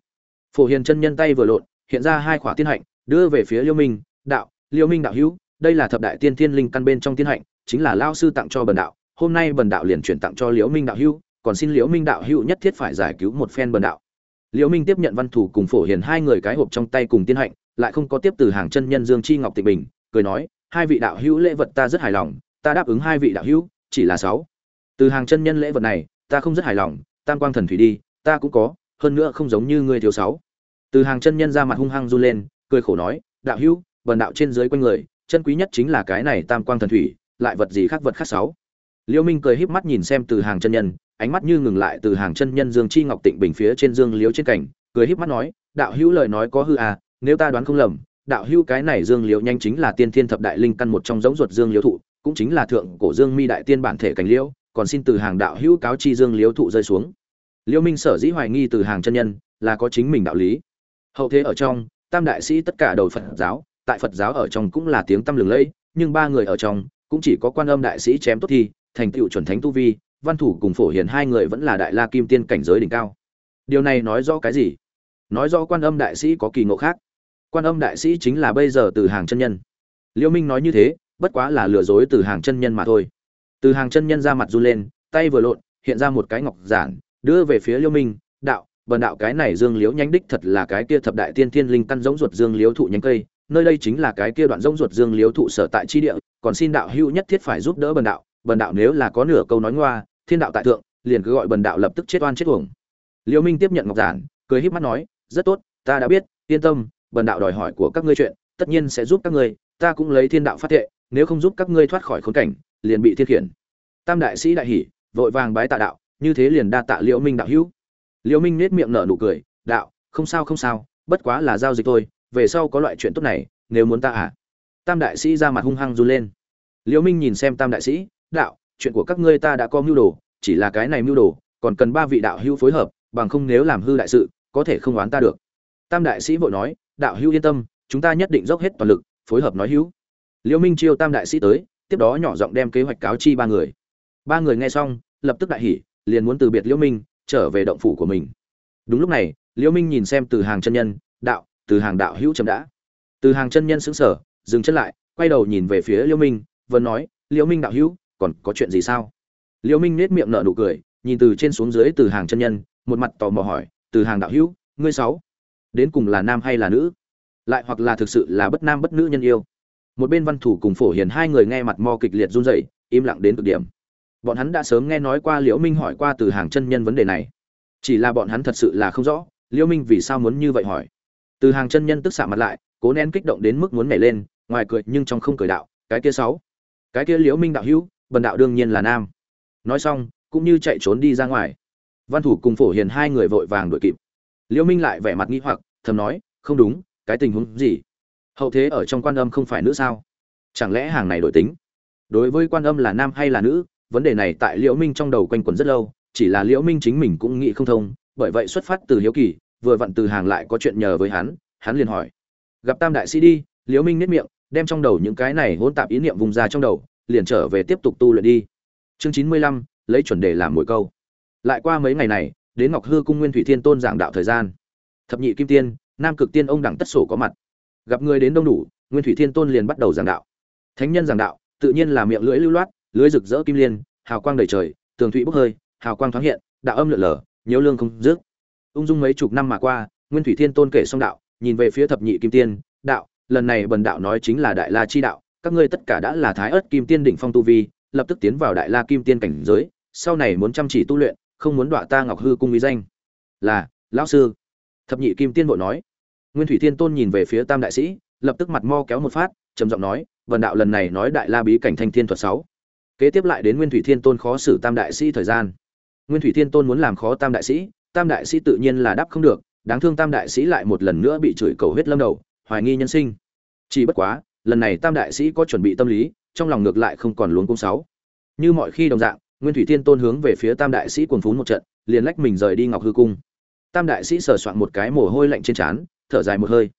Phổ hiền chân nhân tay vừa lộn, hiện ra hai khỏa tiên hạnh, đưa về phía liêu minh, đạo, liêu minh đạo hữu đây là thập đại tiên thiên linh căn bên trong tiên hạnh, chính là lao sư tặng cho bần đạo, hôm nay bần đạo liền chuyển tặng cho liễu minh đạo hữu, còn xin liễu minh đạo hữu nhất thiết phải giải cứu một phen bần đạo. Liễu minh tiếp nhận văn thủ cùng phổ hiền hai người cái hộp trong tay cùng tiên hạnh, lại không có tiếp từ hàng chân nhân dương chi ngọc tịnh bình, cười nói, hai vị đạo hữu lễ vật ta rất hài lòng, ta đáp ứng hai vị đạo hữu, chỉ là sáu. Từ hàng chân nhân lễ vật này, ta không rất hài lòng, tam quang thần thủy đi, ta cũng có, hơn nữa không giống như ngươi thiếu sáu. Từ hàng chân nhân ra mặt hung hăng run lên, cười khổ nói, đạo hữu, Bần đạo trên dưới quanh người chân quý nhất chính là cái này tam quang thần thủy, lại vật gì khác vật khác sáu. Liêu minh cười híp mắt nhìn xem từ hàng chân nhân, ánh mắt như ngừng lại từ hàng chân nhân dương chi ngọc tịnh bình phía trên dương liễu trên cảnh, cười híp mắt nói, đạo hữu lời nói có hư à nếu ta đoán không lầm, đạo hữu cái này dương liễu nhanh chính là tiên thiên thập đại linh căn một trong giống ruột dương liễu thụ, cũng chính là thượng cổ dương mi đại tiên bản thể cảnh liễu còn xin từ hàng đạo hữu cáo chi dương liễu thụ rơi xuống. Liêu minh sở dĩ hoài nghi từ hàng chân nhân là có chính mình đạo lý. Hậu thế ở trong, tam đại sĩ tất cả đầu phật giáo tại phật giáo ở trong cũng là tiếng tăm lừng lẫy, nhưng ba người ở trong cũng chỉ có quan âm đại sĩ chém tốt thi, thành tựu chuẩn thánh tu vi, văn thủ cùng phổ hiền hai người vẫn là đại la kim tiên cảnh giới đỉnh cao. Điều này nói rõ cái gì? Nói rõ quan âm đại sĩ có kỳ ngộ khác. Quan âm đại sĩ chính là bây giờ từ hàng chân nhân. Liêu minh nói như thế, bất quá là lừa dối từ hàng chân nhân mà thôi. Từ hàng chân nhân ra mặt run lên, tay vừa lộn, hiện ra một cái ngọc giản, đưa về phía liêu minh, đạo, bần đạo cái này dương liễu nhánh đích thật là cái kia thập đại tiên thiên linh căn giống ruột dương liễu thụ nhánh cây nơi đây chính là cái kia đoạn rông ruột dương liếu thụ sở tại chi địa, còn xin đạo hữu nhất thiết phải giúp đỡ bần đạo bần đạo nếu là có nửa câu nói ngoa, thiên đạo tại thượng, liền cứ gọi bần đạo lập tức chết oan chết uổng. Liễu minh tiếp nhận ngọc giản, cười híp mắt nói, rất tốt, ta đã biết, yên tâm, bần đạo đòi hỏi của các ngươi chuyện, tất nhiên sẽ giúp các ngươi, ta cũng lấy thiên đạo phát thệ, nếu không giúp các ngươi thoát khỏi khốn cảnh, liền bị thiên khiển. Tam đại sĩ đại hỉ, vội vàng bái tạ đạo, như thế liền đa tạ liễu minh đạo hữu. Liễu minh nét miệng nở nụ cười, đạo, không sao không sao, bất quá là giao dịch thôi về sau có loại chuyện tốt này, nếu muốn ta à? Tam đại sĩ ra mặt hung hăng run lên. Liễu minh nhìn xem tam đại sĩ, đạo, chuyện của các ngươi ta đã có mưu đồ, chỉ là cái này mưu đồ, còn cần ba vị đạo hữu phối hợp, bằng không nếu làm hư đại sự, có thể không oán ta được. Tam đại sĩ vội nói, đạo hữu yên tâm, chúng ta nhất định dốc hết toàn lực, phối hợp nói hữu. Liễu minh chiêu tam đại sĩ tới, tiếp đó nhỏ giọng đem kế hoạch cáo chi ba người. Ba người nghe xong, lập tức đại hỉ, liền muốn từ biệt liễu minh, trở về động phủ của mình. Đúng lúc này, liễu minh nhìn xem từ hàng chân nhân, đạo từ hàng đạo hữu chậm đã. Từ hàng chân nhân sững sờ, dừng chân lại, quay đầu nhìn về phía liễu minh, vẫn nói, liễu minh đạo hữu, còn có chuyện gì sao? Liễu minh nét miệng nở nụ cười, nhìn từ trên xuống dưới từ hàng chân nhân, một mặt tò mò hỏi, từ hàng đạo hữu, ngươi sáu, đến cùng là nam hay là nữ? Lại hoặc là thực sự là bất nam bất nữ nhân yêu? Một bên văn thủ cùng phổ hiền hai người nghe mặt mo kịch liệt run rẩy, im lặng đến cực điểm. Bọn hắn đã sớm nghe nói qua liễu minh hỏi qua từ hàng chân nhân vấn đề này. Chỉ là bọn hắn thật sự là không rõ, liễu minh vì sao muốn như vậy hỏi? Từ hàng chân nhân tức xạ mặt lại, cố nén kích động đến mức muốn nhảy lên, ngoài cười nhưng trong không cười đạo, cái kia sáu, cái kia liễu minh đạo hữu, bần đạo đương nhiên là nam. Nói xong, cũng như chạy trốn đi ra ngoài. Văn thủ cùng phổ hiền hai người vội vàng đuổi kịp. Liễu minh lại vẻ mặt nghi hoặc, thầm nói, không đúng, cái tình huống gì? Hậu thế ở trong quan âm không phải nữ sao? Chẳng lẽ hàng này đổi tính? Đối với quan âm là nam hay là nữ, vấn đề này tại liễu minh trong đầu quanh quẩn rất lâu, chỉ là liễu minh chính mình cũng nghĩ không thông, bởi vậy xuất phát từ hiếu kỳ vừa vặn từ hàng lại có chuyện nhờ với hắn hắn liền hỏi. Gặp tam đại sĩ đi, liễu minh nết miệng, đem trong đầu những cái này hỗn tạp ý niệm vùng ra trong đầu, liền trở về tiếp tục tu luyện đi. Chương chín mươi lăm, lấy chuẩn đề làm mỗi câu. Lại qua mấy ngày này, đến ngọc hư cung nguyên thủy thiên tôn giảng đạo thời gian. Thập nhị kim tiên, nam cực tiên ông đẳng tất sổ có mặt. Gặp người đến đông đủ, nguyên thủy thiên tôn liền bắt đầu giảng đạo. Thánh nhân giảng đạo, tự nhiên là miệng lưỡi lưu loát lưỡi rực rỡ kim liên, hào quang đầy trời, tường thụy bốc hơi, hào quang thoáng hiện, đạo âm lượn lờ nhiễu lương không dứt ung dung mấy chục năm mà qua, nguyên thủy thiên tôn kể xong đạo, nhìn về phía thập nhị kim tiên, đạo, lần này bần đạo nói chính là đại la chi đạo, các ngươi tất cả đã là thái ớt kim tiên đỉnh phong tu vi, lập tức tiến vào đại la kim tiên cảnh giới, sau này muốn chăm chỉ tu luyện, không muốn đọa ta ngọc hư cung uy danh. Là, lão sư. Thập nhị kim tiên bộ nói. Nguyên thủy thiên tôn nhìn về phía tam đại sĩ, lập tức mặt mo kéo một phát, trầm giọng nói vần đạo lần này nói đại la bí cảnh thanh thiên thuật sáu. Kế tiếp lại đến nguyên thủy thiên tôn khó xử tam đại sĩ thời gian. Nguyên thủy thiên tôn muốn làm khó tam đại sĩ tam đại sĩ tự nhiên là đáp không được, đáng thương tam đại sĩ lại một lần nữa bị chửi cầu huyết lâm đầu, hoài nghi nhân sinh. Chỉ bất quá, lần này tam đại sĩ có chuẩn bị tâm lý, trong lòng ngược lại không còn luống cung sáu như mọi khi đồng dạng, nguyên thủy thiên tôn hướng về phía tam đại sĩ cuồng phún một trận, liền lách mình rời đi ngọc hư cung. Tam đại sĩ sờ soạn một cái mồ hôi lạnh trên trán, thở dài một hơi.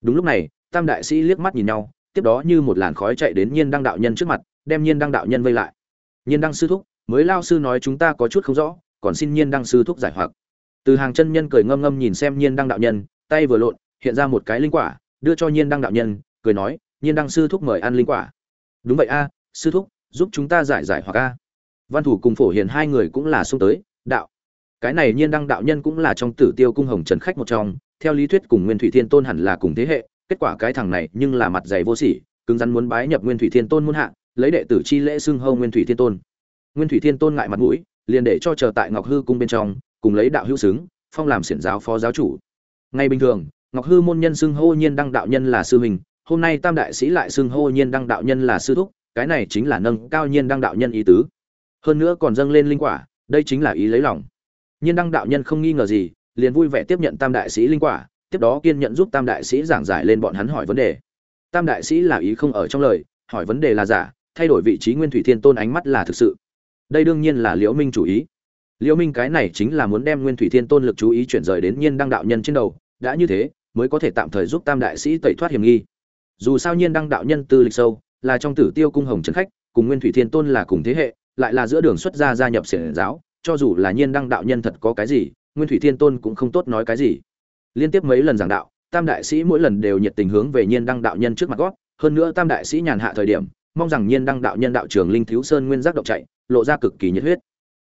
Đúng lúc này, tam đại sĩ liếc mắt nhìn nhau, tiếp đó như một làn khói chạy đến nhiên đăng đạo nhân trước mặt, đem nhiên đăng đạo nhân vây lại. Nhiên đăng sư thúc, mới lao sư nói chúng ta có chút không rõ, còn xin nhiên đăng sư thúc giải hoặc từ hàng chân nhân cười ngâm ngâm nhìn xem nhiên đăng đạo nhân, tay vừa lộn, hiện ra một cái linh quả, đưa cho nhiên đăng đạo nhân, cười nói, nhiên đăng sư thúc mời ăn linh quả. Đúng vậy a, sư thúc, giúp chúng ta giải giải hoặc a. Văn thủ cùng phổ hiền hai người cũng là xông tới, đạo. Cái này nhiên đăng đạo nhân cũng là trong tử tiêu cung hồng trần khách một trong, theo lý thuyết cùng nguyên thủy thiên tôn hẳn là cùng thế hệ, kết quả cái thằng này nhưng là mặt dày vô sỉ, cứng rắn muốn bái nhập nguyên thủy thiên tôn muôn hạ, lấy đệ tử chi lễ xưng hâu nguyên thủy thiên tôn. Nguyên thủy thiên tôn ngại mặt mũi, liền để cho chờ tại ngọc hư cung bên trong cùng lấy đạo hữu xứng, phong làm xiển giáo phó giáo chủ. Ngay bình thường, ngọc hư môn nhân xưng hô nhiên đăng đạo nhân là sư huynh, hôm nay tam đại sĩ lại xưng hô nhiên đăng đạo nhân là sư thúc, cái này chính là nâng cao nhiên đăng đạo nhân ý tứ. Hơn nữa còn dâng lên linh quả, đây chính là ý lấy lòng. Nhiên đăng đạo nhân không nghi ngờ gì, liền vui vẻ tiếp nhận tam đại sĩ linh quả, tiếp đó kiên nhận giúp tam đại sĩ giảng giải lên bọn hắn hỏi vấn đề. Tam đại sĩ là ý không ở trong lời, hỏi vấn đề là giả, thay đổi vị trí nguyên thủy thiên tôn ánh mắt là thực sự. Đây đương nhiên là liễu minh chủ ý liễu minh cái này chính là muốn đem nguyên thủy thiên tôn lực chú ý chuyển rời đến nhiên đăng đạo nhân trên đầu, đã như thế, mới có thể tạm thời giúp tam đại sĩ tẩy thoát hiểm nghi. Dù sao nhiên đăng đạo nhân tư lịch sâu, là trong tử tiêu cung hồng trấn khách, cùng nguyên thủy thiên tôn là cùng thế hệ, lại là giữa đường xuất gia gia nhập xiển giáo, cho dù là nhiên đăng đạo nhân thật có cái gì, nguyên thủy thiên tôn cũng không tốt nói cái gì. Liên tiếp mấy lần giảng đạo, tam đại sĩ mỗi lần đều nhiệt tình hướng về nhiên đăng đạo nhân trước mặt gót hơn nữa tam đại sĩ nhàn hạ thời điểm, mong rằng nhiên đăng đạo nhân đạo trường linh thiếu sơn nguyên giác động chạy, lộ ra cực kỳ nhiệt huyết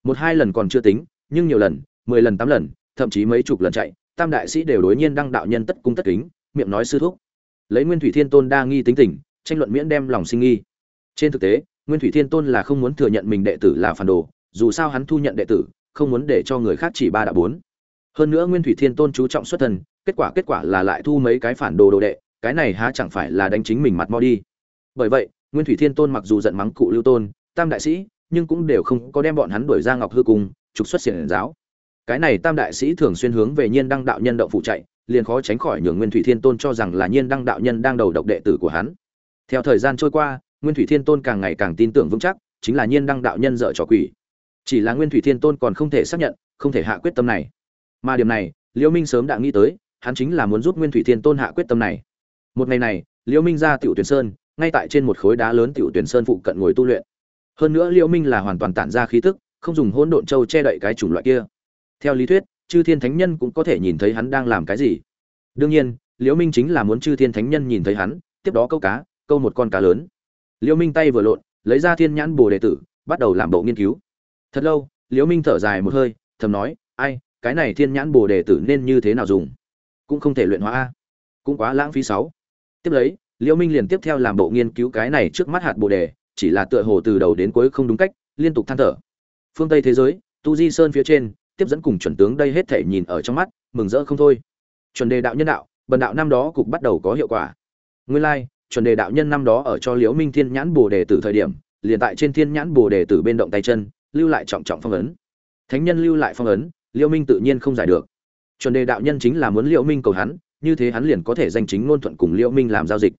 một hai lần còn chưa tính nhưng nhiều lần mười lần tám lần thậm chí mấy chục lần chạy tam đại sĩ đều đối nhiên đăng đạo nhân tất cung tất kính miệng nói sư thúc. Lấy nguyên thủy thiên tôn đa nghi tính tình tranh luận miễn đem lòng sinh nghi. Trên thực tế nguyên thủy thiên tôn là không muốn thừa nhận mình đệ tử là phản đồ dù sao hắn thu nhận đệ tử không muốn để cho người khác chỉ ba đã bốn. Hơn nữa nguyên thủy thiên tôn chú trọng xuất thần, kết quả kết quả là lại thu mấy cái phản đồ đồ đệ cái này há chẳng phải là đánh chính mình mặt mo đi. Bởi vậy nguyên thủy thiên tôn mặc dù giận mắng cụ lưu tôn tam đại sĩ nhưng cũng đều không có đem bọn hắn đuổi ra ngọc hư cung, trục xuất xiển giáo. Cái này tam đại sĩ thường xuyên hướng về nhiên đăng đạo nhân động phụ chạy, liền khó tránh khỏi nhường nguyên thủy thiên tôn cho rằng là nhiên đăng đạo nhân đang đầu độc đệ tử của hắn. Theo thời gian trôi qua, nguyên thủy thiên tôn càng ngày càng tin tưởng vững chắc, chính là nhiên đăng đạo nhân dợ trò quỷ. Chỉ là nguyên thủy thiên tôn còn không thể xác nhận, không thể hạ quyết tâm này. Mà điểm này liễu minh sớm đã nghĩ tới, hắn chính là muốn giúp nguyên thủy thiên tôn hạ quyết tâm này. Một ngày này liễu minh ra tiểu tuyển sơn, ngay tại trên một khối đá lớn tiểu tuyển sơn phụ cận ngồi tu luyện hơn nữa liễu minh là hoàn toàn tản ra khí tức, không dùng hỗn độn châu che đậy cái chủng loại kia. Theo lý thuyết, chư thiên thánh nhân cũng có thể nhìn thấy hắn đang làm cái gì. Đương nhiên, liễu minh chính là muốn chư thiên thánh nhân nhìn thấy hắn, tiếp đó câu cá, câu một con cá lớn. Liễu minh tay vừa lộn, lấy ra thiên nhãn bồ đề tử, bắt đầu làm bộ nghiên cứu. Thật lâu, liễu minh thở dài một hơi, thầm nói, ai, cái này thiên nhãn bồ đề tử nên như thế nào dùng? Cũng không thể luyện hóa a. Cũng quá lãng phí sáu. Tiếp lấy, liễu minh liền tiếp theo làm bộ nghiên cứu cái này trước mắt hạt bồ đề chỉ là tựa hồ từ đầu đến cuối không đúng cách liên tục than thở. Phương tây thế giới tu di sơn phía trên tiếp dẫn cùng chuẩn tướng đây hết thể nhìn ở trong mắt mừng rỡ không thôi. Chuẩn đề đạo nhân đạo bần đạo năm đó cục bắt đầu có hiệu quả. Nguyên lai like, chuẩn đề đạo nhân năm đó ở cho liễu minh thiên nhãn bồ đề tử thời điểm liền tại trên thiên nhãn bồ đề tử bên động tay chân lưu lại trọng trọng phong ấn. Thánh nhân lưu lại phong ấn liễu minh tự nhiên không giải được. Chuẩn đề đạo nhân chính là muốn liễu minh cầu hắn như thế hắn liền có thể danh chính ngôn thuận cùng liễu minh làm giao dịch.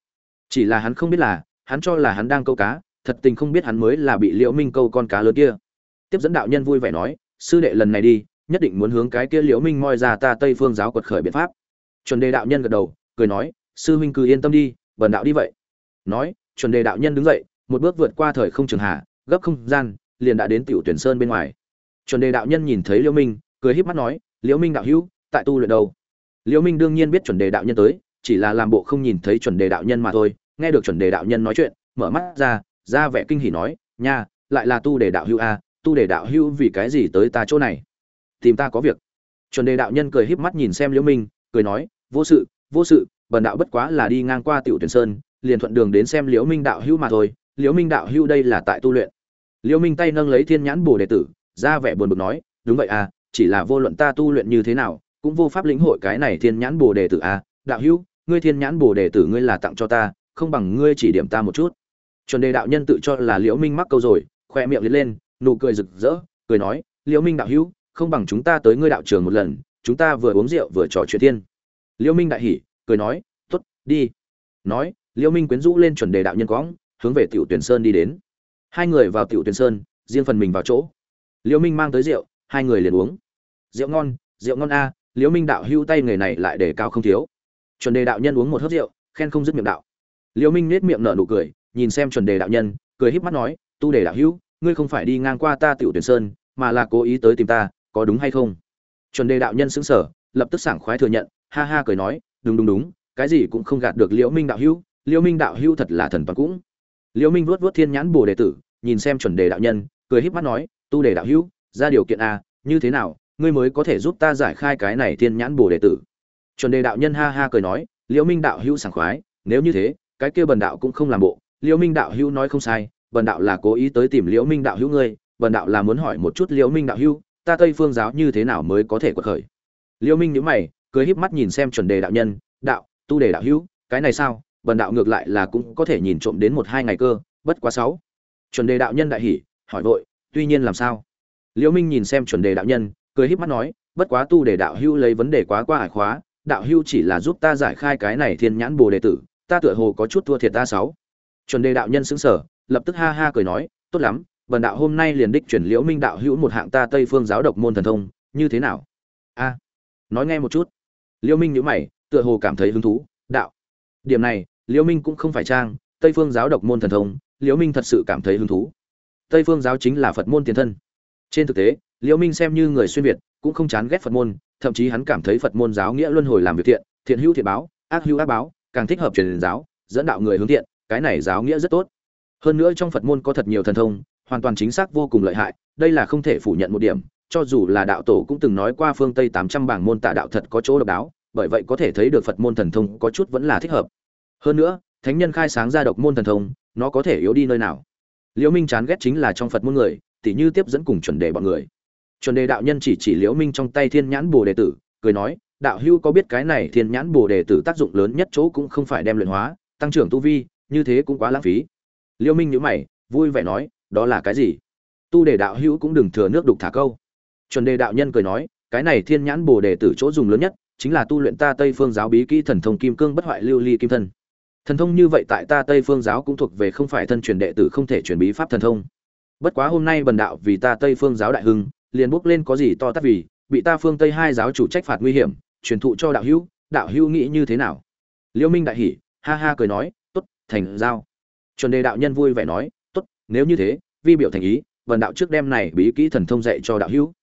Chỉ là hắn không biết là hắn cho là hắn đang câu cá thật tình không biết hắn mới là bị liễu minh câu con cá lớn kia. Tiếp dẫn đạo nhân vui vẻ nói, sư đệ lần này đi, nhất định muốn hướng cái kia liễu minh moi ra ta tây phương giáo quật khởi biện pháp. Chuẩn đề đạo nhân gật đầu, cười nói, sư huynh cứ yên tâm đi, bần đạo đi vậy. Nói, chuẩn đề đạo nhân đứng dậy, một bước vượt qua thời không trường hạ, gấp không gian, liền đã đến tiểu tuyển sơn bên ngoài. Chuẩn đề đạo nhân nhìn thấy liễu minh, cười híp mắt nói, liễu minh đạo hữu, tại tu luyện đâu? Liễu minh đương nhiên biết chuẩn đề đạo nhân tới, chỉ là làm bộ không nhìn thấy chuẩn đề đạo nhân mà thôi. Nghe được chuẩn đề đạo nhân nói chuyện, mở mắt ra ra vẻ kinh hỉ nói, nha, lại là tu để đạo hữu a, tu để đạo hữu vì cái gì tới ta chỗ này? Tìm ta có việc. Chuẩn đề đạo nhân cười híp mắt nhìn xem liễu minh, cười nói, vô sự vô sự, bần đạo bất quá là đi ngang qua tiểu tuyển sơn, liền thuận đường đến xem liễu minh đạo hữu mà thôi, liễu minh đạo hữu đây là tại tu luyện. Liễu minh tay nâng lấy thiên nhãn bồ đề tử, ra vẻ buồn bực nói, đúng vậy à chỉ là vô luận ta tu luyện như thế nào, cũng vô pháp lĩnh hội cái này thiên nhãn bồ đề tử à đạo hữu, ngươi thiên nhãn bồ đề tử ngươi là tặng cho ta, không bằng ngươi chỉ điểm ta một chút chuẩn đề đạo nhân tự cho là liễu minh mắc câu rồi, khoe miệng liệt lên, nụ cười rực rỡ, cười nói, liễu minh đạo hữu, không bằng chúng ta tới ngươi đạo trường một lần, chúng ta vừa uống rượu vừa trò chuyện thiên. Liễu minh đại hỉ, cười nói, tốt, đi. Nói, liễu minh quyến rũ lên chuẩn đề đạo nhân quõng, hướng về tiểu tuyển sơn đi đến. Hai người vào tiểu tuyển sơn, riêng phần mình vào chỗ. Liễu minh mang tới rượu, hai người liền uống. Rượu ngon rượu ngon a, liễu minh đạo hữu tay nghề này lại để cao không thiếu. Chuẩn đề đạo nhân uống một hớp rượu, khen không dứt miệng đạo. Liễu minh nét miệng nở nụ cười nhìn xem chuẩn đề đạo nhân, cười híp mắt nói, tu đề đạo hữu, ngươi không phải đi ngang qua ta tiểu tuyển sơn, mà là cố ý tới tìm ta, có đúng hay không? Chuẩn đề đạo nhân sững sờ, lập tức sảng khoái thừa nhận, ha ha cười nói, đúng đúng đúng, cái gì cũng không gạt được liễu minh đạo hữu, liễu minh đạo hữu thật là thần toàn cũng. Liễu minh vuốt vuốt thiên nhãn bồ đề tử, nhìn xem chuẩn đề đạo nhân, cười híp mắt nói, tu đề đạo hữu, ra điều kiện a như thế nào, ngươi mới có thể giúp ta giải khai cái này thiên nhãn bồ đề tử? Chuẩn đề đạo nhân ha ha cười nói, liễu minh đạo hữu sảng khoái, nếu như thế, cái kia bần đạo cũng không làm bộ liễu minh đạo hữu nói không sai, bần đạo là cố ý tới tìm liễu minh đạo hữu ngươi, bần đạo là muốn hỏi một chút liễu minh đạo hữu, ta tây phương giáo như thế nào mới có thể quật khởi? Liễu minh nhíu mày, cười híp mắt nhìn xem chuẩn đề đạo nhân, đạo, tu đề đạo hữu, cái này sao? Bần đạo ngược lại là cũng có thể nhìn trộm đến một hai ngày cơ, bất quá sáu. Chuẩn đề đạo nhân đại hỉ, hỏi vội, tuy nhiên làm sao? Liễu minh nhìn xem chuẩn đề đạo nhân, cười híp mắt nói, bất quá tu đề đạo hữu lấy vấn đề quá qua hải khóa, đạo hữu chỉ là giúp ta giải khai cái này thiên nhãn bồ đề tử, ta tựa hồ có chút thua thiệt ta sáu chuẩn đề đạo nhân sững sờ lập tức ha ha cười nói, tốt lắm, bần đạo hôm nay liền đích chuyển liễu minh đạo hữu một hạng ta tây phương giáo độc môn thần thông, như thế nào? A, nói nghe một chút. Liễu minh nhíu mày, tựa hồ cảm thấy hứng thú, đạo, điểm này, liễu minh cũng không phải trang, tây phương giáo độc môn thần thông, liễu minh thật sự cảm thấy hứng thú. Tây phương giáo chính là phật môn tiền thân. Trên thực tế, liễu minh xem như người xuyên việt, cũng không chán ghét phật môn, thậm chí hắn cảm thấy phật môn giáo nghĩa luân hồi làm việc thiện thiện hữu thiện báo, ác hữu ác báo, càng thích hợp truyền giáo, dẫn đạo người hướng thiện cái này giáo nghĩa rất tốt. Hơn nữa trong phật môn có thật nhiều thần thông, hoàn toàn chính xác vô cùng lợi hại, đây là không thể phủ nhận một điểm, cho dù là đạo tổ cũng từng nói qua phương tây tám trăm bảng môn tả đạo thật có chỗ độc đáo, bởi vậy có thể thấy được phật môn thần thông có chút vẫn là thích hợp. Hơn nữa, thánh nhân khai sáng ra độc môn thần thông, nó có thể yếu đi nơi nào? Liễu minh chán ghét chính là trong phật môn người, tỉ như tiếp dẫn cùng chuẩn đề bọn người. Chuẩn đề đạo nhân chỉ chỉ liễu minh trong tay thiên nhãn bồ đề tử, cười nói, đạo hưu có biết cái này thiên nhãn bồ đề tử tác dụng lớn nhất chỗ cũng không phải đem luyện hóa, tăng trưởng tu vi như thế cũng quá lãng phí. Liêu minh nhữ mày, vui vẻ nói, đó là cái gì? Tu đề đạo hữu cũng đừng thừa nước đục thả câu. Chuẩn đề đạo nhân cười nói, cái này thiên nhãn bồ đề tử chỗ dùng lớn nhất, chính là tu luyện ta tây phương giáo bí kỹ thần thông kim cương bất hoại lưu ly kim thân. Thần thông như vậy tại ta tây phương giáo cũng thuộc về không phải thân truyền đệ tử không thể truyền bí pháp thần thông. Bất quá hôm nay bần đạo vì ta tây phương giáo đại hưng, liền bước lên có gì to tát vì, bị ta phương tây hai giáo chủ trách phạt nguy hiểm, truyền thụ cho đạo hữu đạo hữu nghĩ như thế nào? Liễu minh đại hỉ, ha ha cười nói thành giao. Chuẩn đề đạo nhân vui vẻ nói, tốt, nếu như thế, vi biểu thành ý, vần đạo trước đêm này bí kỹ thần thông dạy cho đạo hữu.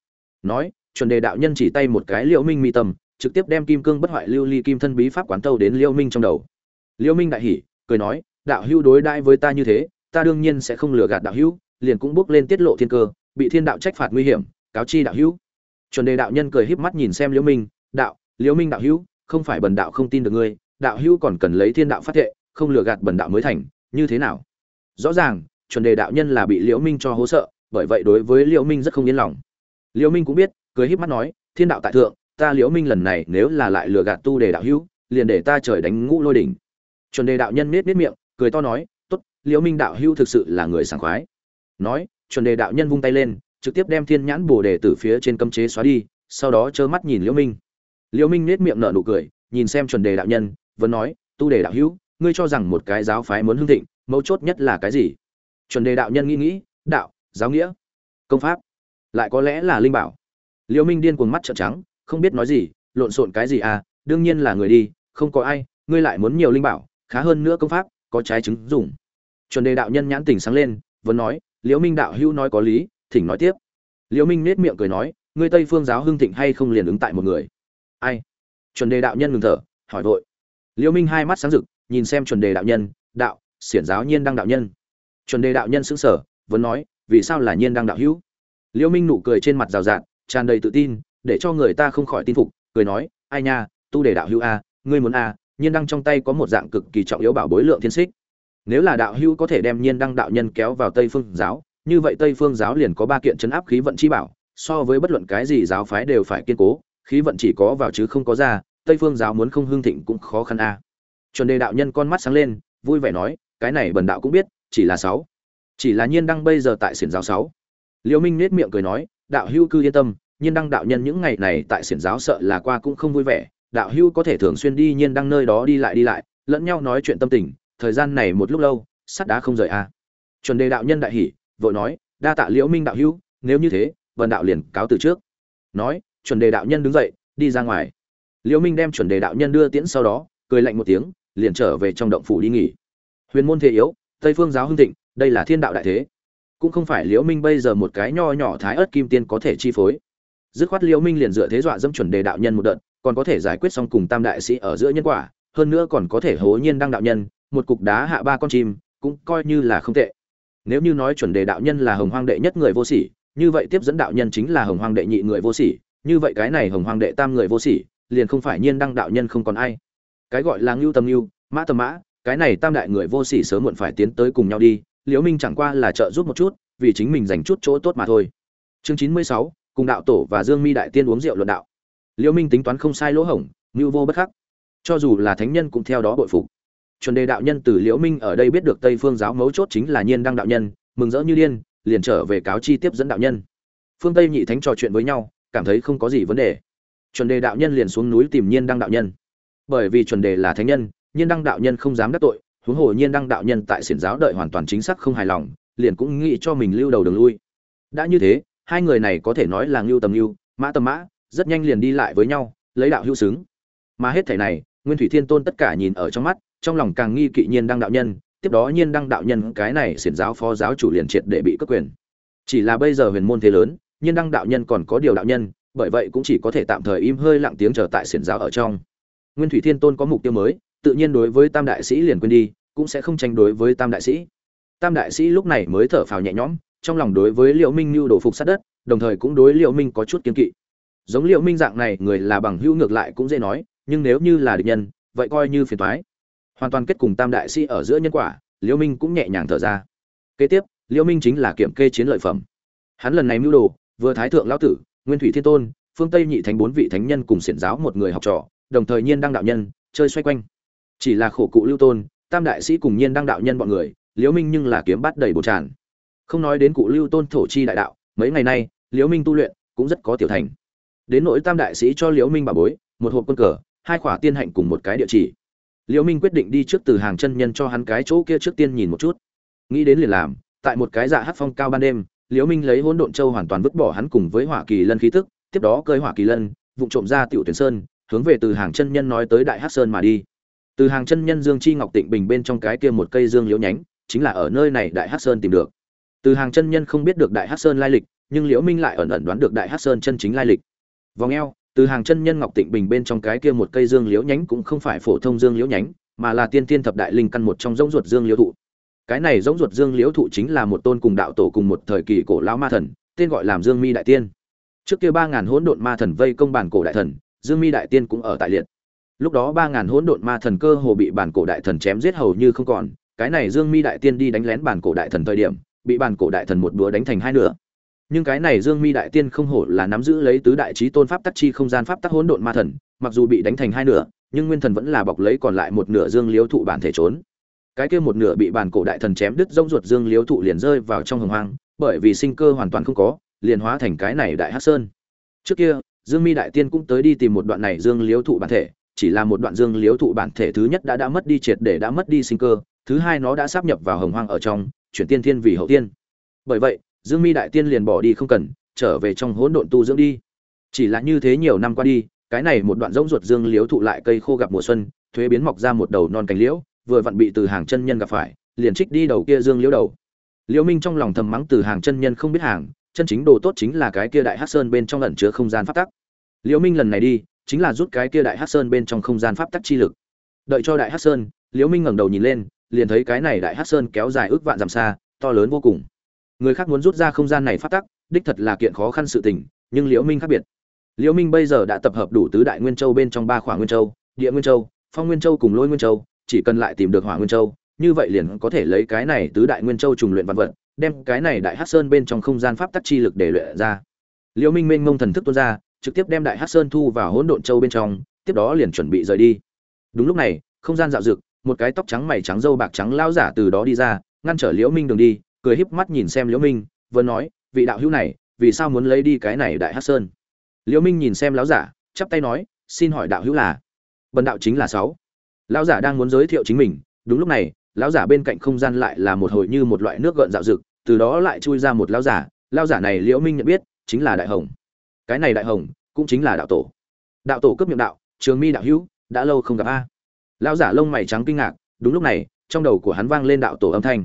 Nói, chuẩn đề đạo nhân chỉ tay một cái liễu minh mi tâm, trực tiếp đem kim cương bất hoại lưu ly kim thân bí pháp quán tâu đến liễu minh trong đầu. Liễu minh đại hỉ, cười nói, đạo hữu đối đãi với ta như thế, ta đương nhiên sẽ không lừa gạt đạo hữu, liền cũng bước lên tiết lộ thiên cơ, bị thiên đạo trách phạt nguy hiểm, cáo chi đạo hữu. Chuẩn đề đạo nhân cười híp mắt nhìn xem liễu minh, đạo, liễu minh đạo hữu, không phải bần đạo không tin được ngươi, đạo hữu còn cần lấy thiên đạo phát thệ không lừa gạt bần đạo mới thành, như thế nào? Rõ ràng, chuẩn đề đạo nhân là bị liễu minh cho hố sợ, bởi vậy đối với liễu minh rất không yên lòng. Liễu minh cũng biết, cười híp mắt nói, thiên đạo tại thượng, ta liễu minh lần này nếu là lại lừa gạt tu đề đạo hữu, liền để ta trời đánh ngũ lôi đỉnh. Chuẩn đề đạo nhân nết nết miệng, cười to nói, tốt, liễu minh đạo hữu thực sự là người sảng khoái. Nói, chuẩn đề đạo nhân vung tay lên, trực tiếp đem thiên nhãn bồ đề từ phía trên cấm chế xóa đi, sau đó trơ mắt nhìn liễu minh. Liễu minh nết miệng nở nụ cười, nhìn xem chuẩn đề đạo nhân, vẫn nói, tu đề đạo hữu ngươi cho rằng một cái giáo phái muốn hưng thịnh, mấu chốt nhất là cái gì? Chuẩn đề đạo nhân nghĩ nghĩ, đạo, giáo nghĩa, công pháp, lại có lẽ là linh bảo. Liễu minh điên cuồng mắt trợn trắng, không biết nói gì, lộn xộn cái gì à đương nhiên là người đi, không có ai, ngươi lại muốn nhiều linh bảo, khá hơn nữa công pháp, có trái chứng dùng. Chuẩn đề đạo nhân nhãn tỉnh sáng lên, vẫn nói liễu minh đạo hữu nói có lý, thỉnh nói tiếp. Liễu minh nết miệng cười nói, ngươi tây phương giáo hưng thịnh hay không liền ứng tại một người? Ai? Chuẩn đề đạo nhân ngừng thở, hỏi vội. Liễu minh hai mắt sáng rực nhìn xem chuẩn đề đạo nhân, đạo, xiển giáo nhiên đăng đạo nhân. Chuẩn đề đạo nhân xứng sở vẫn nói, vì sao là nhiên đăng đạo hữu? Liễu minh nụ cười trên mặt rào rạt, tràn đầy tự tin, để cho người ta không khỏi tin phục, cười nói, ai nha, tu đề đạo hữu a, ngươi muốn a, nhiên đăng trong tay có một dạng cực kỳ trọng yếu bảo bối lượng thiên xích. Nếu là đạo hữu có thể đem nhiên đăng đạo nhân kéo vào tây phương giáo, như vậy tây phương giáo liền có ba kiện chấn áp khí vận chi bảo, so với bất luận cái gì giáo phái đều phải kiên cố, khí vận chỉ có vào chứ không có ra, tây phương giáo muốn không hưng thịnh cũng khó khăn a chuẩn đề đạo nhân con mắt sáng lên vui vẻ nói cái này bần đạo cũng biết chỉ là sáu. Chỉ là nhiên đăng bây giờ tại xiển giáo sáu. Liễu minh nết miệng cười nói đạo hưu cư yên tâm nhiên đăng đạo nhân những ngày này tại xiển giáo sợ là qua cũng không vui vẻ. Đạo hưu có thể thường xuyên đi nhiên đăng nơi đó đi lại đi lại lẫn nhau nói chuyện tâm tình thời gian này một lúc lâu sắt đá không rời a. Chuẩn đề đạo nhân đại hỉ vội nói đa tạ liễu minh đạo hưu, nếu như thế vần đạo liền cáo từ trước. Nói chuẩn đề đạo nhân đứng dậy đi ra ngoài. Liễu minh đem chuẩn đề đạo nhân đưa tiễn sau đó cười lạnh một tiếng liền trở về trong động phủ đi nghỉ. Huyền môn thế yếu, tây phương giáo hưng thịnh, đây là thiên đạo đại thế. Cũng không phải liễu minh bây giờ một cái nho nhỏ thái ớt kim tiên có thể chi phối. Dứt khoát liễu minh liền dựa thế dọa dẫm chuẩn đề đạo nhân một đợt, còn có thể giải quyết xong cùng tam đại sĩ ở giữa nhân quả, hơn nữa còn có thể hố nhiên đăng đạo nhân, một cục đá hạ ba con chim, cũng coi như là không tệ. Nếu như nói chuẩn đề đạo nhân là hồng hoang đệ nhất người vô sỉ, như vậy tiếp dẫn đạo nhân chính là hồng hoang đệ nhị người vô sỉ, như vậy cái này hồng hoang đệ tam người vô sỉ, liền không phải nhiên đăng đạo nhân không còn ai cái gọi là ngưu tầm ngưu, mã tầm mã, cái này tam đại người vô sỉ sớm muộn phải tiến tới cùng nhau đi, liễu minh chẳng qua là trợ giúp một chút, vì chính mình dành chút chỗ tốt mà thôi. Chương chín mươi sáu, cùng đạo tổ và dương mi đại tiên uống rượu luận đạo. Liễu minh tính toán không sai lỗ hổng, ngưu vô bất khắc. Cho dù là thánh nhân cũng theo đó bội phục. Chuẩn đề đạo nhân từ liễu minh ở đây biết được tây phương giáo mấu chốt chính là nhiên đăng đạo nhân, mừng rỡ như điên, liền trở về cáo chi tiếp dẫn đạo nhân. Phương tây nhị thánh trò chuyện với nhau, cảm thấy không có gì vấn đề. Chuẩn đề đạo nhân liền xuống núi tìm nhiên đăng đạo nhân bởi vì chuẩn đề là thánh nhân, nhiên đăng đạo nhân không dám đắc tội, huống hồ nhiên đăng đạo nhân tại xiển giáo đợi hoàn toàn chính xác không hài lòng, liền cũng nghĩ cho mình lưu đầu đường lui. Đã như thế, hai người này có thể nói là ngưu tầm ngưu, mã tầm mã, rất nhanh liền đi lại với nhau, lấy đạo hữu xứng. Mà hết thể này, nguyên thủy thiên tôn tất cả nhìn ở trong mắt, trong lòng càng nghi kỵ nhiên đăng đạo nhân, tiếp đó nhiên đăng đạo nhân cái này xiển giáo phó giáo chủ liền triệt để bị cướp quyền. Chỉ là bây giờ huyền môn thế lớn, nhiên đăng đạo nhân còn có điều đạo nhân, bởi vậy cũng chỉ có thể tạm thời im hơi lặng tiếng chờ tại xiển giáo ở trong nguyên thủy thiên tôn có mục tiêu mới, tự nhiên đối với tam đại sĩ liền quên đi, cũng sẽ không tranh đối với tam đại sĩ. Tam đại sĩ lúc này mới thở phào nhẹ nhõm, trong lòng đối với liệu minh như đổ phục sát đất, đồng thời cũng đối liệu minh có chút kiên kỵ. Giống liệu minh dạng này, người là bằng hữu ngược lại cũng dễ nói, nhưng nếu như là địch nhân, vậy coi như phiền toái. Hoàn toàn kết cùng tam đại sĩ ở giữa nhân quả, liễu minh cũng nhẹ nhàng thở ra. Kế tiếp, liễu minh chính là kiểm kê chiến lợi phẩm. Hắn lần này mưu đồ, vừa thái thượng lão tử, nguyên thủy thiên tôn, phương tây nhị thánh bốn vị thánh nhân cùng xiển giáo một người học trò đồng thời nhiên đăng đạo nhân, chơi xoay quanh. Chỉ là khổ cụ lưu tôn, tam đại sĩ cùng nhiên đăng đạo nhân bọn người, liễu minh nhưng là kiếm bắt đầy bột tràn. Không nói đến cụ lưu tôn thổ chi đại đạo, mấy ngày nay, liễu minh tu luyện cũng rất có tiểu thành. Đến nỗi tam đại sĩ cho liễu minh bà bối, một hộp quân cờ, hai khỏa tiên hạnh cùng một cái địa chỉ. Liễu minh quyết định đi trước từ hàng chân nhân cho hắn cái chỗ kia trước tiên nhìn một chút. Nghĩ đến liền làm, tại một cái dạ hát phong cao ban đêm, liễu minh lấy hỗn độn châu hoàn toàn vứt bỏ hắn cùng với hỏa kỳ lân khí tức, tiếp đó cơi hỏa kỳ lân, vụng trộm ra tiểu tuyển sơn hướng về từ hàng chân nhân nói tới đại hắc sơn mà đi. Từ hàng chân nhân dương chi ngọc tịnh bình bên trong cái kia một cây dương liễu nhánh, chính là ở nơi này đại hắc sơn tìm được. Từ hàng chân nhân không biết được đại hắc sơn lai lịch, nhưng liễu minh lại ẩn ẩn đoán được đại hắc sơn chân chính lai lịch. Vòng eo, từ hàng chân nhân ngọc tịnh bình bên trong cái kia một cây dương liễu nhánh cũng không phải phổ thông dương liễu nhánh, mà là tiên tiên thập đại linh căn một trong giống ruột dương liễu thụ. Cái này giống ruột dương liễu thụ chính là một tôn cùng đạo tổ cùng một thời kỳ cổ lão ma thần, tên gọi làm dương mi đại tiên. Trước kia ba ngàn hỗn độn ma thần vây công bản cổ đại thần dương mi đại tiên cũng ở tại liệt. Lúc đó ba ngàn hỗn độn ma thần cơ hồ bị bản cổ đại thần chém giết hầu như không còn, cái này dương mi đại tiên đi đánh lén bản cổ đại thần thời điểm, bị bản cổ đại thần một đũa đánh thành hai nửa. Nhưng cái này dương mi đại tiên không hổ là nắm giữ lấy tứ đại chí tôn pháp tắc chi không gian pháp tắc hỗn độn ma thần, mặc dù bị đánh thành hai nửa, nhưng nguyên thần vẫn là bọc lấy còn lại một nửa dương liếu thụ bản thể trốn. Cái kia một nửa bị bản cổ đại thần chém đứt rỗng ruột dương liếu thụ liền rơi vào trong hồng hoang, bởi vì sinh cơ hoàn toàn không có, liền hóa thành cái này đại hắc sơn. Trước kia dương mi đại tiên cũng tới đi tìm một đoạn này dương liếu thụ bản thể, chỉ là một đoạn dương liếu thụ bản thể thứ nhất đã đã mất đi triệt để đã mất đi sinh cơ, thứ hai nó đã sắp nhập vào hồng hoang ở trong, chuyển tiên thiên vì hậu tiên. Bởi vậy, dương mi đại tiên liền bỏ đi không cần, trở về trong hỗn độn tu dưỡng đi. Chỉ là như thế nhiều năm qua đi, cái này một đoạn rỗng ruột dương liếu thụ lại cây khô gặp mùa xuân, thuế biến mọc ra một đầu non cánh liễu, vừa vặn bị từ hàng chân nhân gặp phải, liền trích đi đầu kia dương liễu đầu. Liễu minh trong lòng thầm mắng từ hàng chân nhân không biết hàng chân chính đồ tốt chính là cái kia đại hắc sơn bên trong ẩn chứa không gian pháp tắc. Liễu minh lần này đi, chính là rút cái kia đại hắc sơn bên trong không gian pháp tắc chi lực. Đợi cho đại hắc sơn, liễu minh ngẩng đầu nhìn lên, liền thấy cái này đại hắc sơn kéo dài ước vạn dặm xa, to lớn vô cùng. Người khác muốn rút ra không gian này pháp tắc, đích thật là kiện khó khăn sự tình, nhưng liễu minh khác biệt. Liễu minh bây giờ đã tập hợp đủ tứ đại nguyên châu bên trong ba khoảng nguyên châu, địa nguyên châu, phong nguyên châu cùng lôi nguyên châu, chỉ cần lại tìm được hỏa nguyên châu, như vậy liền có thể lấy cái này tứ đại nguyên châu trùng luyện văn vật đem cái này đại hắc sơn bên trong không gian pháp tắc chi lực để luyện ra. Liễu minh minh mông thần thức tuôn ra, trực tiếp đem đại hắc sơn thu vào hỗn độn châu bên trong, tiếp đó liền chuẩn bị rời đi. Đúng lúc này, không gian dạo dực một cái tóc trắng mày trắng râu bạc trắng lao giả từ đó đi ra, ngăn trở liễu minh đường đi, cười híp mắt nhìn xem liễu minh, vừa nói, vị đạo hữu này, vì sao muốn lấy đi cái này đại hắc sơn? Liễu minh nhìn xem lão giả, chắp tay nói, xin hỏi đạo hữu là? Bần đạo chính là sáu. Lão giả đang muốn giới thiệu chính mình, đúng lúc này lão giả bên cạnh không gian lại là một hồi như một loại nước gợn dạo dực từ đó lại chui ra một lão giả lão giả này liễu minh nhận biết, chính là đại hồng. Cái này đại hồng, cũng chính là đạo tổ. Đạo tổ cấp miệng đạo, trường mi đạo hữu, đã lâu không gặp a. Lão giả lông mày trắng kinh ngạc, đúng lúc này, trong đầu của hắn vang lên đạo tổ âm thanh.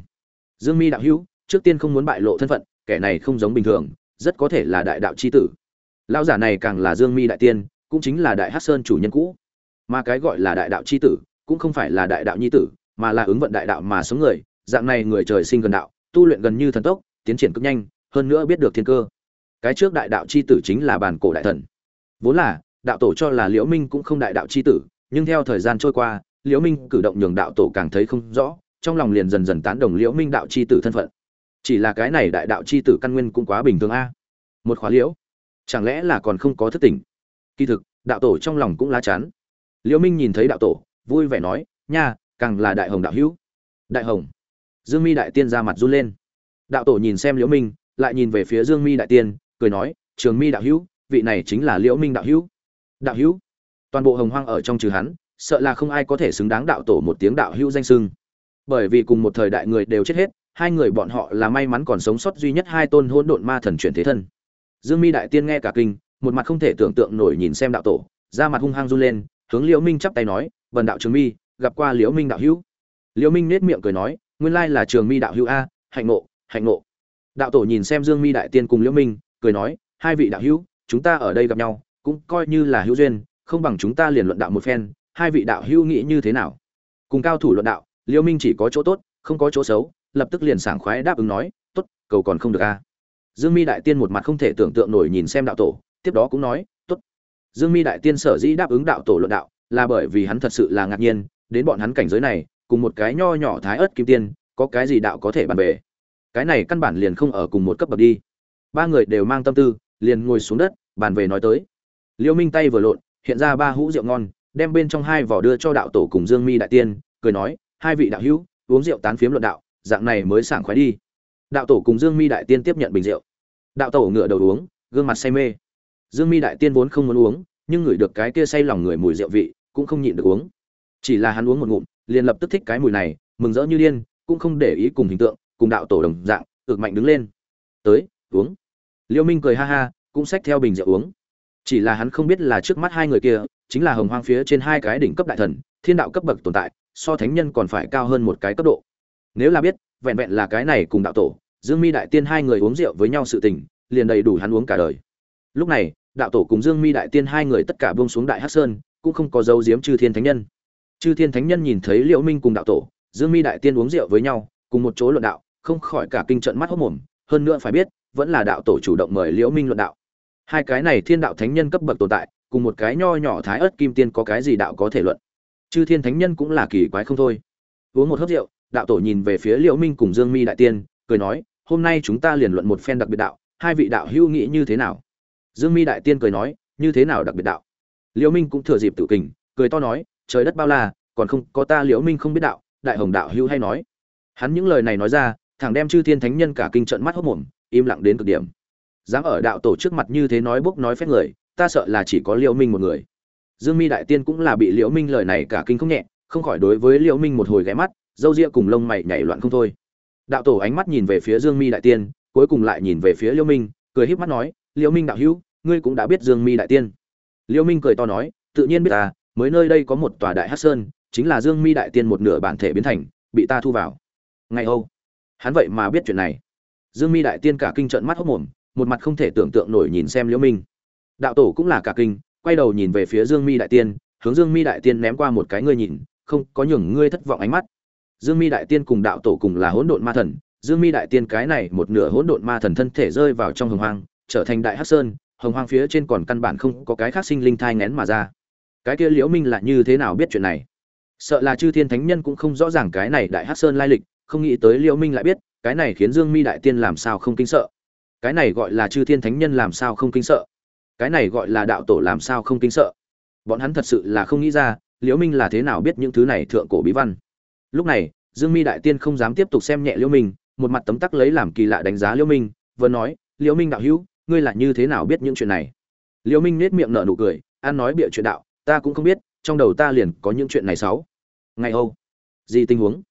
Dương mi đạo hữu, trước tiên không muốn bại lộ thân phận, kẻ này không giống bình thường, rất có thể là đại đạo c h i tử. Lão giả này càng là dương mi đại tiên, cũng chính là đại hát sơn chủ nhân cũ. Mà cái gọi là đại đạo c h i tử, cũng không phải là đại đạo nhi tử mà là ứng vận đại đạo mà sống người, dạng này người trời sinh gần đạo, tu luyện gần như thần tốc, tiến triển cực nhanh, hơn nữa biết được thiên cơ. Cái trước đại đạo c h i tử chính là bản cổ đại thần. Vốn là, đạo tổ cho là liễu minh cũng không đại đạo c h i tử, nhưng theo thời gian trôi qua, liễu minh cử động nhường đạo tổ càng thấy không rõ, trong lòng liền dần dần tán đồng liễu minh đạo c h i tử thân phận. Chỉ là cái này đại đạo c h i tử căn nguyên cũng quá bình thường a. Một khóa liễu, chẳng lẽ là còn không có thất tình kỳ thực, đạo tổ trong lòng cũng lá chán liễu minh nhìn thấy đạo tổ, vui vẻ nói, nha càng là đại hồng đạo hữu. Đại hồng. Dương mi đại tiên ra mặt run lên. Đạo tổ nhìn xem liễu minh, lại nhìn về phía dương mi đại tiên, cười nói, trường mi đạo hữu, vị này chính là liễu minh đạo hữu. Đạo hữu? Toàn bộ hồng hoang ở trong trừ hắn, sợ là không ai có thể xứng đáng đạo tổ một tiếng đạo hữu danh sưng. Bởi vì cùng một thời đại người đều chết hết, hai người bọn họ là may mắn còn sống sót duy nhất hai tôn hỗn độn ma thần chuyển thế thân. Dương mi đại tiên nghe cả kinh, một mặt không thể tưởng tượng nổi nhìn xem đạo tổ ra mặt hung hăng run lên, hướng liễu minh chắp tay nói vần đạo trường mi gặp qua liễu minh đạo hữu. Liễu minh nết miệng cười nói, nguyên lai là trường mi đạo hữu a, hạnh ngộ hạnh ngộ. Đạo tổ nhìn xem dương mi đại tiên cùng liễu minh, cười nói, hai vị đạo hữu, chúng ta ở đây gặp nhau, cũng coi như là hữu duyên, không bằng chúng ta liền luận đạo một phen, hai vị đạo hữu nghĩ như thế nào? Cùng cao thủ luận đạo, liễu minh chỉ có chỗ tốt, không có chỗ xấu, lập tức liền sảng khoái đáp ứng nói, tốt, cầu còn không được a. Dương mi đại tiên một mặt không thể tưởng tượng nổi nhìn xem đạo tổ, tiếp đó cũng nói, tốt. Dương mi đại tiên sở dĩ đáp ứng đạo tổ luận đạo, là bởi vì hắn thật sự là ngạc nhiên đến bọn hắn cảnh giới này cùng một cái nho nhỏ thái ớt kim tiên có cái gì đạo có thể bàn bề cái này căn bản liền không ở cùng một cấp bậc đi ba người đều mang tâm tư liền ngồi xuống đất bàn về nói tới Liêu minh tay vừa lộn hiện ra ba hũ rượu ngon đem bên trong hai vỏ đưa cho đạo tổ cùng Dương Mi đại tiên, cười nói, hai vị đạo hữu, uống rượu tán phiếm luận đạo, dạng này mới sảng khoái đi. Đạo tổ cùng Dương Mi đại tiên tiếp nhận bình rượu. Đạo tổ ngửa đầu uống, gương mặt say mê. Dương Mi đại tiên vốn không muốn uống, nhưng ngửi được cái kia say lòng người mùi rượu vị, cũng không nhịn được uống. Chỉ là hắn uống một ngụm, liền lập tức thích cái mùi này, mừng rỡ như điên, cũng không để ý cùng hình tượng, cùng đạo tổ đồng dạng, ực mạnh đứng lên. Tới, uống. Liêu Minh cười ha ha, cũng xách theo bình rượu uống. Chỉ là hắn không biết là trước mắt hai người kia, chính là hồng hoang phía trên hai cái đỉnh cấp đại thần thiên đạo cấp bậc tồn tại so thánh nhân còn phải cao hơn một cái cấp độ nếu là biết vẹn vẹn là cái này cùng đạo tổ dương mi đại tiên hai người uống rượu với nhau sự tình liền đầy đủ hắn uống cả đời lúc này đạo tổ cùng dương mi đại tiên hai người tất cả buông xuống đại hát sơn cũng không có dấu diếm chư thiên thánh nhân chư thiên thánh nhân nhìn thấy liễu minh cùng đạo tổ, dương mi đại tiên uống rượu với nhau, cùng một chỗ luận đạo, không khỏi cả kinh trận mắt hốt mồm, hơn nữa phải biết, vẫn là đạo tổ chủ động mời liễu minh luận đạo. Hai cái này thiên đạo thánh nhân cấp bậc tồn tại, cùng một cái nho nhỏ thái ớt kim tiên có cái gì đạo có thể luận? Chư thiên thánh nhân cũng là kỳ quái không thôi. Uống một hớp rượu, đạo tổ nhìn về phía liễu minh cùng dương mi đại tiên, cười nói, hôm nay chúng ta liền luận một phen đặc biệt đạo, hai vị đạo hữu nghĩ như thế nào? Dương mi đại tiên cười nói, như thế nào đặc biệt đạo? Liễu minh cũng thừa dịp tự kình, cười to nói trời đất bao la, còn không, có ta liễu minh không biết đạo, đại hồng đạo hưu hay nói. Hắn những lời này nói ra, thẳng đem chư thiên thánh nhân cả kinh trận mắt hốt mồm, im lặng đến cực điểm. Dám ở đạo tổ trước mặt như thế nói bốc nói phép người, ta sợ là chỉ có liễu minh một người. Dương mi đại tiên cũng là bị liễu minh lời này cả kinh không nhẹ, không khỏi đối với liễu minh một hồi ghé mắt dâu ria cùng lông mày nhảy loạn không thôi. Đạo tổ ánh mắt nhìn về phía dương mi đại tiên, cuối cùng lại nhìn về phía liễu minh, cười híp mắt nói, liễu minh đạo hữu, ngươi cũng đã biết dương mi đại tiên. Liễu minh cười to nói, tự nhiên biết ta mới nơi đây có một tòa đại hắc sơn, chính là dương mi đại tiên một nửa bản thể biến thành, bị ta thu vào. Ngay âu. Hắn vậy mà biết chuyện này. Dương mi đại tiên cả kinh trợn mắt hốc mồm, một mặt không thể tưởng tượng nổi nhìn xem liễu minh. Đạo tổ cũng là cả kinh, quay đầu nhìn về phía dương mi đại tiên, hướng dương mi đại tiên ném qua một cái ngươi nhìn, không, có nhường ngươi thất vọng ánh mắt. Dương mi đại tiên cùng đạo tổ cùng là hỗn độn ma thần, dương mi đại tiên cái này một nửa hỗn độn ma thần thân thể rơi vào trong hồng hoang, trở thành đại hắc sơn, hồng hoang phía trên còn căn bản không có cái khác sinh linh thai ngén mà ra cái kia liễu minh là như thế nào biết chuyện này? Sợ là chư thiên thánh nhân cũng không rõ ràng cái này đại hắc sơn lai lịch, không nghĩ tới liễu minh lại biết, cái này khiến dương mi đại tiên làm sao không kinh sợ? Cái này gọi là chư thiên thánh nhân làm sao không kinh sợ? Cái này gọi là đạo tổ làm sao không kinh sợ? Bọn hắn thật sự là không nghĩ ra, liễu minh là thế nào biết những thứ này thượng cổ bí văn? Lúc này, dương mi đại tiên không dám tiếp tục xem nhẹ liễu minh, một mặt tấm tắc lấy làm kỳ lạ đánh giá liễu minh, vừa nói, liễu minh đạo hữu, ngươi là như thế nào biết những chuyện này? Liễu minh nét miệng nở nụ cười, an nói bịa chuyện đạo ta cũng không biết, trong đầu ta liền có những chuyện này sáu. Ngày âu, gì tình huống?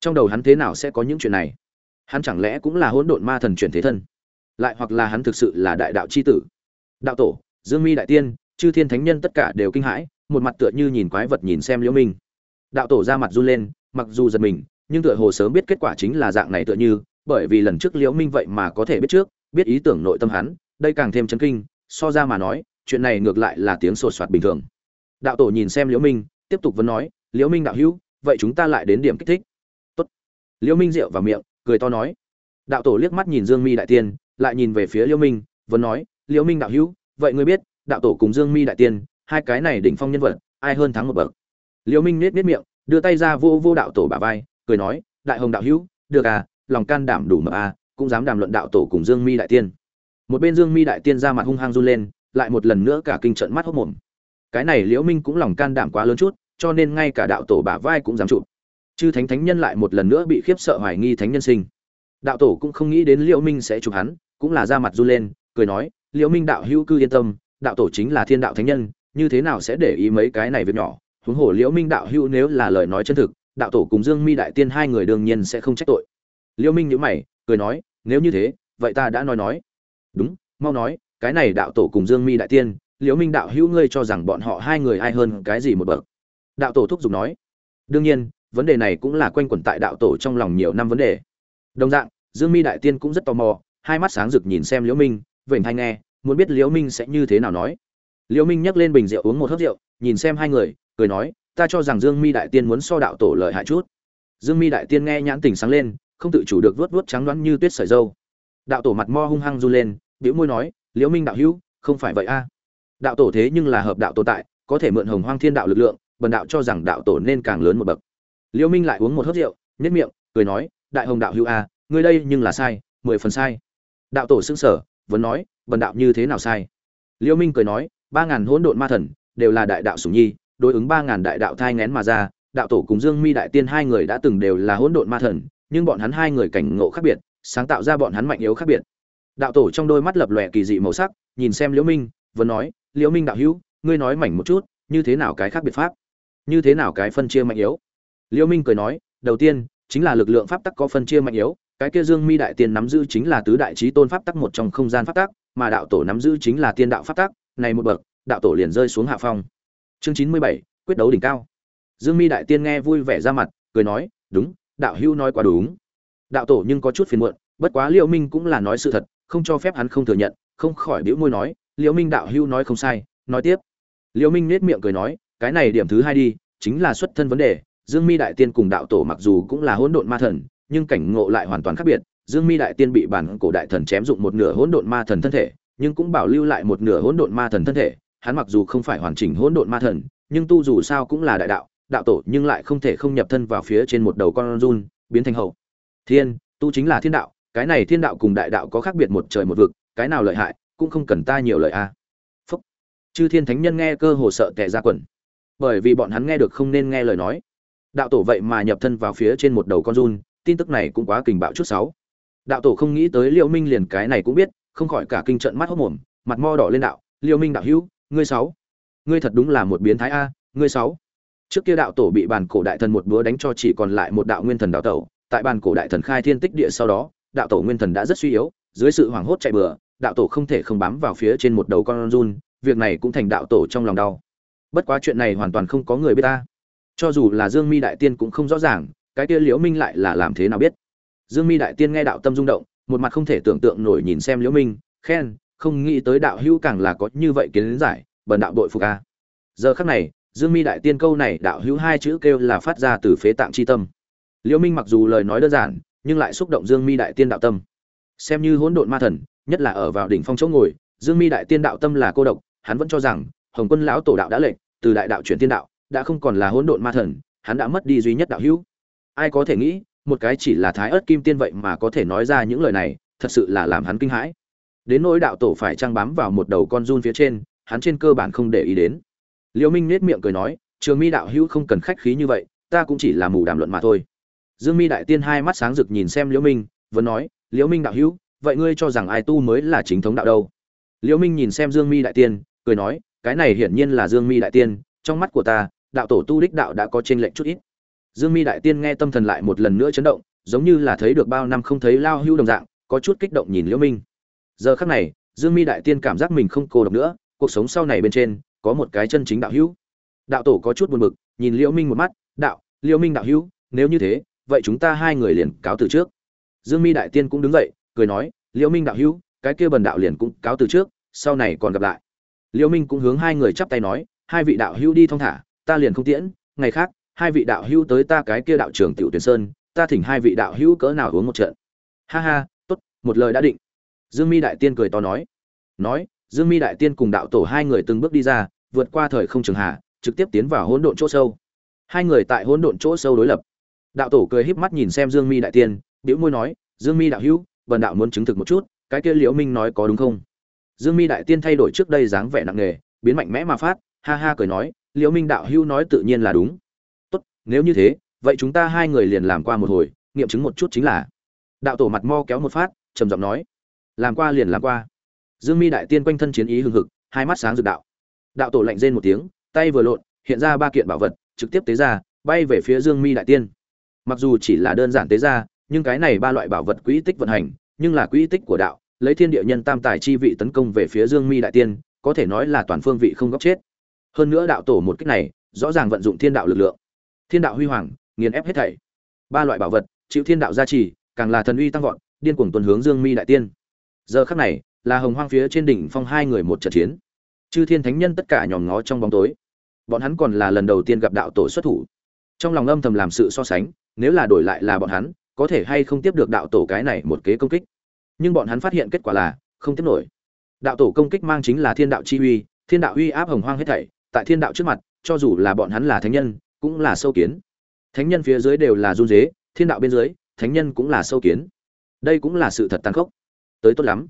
Trong đầu hắn thế nào sẽ có những chuyện này? Hắn chẳng lẽ cũng là hỗn độn ma thần chuyển thế thân? Lại hoặc là hắn thực sự là đại đạo chi tử? Đạo tổ, dương mi đại tiên, chư thiên thánh nhân tất cả đều kinh hãi, một mặt tựa như nhìn quái vật nhìn xem liễu minh. Đạo tổ ra mặt run lên, mặc dù giật mình, nhưng tựa hồ sớm biết kết quả chính là dạng này tựa như, bởi vì lần trước liễu minh vậy mà có thể biết trước, biết ý tưởng nội tâm hắn, đây càng thêm chấn kinh, so ra mà nói, chuyện này ngược lại là tiếng sột soạt bình thường đạo tổ nhìn xem liễu minh, tiếp tục vẫn nói, liễu minh đạo hữu, vậy chúng ta lại đến điểm kích thích. Tốt. Liễu minh rượu vào miệng, cười to nói. Đạo tổ liếc mắt nhìn dương mi đại tiên, lại nhìn về phía liễu minh vẫn nói, liễu minh đạo hữu, vậy ngươi biết, đạo tổ cùng dương mi đại tiên, hai cái này đỉnh phong nhân vật, ai hơn thắng một bậc? Liễu minh nết nết miệng, đưa tay ra vô vô đạo tổ bả vai, cười nói, đại hồng đạo hữu, được à lòng can đảm đủ mập à cũng dám đàm luận đạo tổ cùng dương mi đại tiên. Một bên dương mi đại tiên ra mặt hung hăng run lên, lại một lần nữa cả kinh trận mắt hốc mồm cái này liễu minh cũng lòng can đảm quá lớn chút, cho nên ngay cả đạo tổ bả vai cũng dám chụp. Chư thánh thánh nhân lại một lần nữa bị khiếp sợ hoài nghi thánh nhân sinh. Đạo tổ cũng không nghĩ đến liễu minh sẽ chụp hắn, cũng là ra mặt run lên, cười nói, liễu minh đạo hữu cư yên tâm, đạo tổ chính là thiên đạo thánh nhân, như thế nào sẽ để ý mấy cái này việc nhỏ? Huống hồ liễu minh đạo hữu nếu là lời nói chân thực, đạo tổ cùng dương mi đại tiên hai người đương nhiên sẽ không trách tội. Liễu minh nhíu mày, cười nói, nếu như thế, vậy ta đã nói nói. Đúng, mau nói, cái này đạo tổ cùng dương mi đại tiên liễu minh đạo hữu ngươi cho rằng bọn họ hai người ai hơn cái gì một bậc? Đạo tổ thúc giục nói. Đương nhiên, vấn đề này cũng là quanh quẩn tại đạo tổ trong lòng nhiều năm vấn đề. Đồng dạng, dương mi đại tiên cũng rất tò mò, hai mắt sáng rực nhìn xem liễu minh, vểnh hay nghe, muốn biết liễu minh sẽ như thế nào nói. Liễu minh nhấc lên bình rượu uống một hớp rượu, nhìn xem hai người, cười nói, ta cho rằng dương mi đại tiên muốn so đạo tổ lợi hại chút. Dương mi đại tiên nghe nhãn tình sáng lên, không tự chủ được vuốt vuốt trắng đoán như tuyết sợi dâu. Đạo tổ mặt mo hung hăng run lên, bĩu môi nói, liễu minh đạo hữu, không phải vậy a đạo tổ thế nhưng là hợp đạo tồn tại, có thể mượn hồng hoang thiên đạo lực lượng, bần đạo cho rằng đạo tổ nên càng lớn một bậc. Liễu minh lại uống một hớp rượu, nhếch miệng, cười nói, đại hồng đạo hữu a ngươi đây nhưng là sai, mười phần sai. Đạo tổ sững sờ, vẫn nói, bần đạo như thế nào sai? Liễu minh cười nói, ba ngàn hỗn độn ma thần, đều là đại đạo sủng nhi, đối ứng ba ngàn đại đạo thai ngén mà ra, đạo tổ cùng dương mi đại tiên hai người đã từng đều là hỗn độn ma thần, nhưng bọn hắn hai người cảnh ngộ khác biệt, sáng tạo ra bọn hắn mạnh yếu khác biệt. Đạo tổ trong đôi mắt lập lòe kỳ dị màu sắc, nhìn xem liễu minh vẫn nói, liễu minh đạo hữu, ngươi nói mảnh một chút, như thế nào cái khác biệt pháp? Như thế nào cái phân chia mạnh yếu? Liễu minh cười nói, đầu tiên, chính là lực lượng pháp tắc có phân chia mạnh yếu, cái kia dương mi đại tiên nắm giữ chính là tứ đại trí tôn pháp tắc một trong không gian pháp tắc, mà đạo tổ nắm giữ chính là tiên đạo pháp tắc, này một bậc, đạo tổ liền rơi xuống hạ phong. Chương chín mươi bảy, quyết đấu đỉnh cao. Dương mi đại tiên nghe vui vẻ ra mặt, cười nói, đúng, đạo hưu nói quá đúng. Đạo tổ nhưng có chút phiền muộn, bất quá liễu minh cũng là nói sự thật, không cho phép hắn không thừa nhận, không khỏi bĩu môi nói liễu minh đạo hưu nói không sai, nói tiếp. Liễu minh nết miệng cười nói, cái này điểm thứ hai đi, chính là xuất thân vấn đề, dương mi đại tiên cùng đạo tổ mặc dù cũng là hỗn độn ma thần, nhưng cảnh ngộ lại hoàn toàn khác biệt. Dương mi đại tiên bị bản cổ đại thần chém dụng một nửa hỗn độn ma thần thân thể, nhưng cũng bảo lưu lại một nửa hỗn độn ma thần thân thể. Hắn mặc dù không phải hoàn chỉnh hỗn độn ma thần, nhưng tu dù sao cũng là đại đạo đạo tổ nhưng lại không thể không nhập thân vào phía trên một đầu con run, biến thành hậu. Thiên, tu chính là thiên đạo, cái này thiên đạo cùng đại đạo có khác biệt một trời một vực, cái nào lợi hại cũng không cần ta nhiều lời a à. phúc. Chư thiên thánh nhân nghe cơ hồ sợ tệ ra quần. Bởi vì bọn hắn nghe được không nên nghe lời nói. Đạo tổ vậy mà nhập thân vào phía trên một đầu con run, tin tức này cũng quá kình bạo chút sáu đạo tổ không nghĩ tới liễu minh liền cái này cũng biết, không khỏi cả kinh trận mắt hốc mồm, mặt mo đỏ lên đạo, liễu minh đạo hữu, ngươi sáu ngươi thật đúng là một biến thái a, ngươi sáu trước kia đạo tổ bị bàn cổ đại thần một búa đánh cho chỉ còn lại một đạo nguyên thần đạo tẩu tại bàn cổ đại thần khai thiên tích địa sau đó, đạo tổ nguyên thần đã rất suy yếu, dưới sự hoảng hốt chạy bừa đạo tổ không thể không bám vào phía trên một đầu con run, việc này cũng thành đạo tổ trong lòng đau. Bất quá chuyện này hoàn toàn không có người biết ta. Cho dù là dương mi đại tiên cũng không rõ ràng, cái kia liễu minh lại là làm thế nào biết. Dương mi đại tiên nghe đạo tâm rung động, một mặt không thể tưởng tượng nổi nhìn xem liễu minh, khen, không nghĩ tới đạo hữu càng là có như vậy kiến giải, bần đạo đội phục a. Giờ khắc này, dương mi đại tiên câu này đạo hữu hai chữ kêu là phát ra từ phế tạng chi tâm. Liễu minh mặc dù lời nói đơn giản, nhưng lại xúc động dương mi đại tiên đạo tâm. Xem như hỗn độn ma thần nhất là ở vào đỉnh phong chỗ ngồi, dương mi đại tiên đạo tâm là cô độc, hắn vẫn cho rằng, hồng quân lão tổ đạo đã lệnh, từ đại đạo chuyển tiên đạo, đã không còn là hỗn độn ma thần, hắn đã mất đi duy nhất đạo hữu. Ai có thể nghĩ, một cái chỉ là thái ớt kim tiên vậy mà có thể nói ra những lời này, thật sự là làm hắn kinh hãi. Đến nỗi đạo tổ phải trang bám vào một đầu con run phía trên, hắn trên cơ bản không để ý đến. Liễu minh nết miệng cười nói, trường mi đạo hữu không cần khách khí như vậy, ta cũng chỉ là mù đàm luận mà thôi. Dương mi đại tiên hai mắt sáng rực nhìn xem liễu minh, vẫn nói, liễu minh đạo hữu vậy ngươi cho rằng ai tu mới là chính thống đạo đâu? Liễu minh nhìn xem dương mi đại tiên, cười nói, cái này hiển nhiên là dương mi đại tiên, trong mắt của ta, đạo tổ tu đích đạo đã có trên lệnh chút ít. Dương mi đại tiên nghe tâm thần lại một lần nữa chấn động, giống như là thấy được bao năm không thấy lao hưu đồng dạng, có chút kích động nhìn liễu minh. Giờ khắc này, dương mi đại tiên cảm giác mình không cô độc nữa, cuộc sống sau này bên trên, có một cái chân chính đạo hữu. Đạo tổ có chút buồn bực, nhìn liễu minh một mắt, đạo, liễu minh đạo hữu, nếu như thế, vậy chúng ta hai người liền cáo từ trước. Dương mi đại tiên cũng đứng dậy cười nói, liễu minh đạo hữu, cái kia bần đạo liền cũng cáo từ trước, sau này còn gặp lại. Liễu minh cũng hướng hai người chắp tay nói, hai vị đạo hữu đi thong thả, ta liền không tiễn, ngày khác, hai vị đạo hữu tới ta cái kia đạo trưởng tiểu tuyển sơn, ta thỉnh hai vị đạo hữu cỡ nào uống một trận. Ha ha, tốt, một lời đã định. Dương mi đại tiên cười to nói. Nói, dương mi đại tiên cùng đạo tổ hai người từng bước đi ra, vượt qua thời không trường hạ, trực tiếp tiến vào hỗn độn chỗ sâu. Hai người tại hỗn độn chỗ sâu đối lập. Đạo tổ cười híp mắt nhìn xem dương mi đại tiên, bĩu môi nói, dương mi đạo hữu bần đạo muốn chứng thực một chút, cái kia liễu minh nói có đúng không? Dương mi đại tiên thay đổi trước đây dáng vẻ nặng nề, biến mạnh mẽ mà phát, ha ha cười nói, liễu minh đạo hưu nói tự nhiên là đúng. Tốt, nếu như thế, vậy chúng ta hai người liền làm qua một hồi, nghiệm chứng một chút chính là. Đạo tổ mặt mo kéo một phát, trầm giọng nói, làm qua liền làm qua. Dương mi đại tiên quanh thân chiến ý hừng hực, hai mắt sáng rực đạo. Đạo tổ lạnh rên một tiếng, tay vừa lộn, hiện ra ba kiện bảo vật, trực tiếp tế ra, bay về phía dương mi đại tiên. Mặc dù chỉ là đơn giản tế ra nhưng cái này ba loại bảo vật quỹ tích vận hành, nhưng là quỹ tích của đạo, lấy thiên địa nhân tam tài chi vị tấn công về phía dương mi đại tiên, có thể nói là toàn phương vị không góc chết. Hơn nữa đạo tổ một cách này, rõ ràng vận dụng thiên đạo lực lượng. Thiên đạo huy hoàng, nghiền ép hết thảy. Ba loại bảo vật, chịu thiên đạo gia trì, càng là thần uy tăng vọt, điên cuồng tuần hướng dương mi đại tiên. Giờ khắc này, là hồng hoang phía trên đỉnh phong hai người một trận chiến. Chư thiên thánh nhân tất cả nhòm ngó trong bóng tối. Bọn hắn còn là lần đầu tiên gặp đạo tổ xuất thủ. Trong lòng âm thầm làm sự so sánh, nếu là đổi lại là bọn hắn có thể hay không tiếp được đạo tổ cái này một kế công kích. Nhưng bọn hắn phát hiện kết quả là, không tiếp nổi. Đạo tổ công kích mang chính là thiên đạo chi uy, thiên đạo uy áp hồng hoang hết thảy, tại thiên đạo trước mặt, cho dù là bọn hắn là thánh nhân, cũng là sâu kiến. Thánh nhân phía dưới đều là run dế thiên đạo bên dưới, thánh nhân cũng là sâu kiến. Đây cũng là sự thật tàn khốc. Tới tốt lắm.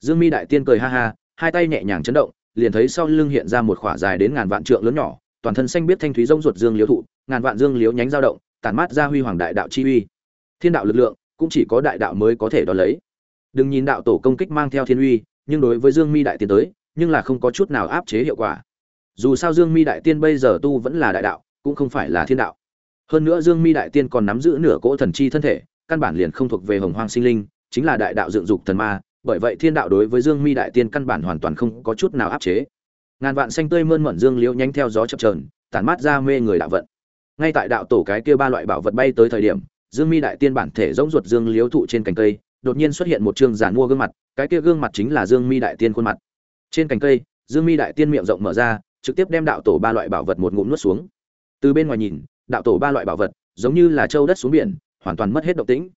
Dương mi đại tiên cười ha ha, hai tay nhẹ nhàng chấn động, liền thấy sau lưng hiện ra một khỏa dài đến ngàn vạn trượng lớn nhỏ, toàn thân xanh biết thanh thúy rông ruột dương liếu thụ, ngàn vạn dương liếu nhánh dao động, tản mát ra huy hoàng đại đạo chi uy thiên đạo lực lượng cũng chỉ có đại đạo mới có thể đo lấy. Đừng nhìn đạo tổ công kích mang theo thiên uy, nhưng đối với dương mi đại tiên tới, nhưng là không có chút nào áp chế hiệu quả. Dù sao dương mi đại tiên bây giờ tu vẫn là đại đạo, cũng không phải là thiên đạo. Hơn nữa dương mi đại tiên còn nắm giữ nửa cỗ thần chi thân thể, căn bản liền không thuộc về hồng hoang sinh linh, chính là đại đạo dựng dục thần ma, bởi vậy thiên đạo đối với dương mi đại tiên căn bản hoàn toàn không có chút nào áp chế. Ngàn vạn xanh tươi mơn mận dương liễu nhanh theo gió chập trờn tản mát ra mê người đạo vận. Ngay tại đạo tổ cái kia ba loại bảo vật bay tới thời điểm dương mi đại tiên bản thể rỗng ruột dương liễu thụ trên cành cây, đột nhiên xuất hiện một trương giản mua gương mặt, cái kia gương mặt chính là dương mi đại tiên khuôn mặt. Trên cành cây, dương mi đại tiên miệng rộng mở ra, trực tiếp đem đạo tổ ba loại bảo vật một ngụm nuốt xuống. Từ bên ngoài nhìn, đạo tổ ba loại bảo vật giống như là châu đất xuống biển, hoàn toàn mất hết động tĩnh.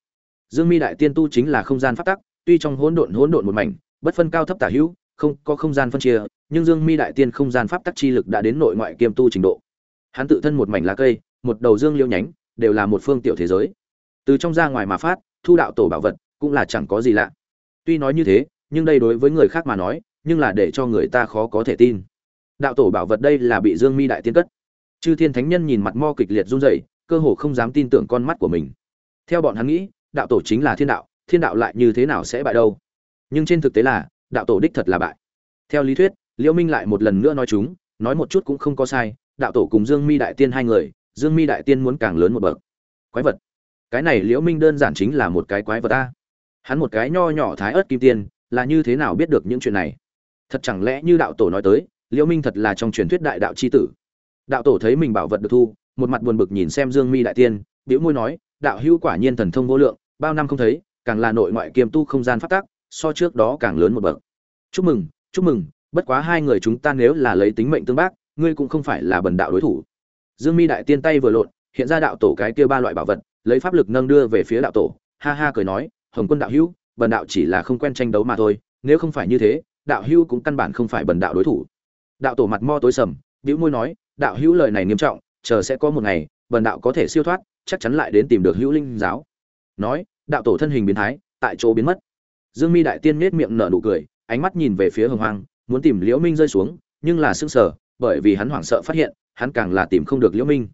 Dương mi đại tiên tu chính là không gian pháp tắc, tuy trong hỗn độn hỗn độn một mảnh, bất phân cao thấp tả hữu, không có không gian phân chia, nhưng dương mi đại tiên không gian pháp tắc chi lực đã đến nội ngoại kiêm tu trình độ. Hắn tự thân một mảnh lá cây, một đầu dương Liễu nhánh, đều là một phương tiểu thế giới từ trong ra ngoài mà phát, thu đạo tổ bảo vật cũng là chẳng có gì lạ. Tuy nói như thế, nhưng đây đối với người khác mà nói, nhưng là để cho người ta khó có thể tin. Đạo tổ bảo vật đây là bị dương mi đại tiên cất. Chư thiên thánh nhân nhìn mặt mo kịch liệt run rẩy, cơ hồ không dám tin tưởng con mắt của mình. Theo bọn hắn nghĩ, đạo tổ chính là thiên đạo thiên đạo lại như thế nào sẽ bại đâu? Nhưng trên thực tế là, đạo tổ đích thật là bại. Theo lý thuyết, liễu minh lại một lần nữa nói chúng, nói một chút cũng không có sai, đạo tổ cùng dương mi đại tiên hai người, dương mi đại tiên muốn càng lớn một bậc. Quái vật cái này liễu minh đơn giản chính là một cái quái vật ta. Hắn một cái nho nhỏ thái ớt kim tiên, là như thế nào biết được những chuyện này? Thật chẳng lẽ như đạo tổ nói tới, liễu minh thật là trong truyền thuyết đại đạo chi tử? Đạo tổ thấy mình bảo vật được thu, một mặt buồn bực nhìn xem dương mi đại tiên, bĩu môi nói, đạo hữu quả nhiên thần thông vô lượng, bao năm không thấy, càng là nội ngoại kiêm tu không gian phát tác, so trước đó càng lớn một bậc. Chúc mừng chúc mừng, bất quá hai người chúng ta nếu là lấy tính mệnh tương bác, ngươi cũng không phải là bần đạo đối thủ. Dương mi đại tiên tay vừa lộn, hiện ra đạo tổ cái kia ba loại bảo vật lấy pháp lực nâng đưa về phía đạo tổ, ha ha cười nói, hồng quân đạo hữu, bần đạo chỉ là không quen tranh đấu mà thôi, nếu không phải như thế, đạo hữu cũng căn bản không phải bần đạo đối thủ. Đạo tổ mặt mo tối sầm, bĩu môi nói, đạo hữu lời này nghiêm trọng, chờ sẽ có một ngày, bần đạo có thể siêu thoát, chắc chắn lại đến tìm được hữu linh giáo. Nói, đạo tổ thân hình biến thái, tại chỗ biến mất. Dương mi đại tiên nết miệng nở nụ cười, ánh mắt nhìn về phía hồng hoang, muốn tìm liễu minh rơi xuống, nhưng là sững sờ, bởi vì hắn hoảng sợ phát hiện, hắn càng là tìm không được liễu minh.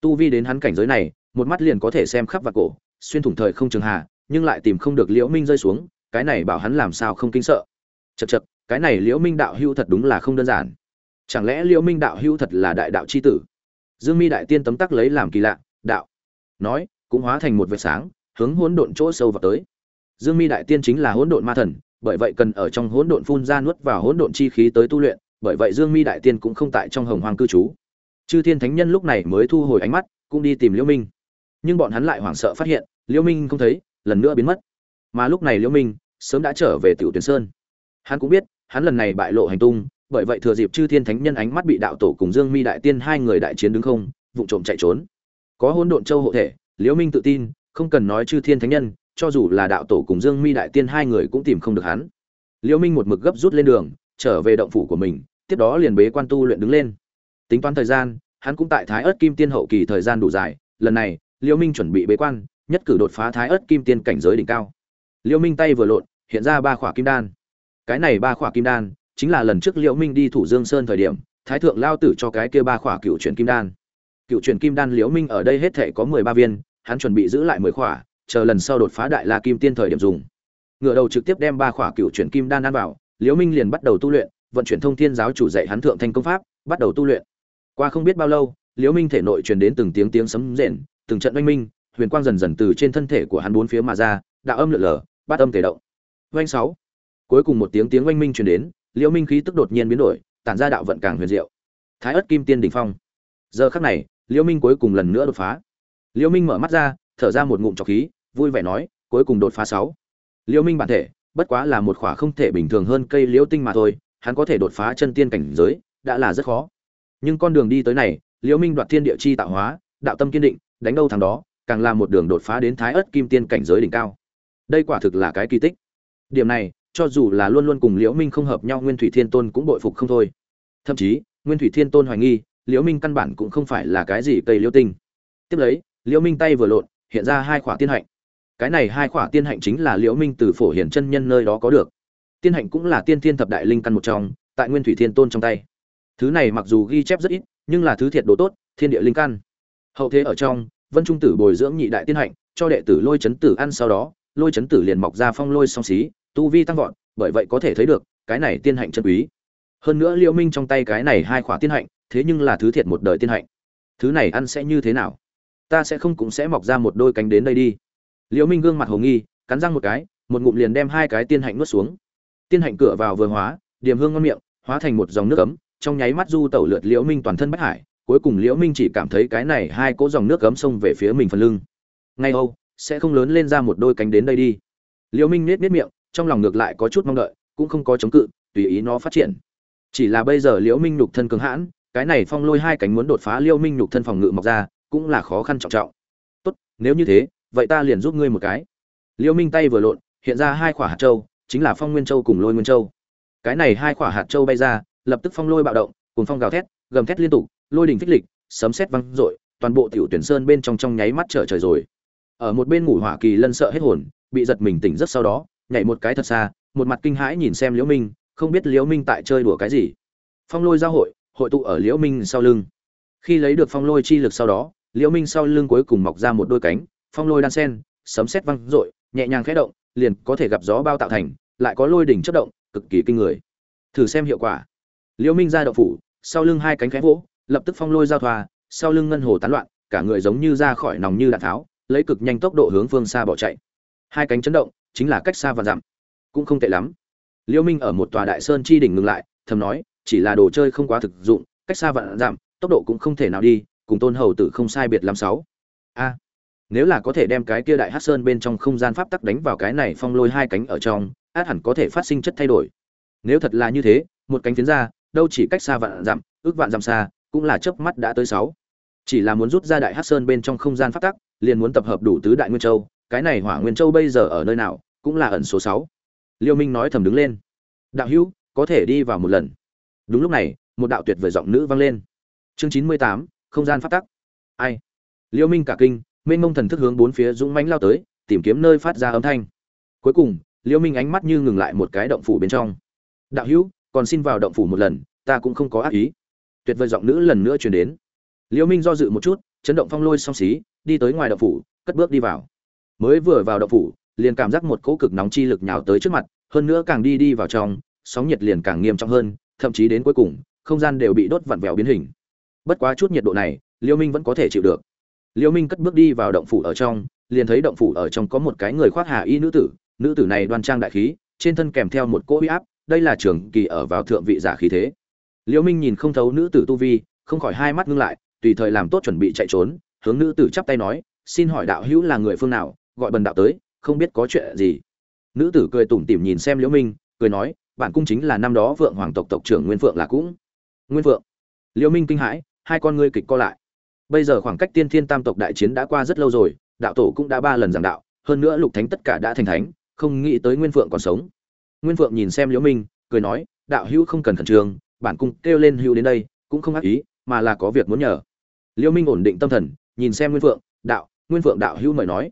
Tu vi đến hắn cảnh giới này một mắt liền có thể xem khắp và cổ, xuyên thủng thời không trường hà, nhưng lại tìm không được liễu minh rơi xuống, cái này bảo hắn làm sao không kinh sợ. Chật chật cái này liễu minh đạo hưu thật đúng là không đơn giản. Chẳng lẽ liễu minh đạo hưu thật là đại đạo chi tử? Dương mi đại tiên tấm tắc lấy làm kỳ lạ, đạo. Nói, cũng hóa thành một vệt sáng, hướng hỗn độn chỗ sâu vào tới. Dương mi đại tiên chính là hỗn độn ma thần, bởi vậy cần ở trong hỗn độn phun ra nuốt vào hỗn độn chi khí tới tu luyện, bởi vậy dương mi đại tiên cũng không tại trong hồng hoàng cư trú. Chư thiên thánh nhân lúc này mới thu hồi ánh mắt, cũng đi tìm liễu minh nhưng bọn hắn lại hoảng sợ phát hiện, liễu minh không thấy, lần nữa biến mất. Mà lúc này liễu minh sớm đã trở về tiểu tuyển sơn. Hắn cũng biết, hắn lần này bại lộ hành tung, bởi vậy thừa dịp chư thiên thánh nhân ánh mắt bị đạo tổ cùng dương mi đại tiên hai người đại chiến đứng không vụng trộm chạy trốn. Có hỗn độn châu hộ thể, liễu minh tự tin, không cần nói chư thiên thánh nhân, cho dù là đạo tổ cùng dương mi đại tiên hai người cũng tìm không được hắn. Liễu minh một mực gấp rút lên đường, trở về động phủ của mình, tiếp đó liền bế quan tu luyện đứng lên. Tính toán thời gian, hắn cũng tại thái ớt kim tiên hậu kỳ thời gian đủ dài, lần này liễu minh chuẩn bị bế quan, nhất cử đột phá thái ớt kim tiên cảnh giới đỉnh cao. Liễu minh tay vừa lộn, hiện ra ba khỏa kim đan. Cái này ba khỏa kim đan, chính là lần trước liễu minh đi thủ dương sơn thời điểm, thái thượng lao tử cho cái kia ba khỏa cựu truyền kim đan. Cựu truyền kim đan liễu minh ở đây hết thể có mười ba viên, hắn chuẩn bị giữ lại mười khỏa, chờ lần sau đột phá đại la kim tiên thời điểm dùng. Ngựa đầu trực tiếp đem ba khỏa cựu truyền kim đan ăn vào liễu minh liền bắt đầu tu luyện, vận chuyển thông thiên giáo chủ dạy hắn thượng thanh công pháp, bắt đầu tu luyện. Qua không biết bao lâu liễu minh thể nội truyền đến từng tiếng tiếng sấm rền từng trận oanh minh, huyền quang dần dần từ trên thân thể của hắn bốn phía mà ra, đạo âm lượn lờ, bát âm thể động. Oanh sáu. Cuối cùng một tiếng tiếng oanh minh truyền đến, liễu minh khí tức đột nhiên biến đổi, tản ra đạo vận càng huyền diệu. Thái ất kim tiên đỉnh phong. Giờ khắc này, liễu minh cuối cùng lần nữa đột phá. Liễu minh mở mắt ra, thở ra một ngụm trọc khí, vui vẻ nói, cuối cùng đột phá sáu. Liễu minh bản thể, bất quá là một khỏa không thể bình thường hơn cây liễu tinh mà thôi, hắn có thể đột phá chân tiên cảnh giới, đã là rất khó. Nhưng con đường đi tới này, liễu minh đoạt thiên địa chi tạo hóa, đạo tâm kiên định đánh đâu thằng đó, càng là một đường đột phá đến thái ớt kim tiên cảnh giới đỉnh cao. Đây quả thực là cái kỳ tích. Điểm này, cho dù là luôn luôn cùng liễu minh không hợp nhau, nguyên thủy thiên tôn cũng bội phục không thôi. Thậm chí, nguyên thủy thiên tôn hoài nghi, liễu minh căn bản cũng không phải là cái gì cây liễu tinh. Tiếp lấy, liễu minh tay vừa lộn, hiện ra hai khỏa tiên hạnh. Cái này hai khỏa tiên hạnh chính là liễu minh từ phổ hiển chân nhân nơi đó có được. Tiên hạnh cũng là tiên thiên thập đại linh căn một trong, tại nguyên thủy thiên tôn trong tay. Thứ này mặc dù ghi chép rất ít, nhưng là thứ thiệt đồ tốt, thiên địa linh căn hậu thế ở trong, vân trung tử bồi dưỡng nhị đại tiên hạnh, cho đệ tử lôi chấn tử ăn sau đó, lôi chấn tử liền mọc ra phong lôi song xí, tu vi tăng vọt, bởi vậy có thể thấy được, cái này tiên hạnh chân quý. Hơn nữa liễu minh trong tay cái này hai khỏa tiên hạnh, thế nhưng là thứ thiệt một đời tiên hạnh. Thứ này ăn sẽ như thế nào? Ta sẽ không cũng sẽ mọc ra một đôi cánh đến đây đi. Liễu minh gương mặt hồ nghi, cắn răng một cái, một ngụm liền đem hai cái tiên hạnh nuốt xuống. Tiên hạnh cửa vào vừa hóa, điểm hương ngon miệng, hóa thành một dòng nước cấm trong nháy mắt du tẩu lượt liễu minh toàn thân bách hải cuối cùng liễu minh chỉ cảm thấy cái này hai cỗ dòng nước cấm sông về phía mình phần lưng. Ngay âu, sẽ không lớn lên ra một đôi cánh đến đây đi. Liễu minh nết nết miệng, trong lòng ngược lại có chút mong đợi, cũng không có chống cự, tùy ý nó phát triển. Chỉ là bây giờ liễu minh nhục thân cứng hãn, cái này phong lôi hai cánh muốn đột phá liễu minh nhục thân phòng ngự mọc ra, cũng là khó khăn trọng trọng. Tốt, nếu như thế, vậy ta liền giúp ngươi một cái. Liễu minh tay vừa lộn, hiện ra hai quả hạt châu, chính là phong nguyên châu cùng lôi nguyên châu. Cái này hai quả hạt châu bay ra, lập tức phong lôi bạo động cùng phong gào thét, gầm thét liên tục lôi đình phích lịch, sấm sét văng rội toàn bộ tiểu tuyển sơn bên trong trong nháy mắt trở trời rồi. Ở một bên ngủ hỏa kỳ lân sợ hết hồn, bị giật mình tỉnh rất sau đó, nhảy một cái thật xa, một mặt kinh hãi nhìn xem liễu minh, không biết liễu minh tại chơi đùa cái gì. Phong lôi giao hội hội tụ ở liễu minh sau lưng. Khi lấy được phong lôi chi lực sau đó, liễu minh sau lưng cuối cùng mọc ra một đôi cánh, phong lôi đan sen, sấm sét văng rội nhẹ nhàng khẽ động, liền có thể gặp gió bao tạo thành, lại có lôi đỉnh chất động, cực kỳ kinh người. Thử xem hiệu quả. Liễu minh ra động phủ, sau lưng hai cánh khẽ vỗ lập tức phong lôi giao thoa, sau lưng ngân hồ tán loạn, cả người giống như ra khỏi nòng như đạn tháo, lấy cực nhanh tốc độ hướng phương xa bỏ chạy. Hai cánh chấn động, chính là cách xa và dặm, cũng không tệ lắm. Liêu minh ở một tòa đại sơn chi đỉnh ngừng lại, thầm nói, chỉ là đồ chơi không quá thực dụng, cách xa vạn giảm tốc độ cũng không thể nào đi, cùng tôn hầu tử không sai biệt lắm sáu. A, nếu là có thể đem cái kia đại hắc sơn bên trong không gian pháp tắc đánh vào cái này phong lôi hai cánh ở trong, át hẳn có thể phát sinh chất thay đổi. Nếu thật là như thế, một cánh phiến ra, đâu chỉ cách xa vạn dặm, ước vạn dặm xa cũng là chớp mắt đã tới sáu. Chỉ là muốn rút ra đại hắc sơn bên trong không gian pháp tắc, liền muốn tập hợp đủ tứ đại nguyên châu, cái này hỏa nguyên châu bây giờ ở nơi nào, cũng là ẩn số sáu. Liêu minh nói thầm đứng lên. Đạo hữu, có thể đi vào một lần. Đúng lúc này, một đạo tuyệt vời giọng nữ vang lên. Chương chín mươi tám, không gian phát tắc. Ai? Liêu minh cả kinh, mênh mông thần thức hướng bốn phía dũng mãnh lao tới, tìm kiếm nơi phát ra âm thanh. Cuối cùng, liêu minh ánh mắt như ngừng lại một cái động phủ bên trong. Đạo hữu, còn xin vào động phủ một lần, ta cũng không có ác ý tuyệt vời giọng nữ lần nữa truyền đến. Liêu minh do dự một chút, chấn động phong lôi song xí, đi tới ngoài động phủ, cất bước đi vào. Mới vừa vào động phủ, liền cảm giác một cỗ cực nóng chi lực nhào tới trước mặt, hơn nữa càng đi đi vào trong, sóng nhiệt liền càng nghiêm trọng hơn, thậm chí đến cuối cùng, không gian đều bị đốt vặn vẹo biến hình. Bất quá chút nhiệt độ này, liêu minh vẫn có thể chịu được. Liêu minh cất bước đi vào động phủ ở trong, liền thấy động phủ ở trong có một cái người khoác hà y nữ tử nữ tử này đoan trang đại khí, trên thân kèm theo một cỗ uy áp, đây là trường kỳ ở vào thượng vị giả khí thế liễu minh nhìn không thấu nữ tử tu vi, không khỏi hai mắt ngưng lại, tùy thời làm tốt chuẩn bị chạy trốn, hướng nữ tử chắp tay nói, xin hỏi đạo hữu là người phương nào, gọi bần đạo tới, không biết có chuyện gì? Nữ tử cười tủm tỉm nhìn xem liễu minh, cười nói, bản cung chính là năm đó vượng hoàng tộc tộc trưởng nguyên phượng là cũng. Nguyên phượng? Liễu minh kinh hãi, hai con ngươi kịch co lại. Bây giờ khoảng cách tiên thiên tam tộc đại chiến đã qua rất lâu rồi, đạo tổ cũng đã ba lần giảng đạo, hơn nữa lục thánh tất cả đã thành thánh, không nghĩ tới nguyên phượng còn sống. Nguyên phượng nhìn xem liễu minh, cười nói, đạo hữu không cần khẩn trương bản cung kêu lên hưu đến đây, cũng không ác ý, mà là có việc muốn nhờ. Liễu minh ổn định tâm thần, nhìn xem nguyên phượng, đạo, nguyên phượng đạo hưu mời nói.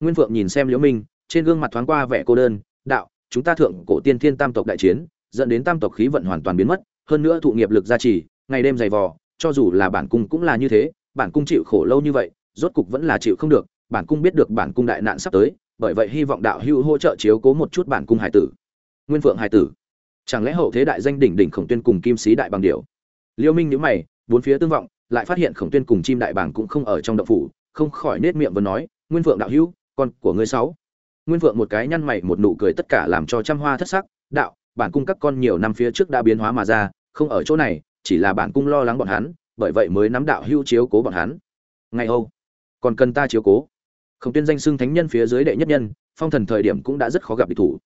Nguyên phượng nhìn xem liễu minh, trên gương mặt thoáng qua vẻ cô đơn, đạo, chúng ta thượng cổ tiên thiên tam tộc đại chiến, dẫn đến tam tộc khí vận hoàn toàn biến mất, hơn nữa thụ nghiệp lực gia trì, ngày đêm dày vò, cho dù là bản cung cũng là như thế, bản cung chịu khổ lâu như vậy, rốt cục vẫn là chịu không được, bản cung biết được bản cung đại nạn sắp tới, bởi vậy hy vọng đạo hữu hỗ trợ chiếu cố một chút bản cung hải tử. Nguyên phượng hải tử chẳng lẽ hậu thế đại danh đỉnh đỉnh khổng tuyên cùng kim sĩ đại bằng điểu? Liêu minh nhíu mày, bốn phía tương vọng, lại phát hiện khổng tuyên cùng chim đại bàng cũng không ở trong động phủ, không khỏi nết miệng và nói, nguyên vượng đạo hữu, con của ngươi sáu. Nguyên vượng một cái nhăn mày một nụ cười tất cả làm cho trăm hoa thất sắc, đạo, bản cung các con nhiều năm phía trước đã biến hóa mà ra, không ở chỗ này, chỉ là bản cung lo lắng bọn hắn, bởi vậy mới nắm đạo hưu chiếu cố bọn hắn. Ngày âu còn cần ta chiếu cố? Khổng tuyên danh xưng thánh nhân phía dưới đệ nhất nhân, phong thần thời điểm cũng đã rất khó gặp địch thủ.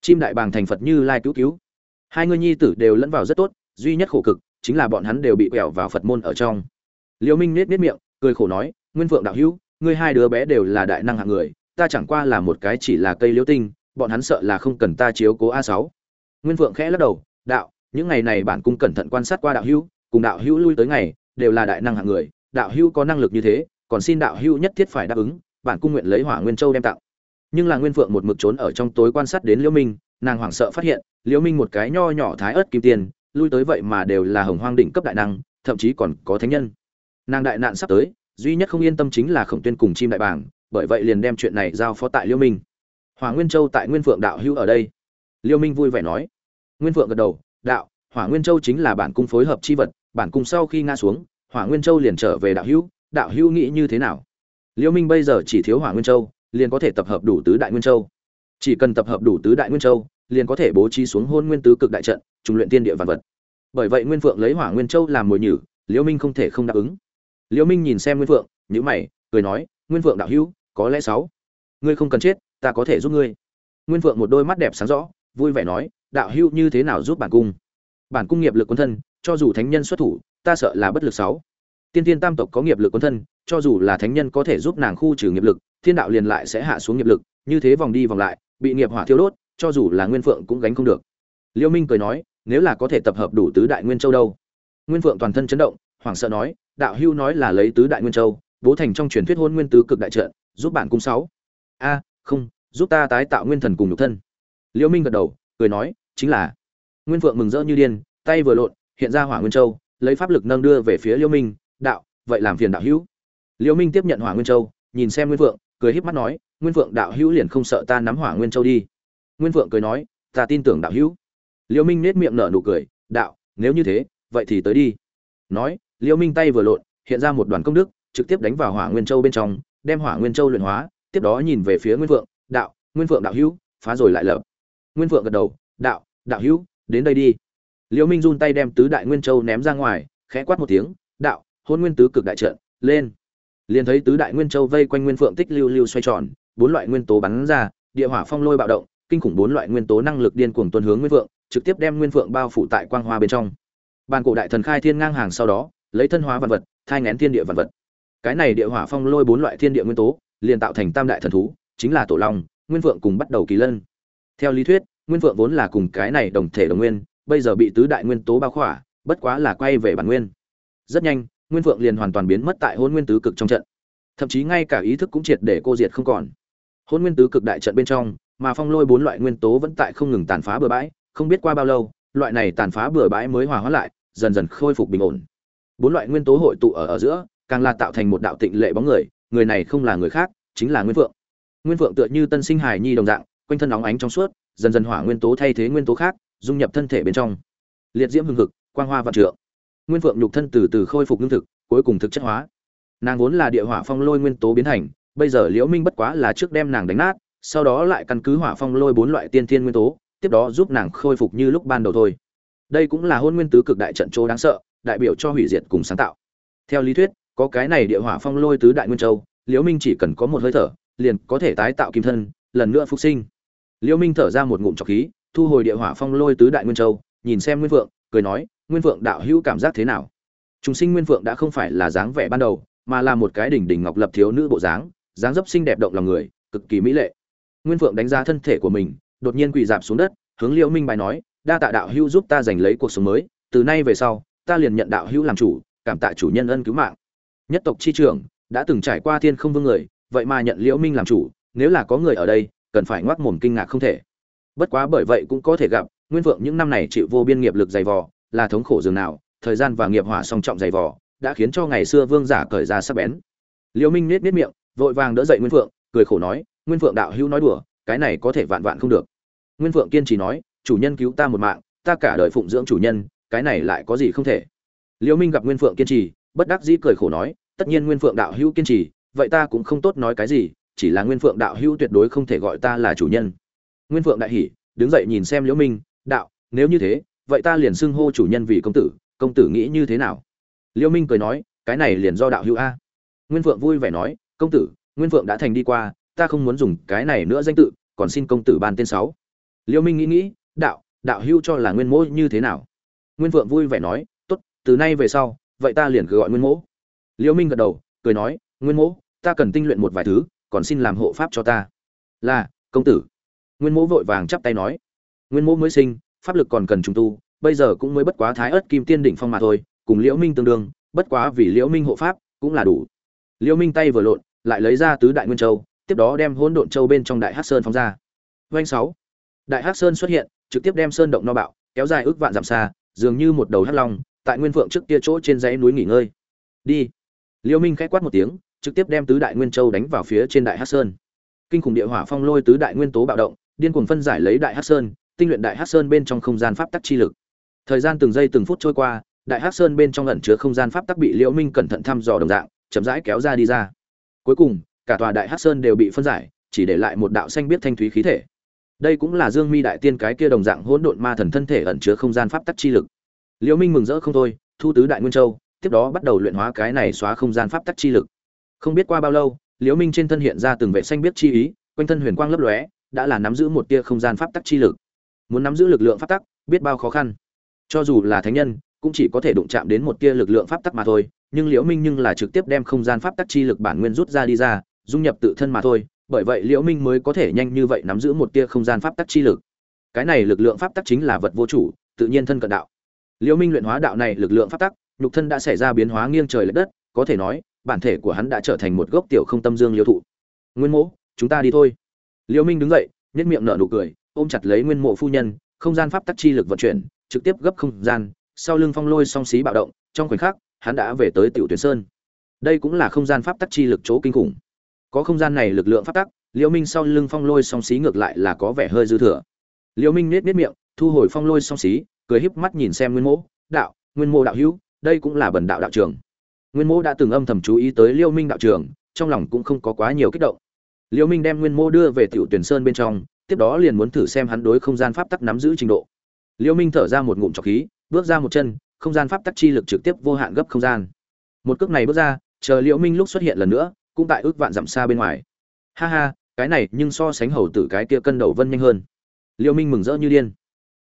Chim đại bàng thành phật như lai cứu cứu hai người nhi tử đều lẫn vào rất tốt, duy nhất khổ cực chính là bọn hắn đều bị quẹo vào phật môn ở trong. Liễu minh nết nết miệng, cười khổ nói, nguyên vượng đạo hữu, ngươi hai đứa bé đều là đại năng hạng người, ta chẳng qua là một cái chỉ là cây liễu tinh, bọn hắn sợ là không cần ta chiếu cố a sáu. Nguyên vượng khẽ lắc đầu, đạo, những ngày này bản cung cẩn thận quan sát qua đạo hữu, cùng đạo hữu lui tới ngày, đều là đại năng hạng người, đạo hữu có năng lực như thế, còn xin đạo hữu nhất thiết phải đáp ứng bản cung nguyện lấy hỏa nguyên châu đem tặng. Nhưng là nguyên phượng một mực trốn ở trong tối quan sát đến liễu minh nàng hoảng sợ phát hiện liễu minh một cái nho nhỏ thái ớt kim tiền lui tới vậy mà đều là hồng hoang đỉnh cấp đại năng thậm chí còn có thánh nhân. Nàng đại nạn sắp tới duy nhất không yên tâm chính là khổng tuyên cùng chim đại bảng bởi vậy liền đem chuyện này giao phó tại liễu minh. Hỏa nguyên châu tại nguyên phượng đạo hưu ở đây. Liễu minh vui vẻ nói. Nguyên phượng gật đầu đạo hỏa nguyên châu chính là bản cung phối hợp chi vật bản cung sau khi ngã xuống hỏa nguyên châu liền trở về đạo hưu, đạo hưu nghĩ như thế nào? Liễu minh bây giờ chỉ thiếu hỏa nguyên châu liền có thể tập hợp đủ tứ đại nguyên châu chỉ cần tập hợp đủ tứ đại nguyên châu, liền có thể bố trí xuống hôn nguyên tứ cực đại trận, trùng luyện tiên địa vạn vật. Bởi vậy nguyên phượng lấy hỏa nguyên châu làm mồi nhử, liễu minh không thể không đáp ứng. Liễu minh nhìn xem nguyên phượng, nhíu mày, cười nói, nguyên phượng đạo hữu, có lẽ sáu. Ngươi không cần chết, ta có thể giúp ngươi. Nguyên phượng một đôi mắt đẹp sáng rõ, vui vẻ nói, đạo hữu như thế nào giúp bản cung? Bản cung nghiệp lực quân thân, cho dù thánh nhân xuất thủ, ta sợ là bất lực sáu. Tiên tiên tam tộc có nghiệp lực quân thân, cho dù là thánh nhân có thể giúp nàng khu trừ nghiệp lực, thiên đạo liền lại sẽ hạ xuống nghiệp lực, như thế vòng đi vòng lại bị nghiệp hỏa thiêu đốt, cho dù là nguyên phượng cũng gánh không được. Liêu minh cười nói, nếu là có thể tập hợp đủ tứ đại nguyên châu đâu? Nguyên phượng toàn thân chấn động, hoảng sợ nói, đạo hưu nói là lấy tứ đại nguyên châu, bố thành trong truyền thuyết hôn nguyên tứ cực đại trận, giúp bản cung sáu. A, không, giúp ta tái tạo nguyên thần cùng nhục thân. Liêu minh gật đầu, cười nói, chính là. Nguyên phượng mừng rỡ như điên, tay vừa lộn, hiện ra hỏa nguyên châu, lấy pháp lực nâng đưa về phía liêu minh, đạo, vậy làm phiền đạo hữu liêu minh tiếp nhận hỏa nguyên châu, nhìn xem nguyên phượng, cười híp mắt nói nguyên phượng đạo hữu liền không sợ ta nắm hỏa nguyên châu đi. Nguyên phượng cười nói, ta tin tưởng đạo hữu. Liêu minh nết miệng nở nụ cười, đạo, nếu như thế, vậy thì tới đi. Nói, liêu minh tay vừa lộn, hiện ra một đoàn công đức, trực tiếp đánh vào hỏa nguyên châu bên trong, đem hỏa nguyên châu luyện hóa, tiếp đó nhìn về phía nguyên phượng, đạo, nguyên phượng đạo hữu, phá rồi lại lập. Nguyên phượng gật đầu, đạo đạo hữu, đến đây đi. Liêu minh run tay đem tứ đại nguyên châu ném ra ngoài, khẽ quát một tiếng, đạo, hôn nguyên tứ cực đại trận, lên. Liền thấy tứ đại nguyên châu vây quanh nguyên phượng tích lưu lưu xoay tròn bốn loại nguyên tố bắn ra địa hỏa phong lôi bạo động kinh khủng bốn loại nguyên tố năng lực điên cuồng tuôn hướng nguyên vượng, trực tiếp đem nguyên vượng bao phủ tại quang hoa bên trong. Bàn cổ đại thần khai thiên ngang hàng sau đó lấy thân hóa vật vật thai nghén thiên địa vật vật. Cái này địa hỏa phong lôi bốn loại thiên địa nguyên tố liền tạo thành tam đại thần thú chính là tổ long nguyên vượng cùng bắt đầu kỳ lân. Theo lý thuyết nguyên vượng vốn là cùng cái này đồng thể đồng nguyên bây giờ bị tứ đại nguyên tố bao khỏa bất quá là quay về bản nguyên. Rất nhanh nguyên vượng liền hoàn toàn biến mất tại Hỗn nguyên tứ cực trong trận. Thậm chí ngay cả ý thức cũng triệt để cô diệt không còn hôn nguyên tứ cực đại trận bên trong, mà phong lôi bốn loại nguyên tố vẫn tại không ngừng tàn phá bừa bãi, không biết qua bao lâu, loại này tàn phá bừa bãi mới hòa hóa lại, dần dần khôi phục bình ổn. Bốn loại nguyên tố hội tụ ở ở giữa, càng là tạo thành một đạo tịnh lệ bóng người người này không là người khác, chính là nguyên phượng. Nguyên phượng tựa như tân sinh hài nhi đồng dạng, quanh thân óng ánh trong suốt, dần dần hỏa nguyên tố thay thế nguyên tố khác, dung nhập thân thể bên trong. Liệt diễm hưng hực, quang hoa vạn trượng. Nguyên phượng nhục thân từ từ khôi phục lương thực, cuối cùng thực chất hóa. Nàng vốn là địa hỏa phong lôi nguyên tố biến thành bây giờ liễu minh bất quá là trước đem nàng đánh nát sau đó lại căn cứ hỏa phong lôi bốn loại tiên thiên nguyên tố tiếp đó giúp nàng khôi phục như lúc ban đầu thôi. Đây cũng là hôn nguyên tứ cực đại trận châu đáng sợ đại biểu cho hủy diệt cùng sáng tạo. Theo lý thuyết có cái này địa hỏa phong lôi tứ đại nguyên châu liễu minh chỉ cần có một hơi thở liền có thể tái tạo kim thân lần nữa phục sinh. Liễu minh thở ra một ngụm trọc khí thu hồi địa hỏa phong lôi tứ đại nguyên châu nhìn xem nguyên vượng cười nói nguyên vượng đạo hữu cảm giác thế nào? Trùng sinh Nguyên vượng đã không phải là dáng vẻ ban đầu, mà là một cái đỉnh đỉnh ngọc lập thiếu nữ bộ dáng, dáng dấp xinh đẹp động lòng người, cực kỳ mỹ lệ. Nguyên Phượng đánh giá thân thể của mình, đột nhiên quỳ rạp xuống đất, hướng Liễu Minh bài nói, đa tạ đạo hữu giúp ta giành lấy cuộc sống mới, từ nay về sau, ta liền nhận đạo hữu làm chủ, cảm tạ chủ nhân ân cứu mạng. Nhất tộc chi trưởng, đã từng trải qua thiên không vương người, vậy mà nhận Liễu Minh làm chủ, nếu là có người ở đây, cần phải ngoác mồm kinh ngạc không thể. Bất quá bởi vậy cũng có thể gặp, Nguyên Phượng những năm này chịu vô biên nghiệp lực dày vò, là thống khổ dường nào, thời gian và nghiệp hỏa song trọng dày vò, đã khiến cho ngày xưa vương giả cởi ra sắc bén. Liễu Minh nhếch nhếch miệng, vội vàng đỡ dậy Nguyên Phượng, cười khổ nói, "Nguyên Phượng đạo hữu nói đùa, cái này có thể vạn vạn không được." Nguyên Phượng kiên trì nói, "Chủ nhân cứu ta một mạng, ta cả đời phụng dưỡng chủ nhân, cái này lại có gì không thể?" Liêu Minh gặp Nguyên Phượng kiên trì, bất đắc dĩ cười khổ nói, "Tất nhiên Nguyên Phượng đạo hữu kiên trì, vậy ta cũng không tốt nói cái gì, chỉ là Nguyên Phượng đạo hữu tuyệt đối không thể gọi ta là chủ nhân." Nguyên Phượng đại hỉ, đứng dậy nhìn xem Liễu Minh, "Đạo, nếu như thế, vậy ta liền xưng hô chủ nhân vì công tử, công tử nghĩ như thế nào liêu minh cười nói cái này liền do đạo hữu a nguyên phượng vui vẻ nói công tử, nguyên phượng đã thành đi qua, ta không muốn dùng cái này nữa danh tự, còn xin công tử ban tên sáu. Liêu minh nghĩ nghĩ, đạo đạo hưu cho là nguyên mỗ như thế nào? Nguyên phượng vui vẻ nói, tốt, từ nay về sau, vậy ta liền gọi nguyên mỗ. Liêu minh gật đầu, cười nói, nguyên mỗ, ta cần tinh luyện một vài thứ, còn xin làm hộ pháp cho ta. Là, công tử. Nguyên mỗ vội vàng chắp tay nói, nguyên mỗ mới sinh, pháp lực còn cần trùng tu, bây giờ cũng mới bất quá thái ớt kim tiên đỉnh phong mà thôi, cùng liễu minh tương đương, bất quá vì liễu minh hộ pháp cũng là đủ. Liễu minh tay vừa lộn lại lấy ra tứ đại nguyên châu, tiếp đó đem hỗn độn châu bên trong đại hắc sơn phóng ra. Doanh sáu, đại hắc sơn xuất hiện, trực tiếp đem sơn động no bạo, kéo dài ước vạn dặm xa, dường như một đầu hắc long, tại nguyên phượng trước kia chỗ trên dãy núi nghỉ ngơi. Đi. Liễu minh khẽ quát một tiếng, trực tiếp đem tứ đại nguyên châu đánh vào phía trên đại hắc sơn. Kinh khủng địa hỏa phong lôi tứ đại nguyên tố bạo động, điên cuồng phân giải lấy đại hắc sơn, tinh luyện đại hắc sơn bên trong không gian pháp tắc chi lực. Thời gian từng giây từng phút trôi qua, đại hắc sơn bên trong ẩn chứa không gian pháp tắc bị liễu minh cẩn thận thăm dò đồng dạng, chậm rãi kéo ra đi ra cuối cùng, cả tòa đại hắc sơn đều bị phân giải, chỉ để lại một đạo xanh biết thanh thúy khí thể. Đây cũng là dương mi đại tiên cái kia đồng dạng hỗn độn ma thần thân thể ẩn chứa không gian pháp tắc chi lực. Liễu minh mừng rỡ không thôi, thu tứ đại nguyên châu, tiếp đó bắt đầu luyện hóa cái này xóa không gian pháp tắc chi lực. Không biết qua bao lâu, liễu minh trên thân hiện ra từng vệ xanh biết chi ý, quanh thân huyền quang lấp lóe, đã là nắm giữ một tia không gian pháp tắc chi lực. Muốn nắm giữ lực lượng pháp tắc, biết bao khó khăn. Cho dù là thánh nhân, cũng chỉ có thể đụng chạm đến một tia lực lượng pháp tắc mà thôi nhưng liễu minh nhưng là trực tiếp đem không gian pháp tắc chi lực bản nguyên rút ra đi ra, dung nhập tự thân mà thôi, bởi vậy liễu minh mới có thể nhanh như vậy nắm giữ một tia không gian pháp tắc chi lực. Cái này lực lượng pháp tắc chính là vật vô chủ, tự nhiên thân cận đạo. Liễu minh luyện hóa đạo này lực lượng pháp tắc, nhục thân đã xảy ra biến hóa nghiêng trời lệch đất, có thể nói, bản thể của hắn đã trở thành một gốc tiểu không tâm dương liễu thụ. Nguyên mẫu, chúng ta đi thôi. Liễu minh đứng dậy, nhếch miệng nở nụ cười, ôm chặt lấy nguyên mộ phu nhân, không gian pháp tắc chi lực vận chuyển, trực tiếp gấp không gian, sau lưng phong lôi song xí bạo động, trong khoảnh khắc hắn đã về tới tiểu tuyển sơn. Đây cũng là không gian pháp tắc chi lực chỗ kinh khủng. Có không gian này lực lượng pháp tắc, liễu minh sau lưng phong lôi song xí ngược lại là có vẻ hơi dư thừa. Liễu minh nết nết miệng, thu hồi phong lôi song xí, cười híp mắt nhìn xem nguyên mô đạo, nguyên mô đạo hữu, đây cũng là bần đạo đạo trường. Nguyên mô đã từng âm thầm chú ý tới liễu minh đạo trường, trong lòng cũng không có quá nhiều kích động. Liễu minh đem nguyên mô đưa về tiểu tuyển sơn bên trong, tiếp đó liền muốn thử xem hắn đối không gian pháp tắc nắm giữ trình độ. Liễu minh thở ra một ngụm trọc khí, bước ra một chân không gian pháp tắc chi lực trực tiếp vô hạn gấp không gian. Một cước này bước ra, chờ liễu minh lúc xuất hiện lần nữa, cũng tại ước vạn dặm xa bên ngoài. Ha ha, cái này nhưng so sánh hầu tử cái kia cân đầu vân nhanh hơn. Liễu minh mừng rỡ như điên.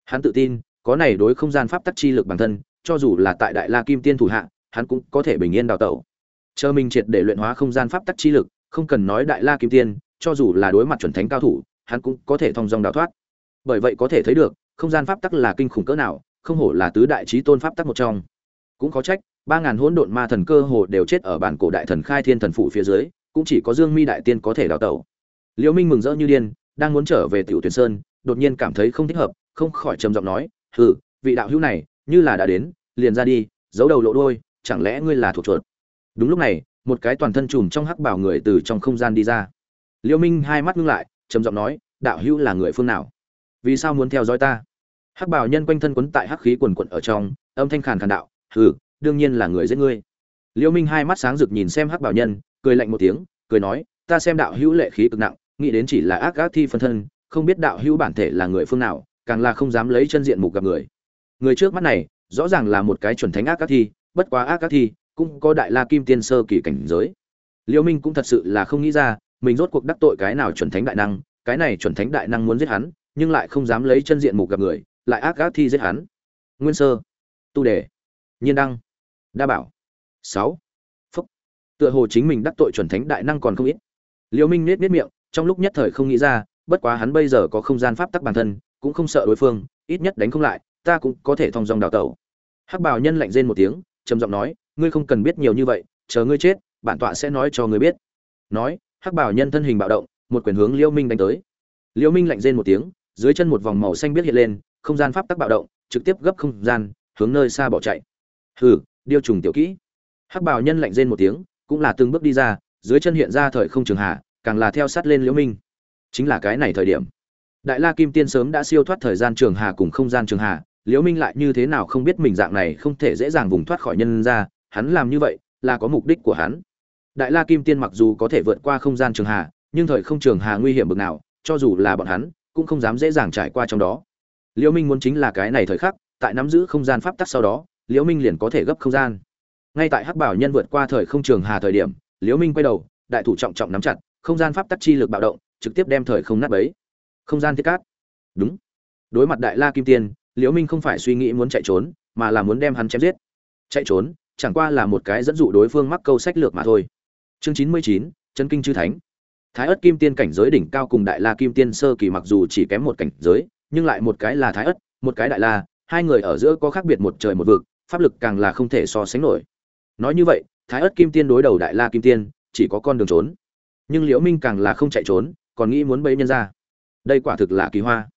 Hắn tự tin, có này đối không gian pháp tắc chi lực bản thân, cho dù là tại đại la kim tiên thủ hạ, hắn cũng có thể bình yên đào tẩu. Chờ mình triệt để luyện hóa không gian pháp tắc chi lực, không cần nói đại la kim tiên, cho dù là đối mặt chuẩn thánh cao thủ, hắn cũng có thể thông dong đào thoát. Bởi vậy có thể thấy được, không gian pháp tắc là kinh khủng cỡ nào không hổ là tứ đại trí tôn pháp tắc một trong. Cũng có trách, ba ngàn hỗn độn ma thần cơ hồ đều chết ở bản cổ đại thần khai thiên thần phủ phía dưới, cũng chỉ có dương mi đại tiên có thể đào tẩu. Liễu minh mừng rỡ như điên, đang muốn trở về tiểu tuyển sơn, đột nhiên cảm thấy không thích hợp, không khỏi trầm giọng nói, hừ, vị đạo hữu này, như là đã đến, liền ra đi, giấu đầu lộ đuôi, chẳng lẽ ngươi là thuộc chuột? Đúng lúc này, một cái toàn thân trùm trong hắc bảo người từ trong không gian đi ra. Liễu minh hai mắt ngưng lại, trầm giọng nói, đạo hữu là người phương nào? Vì sao muốn theo dõi ta? Hắc bảo nhân quanh thân quấn tại hắc khí quần quận ở trong, âm thanh khàn khàn đạo, hừ, đương nhiên là người giết ngươi. Liễu minh hai mắt sáng rực nhìn xem hắc bảo nhân, cười lạnh một tiếng, cười nói, ta xem đạo hữu lệ khí cực nặng, nghĩ đến chỉ là ác ác thi phân thân, không biết đạo hữu bản thể là người phương nào, càng là không dám lấy chân diện mục gặp người. Người trước mắt này, rõ ràng là một cái chuẩn thánh ác gác thi, bất quá ác gác thi, cũng có đại la kim tiên sơ kỳ cảnh giới. Liễu minh cũng thật sự là không nghĩ ra, mình rốt cuộc đắc tội cái nào chuẩn thánh đại năng, cái này chuẩn thánh đại năng muốn giết hắn, nhưng lại không dám lấy chân diện mục gặp người lại ác gác thi giết hắn. Nguyên sơ. Tu đề. Nhiên đăng. Đa bảo. Sáu. Phúc. Tựa hồ chính mình đắc tội chuẩn thánh đại năng còn không ít. Liêu minh nết nết miệng, trong lúc nhất thời không nghĩ ra, bất quá hắn bây giờ có không gian pháp tắc bản thân, cũng không sợ đối phương, ít nhất đánh không lại, ta cũng có thể thông dong đào tẩu. Hắc bảo nhân lạnh rên một tiếng, trầm giọng nói, ngươi không cần biết nhiều như vậy, chờ ngươi chết, bản tọa sẽ nói cho ngươi biết. Nói, hắc bảo nhân thân hình bạo động, một quyền hướng liêu minh đánh tới. Liêu minh lạnh rên một tiếng, dưới chân một vòng màu xanh biết hiện lên không gian pháp tắc bạo động, trực tiếp gấp không gian, hướng nơi xa bỏ chạy. Hừ, điêu trùng tiểu kỹ. Hắc bào nhân lạnh rên một tiếng, cũng là từng bước đi ra, dưới chân hiện ra thời không trường hạ, càng là theo sát lên liễu minh. Chính là cái này thời điểm. Đại la kim tiên sớm đã siêu thoát thời gian trường hà cùng không gian trường hà liễu minh lại như thế nào không biết mình dạng này không thể dễ dàng vùng thoát khỏi nhân ra, hắn làm như vậy là có mục đích của hắn. Đại la kim tiên mặc dù có thể vượt qua không gian trường hà nhưng thời không trường hà nguy hiểm bực nào, cho dù là bọn hắn, cũng không dám dễ dàng trải qua trong đó liễu minh muốn chính là cái này thời khắc, tại nắm giữ không gian pháp tắc sau đó, liễu minh liền có thể gấp không gian. Ngay tại hắc bảo nhân vượt qua thời không trường hà thời điểm, liễu minh quay đầu, đại thủ trọng trọng nắm chặt, không gian pháp tắc chi lực bạo động, trực tiếp đem thời không nát bấy. Không gian thiết cát. Đúng. Đối mặt đại la kim tiên, liễu minh không phải suy nghĩ muốn chạy trốn, mà là muốn đem hắn chém giết. Chạy trốn, chẳng qua là một cái dẫn dụ đối phương mắc câu sách lược mà thôi. Chương chín mươi chín, chân kinh chư thánh. Thái ất kim tiên cảnh giới đỉnh cao cùng đại la kim tiên sơ kỳ mặc dù chỉ kém một cảnh giới nhưng lại một cái là thái ất một cái đại la, hai người ở giữa có khác biệt một trời một vực, pháp lực càng là không thể so sánh nổi. Nói như vậy, thái ất kim tiên đối đầu đại la kim tiên, chỉ có con đường trốn. Nhưng liễu minh càng là không chạy trốn, còn nghĩ muốn bấy nhân ra. Đây quả thực là kỳ hoa.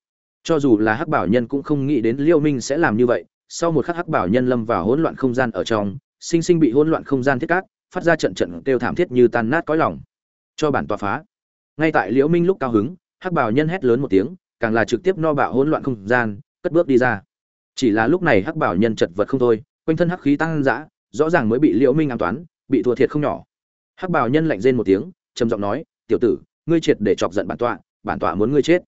Cho dù là hắc bảo nhân cũng không nghĩ đến liễu minh sẽ làm như vậy. Sau một khắc hắc bảo nhân lâm vào hỗn loạn không gian ở trong, sinh sinh bị hỗn loạn không gian thiết cát, phát ra trận trận kêu thảm thiết như tan nát cõi lòng. Cho bản tòa phá. Ngay tại liễu minh lúc cao hứng, hắc bảo nhân hét lớn một tiếng càng là trực tiếp no bạo hỗn loạn không gian, cất bước đi ra. Chỉ là lúc này hắc bảo nhân chật vật không thôi, quanh thân hắc khí tăng dã, rõ ràng mới bị liễu minh an toán, bị thua thiệt không nhỏ. Hắc bảo nhân lạnh rên một tiếng, trầm giọng nói, tiểu tử, ngươi triệt để chọc giận bản tọa bản tọa muốn ngươi chết.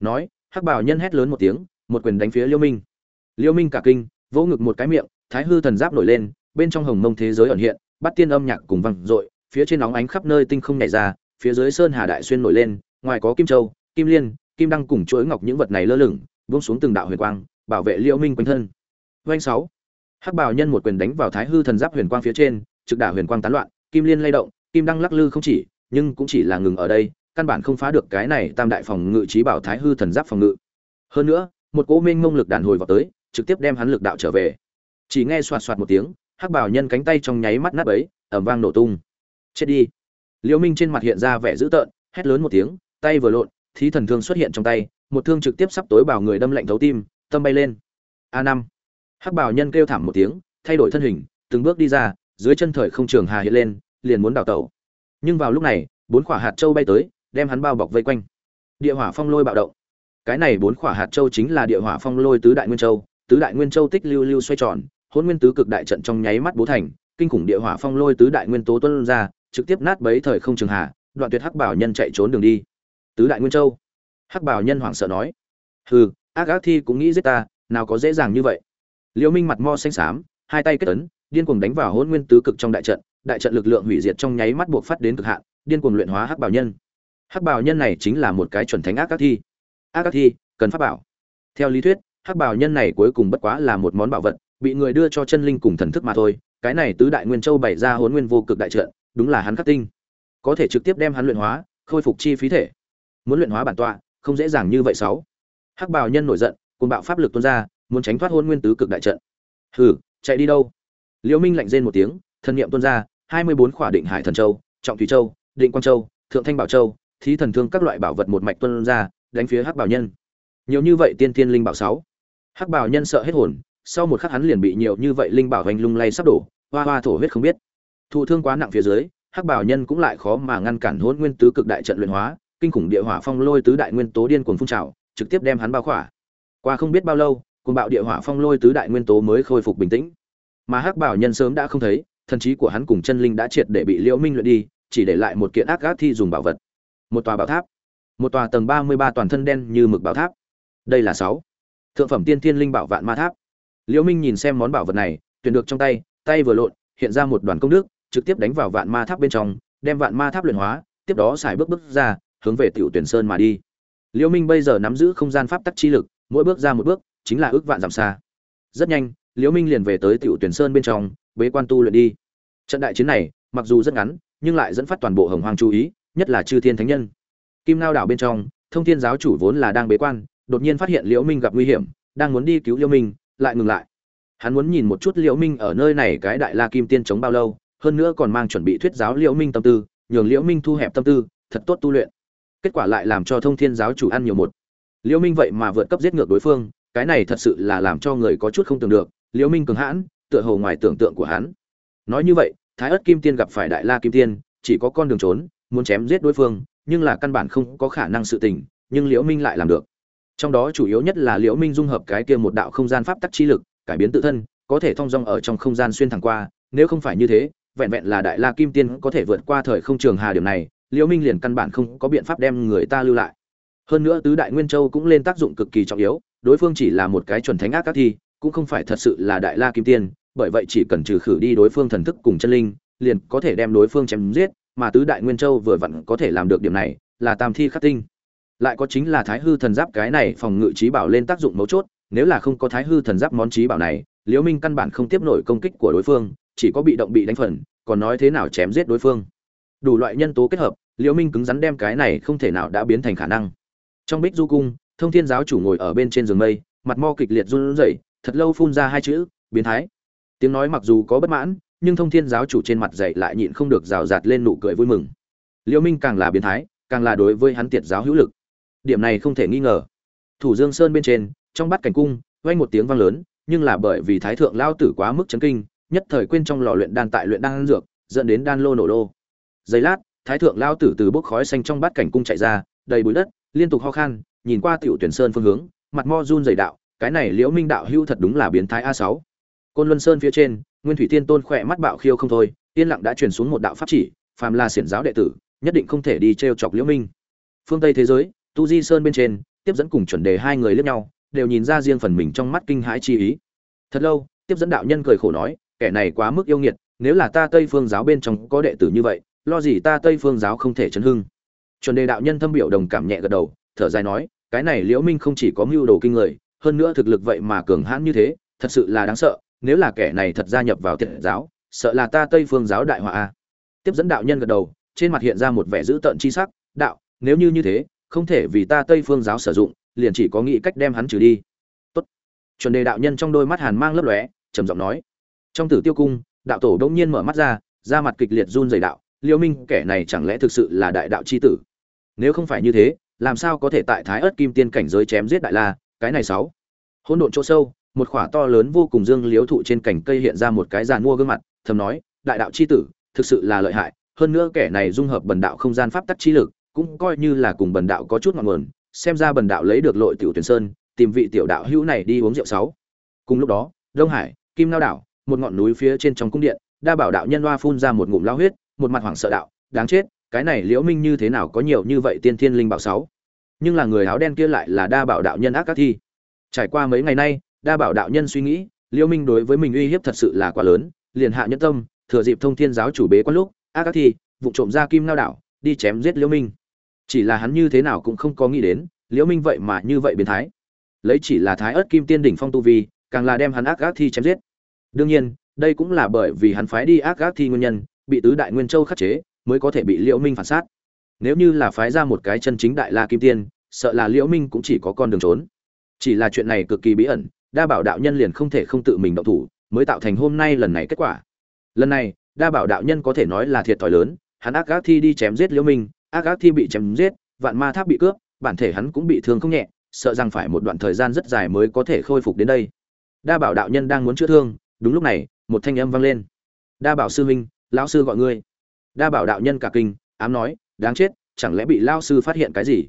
Nói, hắc bảo nhân hét lớn một tiếng, một quyền đánh phía liễu minh. Liễu minh cả kinh, vỗ ngực một cái miệng, thái hư thần giáp nổi lên, bên trong hồng mông thế giới ẩn hiện, bắt tiên âm nhạc cùng vang dội, phía trên nóng ánh khắp nơi tinh không nhảy ra, phía dưới sơn hà đại xuyên nổi lên, ngoài có kim châu, kim liên kim đăng cùng chuỗi ngọc những vật này lơ lửng, buông xuống từng đạo huyền quang, bảo vệ liễu minh quanh thân. Doanh sáu. Hắc bảo nhân một quyền đánh vào thái hư thần giáp huyền quang phía trên, trực đả huyền quang tán loạn, kim liên lay động, kim đăng lắc lư không chỉ, nhưng cũng chỉ là ngừng ở đây, căn bản không phá được cái này tam đại phòng ngự trí bảo thái hư thần giáp phòng ngự. Hơn nữa, một cỗ minh ngông lực đàn hồi vào tới, trực tiếp đem hắn lực đạo trở về. Chỉ nghe xoạt xoạt một tiếng, hắc bảo nhân cánh tay trong nháy mắt nát ấy ẩm vang nổ tung. Chết đi. Liễu minh trên mặt hiện ra vẻ dữ tợn, hét lớn một tiếng, tay vừa lộn thí thần thương xuất hiện trong tay, một thương trực tiếp sắp tối bảo người đâm lạnh thấu tim, tâm bay lên. A năm. Hắc bảo nhân kêu thảm một tiếng, thay đổi thân hình, từng bước đi ra, dưới chân thời không trường hà hiện lên, liền muốn đào tẩu. Nhưng vào lúc này, bốn quả hạt châu bay tới, đem hắn bao bọc vây quanh. Địa hỏa phong lôi bạo động. Cái này bốn quả hạt châu chính là địa hỏa phong lôi tứ đại nguyên châu, tứ đại nguyên châu tích lưu lưu xoay tròn, hôn nguyên tứ cực đại trận trong nháy mắt bố thành, kinh khủng địa hỏa phong lôi tứ đại nguyên tố tuân ra, trực tiếp nát bấy thời không trường hà, đoạn tuyệt hắc bảo nhân chạy trốn đường đi tứ đại nguyên châu. Hắc bảo nhân hoảng sợ nói, hừ, ác ác thi cũng nghĩ giết ta, nào có dễ dàng như vậy. Liễu minh mặt mo xanh xám, hai tay kết ấn, điên cuồng đánh vào Hỗn nguyên tứ cực trong đại trận đại trận lực lượng hủy diệt trong nháy mắt buộc phát đến cực hạn, điên cuồng luyện hóa hắc bảo nhân. Hắc bảo nhân này chính là một cái chuẩn thánh ác ác thi. Ác ác thi, cần pháp bảo. Theo lý thuyết, hắc bảo nhân này cuối cùng bất quá là một món bảo vật, bị người đưa cho chân linh cùng thần thức mà thôi, cái này tứ đại nguyên châu bày ra Hỗn nguyên vô cực đại trận, đúng là hắn khắc tinh. Có thể trực tiếp đem hắn luyện hóa, khôi phục chi phí thể muốn luyện hóa bản tọa, không dễ dàng như vậy sáu. Hắc bào nhân nổi giận cùng bạo pháp lực tuôn ra, muốn tránh thoát hôn nguyên tứ cực đại trận. Hừ, chạy đi đâu? Liễu minh lạnh rên một tiếng, thần niệm tuôn ra, hai mươi bốn khỏa định hải thần châu, trọng thủy châu, định quang châu, thượng thanh bảo châu, thí thần thương các loại bảo vật một mạch tuôn ra, đánh phía hắc bảo nhân. Nhiều như vậy tiên tiên linh bảo sáu. Hắc bảo nhân sợ hết hồn, sau một khắc hắn liền bị nhiều như vậy linh bảo hành lung lay sắp đổ, hoa hoa thổ huyết không biết. Thụ thương quá nặng phía dưới, hắc bảo nhân cũng lại khó mà ngăn cản hôn nguyên tứ cực đại trận luyện hóa kinh khủng địa hỏa phong lôi tứ đại nguyên tố điên cuồng phun trào, trực tiếp đem hắn bao khỏa. Qua không biết bao lâu, cuồng bạo địa hỏa phong lôi tứ đại nguyên tố mới khôi phục bình tĩnh. Mà hắc bảo nhân sớm đã không thấy, thần trí của hắn cùng chân linh đã triệt để bị liễu minh luyện đi, chỉ để lại một kiện ác gác thi dùng bảo vật. Một tòa bảo tháp. Một tòa tầng ba mươi ba toàn thân đen như mực bảo tháp. Đây là sáu. Thượng phẩm tiên thiên linh bảo vạn ma tháp. Liễu minh nhìn xem món bảo vật này, tuyển được trong tay tay vừa lộn, hiện ra một đoàn công đức, trực tiếp đánh vào vạn ma tháp bên trong, đem vạn ma tháp luyện hóa, tiếp đó xài bước bước ra hướng về tiểu tuyển sơn mà đi. Liễu minh bây giờ nắm giữ không gian pháp tắc chi lực, mỗi bước ra một bước, chính là ước vạn dặm xa. Rất nhanh liễu minh liền về tới tiểu tuyển sơn bên trong, bế quan tu luyện đi. Trận đại chiến này, mặc dù rất ngắn, nhưng lại dẫn phát toàn bộ hồng hoang chú ý, nhất là chư thiên thánh nhân. Kim lao đảo bên trong, thông thiên giáo chủ vốn là đang bế quan, đột nhiên phát hiện liễu minh gặp nguy hiểm, đang muốn đi cứu liễu minh, lại ngừng lại. Hắn muốn nhìn một chút liễu minh ở nơi này cái đại la kim tiên chống bao lâu, hơn nữa còn mang chuẩn bị thuyết giáo liễu minh tâm tư, nhường liễu minh thu hẹp tâm tư, thật tốt tu luyện kết quả lại làm cho thông thiên giáo chủ ăn nhiều một. Liễu minh vậy mà vượt cấp giết ngược đối phương, cái này thật sự là làm cho người có chút không tưởng được liễu minh cường hãn, tựa hồ ngoài tưởng tượng của hắn. Nói như vậy, thái ất kim tiên gặp phải đại la kim tiên, chỉ có con đường trốn, muốn chém giết đối phương, nhưng là căn bản không có khả năng sự tình, nhưng liễu minh lại làm được. Trong đó chủ yếu nhất là liễu minh dung hợp cái kia một đạo không gian pháp tắc chi lực, cải biến tự thân, có thể thông dong ở trong không gian xuyên thẳng qua, nếu không phải như thế, vẹn vẹn là đại la kim tiên có thể vượt qua thời không trường hà điểm này liễu minh liền căn bản không có biện pháp đem người ta lưu lại. Hơn nữa tứ đại nguyên châu cũng lên tác dụng cực kỳ trọng yếu, đối phương chỉ là một cái chuẩn thánh ác các thi, cũng không phải thật sự là đại la kim tiên, bởi vậy chỉ cần trừ khử đi đối phương thần thức cùng chân linh, liền có thể đem đối phương chém giết, mà tứ đại nguyên châu vừa vặn có thể làm được điểm này là tam thi khắc tinh. Lại có chính là thái hư thần giáp cái này phòng ngự trí bảo lên tác dụng mấu chốt, nếu là không có thái hư thần giáp món trí bảo này, liễu minh căn bản không tiếp nổi công kích của đối phương, chỉ có bị động bị đánh phần, còn nói thế nào chém giết đối phương. Đủ loại nhân tố kết hợp liễu minh cứng rắn đem cái này không thể nào đã biến thành khả năng. Trong bích du cung, thông thiên giáo chủ ngồi ở bên trên giường mây, mặt mo kịch liệt run rẩy, thật lâu phun ra hai chữ, biến thái. Tiếng nói mặc dù có bất mãn, nhưng thông thiên giáo chủ trên mặt dậy lại nhịn không được rào rạt lên nụ cười vui mừng. Liễu minh càng là biến thái, càng là đối với hắn tiệt giáo hữu lực. Điểm này không thể nghi ngờ. Thủ dương sơn bên trên, trong bát cảnh cung, vang một tiếng vang lớn, nhưng là bởi vì thái thượng lao tử quá mức chấn kinh, nhất thời quên trong lò luyện đan tại luyện đan dược, dẫn đến đan lô nổ lô. Giây lát thái thượng lao tử từ bốc khói xanh trong bát cảnh cung chạy ra, đầy bụi đất, liên tục ho khan, nhìn qua tiểu tuyển sơn phương hướng, mặt mo run dày đạo, cái này liễu minh đạo hưu thật đúng là biến thái a sáu. Côn luân sơn phía trên, nguyên thủy tiên tôn khỏe mắt bạo khiêu không thôi, yên lặng đã truyền xuống một đạo pháp chỉ, phàm là xiển giáo đệ tử, nhất định không thể đi treo chọc liễu minh. Phương tây thế giới, tu di sơn bên trên, tiếp dẫn cùng chuẩn đề hai người liếc nhau, đều nhìn ra riêng phần mình trong mắt kinh hãi chi ý. Thật lâu, tiếp dẫn đạo nhân cười khổ nói, kẻ này quá mức yêu nghiệt, nếu là ta tây phương giáo bên trong có đệ tử như vậy lo gì ta tây phương giáo không thể chấn hưng. Chuẩn đề đạo nhân thâm biểu đồng cảm nhẹ gật đầu, thở dài nói, cái này liễu minh không chỉ có mưu đồ kinh người, hơn nữa thực lực vậy mà cường hãn như thế, thật sự là đáng sợ, nếu là kẻ này thật gia nhập vào thiện giáo, sợ là ta tây phương giáo đại họa a. Tiếp dẫn đạo nhân gật đầu, trên mặt hiện ra một vẻ dữ tợn chi sắc, đạo, nếu như như thế, không thể vì ta tây phương giáo sử dụng, liền chỉ có nghĩ cách đem hắn trừ đi. Tốt. Chuẩn đề đạo nhân trong đôi mắt hàn mang lấp lóe, trầm giọng nói. Trong tử tiêu cung, đạo tổ đông nhiên mở mắt ra ra mặt kịch liệt run rẩy đạo liêu minh, kẻ này chẳng lẽ thực sự là đại đạo chi tử? Nếu không phải như thế, làm sao có thể tại thái ớt kim tiên cảnh giới chém giết đại la? Cái này sáu. Hỗn độn chỗ sâu, một khỏa to lớn vô cùng dương liếu thụ trên cành cây hiện ra một cái giàn mua gương mặt, thầm nói, đại đạo chi tử, thực sự là lợi hại, hơn nữa kẻ này dung hợp bần đạo không gian pháp tắc chi lực, cũng coi như là cùng bần đạo có chút ngọn nguồn, xem ra bần đạo lấy được lội tiểu tuyển sơn, tìm vị tiểu đạo hữu này đi uống rượu sáu. Cùng lúc đó, đông hải, kim lao đảo, một ngọn núi phía trên trong cung điện, đa bảo đạo nhân loa phun ra một ngụm lao huyết một mặt hoảng sợ đạo, đáng chết, cái này liễu minh như thế nào có nhiều như vậy tiên thiên linh bảo sáu? Nhưng là người áo đen kia lại là đa bảo đạo nhân ác các thi. Trải qua mấy ngày nay, đa bảo đạo nhân suy nghĩ, liễu minh đối với mình uy hiếp thật sự là quá lớn, liền hạ nhân tâm, thừa dịp thông thiên giáo chủ bế quan lúc, ác các thi vụ trộm ra kim Nao đảo, đi chém giết liễu minh. Chỉ là hắn như thế nào cũng không có nghĩ đến, liễu minh vậy mà như vậy biến thái. Lấy chỉ là thái ớt kim tiên đỉnh phong tu vi, càng là đem hắn ác ác thi chém giết. Đương nhiên, đây cũng là bởi vì hắn phái đi ác ác thi nguyên nhân bị tứ đại nguyên châu khắc chế, mới có thể bị liễu minh phản sát. Nếu như là phái ra một cái chân chính đại la kim tiên, sợ là liễu minh cũng chỉ có con đường trốn. Chỉ là chuyện này cực kỳ bí ẩn, đa bảo đạo nhân liền không thể không tự mình động thủ, mới tạo thành hôm nay lần này kết quả. Lần này, đa bảo đạo nhân có thể nói là thiệt thòi lớn, hắn ác gác thi đi chém giết liễu minh, ác gác thi bị chém giết, vạn ma tháp bị cướp, bản thể hắn cũng bị thương không nhẹ, sợ rằng phải một đoạn thời gian rất dài mới có thể khôi phục đến đây. Đa bảo đạo nhân đang muốn chữa thương, đúng lúc này, một thanh âm vang lên. Đa bảo sư huynh lão sư gọi ngươi. Đa bảo đạo nhân cả kinh, ám nói, đáng chết, chẳng lẽ bị lao sư phát hiện cái gì?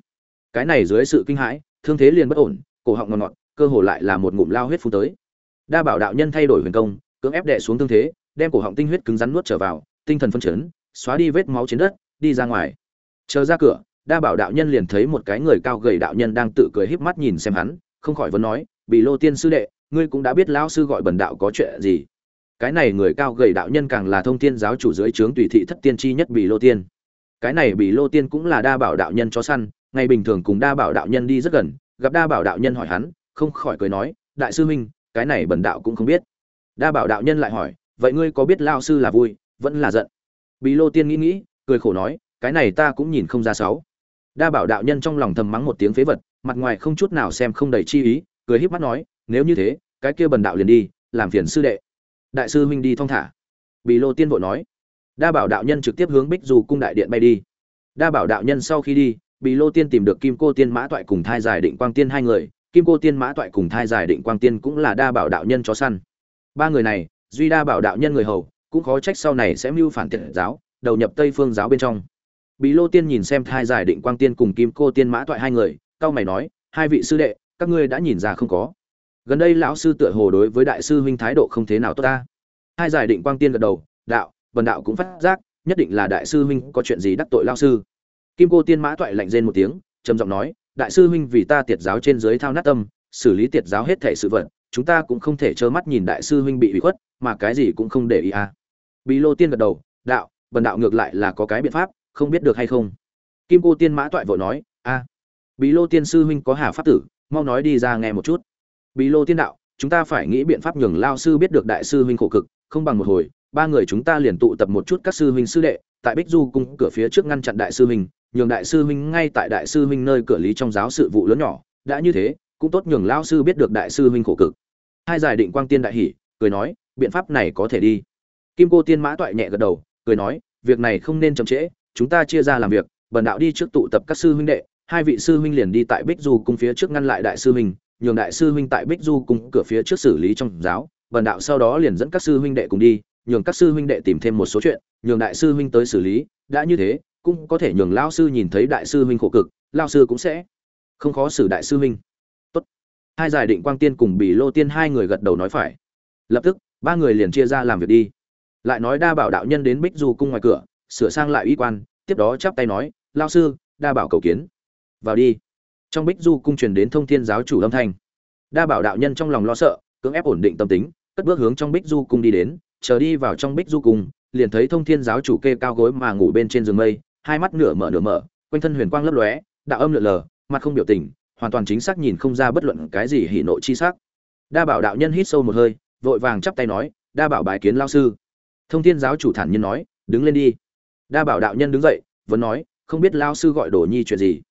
Cái này dưới sự kinh hãi, thương thế liền bất ổn, cổ họng ngọt ngọt, cơ hồ lại là một ngụm lao huyết phun tới. Đa bảo đạo nhân thay đổi huyền công, cưỡng ép đệ xuống thương thế, đem cổ họng tinh huyết cứng rắn nuốt trở vào, tinh thần phân chấn, xóa đi vết máu trên đất, đi ra ngoài. Chờ ra cửa, đa bảo đạo nhân liền thấy một cái người cao gầy đạo nhân đang tự cười híp mắt nhìn xem hắn, không khỏi vấn nói bị lô tiên sư đệ, ngươi cũng đã biết lão sư gọi bần đạo có chuyện gì? Cái này người cao gầy đạo nhân càng là thông thiên giáo chủ dưới trướng tùy thị thất tiên chi nhất bị lô tiên. Cái này bị lô tiên cũng là đa bảo đạo nhân chó săn, ngày bình thường cùng đa bảo đạo nhân đi rất gần, gặp đa bảo đạo nhân hỏi hắn, không khỏi cười nói, đại sư huynh, cái này bần đạo cũng không biết. Đa bảo đạo nhân lại hỏi, vậy ngươi có biết lao sư là vui, vẫn là giận? Bị lô tiên nghĩ nghĩ, cười khổ nói, cái này ta cũng nhìn không ra sáu đa bảo đạo nhân trong lòng thầm mắng một tiếng phế vật, mặt ngoài không chút nào xem không đầy chi ý, cười híp mắt nói, nếu như thế, cái kia bần đạo liền đi, làm phiền sư đệ đại sư huynh đi thong thả. Bị lô tiên vội nói, đa bảo đạo nhân trực tiếp hướng bích du cung đại điện bay đi. Đa bảo đạo nhân sau khi đi bị lô tiên tìm được kim cô tiên mã toại cùng thai giải định quang tiên hai người. Kim cô tiên mã toại cùng thai giải định quang tiên cũng là đa bảo đạo nhân chó săn. Ba người này, duy đa bảo đạo nhân người hầu, cũng khó trách sau này sẽ mưu phản tiện giáo, đầu nhập tây phương giáo bên trong. Bí lô tiên nhìn xem thai giải định quang tiên cùng kim cô tiên mã toại hai người cao mày nói, hai vị sư đệ, các ngươi đã nhìn ra không có gần đây lão sư tựa hồ đối với đại sư huynh thái độ không thế nào tốt ta. Hai giải định quang tiên gật đầu đạo vần đạo cũng phát giác nhất định là đại sư huynh có chuyện gì đắc tội lao sư. Kim cô tiên mã toại lạnh rên một tiếng trầm giọng nói đại sư huynh vì ta tiệt giáo trên dưới thao nát tâm xử lý tiệt giáo hết thể sự vật chúng ta cũng không thể trơ mắt nhìn đại sư huynh bị ủy khuất mà cái gì cũng không để ý à. Bị lô tiên gật đầu đạo vần đạo ngược lại là có cái biện pháp không biết được hay không. Kim cô tiên mã toại vội nói a à, bị lô tiên sư huynh có hà pháp tử mau nói đi ra nghe một chút. Bí lô tiên đạo, chúng ta phải nghĩ biện pháp nhường lao sư biết được đại sư huynh khổ cực, không bằng một hồi, ba người chúng ta liền tụ tập một chút các sư huynh sư đệ, tại bích du cung cửa phía trước ngăn chặn đại sư huynh, nhường đại sư huynh ngay tại đại sư huynh nơi cửa lý trong giáo sự vụ lớn nhỏ. Đã như thế, cũng tốt nhường lao sư biết được đại sư huynh khổ cực. Hai giải định quang tiên đại hỉ, cười nói, biện pháp này có thể đi. Kim cô tiên mã toại nhẹ gật đầu, cười nói, việc này không nên chậm trễ, chúng ta chia ra làm việc, bần đạo đi trước tụ tập các sư huynh đệ, hai vị sư huynh liền đi tại bích du cung phía trước ngăn lại đại sư huynh nhường đại sư huynh tại bích du cung cửa phía trước xử lý trong giáo bần đạo sau đó liền dẫn các sư huynh đệ cùng đi, nhường các sư huynh đệ tìm thêm một số chuyện, nhường đại sư huynh tới xử lý, đã như thế, cũng có thể nhường lão sư nhìn thấy đại sư huynh khổ cực, lão sư cũng sẽ không khó xử đại sư huynh. Tốt. hai giải định quang tiên cùng bỉ lô tiên hai người gật đầu nói phải. Lập tức, ba người liền chia ra làm việc đi. Lại nói đa bảo đạo nhân đến bích du cung ngoài cửa, sửa sang lại uy quan, tiếp đó chắp tay nói, lão sư, đa bảo cầu kiến. Vào đi trong bích du cung truyền đến thông thiên giáo chủ âm thanh. Đa bảo đạo nhân trong lòng lo sợ, cưỡng ép ổn định tâm tính, cất bước hướng trong bích du cung đi đến, chờ đi vào trong bích du cung, liền thấy thông thiên giáo chủ kê cao gối mà ngủ bên trên giường mây, hai mắt nửa mở nửa mở, quanh thân huyền quang lấp lóe, đạo âm lượn lờ, mặt không biểu tình, hoàn toàn chính xác nhìn không ra bất luận cái gì hỉ nộ chi sắc. Đa bảo đạo nhân hít sâu một hơi, vội vàng chắp tay nói, đa bảo bài kiến lao sư. Thông thiên giáo chủ thản nhiên nói, đứng lên đi. Đa bảo đạo nhân đứng dậy, vẫn nói, không biết lao sư gọi đồ nhi chuyện gì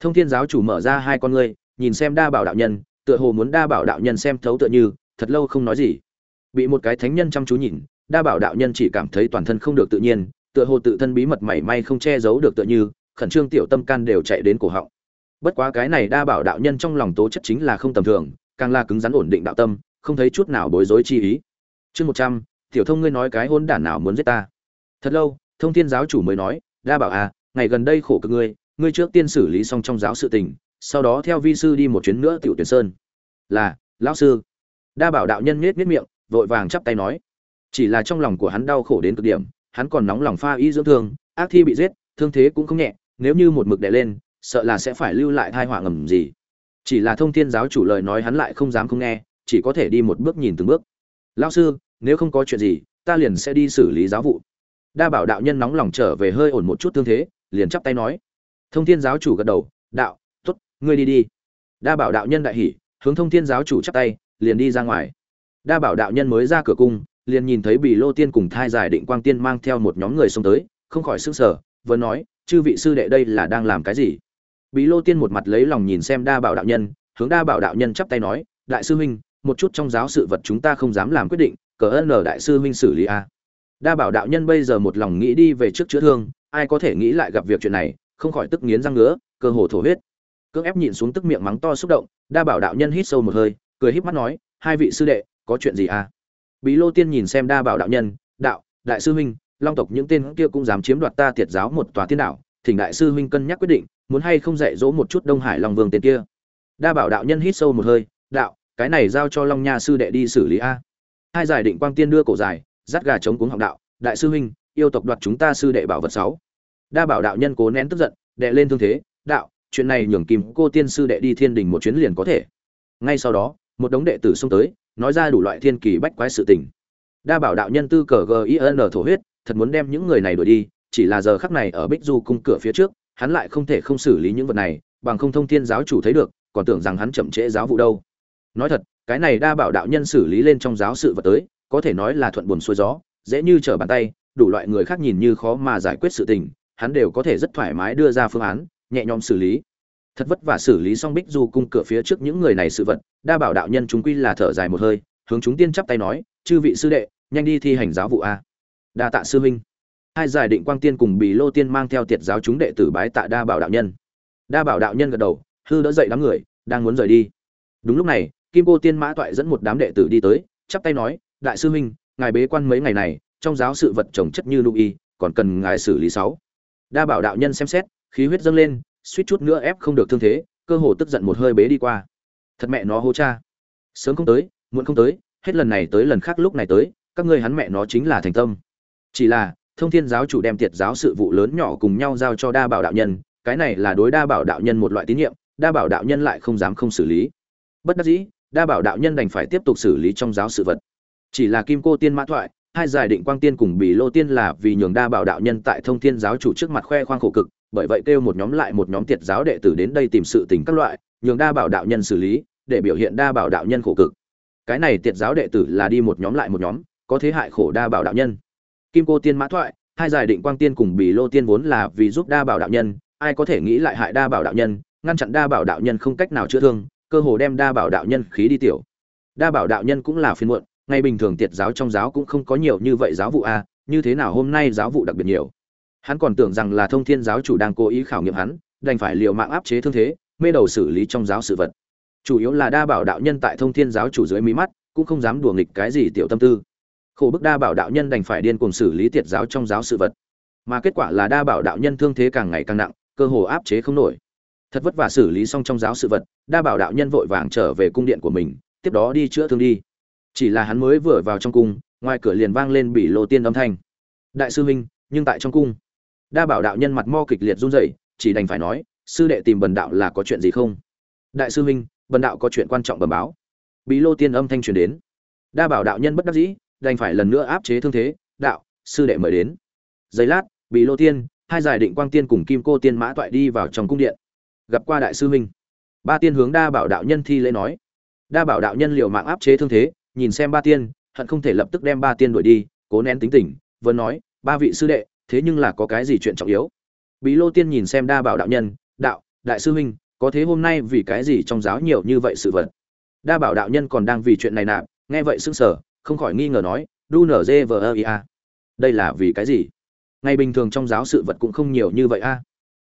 thông thiên giáo chủ mở ra hai con ngươi, nhìn xem đa bảo đạo nhân, tựa hồ muốn đa bảo đạo nhân xem thấu tựa như, thật lâu không nói gì. Bị một cái thánh nhân chăm chú nhìn, đa bảo đạo nhân chỉ cảm thấy toàn thân không được tự nhiên, tựa hồ tự thân bí mật mảy may không che giấu được tựa như, khẩn trương tiểu tâm can đều chạy đến cổ họng. Bất quá cái này đa bảo đạo nhân trong lòng tố chất chính là không tầm thường, càng là cứng rắn ổn định đạo tâm, không thấy chút nào bối rối chi ý. Chương một trăm, tiểu thông ngươi nói cái hôn đản nào muốn giết ta? Thật lâu, thông thiên giáo chủ mới nói, đa bảo à ngày gần đây khổ cực ngươi ngươi trước tiên xử lý xong trong giáo sự tình, sau đó theo vi sư đi một chuyến nữa tiểu tuyển sơn. Là, lão sư. Đa bảo đạo nhân nhếch nhếch miệng, vội vàng chắp tay nói. Chỉ là trong lòng của hắn đau khổ đến cực điểm, hắn còn nóng lòng pha y dưỡng thương, ác thi bị giết, thương thế cũng không nhẹ, nếu như một mực đè lên, sợ là sẽ phải lưu lại thai họa ngầm gì. Chỉ là thông thiên giáo chủ lời nói hắn lại không dám không nghe, chỉ có thể đi một bước nhìn từng bước. Lão sư, nếu không có chuyện gì, ta liền sẽ đi xử lý giáo vụ. Đa bảo đạo nhân nóng lòng trở về hơi ổn một chút thương thế, liền chắp tay nói thông thiên giáo chủ gật đầu, đạo t ố t ngươi đi đi. Đa bảo đạo nhân đại hỉ, hướng thông thiên giáo chủ chắp tay, liền đi ra ngoài. Đa bảo đạo nhân mới ra cửa cung, liền nhìn thấy bì lô tiên cùng thai giải định quang tiên mang theo một nhóm người xông tới, không khỏi s ư n g sở vừa nói, chư vị sư đệ đây là đang làm cái gì? Bì lô tiên một mặt lấy lòng nhìn xem đa bảo đạo nhân, hướng đa bảo đạo nhân chắp tay nói, đại sư huynh, một chút trong giáo sự vật chúng ta không dám làm quyết định, cờ ơn ở đại sư huynh xử lý a. Đa bảo đạo nhân bây giờ một lòng nghĩ đi về trước chữa thương, ai có thể nghĩ lại gặp việc chuyện này không khỏi tức nghiến răng ngứa, cơ hồ thổ huyết. Cưỡng ép nhịn xuống tức miệng mắng to xúc động, đa bảo đạo nhân hít sâu một hơi, cười híp mắt nói, hai vị sư đệ, có chuyện gì à? Bí lô tiên nhìn xem đa bảo đạo nhân, đạo, đại sư huynh, long tộc những tên kia cũng dám chiếm đoạt ta tiệt giáo một tòa tiên đạo, thỉnh đại sư huynh cân nhắc quyết định, muốn hay không dạy dỗ một chút đông hải long vương tên kia. Đa bảo đạo nhân hít sâu một hơi, đạo, cái này giao cho long nha sư đệ đi xử lý a. Hai giải định quang tiên đưa cổ dài dắt gà chống cuống học đạo, đại sư huynh, yêu tộc đoạt chúng ta sư đệ bảo vật sáu đa bảo đạo nhân cố nén tức giận, đệ lên thương thế, đạo, chuyện này nhường kim cô tiên sư đệ đi thiên đình một chuyến liền có thể. Ngay sau đó, một đống đệ tử xông tới, nói ra đủ loại thiên kỳ bách quái sự tình. Đa bảo đạo nhân tư cờ gin thổ huyết, thật muốn đem những người này đuổi đi, chỉ là giờ khắc này ở bích du cung cửa phía trước, hắn lại không thể không xử lý những vật này, bằng không thông thiên giáo chủ thấy được, còn tưởng rằng hắn chậm trễ giáo vụ đâu. Nói thật, cái này đa bảo đạo nhân xử lý lên trong giáo sự vật tới, có thể nói là thuận buồn xuôi gió, dễ như trở bàn tay, đủ loại người khác nhìn như khó mà giải quyết sự tình hắn đều có thể rất thoải mái đưa ra phương án, nhẹ nhõm xử lý. Thật vất vả xử lý xong bích du cung cửa phía trước những người này sự vật, đa bảo đạo nhân chúng quy là thở dài một hơi, hướng chúng tiên chắp tay nói, chư vị sư đệ, nhanh đi thi hành giáo vụ a. Đa tạ sư huynh. Hai giải định quang tiên cùng bì lô tiên mang theo tiệt giáo chúng đệ tử bái tạ đa bảo đạo nhân. Đa bảo đạo nhân gật đầu, hư đỡ dậy đám người, đang muốn rời đi. Đúng lúc này, kim cô tiên mã toại dẫn một đám đệ tử đi tới, chắp tay nói, đại sư huynh, ngài bế quan mấy ngày này, trong giáo sự vật trồng chất như lưu y, còn cần ngài xử lý sáu đa bảo đạo nhân xem xét, khí huyết dâng lên, suýt chút nữa ép không được thương thế, cơ hồ tức giận một hơi bế đi qua. Thật mẹ nó hô cha. Sớm không tới, muộn không tới, hết lần này tới lần khác lúc này tới, các ngươi hắn mẹ nó chính là thành tâm. Chỉ là, thông thiên giáo chủ đem tiệt giáo sự vụ lớn nhỏ cùng nhau giao cho đa bảo đạo nhân, cái này là đối đa bảo đạo nhân một loại tín nhiệm, đa bảo đạo nhân lại không dám không xử lý. Bất đắc dĩ, đa bảo đạo nhân đành phải tiếp tục xử lý trong giáo sự vật. Chỉ là kim cô tiên mã thoại hai giải định quang tiên cùng bỉ lô tiên là vì nhường đa bảo đạo nhân tại thông thiên giáo chủ trước mặt khoe khoang khổ cực, bởi vậy kêu một nhóm lại một nhóm tiệt giáo đệ tử đến đây tìm sự tình các loại, nhường đa bảo đạo nhân xử lý, để biểu hiện đa bảo đạo nhân khổ cực. Cái này tiệt giáo đệ tử là đi một nhóm lại một nhóm, có thế hại khổ đa bảo đạo nhân. Kim cô tiên mã thoại, hai giải định quang tiên cùng bỉ lô tiên vốn là vì giúp đa bảo đạo nhân, ai có thể nghĩ lại hại đa bảo đạo nhân, ngăn chặn đa bảo đạo nhân không cách nào chữa thương, cơ hồ đem đa bảo đạo nhân khí đi tiểu. Đa bảo đạo nhân cũng là phiên muộn ngày bình thường tiệt giáo trong giáo cũng không có nhiều như vậy giáo vụ a, như thế nào hôm nay giáo vụ đặc biệt nhiều? Hắn còn tưởng rằng là thông thiên giáo chủ đang cố ý khảo nghiệm hắn, đành phải liều mạng áp chế thương thế, mê đầu xử lý trong giáo sự vật. Chủ yếu là đa bảo đạo nhân tại thông thiên giáo chủ dưới mí mắt, cũng không dám đùa nghịch cái gì tiểu tâm tư. Khổ bức đa bảo đạo nhân đành phải điên cuồng xử lý tiệt giáo trong giáo sự vật. Mà kết quả là đa bảo đạo nhân thương thế càng ngày càng nặng, cơ hồ áp chế không nổi. Thật vất vả xử lý xong trong giáo sự vật, đa bảo đạo nhân vội vàng trở về cung điện của mình, tiếp đó đi chữa thương đi chỉ là hắn mới vừa vào trong cung, ngoài cửa liền vang lên bị lô tiên âm thanh. Đại sư huynh, nhưng tại trong cung, đa bảo đạo nhân mặt mo kịch liệt run rẩy, chỉ đành phải nói, sư đệ tìm bần đạo là có chuyện gì không? Đại sư huynh, bần đạo có chuyện quan trọng bẩm báo. Bị lô tiên âm thanh truyền đến. Đa bảo đạo nhân bất đắc dĩ, đành phải lần nữa áp chế thương thế, đạo, sư đệ mời đến. Giây lát bị lô tiên, hai giải định quang tiên cùng kim cô tiên mã toại đi vào trong cung điện. Gặp qua đại sư huynh, ba tiên hướng đa bảo đạo nhân thi lễ nói. Đa bảo đạo nhân liều mạng áp chế thương thế nhìn xem ba tiên, hận không thể lập tức đem ba tiên đuổi đi, cố nén tính tình vẫn nói, ba vị sư đệ, thế nhưng là có cái gì chuyện trọng yếu? Bí lô tiên nhìn xem đa bảo đạo nhân, đạo, đại sư huynh, có thế hôm nay vì cái gì trong giáo nhiều như vậy sự vật? Đa bảo đạo nhân còn đang vì chuyện này nạp, nghe vậy sững sờ, không khỏi nghi ngờ nói, đu nở dê vờ ơ ia đây là vì cái gì? Ngày bình thường trong giáo sự vật cũng không nhiều như vậy a.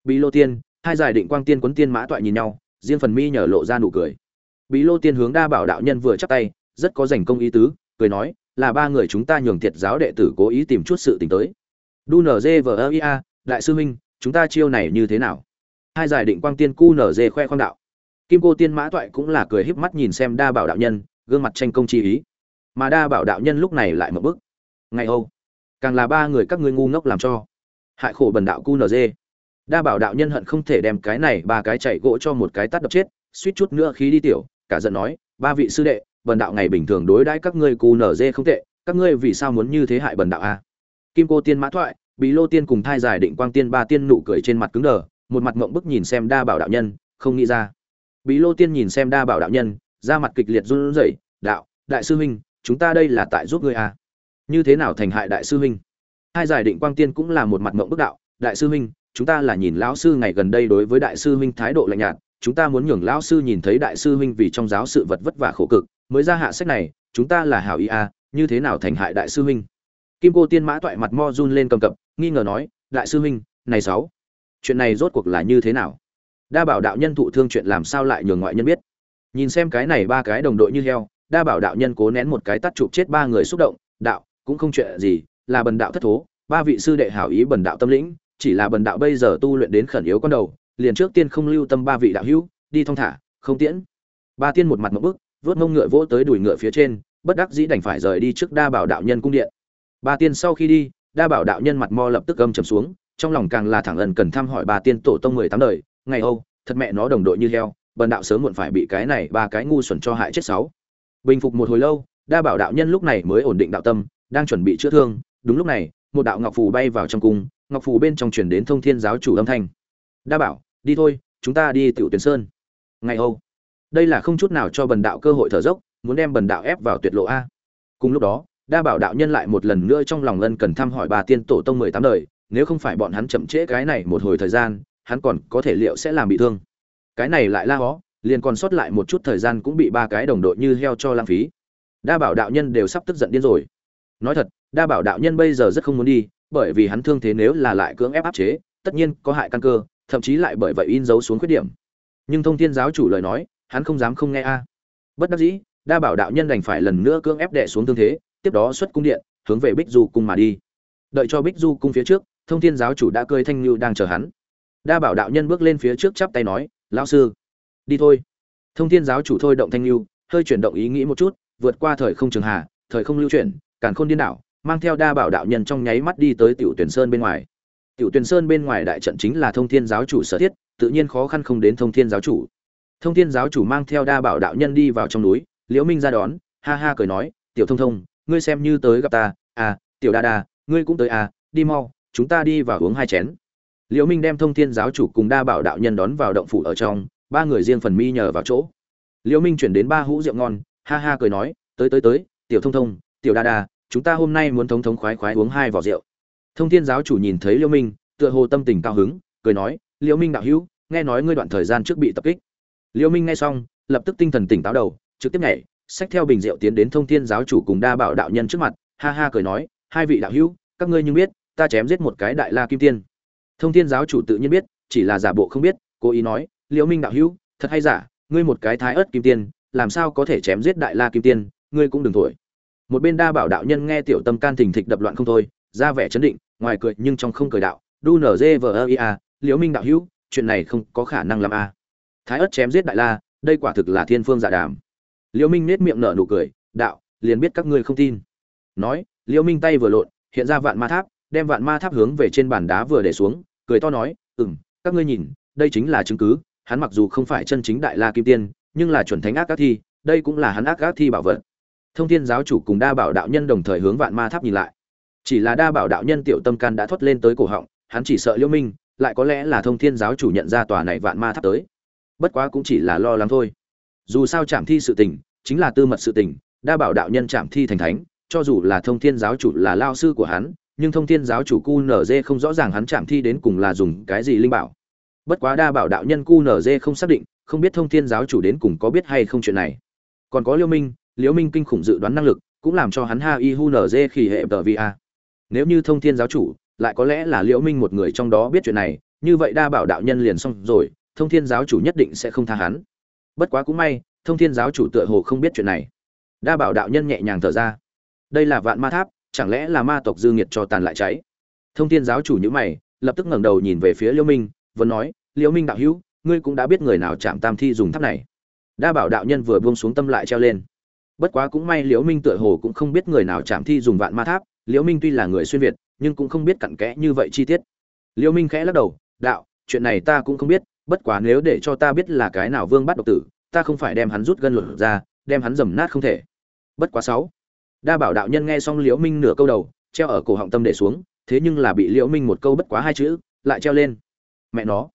Bí lô tiên, hai giải định quang tiên quấn tiên mã toại nhìn nhau, riêng phần mi nhờ lộ ra nụ cười. Bí lô tiên hướng đa bảo đạo nhân vừa chắp tay rất có giành công ý tứ, cười nói, là ba người chúng ta nhường thiệt giáo đệ tử cố ý tìm chút sự tình tới. Đu nở dê đại sư huynh, chúng ta chiêu này như thế nào? Hai giải định quang tiên cu nở khoe khoang đạo. Kim cô tiên mã toại cũng là cười híp mắt nhìn xem đa bảo đạo nhân, gương mặt tranh công chi ý. Mà đa bảo đạo nhân lúc này lại một bức ngày âu càng là ba người các ngươi ngu ngốc làm cho. Hại khổ bần đạo cu nở đa bảo đạo nhân hận không thể đem cái này ba cái chạy gỗ cho một cái tắt đập chết, suýt chút nữa khí đi tiểu, cả giận nói, ba vị sư đệ bần đạo ngày bình thường đối đãi các ngươi cù nở dê không tệ, các ngươi vì sao muốn như thế hại bần đạo a? Kim cô tiên mã thoại, bí lô tiên cùng thai giải định quang tiên ba tiên nụ cười trên mặt cứng đờ, một mặt mộng bức nhìn xem đa bảo đạo nhân, không nghĩ ra. Bí lô tiên nhìn xem đa bảo đạo nhân ra mặt kịch liệt run rẩy, đạo, đại sư huynh, chúng ta đây là tại giúp ngươi à như thế nào thành hại đại sư huynh? Hai giải định quang tiên cũng là một mặt mộng bức đạo, đại sư huynh, chúng ta là nhìn lão sư ngày gần đây đối với đại sư huynh thái độ lạnh nhạt, chúng ta muốn nhường lão sư nhìn thấy đại sư huynh vì trong giáo sự vật vất vả khổ cực mới ra hạ sách này, chúng ta là hảo ý à như thế nào thành hại đại sư huynh? Kim cô tiên mã toại mặt mo run lên cầm cập, nghi ngờ nói, đại sư huynh, này sáu, chuyện này rốt cuộc là như thế nào? Đa bảo đạo nhân thụ thương chuyện làm sao lại nhường ngoại nhân biết? Nhìn xem cái này ba cái đồng đội như heo, đa bảo đạo nhân cố nén một cái tắt chụp chết ba người xúc động, đạo, cũng không chuyện gì, là bần đạo thất thố, ba vị sư đệ hảo ý bần đạo tâm lĩnh, chỉ là bần đạo bây giờ tu luyện đến khẩn yếu con đầu, liền trước tiên không lưu tâm ba vị đạo hữu, đi thong thả, không tiễn. Ba tiên một mặt một bức vớt mông ngựa vỗ tới đùi ngựa phía trên, bất đắc dĩ đành phải rời đi trước đa bảo đạo nhân cung điện. Ba tiên sau khi đi, đa bảo đạo nhân mặt mo lập tức âm trầm xuống, trong lòng càng là thẳng ẩn cần thăm hỏi ba tiên tổ tông mười tám đời. Ngày âu, thật mẹ nó đồng đội như heo, bần đạo sớm muộn phải bị cái này ba cái ngu xuẩn cho hại chết sáu. Bình phục một hồi lâu, đa bảo đạo nhân lúc này mới ổn định đạo tâm, đang chuẩn bị chữa thương. Đúng lúc này, một đạo ngọc phù bay vào trong cung, ngọc phù bên trong chuyển đến thông thiên giáo chủ âm thanh. Đa bảo, đi thôi, chúng ta đi tiểu tuyển sơn. Ngày âu đây là không chút nào cho bần đạo cơ hội thở dốc, muốn đem bần đạo ép vào tuyệt lộ a. Cùng lúc đó, đa bảo đạo nhân lại một lần nữa trong lòng lân cần thăm hỏi bà tiên tổ tông mười tám đời, nếu không phải bọn hắn chậm trễ cái này một hồi thời gian, hắn còn có thể liệu sẽ làm bị thương. Cái này lại la hó, liền còn sót lại một chút thời gian cũng bị ba cái đồng đội như heo cho lãng phí. Đa bảo đạo nhân đều sắp tức giận điên rồi. Nói thật, đa bảo đạo nhân bây giờ rất không muốn đi, bởi vì hắn thương thế nếu là lại cưỡng ép áp chế, tất nhiên có hại căn cơ, thậm chí lại bởi vậy in dấu xuống khuyết điểm. Nhưng thông thiên giáo chủ lời nói hắn không dám không nghe a. Bất đắc dĩ, đa bảo đạo nhân đành phải lần nữa cưỡng ép đệ xuống tương thế, tiếp đó xuất cung điện, hướng về bích du cung mà đi. Đợi cho bích du cung phía trước, thông thiên giáo chủ đã cơi thanh lưu đang chờ hắn. Đa bảo đạo nhân bước lên phía trước chắp tay nói, lão sư, đi thôi. Thông thiên giáo chủ thôi động thanh lưu hơi chuyển động ý nghĩ một chút, vượt qua thời không trường hà, thời không lưu chuyển, càn khôn điên đảo, mang theo đa bảo đạo nhân trong nháy mắt đi tới tiểu tuyển sơn bên ngoài. Tiểu tuyển sơn bên ngoài đại trận chính là thông thiên giáo chủ sở thiết, tự nhiên khó khăn không đến thông thiên giáo chủ thông thiên giáo chủ mang theo đa bảo đạo nhân đi vào trong núi, liễu minh ra đón, ha ha cười nói, tiểu thông thông, ngươi xem như tới gặp ta à tiểu đa đa, ngươi cũng tới à đi mau, chúng ta đi vào uống hai chén. Liễu minh đem thông thiên giáo chủ cùng đa bảo đạo nhân đón vào động phủ ở trong, ba người riêng phần mi nhờ vào chỗ. Liễu minh chuyển đến ba hũ rượu ngon, ha ha cười nói, tới tới tới, tiểu thông thông, tiểu đa đa, chúng ta hôm nay muốn thống thống khoái khoái uống hai vỏ rượu. Thông thiên giáo chủ nhìn thấy liễu minh, tựa hồ tâm tình cao hứng, cười nói, liễu minh đạo hữu, nghe nói ngươi đoạn thời gian trước bị tập kích liễu minh nghe xong, lập tức tinh thần tỉnh táo đầu, trực tiếp nhảy, xách theo bình rượu tiến đến thông thiên giáo chủ cùng đa bảo đạo nhân trước mặt, ha ha cười nói, hai vị đạo hữu, các ngươi nhưng biết, ta chém giết một cái đại la kim tiên. Thông thiên giáo chủ tự nhiên biết, chỉ là giả bộ không biết, cố ý nói liễu minh đạo hữu, thật hay giả, ngươi một cái thái ớt kim tiên, làm sao có thể chém giết đại la kim tiên, ngươi cũng đừng thổi. Một bên đa bảo đạo nhân nghe tiểu tâm can thình thịch đập loạn không thôi, ra vẻ chấn định, ngoài cười nhưng trong không cười đạo, đu nở dê vờ ơ ia liễu minh đạo hữu, chuyện này không có khả năng làm a thái ớt chém giết đại la, đây quả thực là thiên phương giả dạ đàm. Liễu minh nết miệng nở nụ cười, đạo, liền biết các ngươi không tin. Nói liễu minh tay vừa lộn, hiện ra vạn ma tháp, đem vạn ma tháp hướng về trên bàn đá vừa để xuống, cười to nói, ừm, các ngươi nhìn, đây chính là chứng cứ, hắn mặc dù không phải chân chính đại la kim tiên, nhưng là chuẩn thánh ác các thi, đây cũng là hắn ác các thi bảo vật. Thông thiên giáo chủ cùng đa bảo đạo nhân đồng thời hướng vạn ma tháp nhìn lại. Chỉ là đa bảo đạo nhân tiểu tâm can đã thoát lên tới cổ họng, hắn chỉ sợ liễu minh, lại có lẽ là thông thiên giáo chủ nhận ra tòa này vạn ma tháp tới bất quá cũng chỉ là lo lắng thôi. Dù sao chạm thi sự tình, chính là tư mật sự tình, đa bảo đạo nhân chạm thi thành thánh, cho dù là thông thiên giáo chủ là lao sư của hắn, nhưng thông thiên giáo chủ cu nở dê không rõ ràng hắn chạm thi đến cùng là dùng cái gì linh bảo. Bất quá đa bảo đạo nhân cu nở dê không xác định, không biết thông thiên giáo chủ đến cùng có biết hay không chuyện này. Còn có liêu minh liễu minh kinh khủng dự đoán năng lực, cũng làm cho hắn ha y hu nở dê khi hệ tờ vi a. Nếu như thông thiên giáo chủ, lại có lẽ là liễu minh một người trong đó biết chuyện này, như vậy đa bảo đạo nhân liền xong rồi thông thiên giáo chủ nhất định sẽ không tha hắn. Bất quá cũng may, thông thiên giáo chủ tựa hồ không biết chuyện này. Đa bảo đạo nhân nhẹ nhàng thở ra. Đây là vạn ma tháp, chẳng lẽ là ma tộc dư nghiệt cho tàn lại cháy? Thông thiên giáo chủ nhữ mày, lập tức ngẩng đầu nhìn về phía liễu minh, vẫn nói liễu minh đạo hữu, ngươi cũng đã biết người nào chạm tam thi dùng tháp này. Đa bảo đạo nhân vừa buông xuống tâm lại treo lên. Bất quá cũng may liễu minh tựa hồ cũng không biết người nào chạm thi dùng vạn ma tháp, liễu minh tuy là người xuyên việt, nhưng cũng không biết cặn kẽ như vậy chi tiết. Liễu minh khẽ lắc đầu, đạo, chuyện này ta cũng không biết bất quá nếu để cho ta biết là cái nào vương bắt độc tử, ta không phải đem hắn rút gân luật ra, đem hắn dầm nát không thể. Bất quá sáu. Đa bảo đạo nhân nghe xong liễu minh nửa câu đầu, treo ở cổ họng tâm để xuống, thế nhưng là bị liễu minh một câu bất quá hai chữ, lại treo lên. Mẹ nó.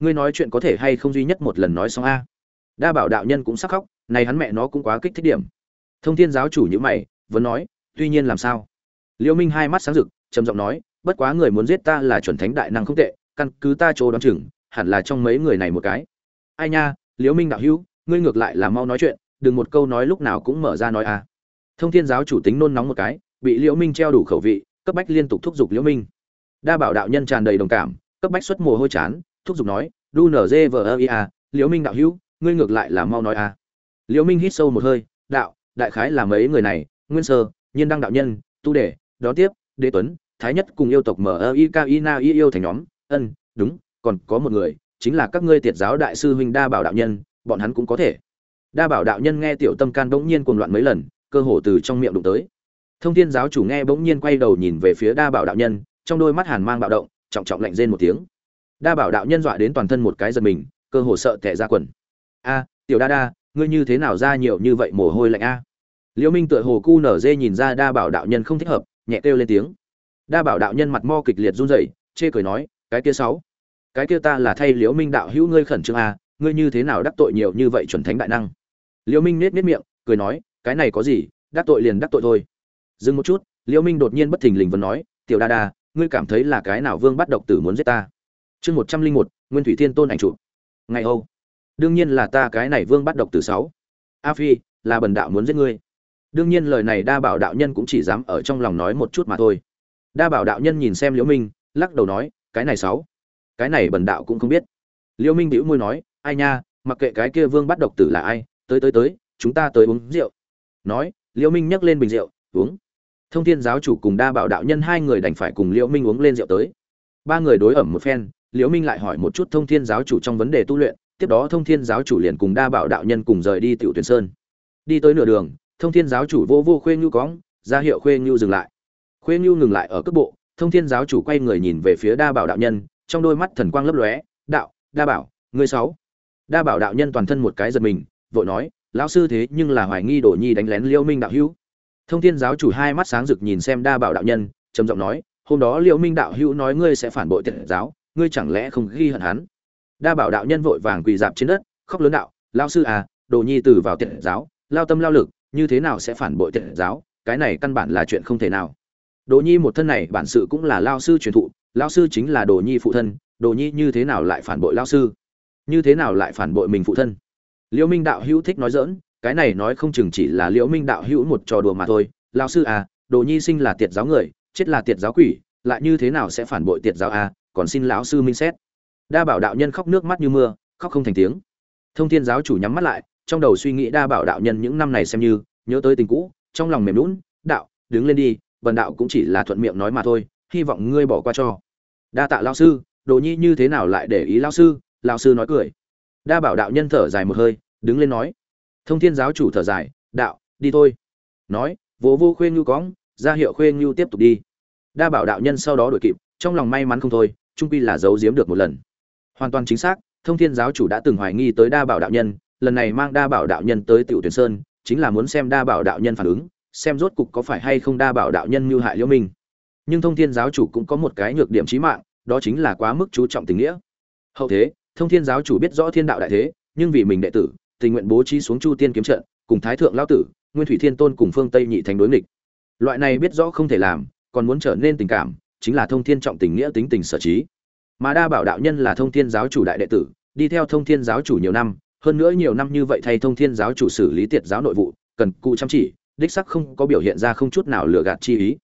Ngươi nói chuyện có thể hay không duy nhất một lần nói xong a? Đa bảo đạo nhân cũng sắc khóc, này hắn mẹ nó cũng quá kích thích điểm. Thông thiên giáo chủ như mày, vẫn nói, tuy nhiên làm sao? Liễu minh hai mắt sáng rực, trầm giọng nói, bất quá người muốn giết ta là chuẩn thánh đại năng không tệ, căn cứ ta chỗ đoán chừng hẳn là trong mấy người này một cái. Ai nha, liễu minh đạo hữu, ngươi ngược lại là mau nói chuyện, đừng một câu nói lúc nào cũng mở ra nói a thông thiên giáo chủ tính nôn nóng một cái, bị liễu minh treo đủ khẩu vị, cấp bách liên tục thúc giục liễu minh. Đa bảo đạo nhân tràn đầy đồng cảm, cấp bách xuất mồ hôi chán, thúc giục nói, du nở dê vờ a, liễu minh đạo hữu, ngươi ngược lại là mau nói a liễu minh hít sâu một hơi, đạo, đại khái là mấy người này, nguyên sơ, nhiên đăng đạo nhân, tu đề đó tiếp, đế tuấn, thái nhất cùng yêu tộc mờ i k i na i yêu thành nhóm, ân, đúng còn có một người, chính là các ngươi tiệt giáo đại sư huynh đa bảo đạo nhân, bọn hắn cũng có thể. Đa bảo đạo nhân nghe tiểu tâm can bỗng nhiên cuồng loạn mấy lần, cơ hồ từ trong miệng đụng tới. Thông thiên giáo chủ nghe bỗng nhiên quay đầu nhìn về phía đa bảo đạo nhân, trong đôi mắt hàn mang bạo động, trọng trọng lạnh rên một tiếng. Đa bảo đạo nhân dọa đến toàn thân một cái giật mình, cơ hồ sợ tẻ ra quần. A, tiểu đa đa, ngươi như thế nào ra nhiều như vậy mồ hôi lạnh a? Liễu minh tựa hồ cu nở dê nhìn ra đa bảo đạo nhân không thích hợp, nhẹ kêu lên tiếng. Đa bảo đạo nhân mặt mo kịch liệt run rẩy, chê cười nói, cái kia sáu cái kia ta là thay liễu minh đạo hữu ngươi khẩn trương à ngươi như thế nào đắc tội nhiều như vậy chuẩn thánh đại năng? Liễu minh nết nết miệng, cười nói, cái này có gì, đắc tội liền đắc tội thôi. Dừng một chút, liễu minh đột nhiên bất thình lình vẫn nói, tiểu đa đa, ngươi cảm thấy là cái nào vương bắt độc tử muốn giết ta? Chương một trăm linh một, nguyên thủy thiên tôn ảnh trụ ngày âu. Đương nhiên là ta cái này vương bắt độc tử sáu. A phi, là bần đạo muốn giết ngươi. Đương nhiên lời này đa bảo đạo nhân cũng chỉ dám ở trong lòng nói một chút mà thôi. Đa bảo đạo nhân nhìn xem liễu minh, lắc đầu nói, cái này sáu cái này bần đạo cũng không biết. Liêu minh bĩu môi nói, ai nha, mặc kệ cái kia vương bắt độc tử là ai, tới tới tới, chúng ta tới uống rượu. Nói, liêu minh nhấc lên bình rượu, uống. Thông thiên giáo chủ cùng đa bảo đạo nhân hai người đành phải cùng liễu minh uống lên rượu tới. Ba người đối ẩm một phen liễu minh lại hỏi một chút thông thiên giáo chủ trong vấn đề tu luyện, tiếp đó thông thiên giáo chủ liền cùng đa bảo đạo nhân cùng rời đi tiểu tuyển sơn. Đi tới nửa đường, thông thiên giáo chủ vô vô khuê ngưu cóng ra hiệu khuê ngưu dừng lại. Khuê ngưu ngừng lại ở cấp bộ, thông thiên giáo chủ quay người nhìn về phía đa bảo đạo nhân trong đôi mắt thần quang lấp lóe, đạo, đa bảo, ngươi sáu. Đa bảo đạo nhân toàn thân một cái giật mình, vội nói, lão sư thế nhưng là hoài nghi đổ nhi đánh lén liêu minh đạo hữu. Thông thiên giáo chủ hai mắt sáng rực nhìn xem đa bảo đạo nhân, trầm giọng nói, hôm đó liêu minh đạo hữu nói ngươi sẽ phản bội tiệt giáo, ngươi chẳng lẽ không ghi hận hắn? Đa bảo đạo nhân vội vàng quỳ dạp trên đất, khóc lớn đạo, lão sư à đồ nhi từ vào tiệt giáo, lao tâm lao lực, như thế nào sẽ phản bội tiệt giáo? Cái này căn bản là chuyện không thể nào đồ nhi một thân này bản sự cũng là lao sư truyền thụ, lao sư chính là đồ nhi phụ thân đồ nhi như thế nào lại phản bội lao sư? Như thế nào lại phản bội mình phụ thân? Liễu minh đạo hữu thích nói dỡn cái này nói không chừng chỉ là liễu minh đạo hữu một trò đùa mà thôi. Lao sư à đồ nhi sinh là tiệt giáo người, chết là tiệt giáo quỷ, lại như thế nào sẽ phản bội tiệt giáo à? Còn xin lão sư minh xét. Đa bảo đạo nhân khóc nước mắt như mưa, khóc không thành tiếng. Thông thiên giáo chủ nhắm mắt lại, trong đầu suy nghĩ đa bảo đạo nhân những năm này xem như, nhớ tới tình cũ, trong lòng mềm lún đạo, đứng lên đi Vần đạo cũng chỉ là thuận miệng nói mà thôi, hy vọng ngươi bỏ qua cho. Đa tạ lao sư, đồ nhi như thế nào lại để ý lao sư? Lao sư nói cười. Đa bảo đạo nhân thở dài một hơi, đứng lên nói. Thông thiên giáo chủ thở dài, đạo, đi thôi. Nói vỗ vô khuyên nhu cóng ra hiệu khuyên nhu tiếp tục đi. Đa bảo đạo nhân sau đó đuổi kịp, trong lòng may mắn không thôi trung pi là giấu giếm được một lần. Hoàn toàn chính xác, thông thiên giáo chủ đã từng hoài nghi tới đa bảo đạo nhân, lần này mang đa bảo đạo nhân tới tiểu tuyển sơn, chính là muốn xem đa bảo đạo nhân phản ứng xem rốt cục có phải hay không đa bảo đạo nhân như hại liễu minh. Nhưng thông thiên giáo chủ cũng có một cái nhược điểm chí mạng, đó chính là quá mức chú trọng tình nghĩa. Hậu thế, thông thiên giáo chủ biết rõ thiên đạo đại thế, nhưng vì mình đệ tử, tình nguyện bố trí xuống chu tiên kiếm trận, cùng thái thượng lão tử, nguyên thủy thiên tôn cùng phương tây nhị thành đối nghịch. Loại này biết rõ không thể làm, còn muốn trở nên tình cảm, chính là thông thiên trọng tình nghĩa tính tình sở trí. Mà đa bảo đạo nhân là thông thiên giáo chủ đại đệ tử, đi theo thông thiên giáo chủ nhiều năm, hơn nữa nhiều năm như vậy thay thông thiên giáo chủ xử lý tiệt giáo nội vụ, cần cụ chăm chỉ đích sắc không có biểu hiện ra không chút nào lừa gạt chi ý.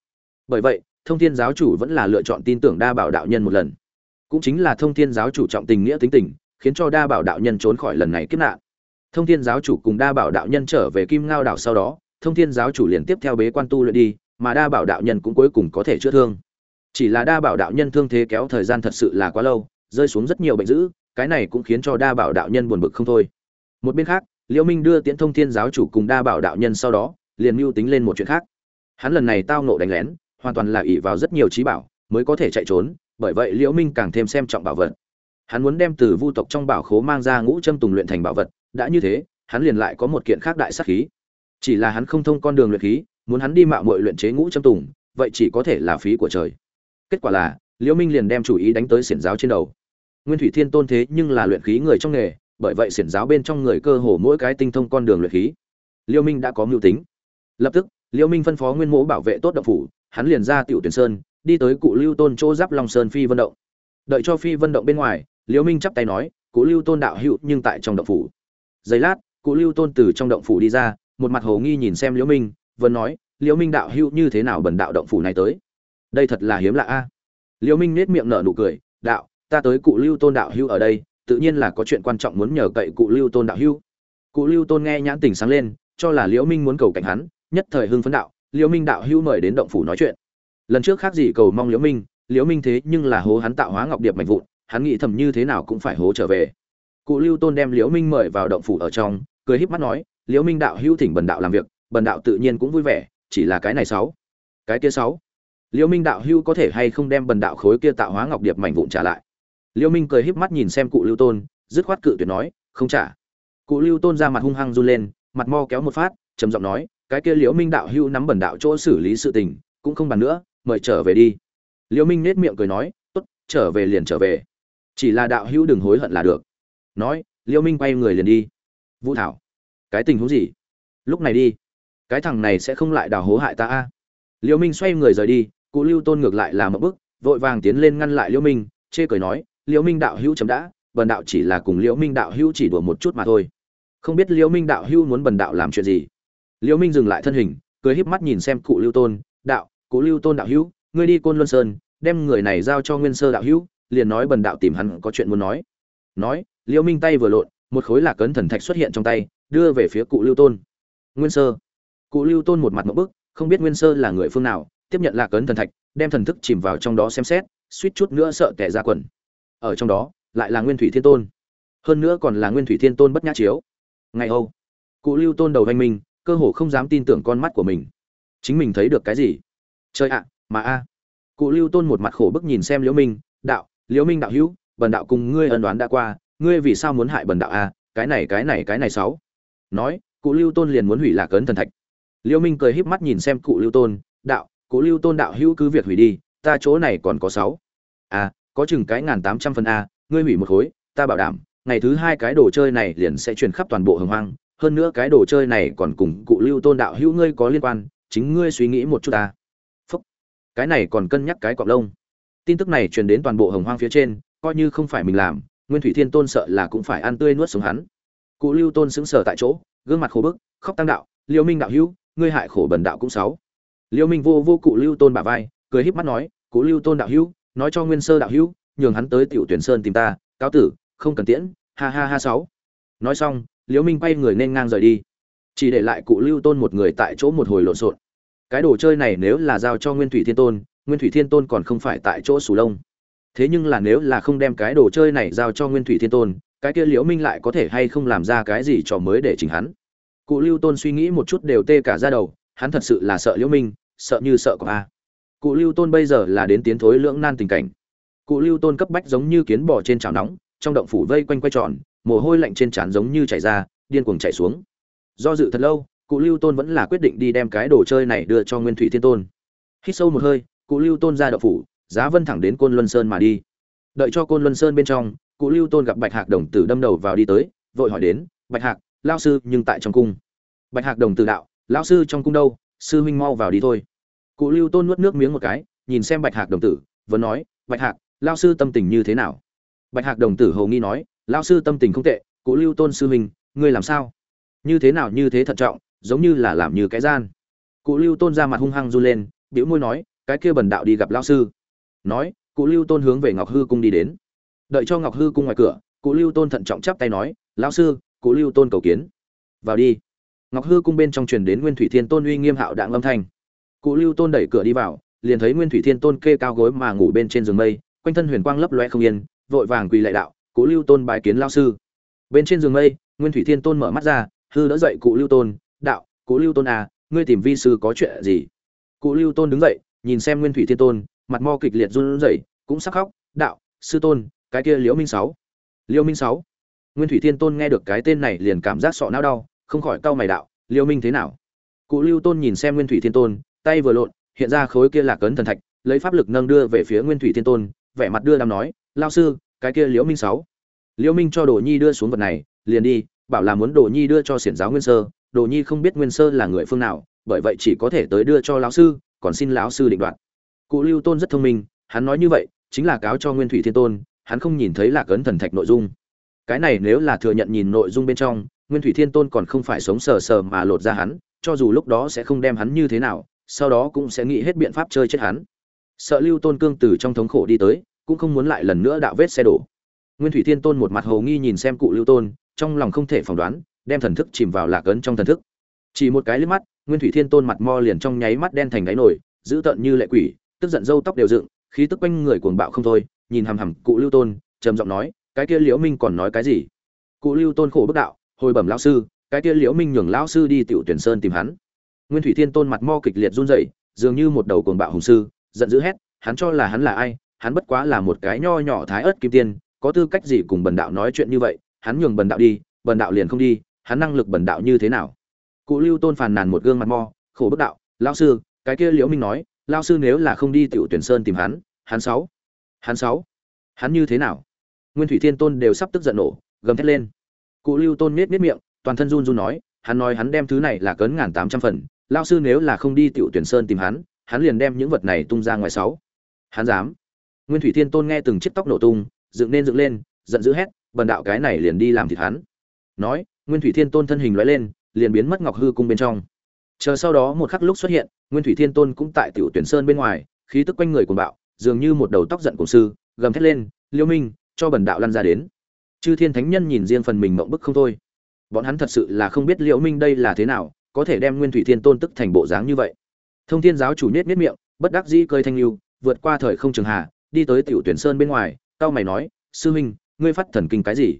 Bởi vậy, thông thiên giáo chủ vẫn là lựa chọn tin tưởng đa bảo đạo nhân một lần. Cũng chính là thông thiên giáo chủ trọng tình nghĩa tính tình, khiến cho đa bảo đạo nhân trốn khỏi lần này kiếp nạn. Thông thiên giáo chủ cùng đa bảo đạo nhân trở về kim ngao đảo sau đó, thông thiên giáo chủ liền tiếp theo bế quan tu luyện đi, mà đa bảo đạo nhân cũng cuối cùng có thể chữa thương. Chỉ là đa bảo đạo nhân thương thế kéo thời gian thật sự là quá lâu, rơi xuống rất nhiều bệnh dữ, cái này cũng khiến cho đa bảo đạo nhân buồn bực không thôi. Một bên khác, liễu minh đưa tiễn thông thiên giáo chủ cùng đa bảo đạo nhân sau đó liền mưu tính lên một chuyện khác. Hắn lần này tao nộ đánh lén, hoàn toàn là ỷ vào rất nhiều trí bảo, mới có thể chạy trốn, bởi vậy liễu minh càng thêm xem trọng bảo vật. Hắn muốn đem từ vu tộc trong bảo khố mang ra ngũ châm tùng luyện thành bảo vật, đã như thế, hắn liền lại có một kiện khác đại sát khí. Chỉ là hắn không thông con đường luyện khí, muốn hắn đi mạo muội luyện chế ngũ châm tùng, vậy chỉ có thể là phí của trời. Kết quả là, liễu minh liền đem chủ ý đánh tới xiển giáo trên đầu. Nguyên thủy thiên tôn thế nhưng là luyện khí người trong nghề, bởi vậy xiển giáo bên trong người cơ hồ mỗi cái tinh thông con đường luyện khí. Liễu minh đã có mưu tính lập tức, liễu minh phân phó nguyên mẫu bảo vệ tốt động phủ, hắn liền ra tiểu tuyển sơn, đi tới cụ lưu tôn chỗ giáp long sơn phi vân động. Đợi cho phi vân động bên ngoài, liễu minh chắp tay nói, cụ lưu tôn đạo hữu, nhưng tại trong động phủ. Giây lát, cụ lưu tôn từ trong động phủ đi ra, một mặt hồ nghi nhìn xem liễu minh vân nói, liễu minh đạo hữu, như thế nào bần đạo động phủ này tới? Đây thật là hiếm lạ a. Liễu minh nét miệng nở nụ cười, đạo, ta tới cụ lưu tôn đạo hữu ở đây, tự nhiên là có chuyện quan trọng muốn nhờ cậy cụ lưu tôn đạo hữu. Cụ lưu tôn nghe nhãn tình sáng lên, cho là liễu minh muốn cầu cảnh hắn nhất thời hưng phấn đạo, liễu minh đạo hữu mời đến động phủ nói chuyện. Lần trước khác gì cầu mong liễu minh liễu minh thế nhưng là hố hắn tạo hóa ngọc điệp mạnh vụn, hắn nghĩ thầm như thế nào cũng phải hố trở về. Cụ lưu tôn đem liễu minh mời vào động phủ ở trong, cười híp mắt nói, liễu minh đạo hữu thỉnh bần đạo làm việc, bần đạo tự nhiên cũng vui vẻ, chỉ là cái này sáu, cái kia sáu. Liễu minh đạo hữu có thể hay không đem bần đạo khối kia tạo hóa ngọc điệp mảnh vụn trả lại? Liễu minh cười híp mắt nhìn xem cụ lưu tôn, dứt khoát cự tuyệt nói, không trả. Cụ lưu tôn ra mặt hung hăng run lên, mặt mo kéo một phát, trầm giọng nói cái kia liễu minh đạo hưu nắm bẩn đạo chỗ xử lý sự tình, cũng không bàn nữa, mời trở về đi. Liễu minh nết miệng cười nói, tốt, trở về liền trở về. Chỉ là đạo hưu đừng hối hận là được. Nói, liễu minh quay người liền đi. Vũ thảo, cái tình huống gì? Lúc này đi. Cái thằng này sẽ không lại đào hố hại ta a. Liễu minh xoay người rời đi, cụ lưu tôn ngược lại là một bước, vội vàng tiến lên ngăn lại liễu minh, chê cười nói, liễu minh đạo hữu chấm đã, bần đạo chỉ là cùng liễu minh đạo hữu chỉ đùa một chút mà thôi. Không biết liễu minh đạo hữu muốn bần đạo làm chuyện gì? Liễu minh dừng lại thân hình, cười híp mắt nhìn xem cụ lưu tôn, đạo, cụ lưu tôn đạo hữu, ngươi đi côn luân sơn, đem người này giao cho nguyên sơ đạo hữu, liền nói bần đạo tìm hắn có chuyện muốn nói. Nói, liễu minh tay vừa lộn, một khối lạc cấn thần thạch xuất hiện trong tay, đưa về phía cụ lưu tôn. Nguyên sơ. Cụ lưu tôn một mặt một bức, không biết nguyên sơ là người phương nào, tiếp nhận lạc cấn thần thạch, đem thần thức chìm vào trong đó xem xét, suýt chút nữa sợ tẻ ra quần. Ở trong đó, lại là nguyên thủy thiên tôn. Hơn nữa còn là nguyên thủy thiên tôn bất nhã chiếu. Ngày âu, cụ lưu tôn đầu thanh minh cơ hồ không dám tin tưởng con mắt của mình. Chính mình thấy được cái gì? Chơi ạ, mà a. Cụ lưu tôn một mặt khổ bức nhìn xem liễu minh, đạo, liễu minh đạo hữu, bần đạo cùng ngươi ân đoán đã qua, ngươi vì sao muốn hại bần đạo a? Cái này cái này cái này sáu. Nói, cụ lưu tôn liền muốn hủy lạc cấn thần thạch. Liễu minh cười híp mắt nhìn xem cụ lưu tôn, đạo, cụ lưu tôn đạo hữu cứ việc hủy đi, ta chỗ này còn có sáu. A có chừng cái ngàn tám trăm phần a, ngươi hủy một khối, ta bảo đảm, ngày thứ hai cái đồ chơi này liền sẽ truyền khắp toàn bộ hồng hoang hơn nữa cái đồ chơi này còn cùng cụ lưu tôn đạo hữu ngươi có liên quan, chính ngươi suy nghĩ một chút ta. Phúc. Cái này còn cân nhắc cái cọc lông. Tin tức này truyền đến toàn bộ hồng hoang phía trên, coi như không phải mình làm, nguyên thủy thiên tôn sợ là cũng phải ăn tươi nuốt sống hắn. Cụ lưu tôn sững sờ tại chỗ, gương mặt khổ bức, khóc tăng đạo, liêu minh đạo hữu, ngươi hại khổ bần đạo cũng sáu liêu minh vô vô cụ lưu tôn bả vai, cười híp mắt nói, cụ lưu tôn đạo hữu, nói cho nguyên sơ đạo hữu, nhường hắn tới tiểu tuyển sơn tìm ta, cáo tử, không cần tiễn, ha ha ha sáu nói xong liễu minh quay người nên ngang rời đi. Chỉ để lại cụ lưu tôn một người tại chỗ một hồi lộn xộn. Cái đồ chơi này nếu là giao cho nguyên thủy thiên tôn, nguyên thủy thiên tôn còn không phải tại chỗ sù lông. Thế nhưng là nếu là không đem cái đồ chơi này giao cho nguyên thủy thiên tôn, cái kia liễu minh lại có thể hay không làm ra cái gì trò mới để chỉnh hắn? Cụ lưu tôn suy nghĩ một chút đều tê cả ra đầu, hắn thật sự là sợ liễu minh, sợ như sợ có a. Cụ lưu tôn bây giờ là đến tiến thối lưỡng nan tình cảnh. Cụ lưu tôn cấp bách giống như kiến bò trên chảo nóng, trong động phủ vây quanh quay tròn mồ hôi lạnh trên trán giống như chảy ra, điên cuồng chảy xuống. Do dự thật lâu, cụ lưu tôn vẫn là quyết định đi đem cái đồ chơi này đưa cho nguyên thủy thiên tôn. Hít sâu một hơi, cụ lưu tôn ra động phủ, giá vân thẳng đến côn luân sơn mà đi. Đợi cho côn luân sơn bên trong, cụ lưu tôn gặp bạch hạc đồng tử đâm đầu vào đi tới, vội hỏi đến, bạch hạc lao sư nhưng tại trong cung? Bạch hạc đồng tử đạo lao sư trong cung đâu? Sư huynh mau vào đi thôi. Cụ lưu tôn nuốt nước miếng một cái, nhìn xem bạch hạc đồng tử, vẫn nói, bạch hạc lao sư tâm tình như thế nào? Bạch hạc đồng tử hầu nghi nói lao sư tâm tình không tệ, cụ lưu tôn sư huynh, ngươi làm sao? Như thế nào như thế thận trọng, giống như là làm như cái gian. Cụ lưu tôn ra mặt hung hăng run lên biểu môi nói, cái kia bần đạo đi gặp lao sư. Nói, cụ lưu tôn hướng về ngọc hư cung đi đến. Đợi cho ngọc hư cung ngoài cửa, cụ lưu tôn thận trọng chắp tay nói lao sư, cụ lưu tôn cầu kiến. Vào đi. Ngọc hư cung bên trong truyền đến nguyên thủy thiên tôn uy nghiêm hạo đạng âm thanh. Cụ lưu tôn đẩy cửa đi vào, liền thấy nguyên thủy thiên tôn kê cao gối mà ngủ bên trên giường mây, quanh thân huyền quang lấp loe không yên, vội vàng quỳ lạy đạo cụ lưu tôn bài kiến lao sư. Bên trên giường mây, nguyên thủy thiên tôn mở mắt ra, hư đỡ dậy cụ lưu tôn, đạo cụ lưu tôn à ngươi tìm vi sư có chuyện gì? Cụ lưu tôn đứng dậy, nhìn xem nguyên thủy thiên tôn, mặt mo kịch liệt run rẩy, cũng sắc khóc, đạo, sư tôn, cái kia liễu minh sáu. Liễu minh sáu? Nguyên thủy thiên tôn nghe được cái tên này liền cảm giác sọ não đau, không khỏi cau mày đạo, liễu minh thế nào? Cụ lưu tôn nhìn xem nguyên thủy thiên tôn, tay vừa lộn, hiện ra khối kia là cấn thần thạch, lấy pháp lực nâng đưa về phía nguyên thủy thiên tôn, vẻ mặt đưa đàm nói lao sư cái kia liễu minh sáu. Liễu minh cho đồ nhi đưa xuống vật này, liền đi, bảo là muốn đồ nhi đưa cho xiển giáo nguyên sơ. Đồ nhi không biết nguyên sơ là người phương nào, bởi vậy chỉ có thể tới đưa cho lão sư, còn xin lão sư định đoạt. Cụ lưu tôn rất thông minh, hắn nói như vậy, chính là cáo cho nguyên thủy thiên tôn, hắn không nhìn thấy là ấn thần thạch nội dung. Cái này nếu là thừa nhận nhìn nội dung bên trong, nguyên thủy thiên tôn còn không phải sống sờ sờ mà lột ra hắn, cho dù lúc đó sẽ không đem hắn như thế nào, sau đó cũng sẽ nghĩ hết biện pháp chơi chết hắn. Sợ lưu tôn cương từ trong thống khổ đi tới cũng không muốn lại lần nữa đạo vết xe đổ. Nguyên thủy thiên tôn một mặt hồ nghi nhìn xem cụ lưu tôn, trong lòng không thể phỏng đoán, đem thần thức chìm vào lạc ấn trong thần thức. Chỉ một cái liếc mắt, nguyên thủy thiên tôn mặt mo liền trong nháy mắt đen thành đáy nổi, dữ tợn như lệ quỷ, tức giận râu tóc đều dựng, khí tức quanh người cuồng bạo không thôi, nhìn hằm hằm cụ lưu tôn, trầm giọng nói, cái kia liễu minh còn nói cái gì? Cụ lưu tôn khổ bức đạo, hồi bẩm lão sư, cái kia liễu minh nhường lão sư đi tiểu tuyển sơn tìm hắn. Nguyên thủy thiên tôn mặt mo kịch liệt run rẩy, dường như một đầu cuồng bạo hùng sư, giận dữ hét, hắn cho là hắn là ai hắn bất quá là một cái nho nhỏ thái ớt kim tiên, có tư cách gì cùng bần đạo nói chuyện như vậy, hắn nhường bần đạo đi, bần đạo liền không đi, hắn năng lực bần đạo như thế nào? Cụ lưu tôn phàn nàn một gương mặt mo, khổ bức đạo lao sư, cái kia liễu minh nói lao sư nếu là không đi tiểu tuyển sơn tìm hắn hắn sáu hắn sáu, hắn như thế nào? Nguyên thủy thiên tôn đều sắp tức giận nổ, gầm thét lên. Cụ lưu tôn miết miết miệng, toàn thân run run nói, hắn nói hắn đem thứ này là cấn ngàn tám trăm phần lao sư nếu là không đi tiểu tuyển sơn tìm hắn hắn liền đem những vật này tung ra ngoài sáu. Hắn dám? Nguyên thủy thiên tôn nghe từng chiếc tóc nổ tung, dựng nên dựng lên, giận dữ hét, bần đạo cái này liền đi làm thịt hắn. Nói, nguyên thủy thiên tôn thân hình lóe lên, liền biến mất ngọc hư cung bên trong. Chờ sau đó một khắc lúc xuất hiện, nguyên thủy thiên tôn cũng tại tiểu tuyển sơn bên ngoài, khí tức quanh người cuồng bạo, dường như một đầu tóc giận cổ sư, gầm thét lên, liêu minh, cho bần đạo lăn ra đến. Chư thiên thánh nhân nhìn riêng phần mình mộng bức không thôi. Bọn hắn thật sự là không biết liễu minh đây là thế nào, có thể đem nguyên thủy thiên tôn tức thành bộ dáng như vậy. Thông thiên giáo chủ nhếch nết miệng, bất đắc dĩ cơi thanh lưu, vượt qua thời không trường hà đi tới tiểu tuyển sơn bên ngoài, cao mày nói, sư huynh, ngươi phát thần kinh cái gì?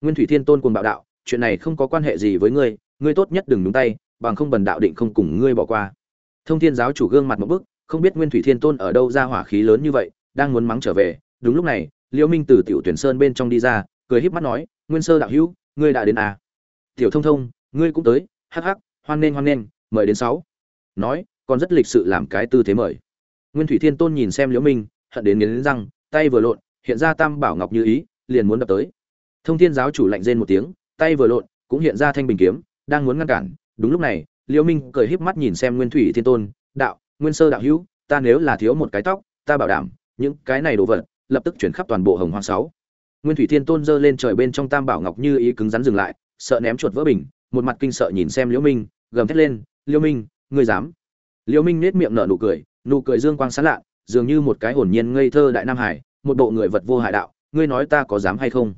Nguyên thủy thiên tôn cuồng bạo đạo, chuyện này không có quan hệ gì với ngươi ngươi tốt nhất đừng nhúng tay, bằng không bần đạo định không cùng ngươi bỏ qua. Thông thiên giáo chủ gương mặt một bức, không biết nguyên thủy thiên tôn ở đâu ra hỏa khí lớn như vậy, đang muốn mắng trở về. Đúng lúc này, liễu minh từ tiểu tuyển sơn bên trong đi ra, cười híp mắt nói, nguyên sơ đạo hữu, ngươi đã đến à? Tiểu thông thông, ngươi cũng tới, hắc hắc, hoan nghênh hoan nghênh, mời đến sáu. Nói, còn rất lịch sự làm cái tư thế mời. Nguyên thủy thiên tôn nhìn xem liễu minh hận đến nghiến răng, tay vừa lộn, hiện ra tam bảo ngọc như ý, liền muốn đập tới. Thông thiên giáo chủ lạnh rên một tiếng, tay vừa lộn, cũng hiện ra thanh bình kiếm, đang muốn ngăn cản. Đúng lúc này, liễu minh cười híp mắt nhìn xem nguyên thủy thiên tôn, đạo, nguyên sơ đạo hữu, ta nếu là thiếu một cái tóc, ta bảo đảm, những cái này đồ vật, lập tức chuyển khắp toàn bộ hồng hoang sáu. Nguyên thủy thiên tôn giơ lên trời bên trong tam bảo ngọc như ý cứng rắn dừng lại, sợ ném chuột vỡ bình, một mặt kinh sợ nhìn xem liễu minh, gầm thét lên, liễu minh, ngươi dám? Liễu minh nét miệng nở nụ cười nụ cười dương quang sáng lạ dường như một cái hồn nhiên ngây thơ đại nam hải, một bộ người vật vô hại đạo, ngươi nói ta có dám hay không?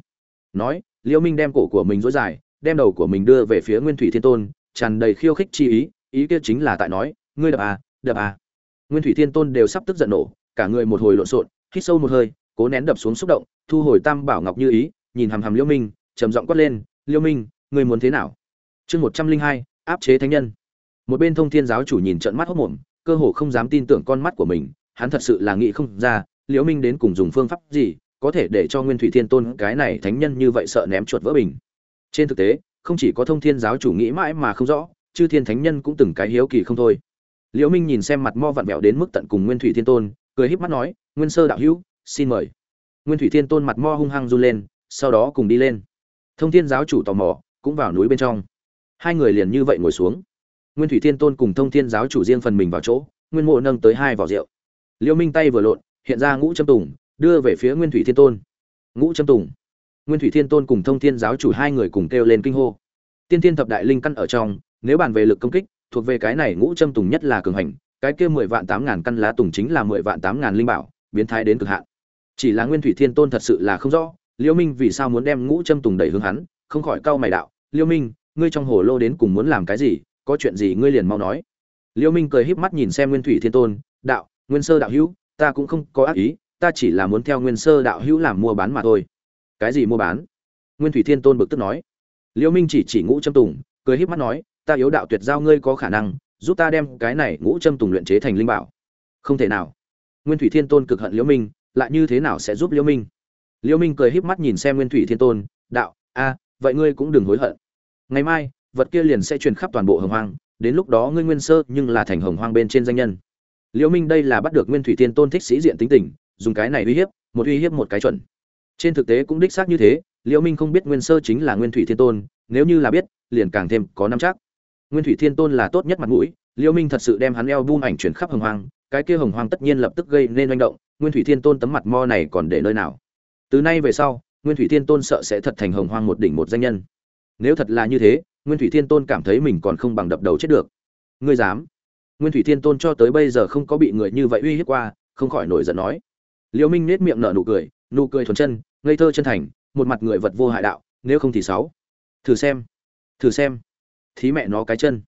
Nói, liễu minh đem cổ của mình dối dài, đem đầu của mình đưa về phía nguyên thủy thiên tôn, tràn đầy khiêu khích chi ý ý kia chính là tại nói, ngươi đập à đập à. Nguyên thủy thiên tôn đều sắp tức giận nổ, cả người một hồi lộn xộn, hít sâu một hơi, cố nén đập xuống xúc động, thu hồi tam bảo ngọc như ý, nhìn hàm hàm liễu minh, trầm giọng quát lên, liễu minh, ngươi muốn thế nào? Chương một trăm linh hai, áp chế thánh nhân. Một bên thông thiên giáo chủ nhìn trận mắt hốc mồm, cơ hồ không dám tin tưởng con mắt của mình hắn thật sự là nghĩ không ra, liễu minh đến cùng dùng phương pháp gì có thể để cho nguyên thủy thiên tôn cái này thánh nhân như vậy sợ ném chuột vỡ bình. Trên thực tế, không chỉ có thông thiên giáo chủ nghĩ mãi mà không rõ, chư thiên thánh nhân cũng từng cái hiếu kỳ không thôi. Liễu minh nhìn xem mặt mo vặn vẹo đến mức tận cùng nguyên thủy thiên tôn, cười híp mắt nói, nguyên sơ đạo hữu, xin mời. Nguyên thủy thiên tôn mặt mo hung hăng run lên, sau đó cùng đi lên. Thông thiên giáo chủ tò mò, cũng vào núi bên trong. Hai người liền như vậy ngồi xuống. Nguyên thủy thiên tôn cùng thông thiên giáo chủ riêng phần mình vào chỗ, nguyên mộ nâng tới hai vỏ rượu liêu minh tay vừa lộn, hiện ra ngũ châm tùng, đưa về phía nguyên thủy thiên tôn. Ngũ châm tùng. Nguyên thủy thiên tôn cùng thông thiên giáo chủ hai người cùng kêu lên kinh hô. Tiên thiên thập đại linh căn ở trong, nếu bàn về lực công kích, thuộc về cái này ngũ châm tùng nhất là cường hành, cái kia mười vạn tám ngàn căn lá tùng chính là mười vạn tám ngàn linh bảo, biến thái đến cực hạn. Chỉ là nguyên thủy thiên tôn thật sự là không rõ, liêu minh vì sao muốn đem ngũ châm tùng đẩy hướng hắn, không khỏi cau mày đạo, liêu minh, ngươi trong hồ lô đến cùng muốn làm cái gì, có chuyện gì ngươi liền mau nói. Liêu minh cười híp mắt nhìn xem nguyên thủy thiên tôn, đạo nguyên sơ đạo hữu, ta cũng không có ác ý, ta chỉ là muốn theo nguyên sơ đạo hữu làm mua bán mà thôi. Cái gì mua bán? Nguyên thủy thiên tôn bực tức nói. Liễu minh chỉ chỉ ngũ châm tùng, cười híp mắt nói, ta yếu đạo tuyệt giao ngươi có khả năng, giúp ta đem cái này ngũ châm tùng luyện chế thành linh bảo. Không thể nào. Nguyên thủy thiên tôn cực hận liễu minh, lại như thế nào sẽ giúp liễu minh? Liễu minh cười híp mắt nhìn xem nguyên thủy thiên tôn, đạo, a, vậy ngươi cũng đừng hối hận. Ngày mai, vật kia liền sẽ truyền khắp toàn bộ hồng hoang, đến lúc đó ngươi nguyên sơ nhưng là thành hồng hoang bên trên danh nhân liễu minh đây là bắt được nguyên thủy thiên tôn thích sĩ diện tính tình, dùng cái này uy hiếp, một uy hiếp một cái chuẩn. Trên thực tế cũng đích xác như thế, liễu minh không biết nguyên sơ chính là nguyên thủy thiên tôn, nếu như là biết, liền càng thêm có năm chắc. Nguyên thủy thiên tôn là tốt nhất mặt mũi, liễu minh thật sự đem hắn eo bum ảnh chuyển khắp hồng hoang, cái kia hồng hoang tất nhiên lập tức gây nên manh động, nguyên thủy thiên tôn tấm mặt mo này còn để nơi nào? Từ nay về sau, nguyên thủy thiên tôn sợ sẽ thật thành hồng hoang một đỉnh một danh nhân. Nếu thật là như thế, nguyên thủy thiên tôn cảm thấy mình còn không bằng đập đầu chết được. Ngươi dám? Nguyên thủy thiên tôn cho tới bây giờ không có bị người như vậy uy hiếp qua, không khỏi nổi giận nói. Liêu minh nết miệng nở nụ cười nụ cười thuần chân, ngây thơ chân thành, một mặt người vật vô hại đạo, nếu không thì sáu. Thử xem thử xem. Thí mẹ nó cái chân.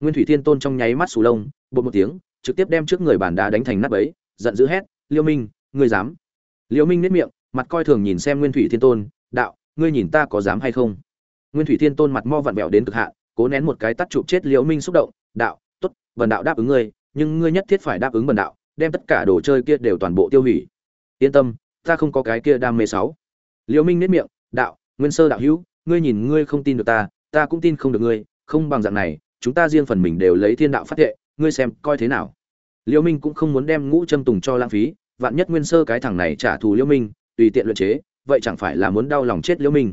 Nguyên thủy thiên tôn trong nháy mắt sù lông bột một tiếng, trực tiếp đem trước người bản đá đánh thành nắp ấy giận dữ hét Liêu minh, ngươi dám? Liêu minh nết miệng, mặt coi thường nhìn xem nguyên thủy thiên tôn, đạo, ngươi nhìn ta có dám hay không? Nguyên thủy thiên tôn mặt mo vặn vẹo đến cực hạn, cố nén một cái tắt chụp chết liễu minh xúc động, đạo bần đạo đáp ứng ngươi, nhưng ngươi nhất thiết phải đáp ứng bần đạo, đem tất cả đồ chơi kia đều toàn bộ tiêu hủy. Yên tâm, ta không có cái kia đam mê sáu. Liễu minh nết miệng, đạo, nguyên sơ đạo hữu, ngươi nhìn ngươi không tin được ta ta cũng tin không được ngươi, không bằng dạng này, chúng ta riêng phần mình đều lấy thiên đạo phát thệ, ngươi xem, coi thế nào. Liễu minh cũng không muốn đem ngũ châm tùng cho lãng phí, vạn nhất nguyên sơ cái thằng này trả thù liễu minh, tùy tiện luyện chế, vậy chẳng phải là muốn đau lòng chết liễu minh.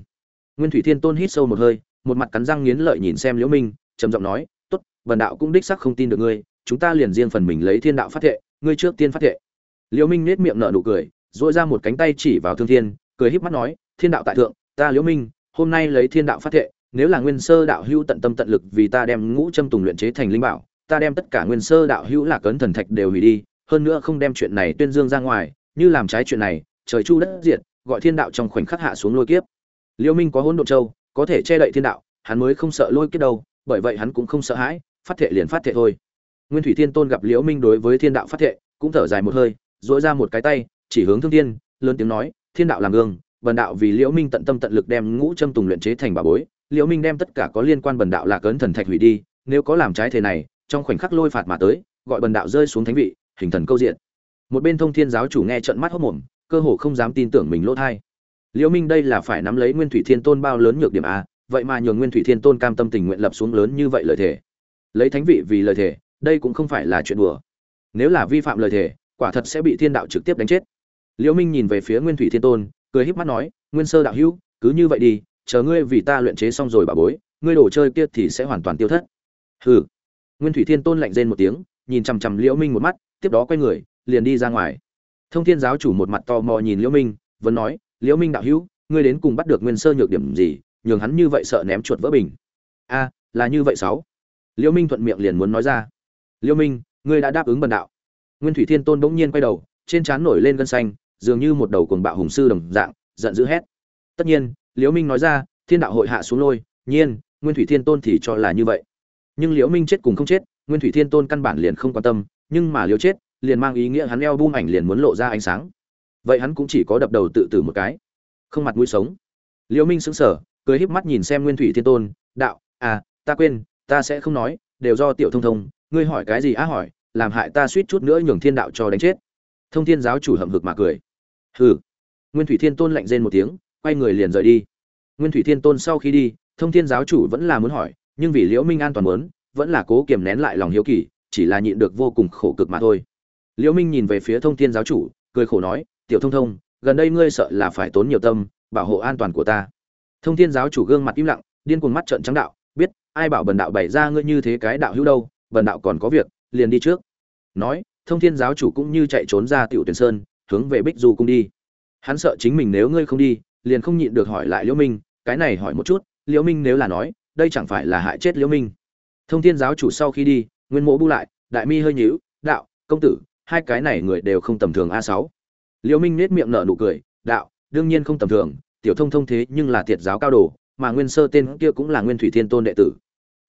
Nguyên thủy thiên tôn hít sâu một hơi, một mặt cắn răng nghiến lợi nhìn xem liễu minh, trầm giọng nói bần vần đạo cũng đích xác không tin được ngươi, chúng ta liền riêng phần mình lấy thiên đạo phát thệ, ngươi trước tiên phát thệ. Liễu minh nét miệng nở nụ cười, duỗi ra một cánh tay chỉ vào thương thiên, cười híp mắt nói, thiên đạo tại thượng, ta liễu minh, hôm nay lấy thiên đạo phát thệ, nếu là nguyên sơ đạo hữu tận tâm tận lực vì ta đem ngũ châm tùng luyện chế thành linh bảo, ta đem tất cả nguyên sơ đạo hữu là cấn thần thạch đều hủy đi, hơn nữa không đem chuyện này tuyên dương ra ngoài, như làm trái chuyện này, trời chu đất diệt, gọi thiên đạo trong khoảnh khắc hạ xuống lôi kiếp. Liễu minh có hỗn độn châu, có thể che đậy thiên đạo, hắn mới không sợ lôi kiếp đâu, bởi vậy hắn cũng không sợ hãi phát thệ liền phát thệ thôi. Nguyên thủy thiên tôn gặp liễu minh đối với thiên đạo phát thệ, cũng thở dài một hơi dỗi ra một cái tay, chỉ hướng thương thiên, lớn tiếng nói, thiên đạo làm gương, bần đạo vì liễu minh tận tâm tận lực đem ngũ châm tùng luyện chế thành bảo bối, liễu minh đem tất cả có liên quan bần đạo là cấn thần thạch hủy đi, nếu có làm trái thế này, trong khoảnh khắc lôi phạt mà tới, gọi bần đạo rơi xuống thánh vị, hình thần câu diện. Một bên thông thiên giáo chủ nghe trợn mắt hốt mồm, cơ hồ không dám tin tưởng mình lỗ thay liễu minh đây là phải nắm lấy nguyên thủy thiên tôn bao lớn nhược điểm a vậy mà nhường nguyên thủy thiên tôn cam tâm tình nguyện lập xuống lớn như vậy lời thề lấy thánh vị vì lời thề, đây cũng không phải là chuyện đùa. Nếu là vi phạm lời thề, quả thật sẽ bị thiên đạo trực tiếp đánh chết. Liễu minh nhìn về phía nguyên thủy thiên tôn, cười híp mắt nói, nguyên sơ đạo hữu, cứ như vậy đi, chờ ngươi vì ta luyện chế xong rồi bà bối, ngươi đồ chơi kia thì sẽ hoàn toàn tiêu thất. Hừ. Nguyên thủy thiên tôn lạnh rên một tiếng, nhìn chằm chằm liễu minh một mắt, tiếp đó quay người, liền đi ra ngoài. Thông thiên giáo chủ một mặt to mò nhìn liễu minh, vẫn nói, liễu minh đạo hữu, ngươi đến cùng bắt được nguyên sơ nhược điểm gì, nhường hắn như vậy sợ ném chuột vỡ bình? A, là như vậy sáu liễu minh thuận miệng liền muốn nói ra. Liễu minh, ngươi đã đáp ứng bần đạo. Nguyên thủy thiên tôn bỗng nhiên quay đầu, trên trán nổi lên gân xanh, dường như một đầu cuồng bạo hùng sư đồng dạng, giận dữ hét. Tất nhiên liễu minh nói ra, thiên đạo hội hạ xuống lôi, nhiên, nguyên thủy thiên tôn thì cho là như vậy. Nhưng liễu minh chết cùng không chết, nguyên thủy thiên tôn căn bản liền không quan tâm, nhưng mà liễu chết, liền mang ý nghĩa hắn eo bung ảnh liền muốn lộ ra ánh sáng. Vậy hắn cũng chỉ có đập đầu tự tử một cái. Không mặt mũi sống. Liễu minh sững sờ, cười híp mắt nhìn xem nguyên thủy thiên tôn, đạo à ta quên ta sẽ không nói, đều do tiểu thông thông, ngươi hỏi cái gì á hỏi, làm hại ta suýt chút nữa nhường thiên đạo cho đánh chết. Thông thiên giáo chủ hậm hực mà cười. Hừ. Nguyên thủy thiên tôn lạnh rên một tiếng, quay người liền rời đi. Nguyên thủy thiên tôn sau khi đi, thông thiên giáo chủ vẫn là muốn hỏi, nhưng vì liễu minh an toàn muốn, vẫn là cố kiềm nén lại lòng hiếu kỳ, chỉ là nhịn được vô cùng khổ cực mà thôi. Liễu minh nhìn về phía thông thiên giáo chủ, cười khổ nói, tiểu thông thông, gần đây ngươi sợ là phải tốn nhiều tâm, bảo hộ an toàn của ta. Thông thiên giáo chủ gương mặt im lặng, điên cuồng mắt trợn trắng đạo, biết ai bảo bần đạo bày ra ngươi như thế cái đạo hữu đâu, bần đạo còn có việc, liền đi trước. Nói, thông thiên giáo chủ cũng như chạy trốn ra tiểu tuyển sơn, hướng về bích du cung đi. Hắn sợ chính mình nếu ngươi không đi, liền không nhịn được hỏi lại liễu minh, cái này hỏi một chút, liễu minh nếu là nói, đây chẳng phải là hại chết liễu minh. Thông thiên giáo chủ sau khi đi, nguyên mộ bu lại, đại mi hơi nhíu, đạo, công tử, hai cái này người đều không tầm thường a sáu. Liễu minh nét miệng nở nụ cười, đạo, đương nhiên không tầm thường, tiểu thông thông thế nhưng là thiệt giáo cao đồ, mà nguyên sơ tên kia cũng là nguyên thủy thiên tôn đệ tử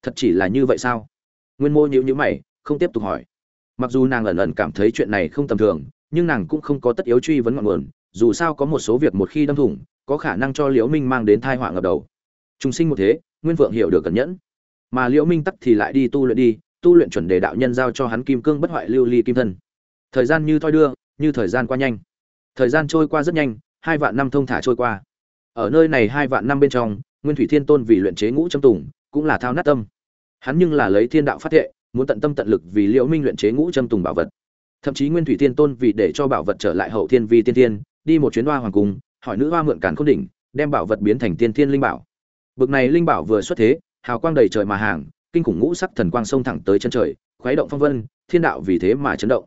thật chỉ là như vậy sao? Nguyên mô nhữ nhữ mày, không tiếp tục hỏi. Mặc dù nàng ẩn ẩn cảm thấy chuyện này không tầm thường, nhưng nàng cũng không có tất yếu truy vấn ngọn nguồn, dù sao có một số việc một khi đâm thủng, có khả năng cho liễu minh mang đến tai họa ngập đầu. Chúng sinh một thế, nguyên vượng hiểu được cẩn nhẫn. Mà liễu minh tắc thì lại đi tu luyện đi, tu luyện chuẩn đề đạo nhân giao cho hắn kim cương bất hoại lưu ly kim thân. Thời gian như thoi đưa, như thời gian qua nhanh. Thời gian trôi qua rất nhanh, hai vạn năm thông thả trôi qua. Ở nơi này hai vạn năm bên trong, nguyên thủy thiên tôn vì luyện chế ngũ châm tùng, cũng là thao nát tâm hắn nhưng là lấy thiên đạo phát thệ, muốn tận tâm tận lực vì liễu minh luyện chế ngũ châm tùng bảo vật. Thậm chí nguyên thủy thiên tôn vì để cho bảo vật trở lại hậu thiên vi tiên tiên đi một chuyến hoa hoàng cung, hỏi nữ hoa mượn cản khôn đỉnh, đem bảo vật biến thành tiên thiên linh bảo. Bực này linh bảo vừa xuất thế, hào quang đầy trời mà hàng, kinh khủng ngũ sắc thần quang sông thẳng tới chân trời, khuấy động phong vân, thiên đạo vì thế mà chấn động.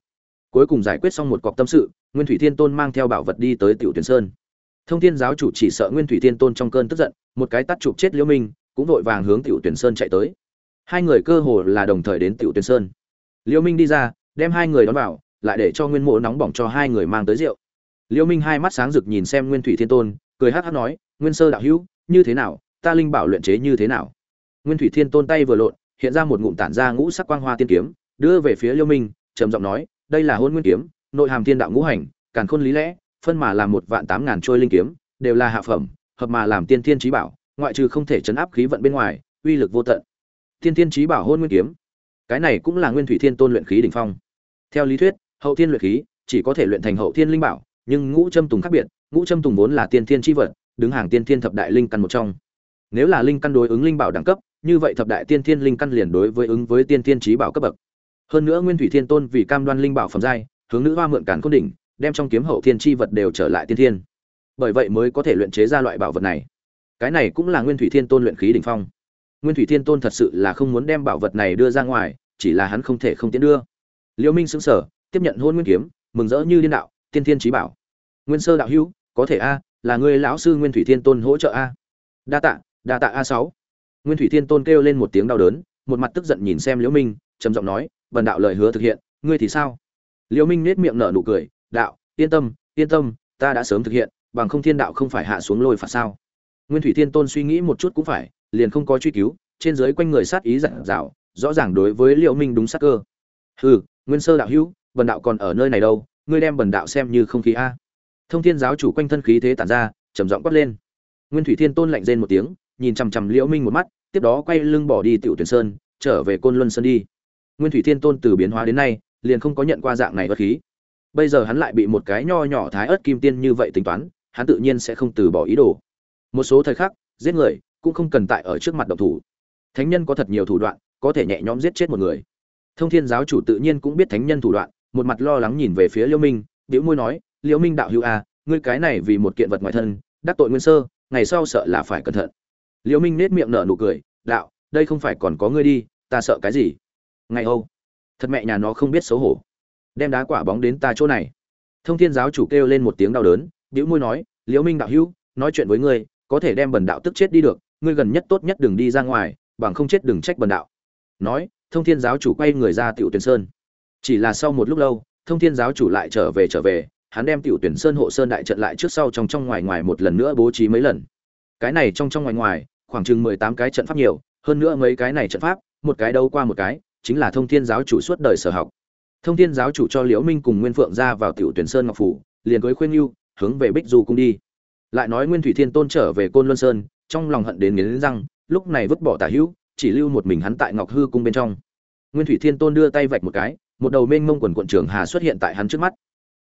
Cuối cùng giải quyết xong một cọc tâm sự, nguyên thủy thiên tôn mang theo bảo vật đi tới tiểu tuyển sơn. Thông thiên giáo chủ chỉ sợ nguyên thủy thiên tôn trong cơn tức giận, một cái tắt chụp chết liễu minh, cũng vội vàng hướng tiểu tuyển sơn chạy tới hai người cơ hồ là đồng thời đến tiểu tuyển sơn. Liêu minh đi ra, đem hai người đón vào, lại để cho nguyên mộ nóng bỏng cho hai người mang tới rượu. Liêu minh hai mắt sáng rực nhìn xem nguyên thủy thiên tôn, cười hát hát nói, nguyên sơ đạo hữu, như thế nào? Ta linh bảo luyện chế như thế nào? Nguyên thủy thiên tôn tay vừa lộn, hiện ra một ngụm tản ra ngũ sắc quang hoa tiên kiếm, đưa về phía Liêu minh, trầm giọng nói, đây là hôn nguyên kiếm, nội hàm thiên đạo ngũ hành, càn khôn lý lẽ, phân mà làm một vạn tám ngàn trôi linh kiếm, đều là hạ phẩm, hợp mà làm tiên thiên trí bảo, ngoại trừ không thể chấn áp khí vận bên ngoài, uy lực vô tận. Thiên thiên trí bảo hôn nguyên kiếm. Cái này cũng là nguyên thủy thiên tôn luyện khí đỉnh phong. Theo lý thuyết, hậu thiên luyện khí chỉ có thể luyện thành hậu thiên linh bảo, nhưng ngũ châm tùng khác biệt, ngũ châm tùng vốn là tiên thiên tri vật, đứng hàng tiên thiên thập đại linh căn một trong. Nếu là linh căn đối ứng linh bảo đẳng cấp, như vậy thập đại tiên thiên linh căn liền đối với ứng với tiên thiên trí bảo cấp bậc. Hơn nữa nguyên thủy thiên tôn vì cam đoan linh bảo phẩm giai, hướng nữ hoa mượn cản cốt đỉnh, đem trong kiếm hậu thiên chi vật đều trở lại tiên thiên. Bởi vậy mới có thể luyện chế ra loại bảo vật này. Cái này cũng là nguyên thủy thiên tôn luyện khí đỉnh phong nguyên thủy thiên tôn thật sự là không muốn đem bảo vật này đưa ra ngoài, chỉ là hắn không thể không tiến đưa. Liễu minh sững sờ, tiếp nhận hôn nguyên kiếm, mừng rỡ như điên đạo, tiên thiên trí bảo, nguyên sơ đạo hữu, có thể a, là người lão sư nguyên thủy thiên tôn hỗ trợ a. Đa tạ đa tạ a sáu. Nguyên thủy thiên tôn kêu lên một tiếng đau đớn, một mặt tức giận nhìn xem liễu minh, trầm giọng nói, bần đạo lời hứa thực hiện, ngươi thì sao? Liễu minh nét miệng nở nụ cười, đạo, yên tâm yên tâm, ta đã sớm thực hiện, bằng không thiên đạo không phải hạ xuống lôi phạt sao? Nguyên thủy thiên tôn suy nghĩ một chút cũng phải liền không có truy cứu, trên dưới quanh người sát ý dặn dạo rõ ràng đối với liễu minh đúng sát cơ. Hừ, nguyên sơ đạo hữu, bần đạo còn ở nơi này đâu, ngươi đem bần đạo xem như không khí a. Thông thiên giáo chủ quanh thân khí thế tản ra, trầm giọng quát lên. Nguyên thủy thiên tôn lạnh rên một tiếng, nhìn chằm chằm liễu minh một mắt, tiếp đó quay lưng bỏ đi tiểu tuyển sơn, trở về côn luân sơn đi. Nguyên thủy thiên tôn từ biến hóa đến nay, liền không có nhận qua dạng này bất khí. Bây giờ hắn lại bị một cái nho nhỏ thái ớt kim tiên như vậy tính toán, hắn tự nhiên sẽ không từ bỏ ý đồ. Một số thời khắc, giết người cũng không cần tại ở trước mặt độc thủ. Thánh nhân có thật nhiều thủ đoạn có thể nhẹ nhõm giết chết một người. Thông thiên giáo chủ tự nhiên cũng biết thánh nhân thủ đoạn một mặt lo lắng nhìn về phía liễu minh liễu môi nói liễu minh đạo hữu a à, ngươi cái này vì một kiện vật ngoài thân đắc tội nguyên sơ ngày sau sợ là phải cẩn thận. Liễu minh nết miệng nở nụ cười đạo đây không phải còn có ngươi đi ta sợ cái gì? Ngày âu. Thật mẹ nhà nó không biết xấu hổ. Đem đá quả bóng đến ta chỗ này. Thông thiên giáo chủ kêu lên một tiếng đau đớn bĩu môi nói liễu minh đạo hữu nói chuyện với ngươi có thể đem bần đạo tức chết đi được ngươi gần nhất tốt nhất đừng đi ra ngoài, bằng không chết đừng trách bần đạo. Nói, thông thiên giáo chủ quay người ra tiểu tuyển sơn. Chỉ là sau một lúc lâu, thông thiên giáo chủ lại trở về trở về, hắn đem tiểu tuyển sơn hộ sơn đại trận lại trước sau trong trong ngoài ngoài một lần nữa bố trí mấy lần. Cái này trong trong ngoài ngoài, khoảng chừng mười tám cái trận pháp nhiều, hơn nữa mấy cái này trận pháp, một cái đâu qua một cái, chính là thông thiên giáo chủ suốt đời sở học. Thông thiên giáo chủ cho liễu minh cùng nguyên phượng ra vào tiểu tuyển sơn ngọc phủ, liền cưới khuyên lưu hướng về bích du cung đi. Lại nói nguyên thủy thiên tôn trở về côn luân sơn trong lòng hận đến nghiến răng, lúc này vứt bỏ tả hữu, chỉ lưu một mình hắn tại ngọc hư cung bên trong. Nguyên thủy thiên tôn đưa tay vạch một cái, một đầu mênh mông quần quận trường hà xuất hiện tại hắn trước mắt.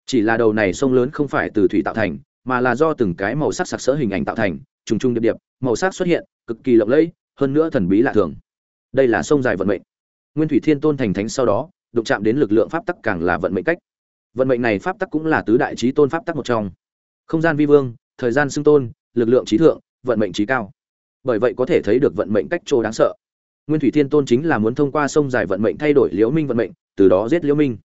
Chỉ là đầu này sông lớn không phải từ thủy tạo thành, mà là do từng cái màu sắc sặc sỡ hình ảnh tạo thành, trùng trùng điệp điệp, màu sắc xuất hiện, cực kỳ lộng lẫy, hơn nữa thần bí lạ thường. Đây là sông dài vận mệnh. Nguyên thủy thiên tôn thành thánh sau đó, đụng chạm đến lực lượng pháp tắc càng là vận mệnh cách. Vận mệnh này pháp tắc cũng là tứ đại trí tôn pháp tắc một trong. Không gian vi vương, thời gian xưng tôn, lực lượng trí thượng vận mệnh trí cao. Bởi vậy có thể thấy được vận mệnh cách trô đáng sợ. Nguyên thủy thiên tôn chính là muốn thông qua sông dài vận mệnh thay đổi liễu minh vận mệnh, từ đó giết liễu minh.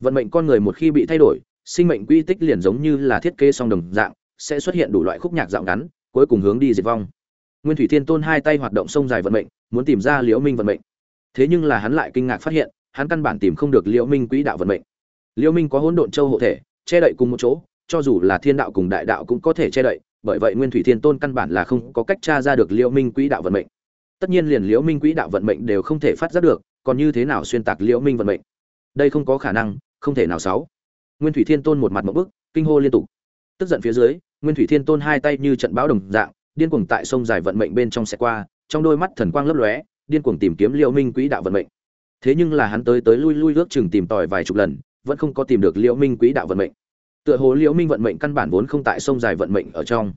Vận mệnh con người một khi bị thay đổi, sinh mệnh quy tích liền giống như là thiết kế song đồng dạng, sẽ xuất hiện đủ loại khúc nhạc dạo ngắn, cuối cùng hướng đi diệt vong. Nguyên thủy thiên tôn hai tay hoạt động sông dài vận mệnh, muốn tìm ra liễu minh vận mệnh. Thế nhưng là hắn lại kinh ngạc phát hiện, hắn căn bản tìm không được liễu minh quỹ đạo vận mệnh. Liễu minh có hỗn độn châu hộ thể, che đậy cùng một chỗ cho dù là thiên đạo cùng đại đạo cũng có thể che đậy, bởi vậy nguyên thủy thiên tôn căn bản là không có cách tra ra được liễu minh quỹ đạo vận mệnh. Tất nhiên liền liễu minh quỹ đạo vận mệnh đều không thể phát giác được, còn như thế nào xuyên tạc liễu minh vận mệnh? Đây không có khả năng, không thể nào sáu. Nguyên thủy thiên tôn một mặt một bức, kinh hô liên tục. Tức giận phía dưới, nguyên thủy thiên tôn hai tay như trận bão đồng dạng, điên cuồng tại sông dài vận mệnh bên trong xe qua, trong đôi mắt thần quang lấp lóe, điên cuồng tìm kiếm liễu minh quỹ đạo vận mệnh. Thế nhưng là hắn tới tới lui lui ước chừng tìm tòi vài chục lần, vẫn không có tìm được liễu minh quỹ đạo vận mệnh tựa hồ liễu minh vận mệnh căn bản vốn không tại sông dài vận mệnh ở trong.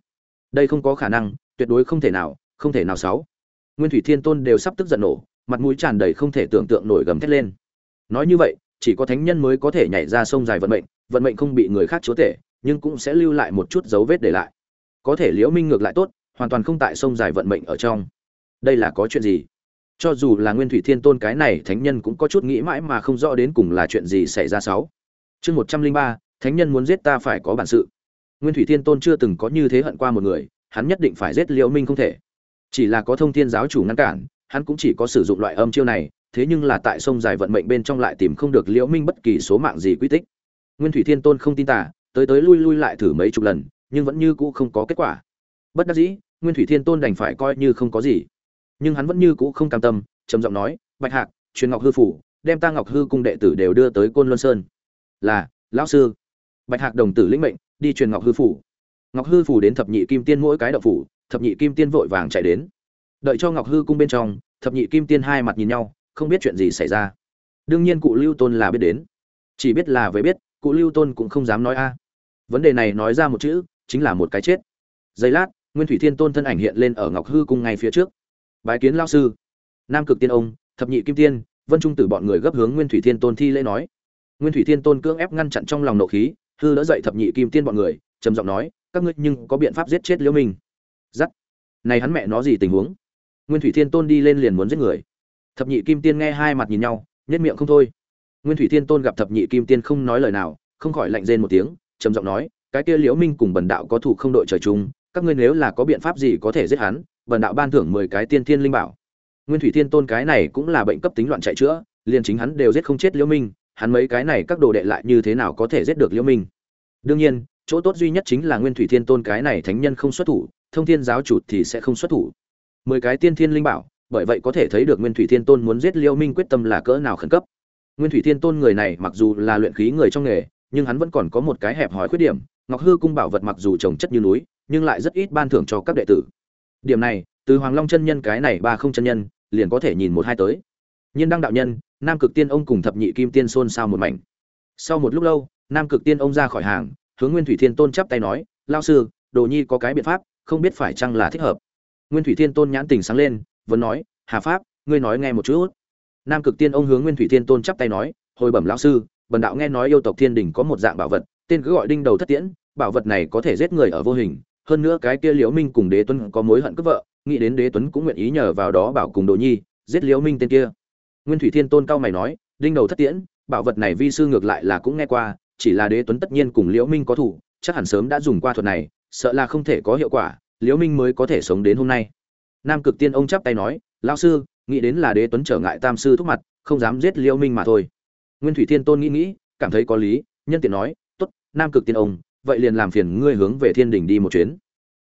Đây không có khả năng, tuyệt đối không thể nào, không thể nào sáu. Nguyên thủy thiên tôn đều sắp tức giận nổ, mặt mũi tràn đầy không thể tưởng tượng nổi gầm thét lên. Nói như vậy, chỉ có thánh nhân mới có thể nhảy ra sông dài vận mệnh vận mệnh không bị người khác chúa tể, nhưng cũng sẽ lưu lại một chút dấu vết để lại. Có thể liễu minh ngược lại tốt, hoàn toàn không tại sông dài vận mệnh ở trong. Đây là có chuyện gì? Cho dù là nguyên thủy thiên tôn cái này thánh nhân cũng có chút nghĩ mãi mà không rõ đến cùng là chuyện gì xảy ra sáu. Chương một trăm linh ba thánh nhân muốn giết ta phải có bản sự. Nguyên thủy thiên tôn chưa từng có như thế hận qua một người, hắn nhất định phải giết liễu minh không thể. Chỉ là có thông thiên giáo chủ ngăn cản, hắn cũng chỉ có sử dụng loại âm chiêu này, thế nhưng là tại sông dài vận mệnh bên trong lại tìm không được liễu minh bất kỳ số mạng gì quy tích. Nguyên thủy thiên tôn không tin tả tới tới lui lui lại thử mấy chục lần, nhưng vẫn như cũ không có kết quả. Bất đắc dĩ, nguyên thủy thiên tôn đành phải coi như không có gì. Nhưng hắn vẫn như cũ không cam tâm, trầm giọng nói, bạch hạc, truyền ngọc hư phủ, đem ta ngọc hư cung đệ tử đều đưa tới côn luân sơn. Là, lão sư bạch hạc đồng tử lĩnh mệnh, đi truyền ngọc hư phủ. Ngọc hư phủ đến thập nhị kim tiên mỗi cái đậu phủ, thập nhị kim tiên vội vàng chạy đến. Đợi cho ngọc hư cung bên trong, thập nhị kim tiên hai mặt nhìn nhau, không biết chuyện gì xảy ra. Đương nhiên cụ lưu tôn là biết đến. Chỉ biết là với biết, cụ lưu tôn cũng không dám nói a. Vấn đề này nói ra một chữ, chính là một cái chết. Giây lát, nguyên thủy thiên tôn thân ảnh hiện lên ở ngọc hư cung ngay phía trước. Bái kiến lao sư. Nam cực tiên ông, thập nhị kim tiên, vân trung tử bọn người gấp hướng nguyên thủy thiên tôn thi lễ nói. Nguyên thủy thiên tôn cưỡng ép ngăn chặn trong lòng nộ khí hư đỡ dậy thập nhị kim tiên bọn người, trầm giọng nói, các ngươi nhưng có biện pháp giết chết liễu minh? Giắt. Này hắn mẹ nó gì tình huống? Nguyên thủy thiên tôn đi lên liền muốn giết người. Thập nhị kim tiên nghe hai mặt nhìn nhau nhất miệng không thôi. Nguyên thủy thiên tôn gặp thập nhị kim tiên không nói lời nào, không khỏi lạnh rên một tiếng, trầm giọng nói, cái kia liễu minh cùng bần đạo có thủ không đội trời chung, các ngươi nếu là có biện pháp gì có thể giết hắn, bần đạo ban thưởng mười cái tiên thiên linh bảo. Nguyên thủy thiên tôn cái này cũng là bệnh cấp tính loạn chạy chữa, liền chính hắn đều giết không chết liễu minh hắn mấy cái này các đồ đệ lại như thế nào có thể giết được liễu minh? Đương nhiên, chỗ tốt duy nhất chính là nguyên thủy thiên tôn cái này thánh nhân không xuất thủ, thông thiên giáo chủ thì sẽ không xuất thủ. Mười cái tiên thiên linh bảo, bởi vậy có thể thấy được nguyên thủy thiên tôn muốn giết liễu minh quyết tâm là cỡ nào khẩn cấp. Nguyên thủy thiên tôn người này mặc dù là luyện khí người trong nghề, nhưng hắn vẫn còn có một cái hẹp hòi khuyết điểm, ngọc hư cung bảo vật mặc dù trồng chất như núi, nhưng lại rất ít ban thưởng cho các đệ tử. Điểm này, từ hoàng long chân nhân cái này ba không chân nhân, liền có thể nhìn một hai tới. Nhiên đăng đạo nhân nam cực tiên ông cùng thập nhị kim tiên xôn xao một mảnh. Sau một lúc lâu, nam cực tiên ông ra khỏi hàng, hướng nguyên thủy thiên tôn chắp tay nói lao sư, đồ nhi có cái biện pháp, không biết phải chăng là thích hợp. Nguyên thủy thiên tôn nhãn tình sáng lên, vẫn nói, hà pháp, ngươi nói nghe một chút. Nam cực tiên ông hướng nguyên thủy thiên tôn chắp tay nói, hồi bẩm lão sư, bần đạo nghe nói yêu tộc thiên đình có một dạng bảo vật, tên cứ gọi đinh đầu thất tiễn, bảo vật này có thể giết người ở vô hình, hơn nữa cái kia liễu minh cùng đế tuấn có mối hận cướp vợ, nghĩ đến đế tuấn cũng nguyện ý nhờ vào đó bảo cùng đồ nhi, giết liễu minh tên kia nguyên thủy thiên tôn cao mày nói, đinh đầu thất tiễn, bảo vật này vi sư ngược lại là cũng nghe qua, chỉ là đế tuấn tất nhiên cùng liễu minh có thủ, chắc hẳn sớm đã dùng qua thuật này, sợ là không thể có hiệu quả, liễu minh mới có thể sống đến hôm nay. Nam cực tiên ông chắp tay nói, lão sư, nghĩ đến là đế tuấn trở ngại tam sư thúc mặt, không dám giết liễu minh mà thôi. Nguyên thủy thiên tôn nghĩ nghĩ, cảm thấy có lý, nhân tiện nói, tốt, nam cực tiên ông, vậy liền làm phiền ngươi hướng về thiên đình đi một chuyến.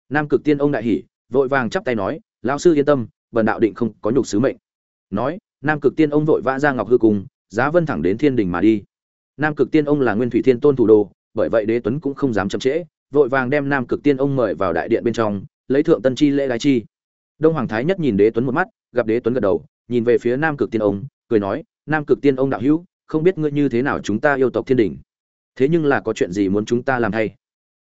Nam cực tiên ông đại hỉ, vội vàng chắp tay nói, lão sư yên tâm, bần đạo định không có nhục sứ mệnh. Nói nam cực tiên ông vội vã ra ngọc hư cung, giá vân thẳng đến thiên đình mà đi. Nam cực tiên ông là nguyên thủy thiên tôn thủ đô, bởi vậy đế tuấn cũng không dám chậm trễ, vội vàng đem nam cực tiên ông mời vào đại điện bên trong, lấy thượng tân chi lễ gái chi. Đông hoàng thái nhất nhìn đế tuấn một mắt, gặp đế tuấn gật đầu, nhìn về phía nam cực tiên ông, cười nói, nam cực tiên ông đạo hữu, không biết ngươi như thế nào chúng ta yêu tộc thiên đình? Thế nhưng là có chuyện gì muốn chúng ta làm thay?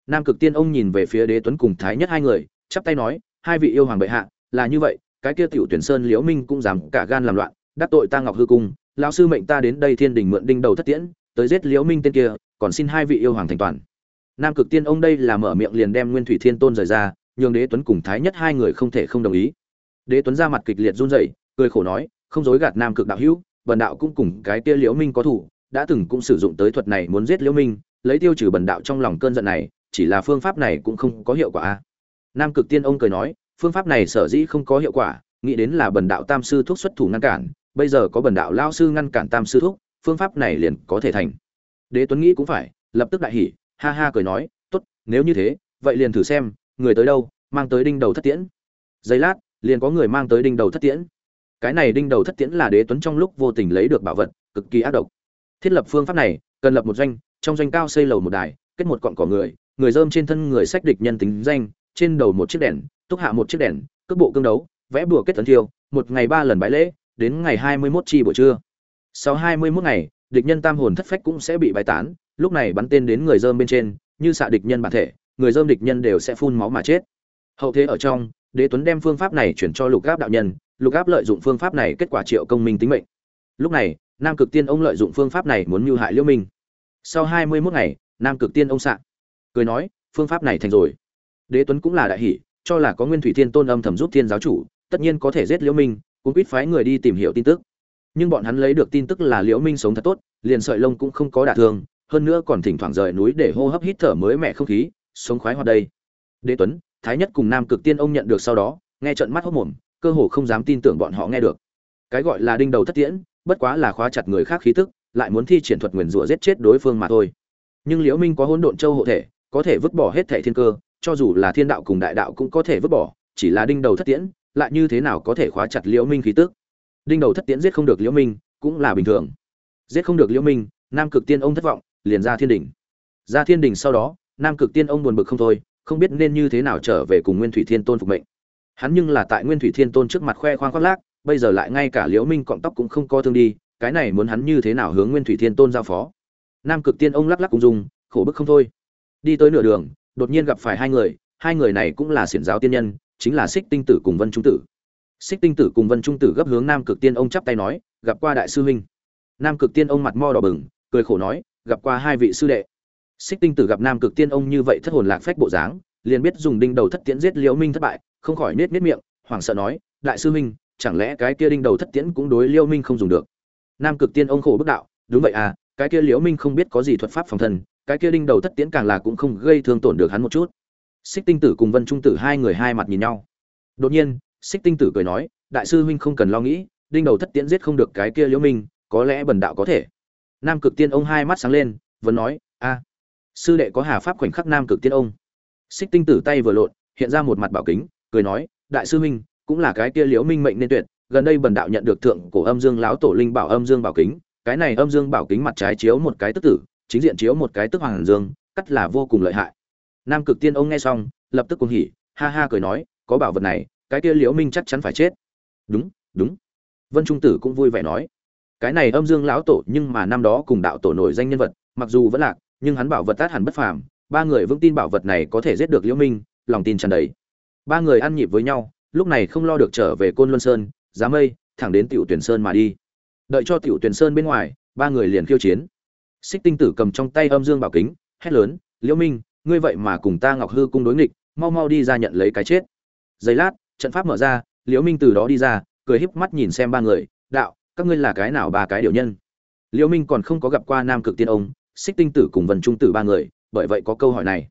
Nam cực tiên ông nhìn về phía đế tuấn cùng thái nhất hai người, chắp tay nói, hai vị yêu hoàng bệ hạ, là như vậy, cái kia tiểu tuyển sơn liễu minh cũng dám cả gan làm loạn đắc tội ta ngọc hư cung, lão sư mệnh ta đến đây thiên đình mượn đinh đầu thất tiễn, tới giết liễu minh tên kia, còn xin hai vị yêu hoàng thành toàn. Nam cực tiên ông đây là mở miệng liền đem nguyên thủy thiên tôn rời ra, nhường đế tuấn cùng thái nhất hai người không thể không đồng ý. Đế tuấn ra mặt kịch liệt run rẩy, cười khổ nói, không dối gạt nam cực đạo hữu, bần đạo cũng cùng cái kia liễu minh có thủ, đã từng cũng sử dụng tới thuật này muốn giết liễu minh, lấy tiêu trừ bần đạo trong lòng cơn giận này, chỉ là phương pháp này cũng không có hiệu quả. Nam cực tiên ông cười nói, phương pháp này sở dĩ không có hiệu quả, nghĩ đến là bần đạo tam sư thuốc xuất thủ ngăn cản bây giờ có bần đạo lao sư ngăn cản tam sư thúc, phương pháp này liền có thể thành. Đế tuấn nghĩ cũng phải, lập tức đại hỉ, ha ha cười nói, tốt, nếu như thế, vậy liền thử xem, người tới đâu, mang tới đinh đầu thất tiễn. Giây lát, liền có người mang tới đinh đầu thất tiễn. Cái này đinh đầu thất tiễn là đế tuấn trong lúc vô tình lấy được bảo vật, cực kỳ ác độc. Thiết lập phương pháp này, cần lập một doanh, trong doanh cao xây lầu một đài, kết một cọn cỏ người người dơm trên thân người sách địch nhân tính danh, trên đầu một chiếc đèn, túc hạ một chiếc đèn, cước bộ cương đấu, vẽ bùa kết tấn thiêu, một ngày ba lần bãi lễ đến ngày hai mươi 21 chi buổi trưa. Sau hai mươi 21 ngày, địch nhân tam hồn thất phách cũng sẽ bị bài tán, lúc này bắn tên đến người dơm bên trên, như xạ địch nhân bản thể, người dơm địch nhân đều sẽ phun máu mà chết. Hậu thế ở trong, đế tuấn đem phương pháp này chuyển cho lục gáp đạo nhân, lục áp lợi dụng phương pháp này kết quả triệu công minh tính mệnh. Lúc này, nam cực tiên ông lợi dụng phương pháp này muốn mưu hại liễu minh. Sau hai mươi 21 ngày, nam cực tiên ông sạ cười nói, phương pháp này thành rồi. Đế tuấn cũng là đại hỉ cho là có nguyên thủy thiên tôn âm thầm giúp thiên giáo chủ, tất nhiên có thể giết liễu minh cũng quyết phái người đi tìm hiểu tin tức. Nhưng bọn hắn lấy được tin tức là liễu minh sống thật tốt, liền sợi lông cũng không có đả thương, hơn nữa còn thỉnh thoảng rời núi để hô hấp hít thở mới mẻ không khí, sống khoái hoạt đây. Đế tuấn, thái nhất cùng nam cực tiên ông nhận được sau đó, nghe trận mắt hốt mồm, cơ hồ không dám tin tưởng bọn họ nghe được. Cái gọi là đinh đầu thất tiễn, bất quá là khóa chặt người khác khí tức, lại muốn thi triển thuật nguyền rủa giết chết đối phương mà thôi. Nhưng liễu minh có hỗn độn châu hộ thể, có thể vứt bỏ hết thể thiên cơ, cho dù là thiên đạo cùng đại đạo cũng có thể vứt bỏ, chỉ là đinh đầu thất tiễn lại như thế nào có thể khóa chặt liễu minh khí tức? Đinh đầu thất tiễn giết không được liễu minh, cũng là bình thường. Giết không được liễu minh, nam cực tiên ông thất vọng, liền ra thiên đỉnh. Ra thiên đỉnh sau đó, nam cực tiên ông buồn bực không thôi, không biết nên như thế nào trở về cùng nguyên thủy thiên tôn phục mệnh. Hắn nhưng là tại nguyên thủy thiên tôn trước mặt khoe khoang khoác lác, bây giờ lại ngay cả liễu minh cọng tóc cũng không co thương đi, cái này muốn hắn như thế nào hướng nguyên thủy thiên tôn giao phó? Nam cực tiên ông lắc lắc cùng dùng, khổ bức không thôi. Đi tới nửa đường, đột nhiên gặp phải hai người hai người này cũng là xiển giáo tiên nhân chính là xích tinh tử cùng vân trung tử. Xích tinh tử cùng vân trung tử gấp hướng nam cực tiên ông chắp tay nói, gặp qua đại sư huynh. Nam cực tiên ông mặt mo đỏ bừng, cười khổ nói, gặp qua hai vị sư đệ. Xích tinh tử gặp nam cực tiên ông như vậy thất hồn lạc phách bộ dáng, liền biết dùng đinh đầu thất tiễn giết liễu minh thất bại, không khỏi nết nết miệng, hoảng sợ nói, đại sư huynh, chẳng lẽ cái kia đinh đầu thất tiễn cũng đối liễu minh không dùng được? Nam cực tiên ông khổ bức đạo, đúng vậy à cái kia liễu minh không biết có gì thuật pháp phòng thân, cái kia đinh đầu thất tiễn càng là cũng không gây thương tổn được hắn một chút xích tinh tử cùng vân trung tử hai người hai mặt nhìn nhau. Đột nhiên, xích tinh tử cười nói, đại sư huynh không cần lo nghĩ, đinh đầu thất tiễn giết không được cái kia liễu minh, có lẽ bần đạo có thể. Nam cực tiên ông hai mắt sáng lên, vẫn nói, a, sư đệ có hà pháp khoảnh khắc nam cực tiên ông. Xích tinh tử tay vừa lộn, hiện ra một mặt bảo kính, cười nói, đại sư huynh, cũng là cái kia liễu minh mệnh nên tuyệt, gần đây bần đạo nhận được thượng cổ âm dương lão tổ linh bảo âm dương bảo kính, cái này âm dương bảo kính mặt trái chiếu một cái tức tử, chính diện chiếu một cái tức hoàng dương, cắt là vô cùng lợi hại nam cực tiên ông nghe xong, lập tức cuồng hỉ, ha ha cười nói, có bảo vật này, cái kia liễu minh chắc chắn phải chết. Đúng đúng. Vân trung tử cũng vui vẻ nói, cái này âm dương lão tổ, nhưng mà năm đó cùng đạo tổ nổi danh nhân vật, mặc dù vẫn lạc, nhưng hắn bảo vật tát hẳn bất phàm, ba người vững tin bảo vật này có thể giết được liễu minh, lòng tin tràn đầy. Ba người ăn nhịp với nhau, lúc này không lo được trở về côn luân sơn, giá mây, thẳng đến tiểu tuyển sơn mà đi. Đợi cho tiểu tuyển sơn bên ngoài, ba người liền khiêu chiến. Xích tinh tử cầm trong tay âm dương bảo kính, hét lớn, liễu minh ngươi vậy mà cùng ta ngọc hư cung đối nghịch, mau mau đi ra nhận lấy cái chết. Giây lát, trận pháp mở ra, liễu minh từ đó đi ra, cười híp mắt nhìn xem ba người, đạo, các ngươi là cái nào ba cái điều nhân? Liễu minh còn không có gặp qua nam cực tiên ông, xích tinh tử cùng vân trung tử ba người, bởi vậy có câu hỏi này.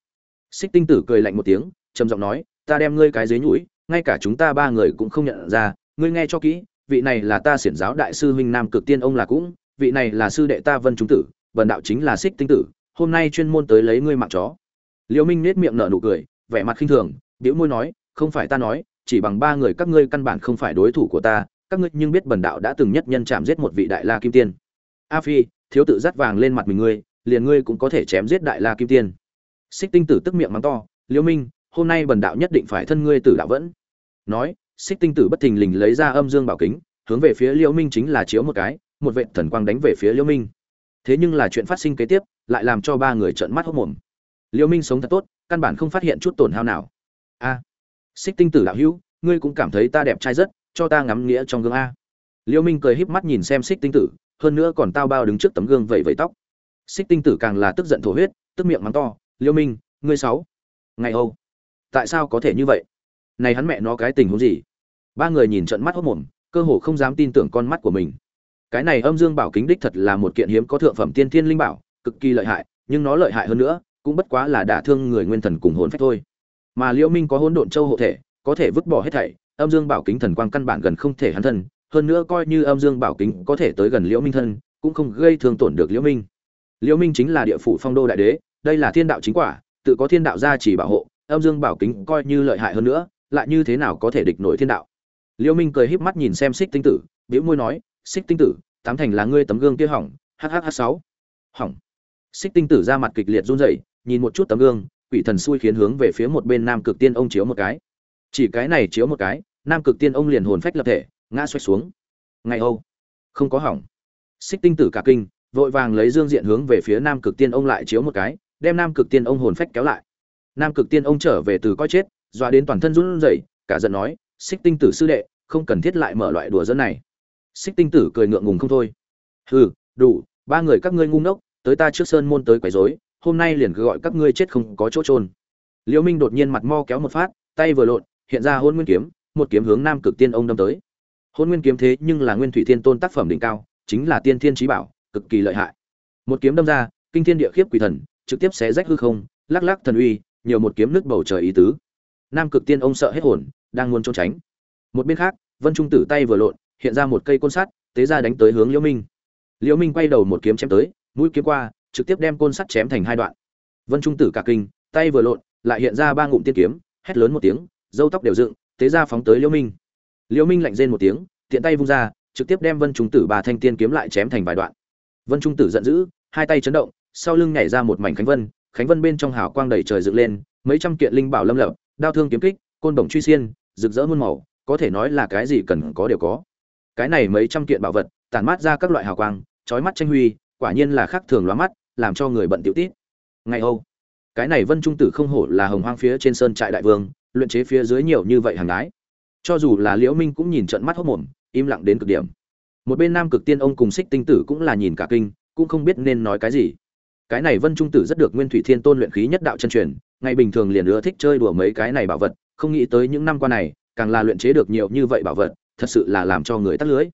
Xích tinh tử cười lạnh một tiếng, trầm giọng nói, ta đem ngươi cái dưới nhũi ngay cả chúng ta ba người cũng không nhận ra, ngươi nghe cho kỹ, vị này là ta xiển giáo đại sư huynh nam cực tiên ông là cũng, vị này là sư đệ ta vân trung tử Vân đạo chính là xích tinh tử, hôm nay chuyên môn tới lấy ngươi mạng chó liễu minh nết miệng nở nụ cười, vẻ mặt khinh thường điếu môi nói, không phải ta nói, chỉ bằng ba người các ngươi căn bản không phải đối thủ của ta, các ngươi nhưng biết bần đạo đã từng nhất nhân chạm giết một vị đại la kim tiên. A phi, thiếu tự dắt vàng lên mặt mình ngươi, liền ngươi cũng có thể chém giết đại la kim tiên. Xích tinh tử tức miệng mắng to, liễu minh, hôm nay bần đạo nhất định phải thân ngươi tử đạo vẫn. Nói, xích tinh tử bất thình lình lấy ra âm dương bảo kính, hướng về phía liễu minh chính là chiếu một cái, một vệ thần quang đánh về phía liễu minh. Thế nhưng là chuyện phát sinh kế tiếp, lại làm cho ba người trợn mắt hốt mồm liễu minh sống thật tốt, căn bản không phát hiện chút tổn hao nào. A, xích tinh tử đạo hữu, ngươi cũng cảm thấy ta đẹp trai rất, cho ta ngắm nghĩa trong gương a. Liễu minh cười híp mắt nhìn xem xích tinh tử, hơn nữa còn tao bao đứng trước tấm gương vẩy vẩy tóc. Xích tinh tử càng là tức giận thổ huyết, tức miệng mắng to liễu minh, ngươi sáu ngày âu, tại sao có thể như vậy? Này hắn mẹ nó cái tình huống gì? Ba người nhìn trận mắt hốt mồm, cơ hồ không dám tin tưởng con mắt của mình. Cái này âm dương bảo kính đích thật là một kiện hiếm có thượng phẩm tiên thiên linh bảo, cực kỳ lợi hại, nhưng nó lợi hại hơn nữa cũng bất quá là đả thương người nguyên thần cùng hồn phách thôi. Mà liễu minh có hỗn độn châu hộ thể, có thể vứt bỏ hết thảy, âm dương bảo kính thần quang căn bản gần không thể hắn thân, hơn nữa coi như âm dương bảo kính có thể tới gần liễu minh thân, cũng không gây thương tổn được liễu minh. Liễu minh chính là địa phủ phong đô đại đế, đây là thiên đạo chính quả, tự có thiên đạo gia chỉ bảo hộ, âm dương bảo kính coi như lợi hại hơn nữa, lại như thế nào có thể địch nổi thiên đạo? Liễu minh cười híp mắt nhìn xem xích tinh tử, bĩu môi nói xích tinh tử, tám thành là ngươi tấm gương kia hỏng hhh sáu. Hỏng. Xích tinh tử ra mặt kịch liệt run rẩy nhìn một chút tấm gương, quỷ thần xui khiến hướng về phía một bên nam cực tiên ông chiếu một cái. Chỉ cái này chiếu một cái, nam cực tiên ông liền hồn phách lập thể, ngã xoay xuống. Ngay âu không có hỏng. Xích tinh tử cả kinh, vội vàng lấy dương diện hướng về phía nam cực tiên ông lại chiếu một cái, đem nam cực tiên ông hồn phách kéo lại. Nam cực tiên ông trở về từ coi chết, dọa đến toàn thân run rẩy, cả giận nói, xích tinh tử sư đệ, không cần thiết lại mở loại đùa dẫn này. Xích tinh tử cười ngượng ngùng không thôi. Hừ, đủ, ba người các ngươi ngu ngốc, tới ta trước sơn môn tới quấy rối hôm nay liền gọi các ngươi chết không có chỗ trôn liễu minh đột nhiên mặt mo kéo một phát, tay vừa lộn, hiện ra hôn nguyên kiếm, một kiếm hướng nam cực tiên ông đâm tới. Hôn nguyên kiếm thế nhưng là nguyên thủy thiên tôn tác phẩm đỉnh cao, chính là tiên thiên trí bảo, cực kỳ lợi hại. Một kiếm đâm ra, kinh thiên địa khiếp quỷ thần, trực tiếp xé rách hư không, lắc lắc thần uy, nhiều một kiếm nước bầu trời ý tứ. Nam cực tiên ông sợ hết hồn, đang muốn trốn tránh. Một bên khác, vân trung tử tay vừa lộn, hiện ra một cây côn sắt, tế ra đánh tới hướng liễu minh. Liễu minh quay đầu một kiếm chém tới, mũi kiếm qua trực tiếp đem côn sắt chém thành hai đoạn. Vân trung tử cả kinh, tay vừa lộn, lại hiện ra ba ngụm tiên kiếm, hét lớn một tiếng, râu tóc đều dựng, tế ra phóng tới liễu minh. Liễu minh lạnh rên một tiếng, tiện tay vung ra, trực tiếp đem vân trung tử ba thanh tiên kiếm lại chém thành vài đoạn. Vân trung tử giận dữ, hai tay chấn động, sau lưng nhảy ra một mảnh khánh vân khánh vân bên trong hào quang đầy trời dựng lên, mấy trăm kiện linh bảo lâm lập, đao thương kiếm kích, côn bổng truy xiên, rực rỡ muôn màu, có thể nói là cái gì cần có đều có. Cái này mấy trăm kiện bảo vật, tản mát ra các loại hào quang, chói mắt tranh huy, quả nhiên là khác thường lóa mắt làm cho người bận tiểu tít. Ngày âu, cái này vân trung tử không hổ là hồng hoang phía trên sơn trại đại vương, luyện chế phía dưới nhiều như vậy hàng đái. Cho dù là liễu minh cũng nhìn trận mắt hốt mồm, im lặng đến cực điểm. Một bên nam cực tiên ông cùng xích tinh tử cũng là nhìn cả kinh, cũng không biết nên nói cái gì. Cái này vân trung tử rất được nguyên thủy thiên tôn luyện khí nhất đạo chân truyền, ngày bình thường liền ưa thích chơi đùa mấy cái này bảo vật, không nghĩ tới những năm qua này, càng là luyện chế được nhiều như vậy bảo vật, thật sự là làm cho người tắt lưới.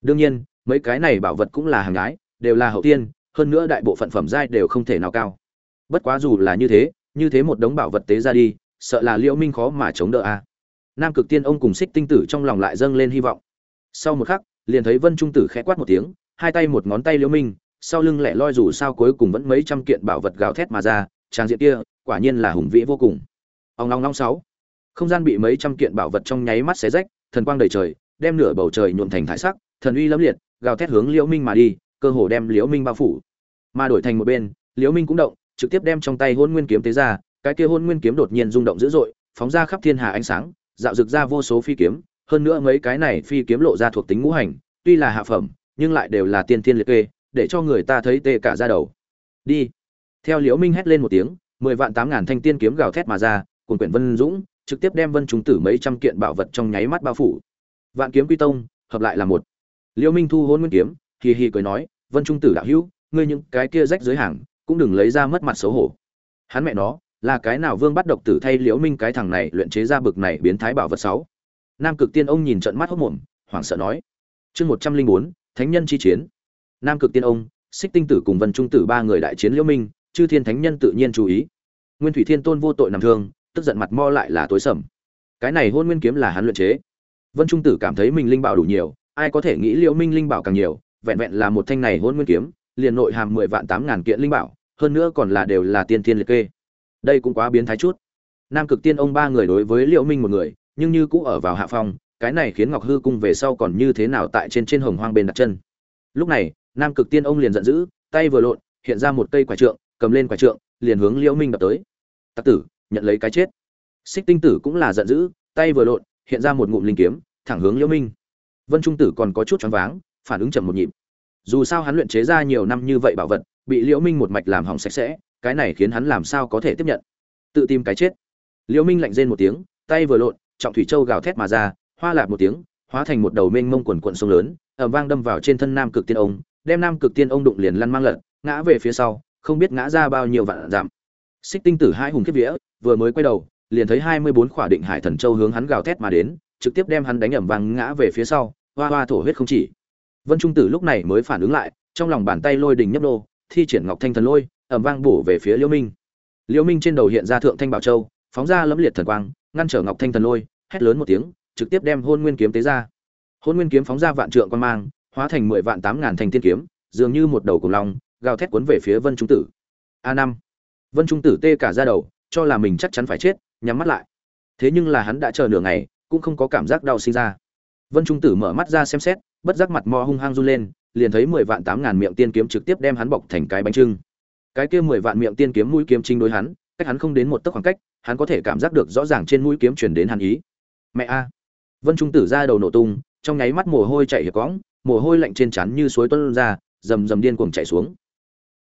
Đương nhiên, mấy cái này bảo vật cũng là hàng gái đều là hậu tiên hơn nữa đại bộ phận phẩm giai đều không thể nào cao. Bất quá dù là như thế như thế một đống bảo vật tế ra đi, sợ là liễu minh khó mà chống đỡ a. Nam cực tiên ông cùng xích tinh tử trong lòng lại dâng lên hy vọng. Sau một khắc, liền thấy vân trung tử khẽ quát một tiếng, hai tay một ngón tay liễu minh, sau lưng lẻ loi dù sao cuối cùng vẫn mấy trăm kiện bảo vật gào thét mà ra, trang diện kia, quả nhiên là hùng vĩ vô cùng. Ông long long sáu. Không gian bị mấy trăm kiện bảo vật trong nháy mắt xé rách, thần quang đầy trời, đem nửa bầu trời nhuộm thành thải sắc, thần uy lẫm liệt, gào thét hướng liễu minh mà đi cơ hồ đem liễu minh bao phủ. Mà đổi thành một bên, liễu minh cũng động, trực tiếp đem trong tay hôn nguyên kiếm tế ra, cái kia hôn nguyên kiếm đột nhiên rung động dữ dội, phóng ra khắp thiên hà ánh sáng, dạo rực ra vô số phi kiếm, hơn nữa mấy cái này phi kiếm lộ ra thuộc tính ngũ hành, tuy là hạ phẩm, nhưng lại đều là tiên thiên liệt kê, để cho người ta thấy tê cả da đầu. Đi. Theo liễu minh hét lên một tiếng, mười vạn tám ngàn thanh tiên kiếm gào thét mà ra cùng quyển vân dũng, trực tiếp đem vân chúng tử mấy trăm kiện bảo vật trong nháy mắt bao phủ. Vạn kiếm quy tông, hợp lại là một. Liễu minh thu hôn nguyên kiếm hì hì cười nói, vân trung tử đạo hữu, ngươi những cái kia rách dưới hàng, cũng đừng lấy ra mất mặt xấu hổ. Hắn mẹ nó, là cái nào vương bắt độc tử thay liễu minh cái thằng này luyện chế ra bực này biến thái bảo vật sáu nam cực tiên ông nhìn trận mắt hốt mồm, hoảng sợ nói, chương một trăm linh bốn, thánh nhân chi chiến. Nam cực tiên ông, xích tinh tử cùng vân trung tử ba người đại chiến liễu minh, chư thiên thánh nhân tự nhiên chú ý. Nguyên thủy thiên tôn vô tội nằm thương, tức giận mặt mo lại là tối sầm. Cái này hôn nguyên kiếm là hắn luyện chế. Vân trung tử cảm thấy mình linh bảo đủ nhiều, ai có thể nghĩ liễu minh linh bảo càng nhiều vẹn vẹn là một thanh này hôn nguyên kiếm, liền nội hàm mười vạn tám ngàn kiện linh bảo, hơn nữa còn là đều là tiên thiên liệt kê. Đây cũng quá biến thái chút. Nam cực tiên ông ba người đối với liễu minh một người, nhưng như cũ ở vào hạ phong, cái này khiến ngọc hư cung về sau còn như thế nào tại trên trên hồng hoang bên đặt chân. Lúc này, nam cực tiên ông liền giận dữ, tay vừa lộn, hiện ra một cây quả trượng, cầm lên quả trượng, liền hướng liễu minh đập tới. Tặc tử, nhận lấy cái chết. Xích tinh tử cũng là giận dữ, tay vừa lộn, hiện ra một ngụm linh kiếm, thẳng hướng liễu minh. Vân trung tử còn có chút choáng váng phản ứng chậm một nhịp. Dù sao hắn luyện chế ra nhiều năm như vậy bảo vật, bị liễu minh một mạch làm hỏng sạch sẽ, cái này khiến hắn làm sao có thể tiếp nhận? Tự tìm cái chết. Liễu minh lạnh rên một tiếng, tay vừa lộn, trọng thủy châu gào thét mà ra, hoa lạp một tiếng, hóa thành một đầu mênh mông quần cuộn sông lớn, ầm vang đâm vào trên thân nam cực tiên ông, đem nam cực tiên ông đụng liền lăn mang lật, ngã về phía sau, không biết ngã ra bao nhiêu vạn giảm xích tinh tử hai hùng kiếp vía, vừa mới quay đầu, liền thấy hai mươi bốn khỏa định hải thần châu hướng hắn gào thét mà đến, trực tiếp đem hắn đánh ầm vang ngã về phía sau, hoa hoa thổ huyết không chỉ vân trung tử lúc này mới phản ứng lại trong lòng bàn tay lôi đình nhấp nô, thi triển ngọc thanh thần lôi ầm vang bổ về phía liễu minh. Liễu minh trên đầu hiện ra thượng thanh bảo châu phóng ra lẫm liệt thần quang ngăn trở ngọc thanh thần lôi hét lớn một tiếng trực tiếp đem hôn nguyên kiếm tế ra. Hôn nguyên kiếm phóng ra vạn trượng quang mang hóa thành mười vạn tám ngàn thanh tiên kiếm dường như một đầu cùng long gào thét cuốn về phía vân trung tử. A năm. Vân trung tử tê cả da đầu cho là mình chắc chắn phải chết nhắm mắt lại. Thế nhưng là hắn đã chờ nửa ngày cũng không có cảm giác đau sinh ra. Vân trung tử mở mắt ra xem xét bất giác mặt mò hung hăng run lên, liền thấy mười vạn tám ngàn miệng tiên kiếm trực tiếp đem hắn bọc thành cái bánh trưng. Cái kia mười vạn miệng tiên kiếm mũi kiếm chính đối hắn, cách hắn không đến một tấc khoảng cách, hắn có thể cảm giác được rõ ràng trên mũi kiếm truyền đến hắn ý. Mẹ a! Vân trung tử ra đầu nổ tung, trong nháy mắt mồ hôi chảy hiệp cõng, mồ hôi lạnh trên trán như suối tuôn ra, rầm rầm điên cuồng chảy xuống.